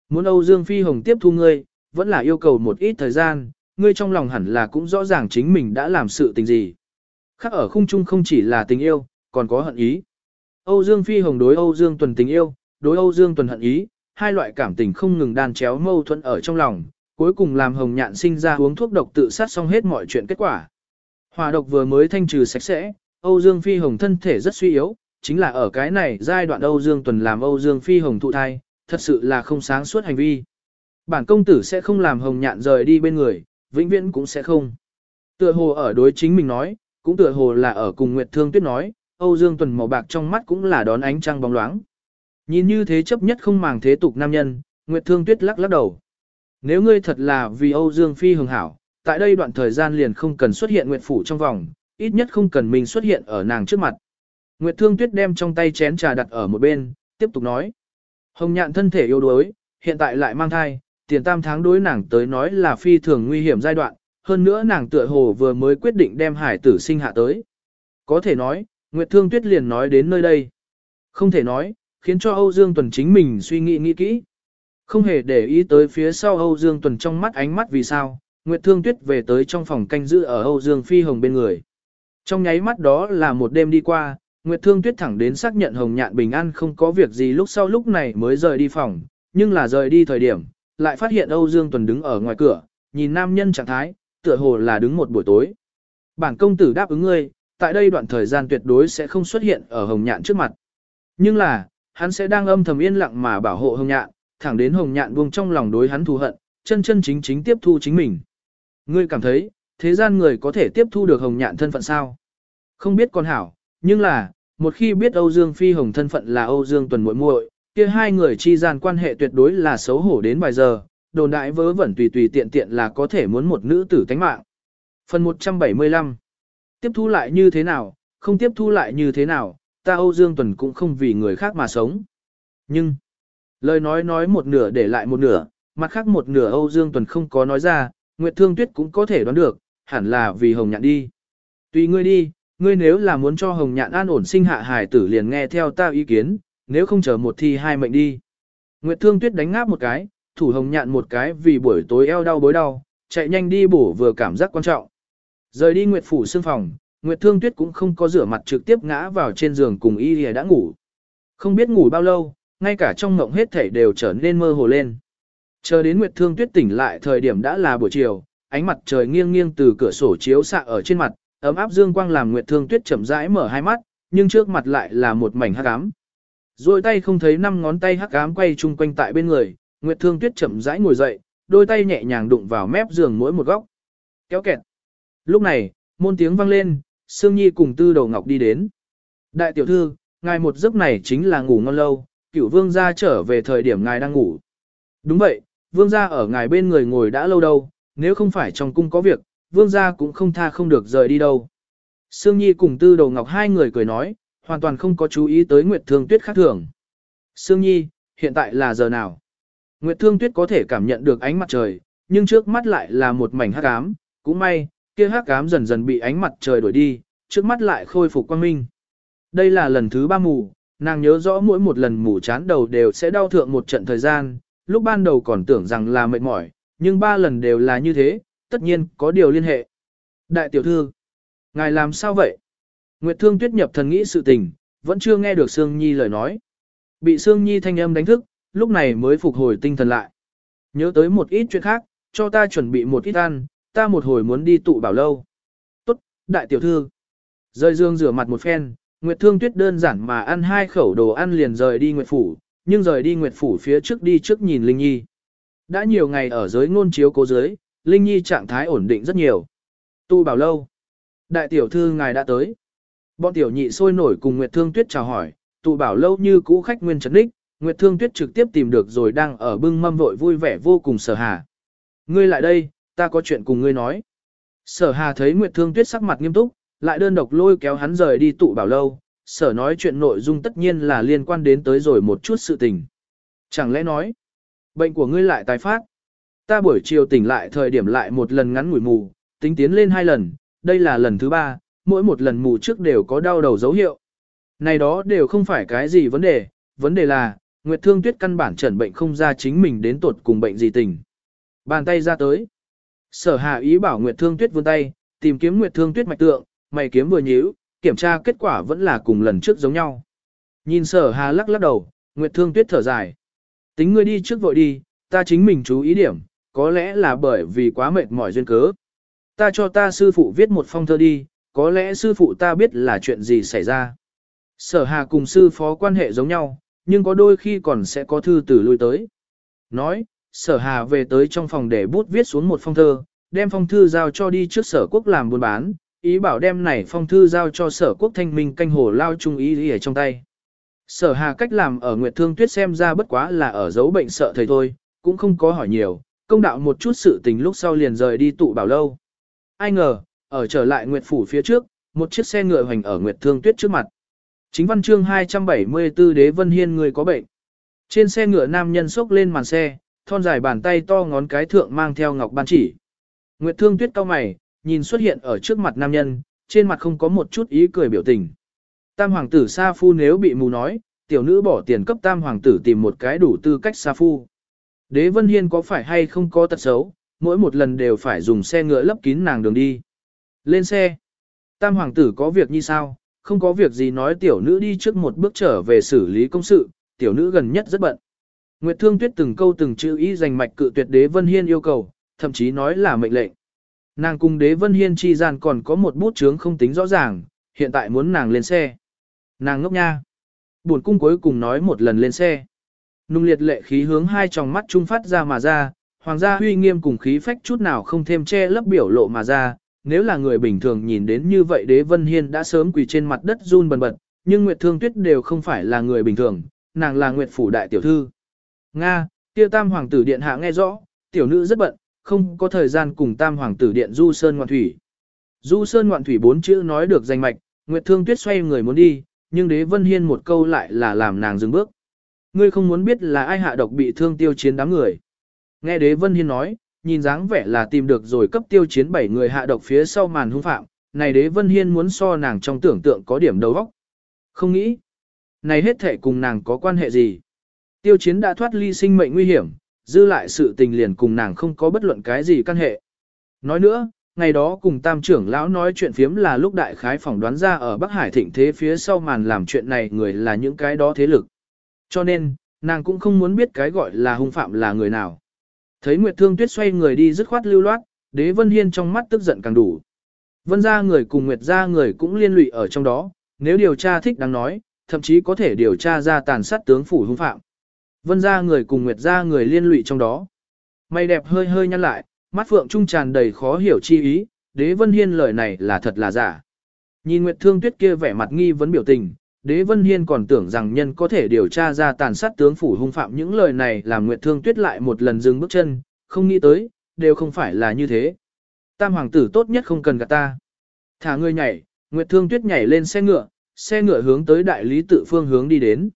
Muốn Âu Dương Phi Hồng tiếp thu ngươi, vẫn là yêu cầu một ít thời gian, ngươi trong lòng hẳn là cũng rõ ràng chính mình đã làm sự tình gì. Khác ở khung chung không chỉ là tình yêu, còn có hận ý. Âu Dương Phi Hồng đối Âu Dương Tuần tình yêu, đối Âu Dương Tuần hận ý, hai loại cảm tình không ngừng đan chéo mâu thuẫn ở trong lòng, cuối cùng làm Hồng Nhạn sinh ra uống thuốc độc tự sát xong hết mọi chuyện kết quả. Hỏa độc vừa mới thanh trừ sạch sẽ, Âu Dương Phi Hồng thân thể rất suy yếu, chính là ở cái này giai đoạn Âu Dương Tuần làm Âu Dương Phi Hồng thụ thai, thật sự là không sáng suốt hành vi. Bản công tử sẽ không làm Hồng Nhạn rời đi bên người, vĩnh viễn cũng sẽ không. Tựa hồ ở đối chính mình nói, cũng tựa hồ là ở cùng Nguyệt Thương Tuyết nói, Âu Dương Tuần màu bạc trong mắt cũng là đón ánh trăng bóng loáng. Nhìn như thế chấp nhất không màng thế tục nam nhân, Nguyệt Thương Tuyết lắc lắc đầu. Nếu ngươi thật là vì Âu Dương Phi hưởng hảo, tại đây đoạn thời gian liền không cần xuất hiện Nguyệt Phủ trong vòng, ít nhất không cần mình xuất hiện ở nàng trước mặt. Nguyệt Thương Tuyết đem trong tay chén trà đặt ở một bên, tiếp tục nói. Hồng nhạn thân thể yếu đuối, hiện tại lại mang thai, tiền tam tháng đối nàng tới nói là phi thường nguy hiểm giai đoạn, hơn nữa nàng tựa hồ vừa mới quyết định đem hải tử sinh hạ tới. Có thể nói, Nguyệt Thương Tuyết liền nói đến nơi đây. Không thể nói, khiến cho Âu Dương Tuần chính mình suy nghĩ nghĩ kỹ. Không hề để ý tới phía sau Âu Dương Tuần trong mắt ánh mắt vì sao, Nguyệt Thương Tuyết về tới trong phòng canh giữ ở Âu Dương Phi Hồng bên người. Trong nháy mắt đó là một đêm đi qua, Nguyệt Thương Tuyết thẳng đến xác nhận Hồng Nhạn bình an không có việc gì lúc sau lúc này mới rời đi phòng, nhưng là rời đi thời điểm, lại phát hiện Âu Dương Tuần đứng ở ngoài cửa, nhìn nam nhân trạng thái, tựa hồ là đứng một buổi tối. Bản công tử đáp ứng ngươi, tại đây đoạn thời gian tuyệt đối sẽ không xuất hiện ở Hồng Nhạn trước mặt. Nhưng là, hắn sẽ đang âm thầm yên lặng mà bảo hộ Hồng Nhạn, thẳng đến Hồng Nhạn buông trong lòng đối hắn thù hận, chân chân chính chính tiếp thu chính mình. Ngươi cảm thấy, thế gian người có thể tiếp thu được Hồng Nhạn thân phận sao? Không biết con hảo, nhưng là, một khi biết Âu Dương Phi Hồng thân phận là Âu Dương Tuần muội muội, kia hai người chi gian quan hệ tuyệt đối là xấu hổ đến vài giờ, đồn đại vớ vẩn tùy tùy tiện tiện là có thể muốn một nữ tử tánh mạng. Phần 175 Tiếp thu lại như thế nào, không tiếp thu lại như thế nào, ta Âu Dương Tuần cũng không vì người khác mà sống. Nhưng, lời nói nói một nửa để lại một nửa, mặt khác một nửa Âu Dương Tuần không có nói ra, Nguyệt Thương Tuyết cũng có thể đoán được, hẳn là vì Hồng Nhạn đi. Tùy ngươi đi, ngươi nếu là muốn cho Hồng Nhạn an ổn sinh hạ hài tử liền nghe theo ta ý kiến, nếu không chờ một thi hai mệnh đi. Nguyệt Thương Tuyết đánh ngáp một cái, thủ Hồng Nhạn một cái vì buổi tối eo đau bối đau, chạy nhanh đi bổ vừa cảm giác quan trọng. Rời đi Nguyệt Phủ xương phòng, Nguyệt Thương Tuyết cũng không có rửa mặt trực tiếp ngã vào trên giường cùng y lìa đã ngủ. Không biết ngủ bao lâu, ngay cả trong mộng hết thảy đều trở nên mơ hồ lên. Chờ đến Nguyệt Thương Tuyết tỉnh lại thời điểm đã là buổi chiều, ánh mặt trời nghiêng nghiêng từ cửa sổ chiếu xạ ở trên mặt, ấm áp dương quang làm Nguyệt Thương Tuyết chậm rãi mở hai mắt, nhưng trước mặt lại là một mảnh hắc ám. Rồi tay không thấy năm ngón tay hắc ám quay chung quanh tại bên người, Nguyệt Thương Tuyết chậm rãi ngồi dậy, đôi tay nhẹ nhàng đụng vào mép giường mỗi một góc. Kéo kẹt. Lúc này, môn tiếng vang lên, Sương Nhi cùng Tư Đầu Ngọc đi đến. Đại tiểu thư, ngài một giấc này chính là ngủ ngon lâu, cửu vương gia trở về thời điểm ngài đang ngủ. Đúng vậy, vương gia ở ngài bên người ngồi đã lâu đâu, nếu không phải trong cung có việc, vương gia cũng không tha không được rời đi đâu. Sương Nhi cùng Tư Đầu Ngọc hai người cười nói, hoàn toàn không có chú ý tới Nguyệt Thương Tuyết khác thường. Sương Nhi, hiện tại là giờ nào? Nguyệt Thương Tuyết có thể cảm nhận được ánh mặt trời, nhưng trước mắt lại là một mảnh hắc ám, cũng may, kia hắc ám dần dần bị ánh mặt trời đổi đi, trước mắt lại khôi phục quang minh. Đây là lần thứ ba mù, nàng nhớ rõ mỗi một lần mù chán đầu đều sẽ đau thượng một trận thời gian, lúc ban đầu còn tưởng rằng là mệt mỏi, nhưng ba lần đều là như thế, tất nhiên có điều liên hệ. Đại tiểu thư, ngài làm sao vậy? Nguyệt Thương Tuyết nhập thần nghĩ sự tình, vẫn chưa nghe được Sương Nhi lời nói. Bị Sương Nhi thanh âm đánh thức, lúc này mới phục hồi tinh thần lại. Nhớ tới một ít chuyện khác, cho ta chuẩn bị một ít ăn, ta một hồi muốn đi tụ bảo lâu. Tốt, đại tiểu thư. Rơi dương rửa mặt một phen, Nguyệt Thương Tuyết đơn giản mà ăn hai khẩu đồ ăn liền rời đi Nguyệt Phủ, nhưng rời đi Nguyệt Phủ phía trước đi trước nhìn Linh Nhi. Đã nhiều ngày ở giới ngôn chiếu cố giới, Linh Nhi trạng thái ổn định rất nhiều. Tu bảo lâu. Đại tiểu thư ngài đã tới. Bọn tiểu nhị sôi nổi cùng Nguyệt Thương Tuyết chào hỏi, tụ bảo lâu như cũ khách nguyên trấn đích, Nguyệt Thương Tuyết trực tiếp tìm được rồi đang ở bưng mâm vội vui vẻ vô cùng sở hà. Ngươi lại đây, ta có chuyện cùng ngươi nói. Sở hà thấy Nguyệt Thương Tuyết sắc mặt nghiêm túc, lại đơn độc lôi kéo hắn rời đi tụ bảo lâu, sở nói chuyện nội dung tất nhiên là liên quan đến tới rồi một chút sự tình. Chẳng lẽ nói, bệnh của ngươi lại tái phát. Ta buổi chiều tỉnh lại thời điểm lại một lần ngắn ngủi mù, tính tiến lên hai lần, đây là lần thứ ba, mỗi một lần mù trước đều có đau đầu dấu hiệu. Này đó đều không phải cái gì vấn đề, vấn đề là, Nguyệt Thương Tuyết căn bản chẩn bệnh không ra chính mình đến tột cùng bệnh gì tình. Bàn tay ra tới. Sở Hà ý bảo Nguyệt Thương Tuyết vươn tay, tìm kiếm Nguyệt Thương Tuyết mạch tượng, mày kiếm vừa nhíu, kiểm tra kết quả vẫn là cùng lần trước giống nhau. Nhìn Sở Hà lắc lắc đầu, Nguyệt Thương Tuyết thở dài. Tính ngươi đi trước vội đi, ta chính mình chú ý điểm, có lẽ là bởi vì quá mệt mỏi duyên cớ. Ta cho ta sư phụ viết một phong thơ đi, có lẽ sư phụ ta biết là chuyện gì xảy ra. Sở Hà cùng sư phó quan hệ giống nhau, nhưng có đôi khi còn sẽ có thư từ lui tới. Nói, sở hà về tới trong phòng để bút viết xuống một phong thơ, đem phong thư giao cho đi trước sở quốc làm buôn bán, ý bảo đem này phong thư giao cho sở quốc thanh minh canh hồ lao trung ý ở trong tay. Sở hà cách làm ở Nguyệt Thương Tuyết xem ra bất quá là ở giấu bệnh sợ thầy thôi, cũng không có hỏi nhiều, công đạo một chút sự tình lúc sau liền rời đi tụ bảo lâu. Ai ngờ, ở trở lại Nguyệt Phủ phía trước, một chiếc xe ngựa hoành ở Nguyệt Thương Tuyết trước mặt. Chính văn chương 274 Đế Vân Hiên người có bệnh. Trên xe ngựa nam nhân xốc lên màn xe, thon dài bàn tay to ngón cái thượng mang theo ngọc ban chỉ. Nguyệt Thương Tuyết cao mày, nhìn xuất hiện ở trước mặt nam nhân, trên mặt không có một chút ý cười biểu tình. Tam hoàng tử Sa Phu nếu bị mù nói, tiểu nữ bỏ tiền cấp tam hoàng tử tìm một cái đủ tư cách Sa Phu. Đế Vân Hiên có phải hay không có tật xấu, mỗi một lần đều phải dùng xe ngựa lấp kín nàng đường đi. Lên xe. Tam hoàng tử có việc như sao, không có việc gì nói tiểu nữ đi trước một bước trở về xử lý công sự, tiểu nữ gần nhất rất bận. Nguyệt Thương Tuyết từng câu từng chữ ý dành mạch cự tuyệt Đế Vân Hiên yêu cầu, thậm chí nói là mệnh lệnh. Nàng cùng Đế Vân Hiên chi gian còn có một bút chướng không tính rõ ràng, hiện tại muốn nàng lên xe. Nàng ngốc nha. Buồn cung cuối cùng nói một lần lên xe. Nung liệt lệ khí hướng hai tròng mắt trung phát ra mà ra, hoàng gia huy nghiêm cùng khí phách chút nào không thêm che lấp biểu lộ mà ra, nếu là người bình thường nhìn đến như vậy đế vân hiên đã sớm quỳ trên mặt đất run bần bật, nhưng Nguyệt Thương Tuyết đều không phải là người bình thường, nàng là Nguyệt Phủ Đại Tiểu Thư. Nga, tiêu tam hoàng tử điện hạ nghe rõ, tiểu nữ rất bận, không có thời gian cùng tam hoàng tử điện Du Sơn Ngoạn Thủy. Du Sơn Ngoạn Thủy bốn chữ nói được danh mạch, Nguyệt Thương Tuyết xoay người muốn đi, nhưng đế vân hiên một câu lại là làm nàng dừng bước. Ngươi không muốn biết là ai hạ độc bị thương tiêu chiến đám người. Nghe đế vân hiên nói, nhìn dáng vẻ là tìm được rồi cấp tiêu chiến bảy người hạ độc phía sau màn hung phạm, này đế vân hiên muốn so nàng trong tưởng tượng có điểm đầu óc. Không nghĩ, này hết thể cùng nàng có quan hệ gì. Tiêu chiến đã thoát ly sinh mệnh nguy hiểm, dư lại sự tình liền cùng nàng không có bất luận cái gì căn hệ. Nói nữa, ngày đó cùng tam trưởng lão nói chuyện phiếm là lúc đại khái phỏng đoán ra ở Bắc Hải thịnh thế phía sau màn làm chuyện này người là những cái đó thế lực. Cho nên, nàng cũng không muốn biết cái gọi là hung phạm là người nào. Thấy Nguyệt Thương Tuyết xoay người đi dứt khoát lưu loát, Đế Vân Hiên trong mắt tức giận càng đủ. Vân gia người cùng Nguyệt gia người cũng liên lụy ở trong đó, nếu điều tra thích đáng nói, thậm chí có thể điều tra ra tàn sát tướng phủ hung phạm. Vân gia người cùng Nguyệt gia người liên lụy trong đó. Mày đẹp hơi hơi nhăn lại, mắt phượng trung tràn đầy khó hiểu chi ý, Đế Vân Hiên lời này là thật là giả. Nhìn Nguyệt Thương Tuyết kia vẻ mặt nghi vấn biểu tình, Đế Vân Hiên còn tưởng rằng nhân có thể điều tra ra tàn sát tướng phủ hung phạm những lời này làm Nguyệt Thương Tuyết lại một lần dừng bước chân, không nghĩ tới, đều không phải là như thế. Tam hoàng tử tốt nhất không cần gạt ta. Thả người nhảy, Nguyệt Thương Tuyết nhảy lên xe ngựa, xe ngựa hướng tới đại lý tự phương hướng đi đến.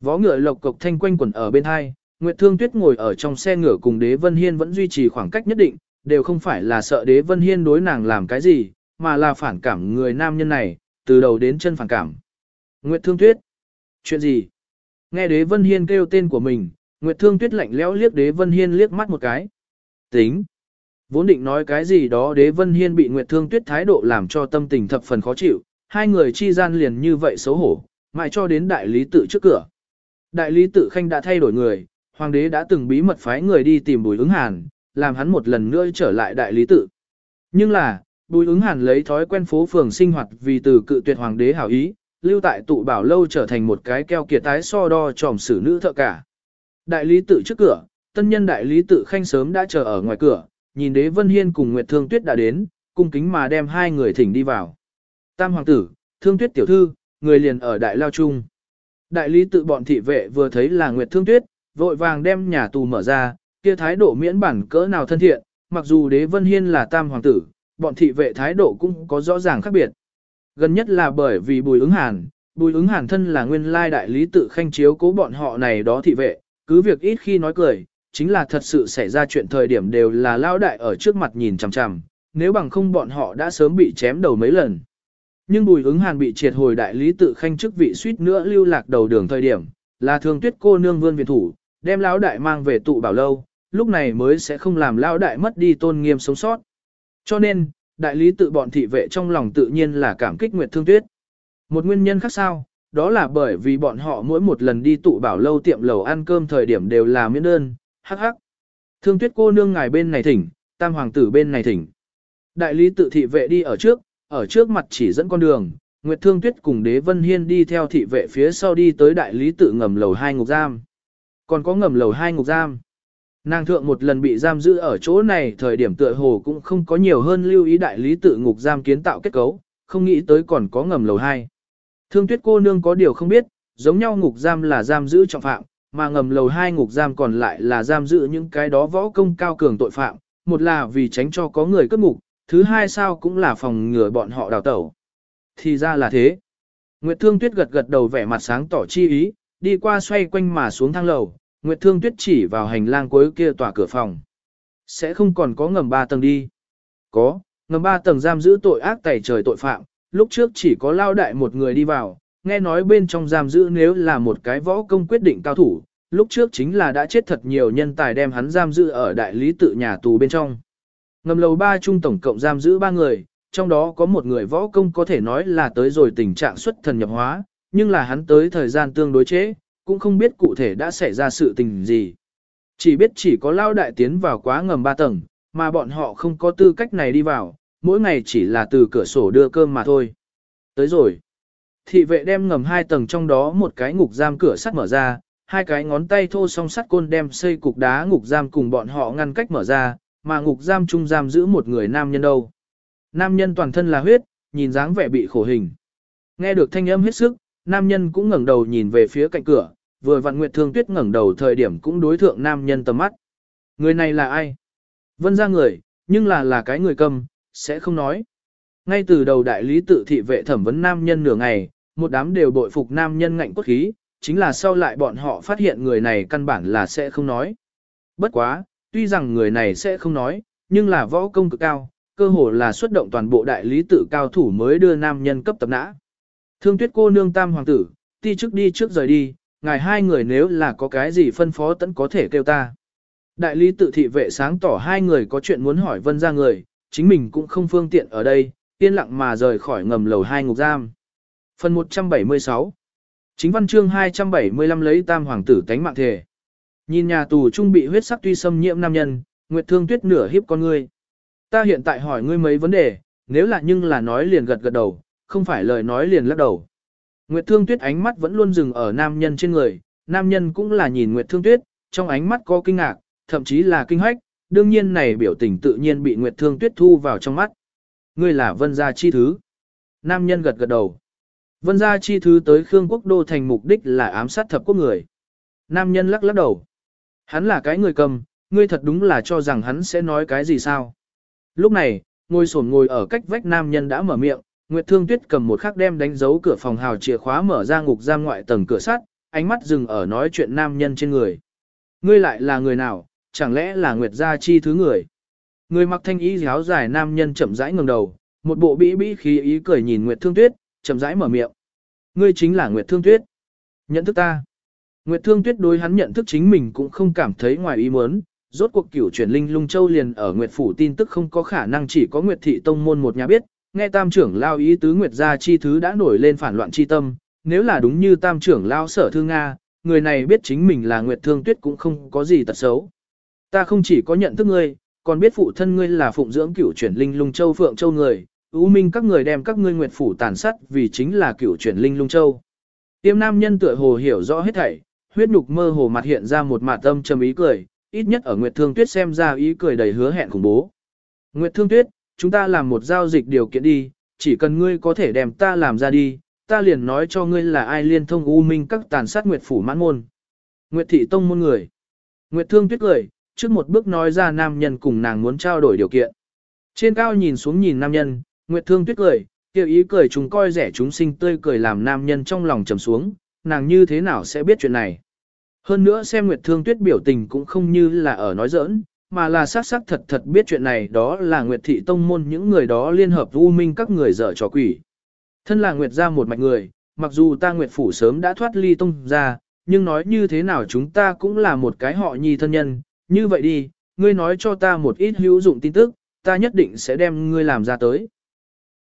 Vó ngựa lộc cộc thanh quanh quẩn ở bên hai, Nguyệt Thương Tuyết ngồi ở trong xe ngựa cùng Đế Vân Hiên vẫn duy trì khoảng cách nhất định, đều không phải là sợ Đế Vân Hiên đối nàng làm cái gì, mà là phản cảm người nam nhân này, từ đầu đến chân phản cảm. Nguyệt Thương Tuyết. Chuyện gì? Nghe Đế Vân Hiên kêu tên của mình, Nguyệt Thương Tuyết lạnh lẽo liếc Đế Vân Hiên liếc mắt một cái. Tính. Vốn định nói cái gì đó Đế Vân Hiên bị Nguyệt Thương Tuyết thái độ làm cho tâm tình thập phần khó chịu, hai người chi gian liền như vậy xấu hổ, mãi cho đến đại lý tự trước cửa. Đại lý tự khanh đã thay đổi người, hoàng đế đã từng bí mật phái người đi tìm bùi ứng hàn, làm hắn một lần nữa trở lại đại lý tự. Nhưng là, bùi ứng hàn lấy thói quen phố phường sinh hoạt vì từ cự tuyệt hoàng đế hảo ý, lưu tại tụ bảo lâu trở thành một cái keo kiệt tái so đo tròm xử nữ thợ cả. Đại lý tự trước cửa, tân nhân đại lý tự khanh sớm đã chờ ở ngoài cửa, nhìn đế vân hiên cùng Nguyệt Thương Tuyết đã đến, cung kính mà đem hai người thỉnh đi vào. Tam hoàng tử, Thương Tuyết tiểu thư, người liền ở đại lao trung. Đại lý tự bọn thị vệ vừa thấy là Nguyệt Thương Tuyết, vội vàng đem nhà tù mở ra, kia thái độ miễn bản cỡ nào thân thiện, mặc dù đế vân hiên là tam hoàng tử, bọn thị vệ thái độ cũng có rõ ràng khác biệt. Gần nhất là bởi vì bùi ứng hàn, bùi ứng hàn thân là nguyên lai đại lý tự khanh chiếu cố bọn họ này đó thị vệ, cứ việc ít khi nói cười, chính là thật sự xảy ra chuyện thời điểm đều là lao đại ở trước mặt nhìn chằm chằm, nếu bằng không bọn họ đã sớm bị chém đầu mấy lần. Nhưng bùi ứng hàn bị triệt hồi đại lý tự khanh chức vị suýt nữa lưu lạc đầu đường thời điểm, là thường tuyết cô nương vươn viện thủ, đem lão đại mang về tụ bảo lâu, lúc này mới sẽ không làm lão đại mất đi tôn nghiêm sống sót. Cho nên, đại lý tự bọn thị vệ trong lòng tự nhiên là cảm kích Nguyệt Thương Tuyết. Một nguyên nhân khác sao, đó là bởi vì bọn họ mỗi một lần đi tụ bảo lâu tiệm lầu ăn cơm thời điểm đều là miễn đơn, hắc hắc. Thương Tuyết cô nương ngài bên này thỉnh, tam hoàng tử bên này thỉnh. Đại lý tự thị vệ đi ở trước, ở trước mặt chỉ dẫn con đường, Nguyệt Thương Tuyết cùng Đế Vân Hiên đi theo thị vệ phía sau đi tới đại lý tự ngầm lầu hai ngục giam. Còn có ngầm lầu hai ngục giam. Nàng thượng một lần bị giam giữ ở chỗ này thời điểm tựa hồ cũng không có nhiều hơn lưu ý đại lý tự ngục giam kiến tạo kết cấu, không nghĩ tới còn có ngầm lầu hai. Thương tuyết cô nương có điều không biết, giống nhau ngục giam là giam giữ trọng phạm, mà ngầm lầu hai ngục giam còn lại là giam giữ những cái đó võ công cao cường tội phạm, một là vì tránh cho có người cất ngục, thứ hai sao cũng là phòng ngừa bọn họ đào tẩu. Thì ra là thế. Nguyệt Thương Tuyết gật gật đầu vẻ mặt sáng tỏ chi ý, đi qua xoay quanh mà xuống thang lầu, Nguyệt Thương Tuyết chỉ vào hành lang cuối kia tòa cửa phòng. Sẽ không còn có ngầm ba tầng đi. Có, ngầm ba tầng giam giữ tội ác tẩy trời tội phạm, lúc trước chỉ có lao đại một người đi vào, nghe nói bên trong giam giữ nếu là một cái võ công quyết định cao thủ, lúc trước chính là đã chết thật nhiều nhân tài đem hắn giam giữ ở đại lý tự nhà tù bên trong. Ngầm lầu ba trung tổng cộng giam giữ ba người, trong đó có một người võ công có thể nói là tới rồi tình trạng xuất thần nhập hóa, nhưng là hắn tới thời gian tương đối chế, cũng không biết cụ thể đã xảy ra sự tình gì. Chỉ biết chỉ có lao đại tiến vào quá ngầm ba tầng, mà bọn họ không có tư cách này đi vào, mỗi ngày chỉ là từ cửa sổ đưa cơm mà thôi. Tới rồi. Thị vệ đem ngầm hai tầng trong đó một cái ngục giam cửa sắt mở ra, hai cái ngón tay thô song sắt côn đem xây cục đá ngục giam cùng bọn họ ngăn cách mở ra, mà ngục giam trung giam giữ một người nam nhân đâu. Nam nhân toàn thân là huyết, nhìn dáng vẻ bị khổ hình. Nghe được thanh âm hết sức, nam nhân cũng ngẩng đầu nhìn về phía cạnh cửa, vừa vặn Nguyệt Thương Tuyết ngẩng đầu thời điểm cũng đối thượng nam nhân tầm mắt. Người này là ai? Vân ra người, nhưng là là cái người cầm, sẽ không nói. Ngay từ đầu đại lý tự thị vệ thẩm vấn nam nhân nửa ngày, một đám đều bội phục nam nhân ngạnh cốt khí, chính là sau lại bọn họ phát hiện người này căn bản là sẽ không nói. Bất quá, tuy rằng người này sẽ không nói, nhưng là võ công cực cao, cơ hồ là xuất động toàn bộ đại lý tự cao thủ mới đưa nam nhân cấp tập nã. Thương tuyết cô nương tam hoàng tử, ti trước đi trước rời đi, ngài hai người nếu là có cái gì phân phó tẫn có thể kêu ta. Đại lý tự thị vệ sáng tỏ hai người có chuyện muốn hỏi vân ra người, chính mình cũng không phương tiện ở đây, yên lặng mà rời khỏi ngầm lầu hai ngục giam. Phần 176 Chính văn chương 275 lấy tam hoàng tử tánh mạng thể. Nhìn nhà tù trung bị huyết sắc tuy xâm nhiễm nam nhân, Nguyệt Thương Tuyết nửa hiếp con ngươi. Ta hiện tại hỏi ngươi mấy vấn đề, nếu là nhưng là nói liền gật gật đầu, không phải lời nói liền lắc đầu. Nguyệt Thương Tuyết ánh mắt vẫn luôn dừng ở nam nhân trên người, nam nhân cũng là nhìn Nguyệt Thương Tuyết, trong ánh mắt có kinh ngạc, thậm chí là kinh hách, đương nhiên này biểu tình tự nhiên bị Nguyệt Thương Tuyết thu vào trong mắt. Ngươi là vân gia chi thứ. Nam nhân gật gật đầu. Vân gia chi thứ tới Khương Quốc Đô thành mục đích là ám sát thập quốc người. Nam nhân lắc lắc đầu. Hắn là cái người cầm, ngươi thật đúng là cho rằng hắn sẽ nói cái gì sao. Lúc này, ngồi sổn ngồi ở cách vách nam nhân đã mở miệng, Nguyệt Thương Tuyết cầm một khắc đem đánh dấu cửa phòng hào chìa khóa mở ra ngục giam ngoại tầng cửa sắt, ánh mắt dừng ở nói chuyện nam nhân trên người. Ngươi lại là người nào, chẳng lẽ là Nguyệt gia chi thứ người? Người mặc thanh y áo dài nam nhân chậm rãi ngẩng đầu, một bộ bĩ bĩ khí ý cười nhìn Nguyệt Thương Tuyết, chậm rãi mở miệng. Ngươi chính là Nguyệt Thương Tuyết. Nhận thức ta. Nguyệt Thương Tuyết đối hắn nhận thức chính mình cũng không cảm thấy ngoài ý muốn, rốt cuộc cửu chuyển linh lung châu liền ở Nguyệt Phủ tin tức không có khả năng chỉ có Nguyệt Thị Tông môn một nhà biết, nghe tam trưởng lao ý tứ Nguyệt gia chi thứ đã nổi lên phản loạn chi tâm, nếu là đúng như tam trưởng lao sở thương Nga, người này biết chính mình là Nguyệt Thương Tuyết cũng không có gì tật xấu. Ta không chỉ có nhận thức ngươi, còn biết phụ thân ngươi là phụng dưỡng cửu chuyển linh lung châu phượng châu người, ưu minh các người đem các ngươi Nguyệt Phủ tàn sát vì chính là cửu chuyển linh lung châu. Tiêm nam nhân tựa hồ hiểu rõ hết thảy, huyết nhục mơ hồ mặt hiện ra một mạt tâm trầm ý cười, ít nhất ở Nguyệt Thương Tuyết xem ra ý cười đầy hứa hẹn khủng bố. Nguyệt Thương Tuyết, chúng ta làm một giao dịch điều kiện đi, chỉ cần ngươi có thể đem ta làm ra đi, ta liền nói cho ngươi là ai liên thông u minh các tàn sát Nguyệt Phủ mãn môn. Nguyệt Thị Tông môn người. Nguyệt Thương Tuyết cười, trước một bước nói ra nam nhân cùng nàng muốn trao đổi điều kiện. Trên cao nhìn xuống nhìn nam nhân, Nguyệt Thương Tuyết cười, kêu ý cười chúng coi rẻ chúng sinh tươi cười làm nam nhân trong lòng trầm xuống, nàng như thế nào sẽ biết chuyện này. Hơn nữa xem Nguyệt Thương Tuyết biểu tình cũng không như là ở nói giỡn, mà là xác xác thật thật biết chuyện này đó là Nguyệt Thị Tông môn những người đó liên hợp u minh các người dở trò quỷ. Thân là Nguyệt gia một mạch người, mặc dù ta Nguyệt Phủ sớm đã thoát ly tông ra, nhưng nói như thế nào chúng ta cũng là một cái họ nhi thân nhân, như vậy đi, ngươi nói cho ta một ít hữu dụng tin tức, ta nhất định sẽ đem ngươi làm ra tới.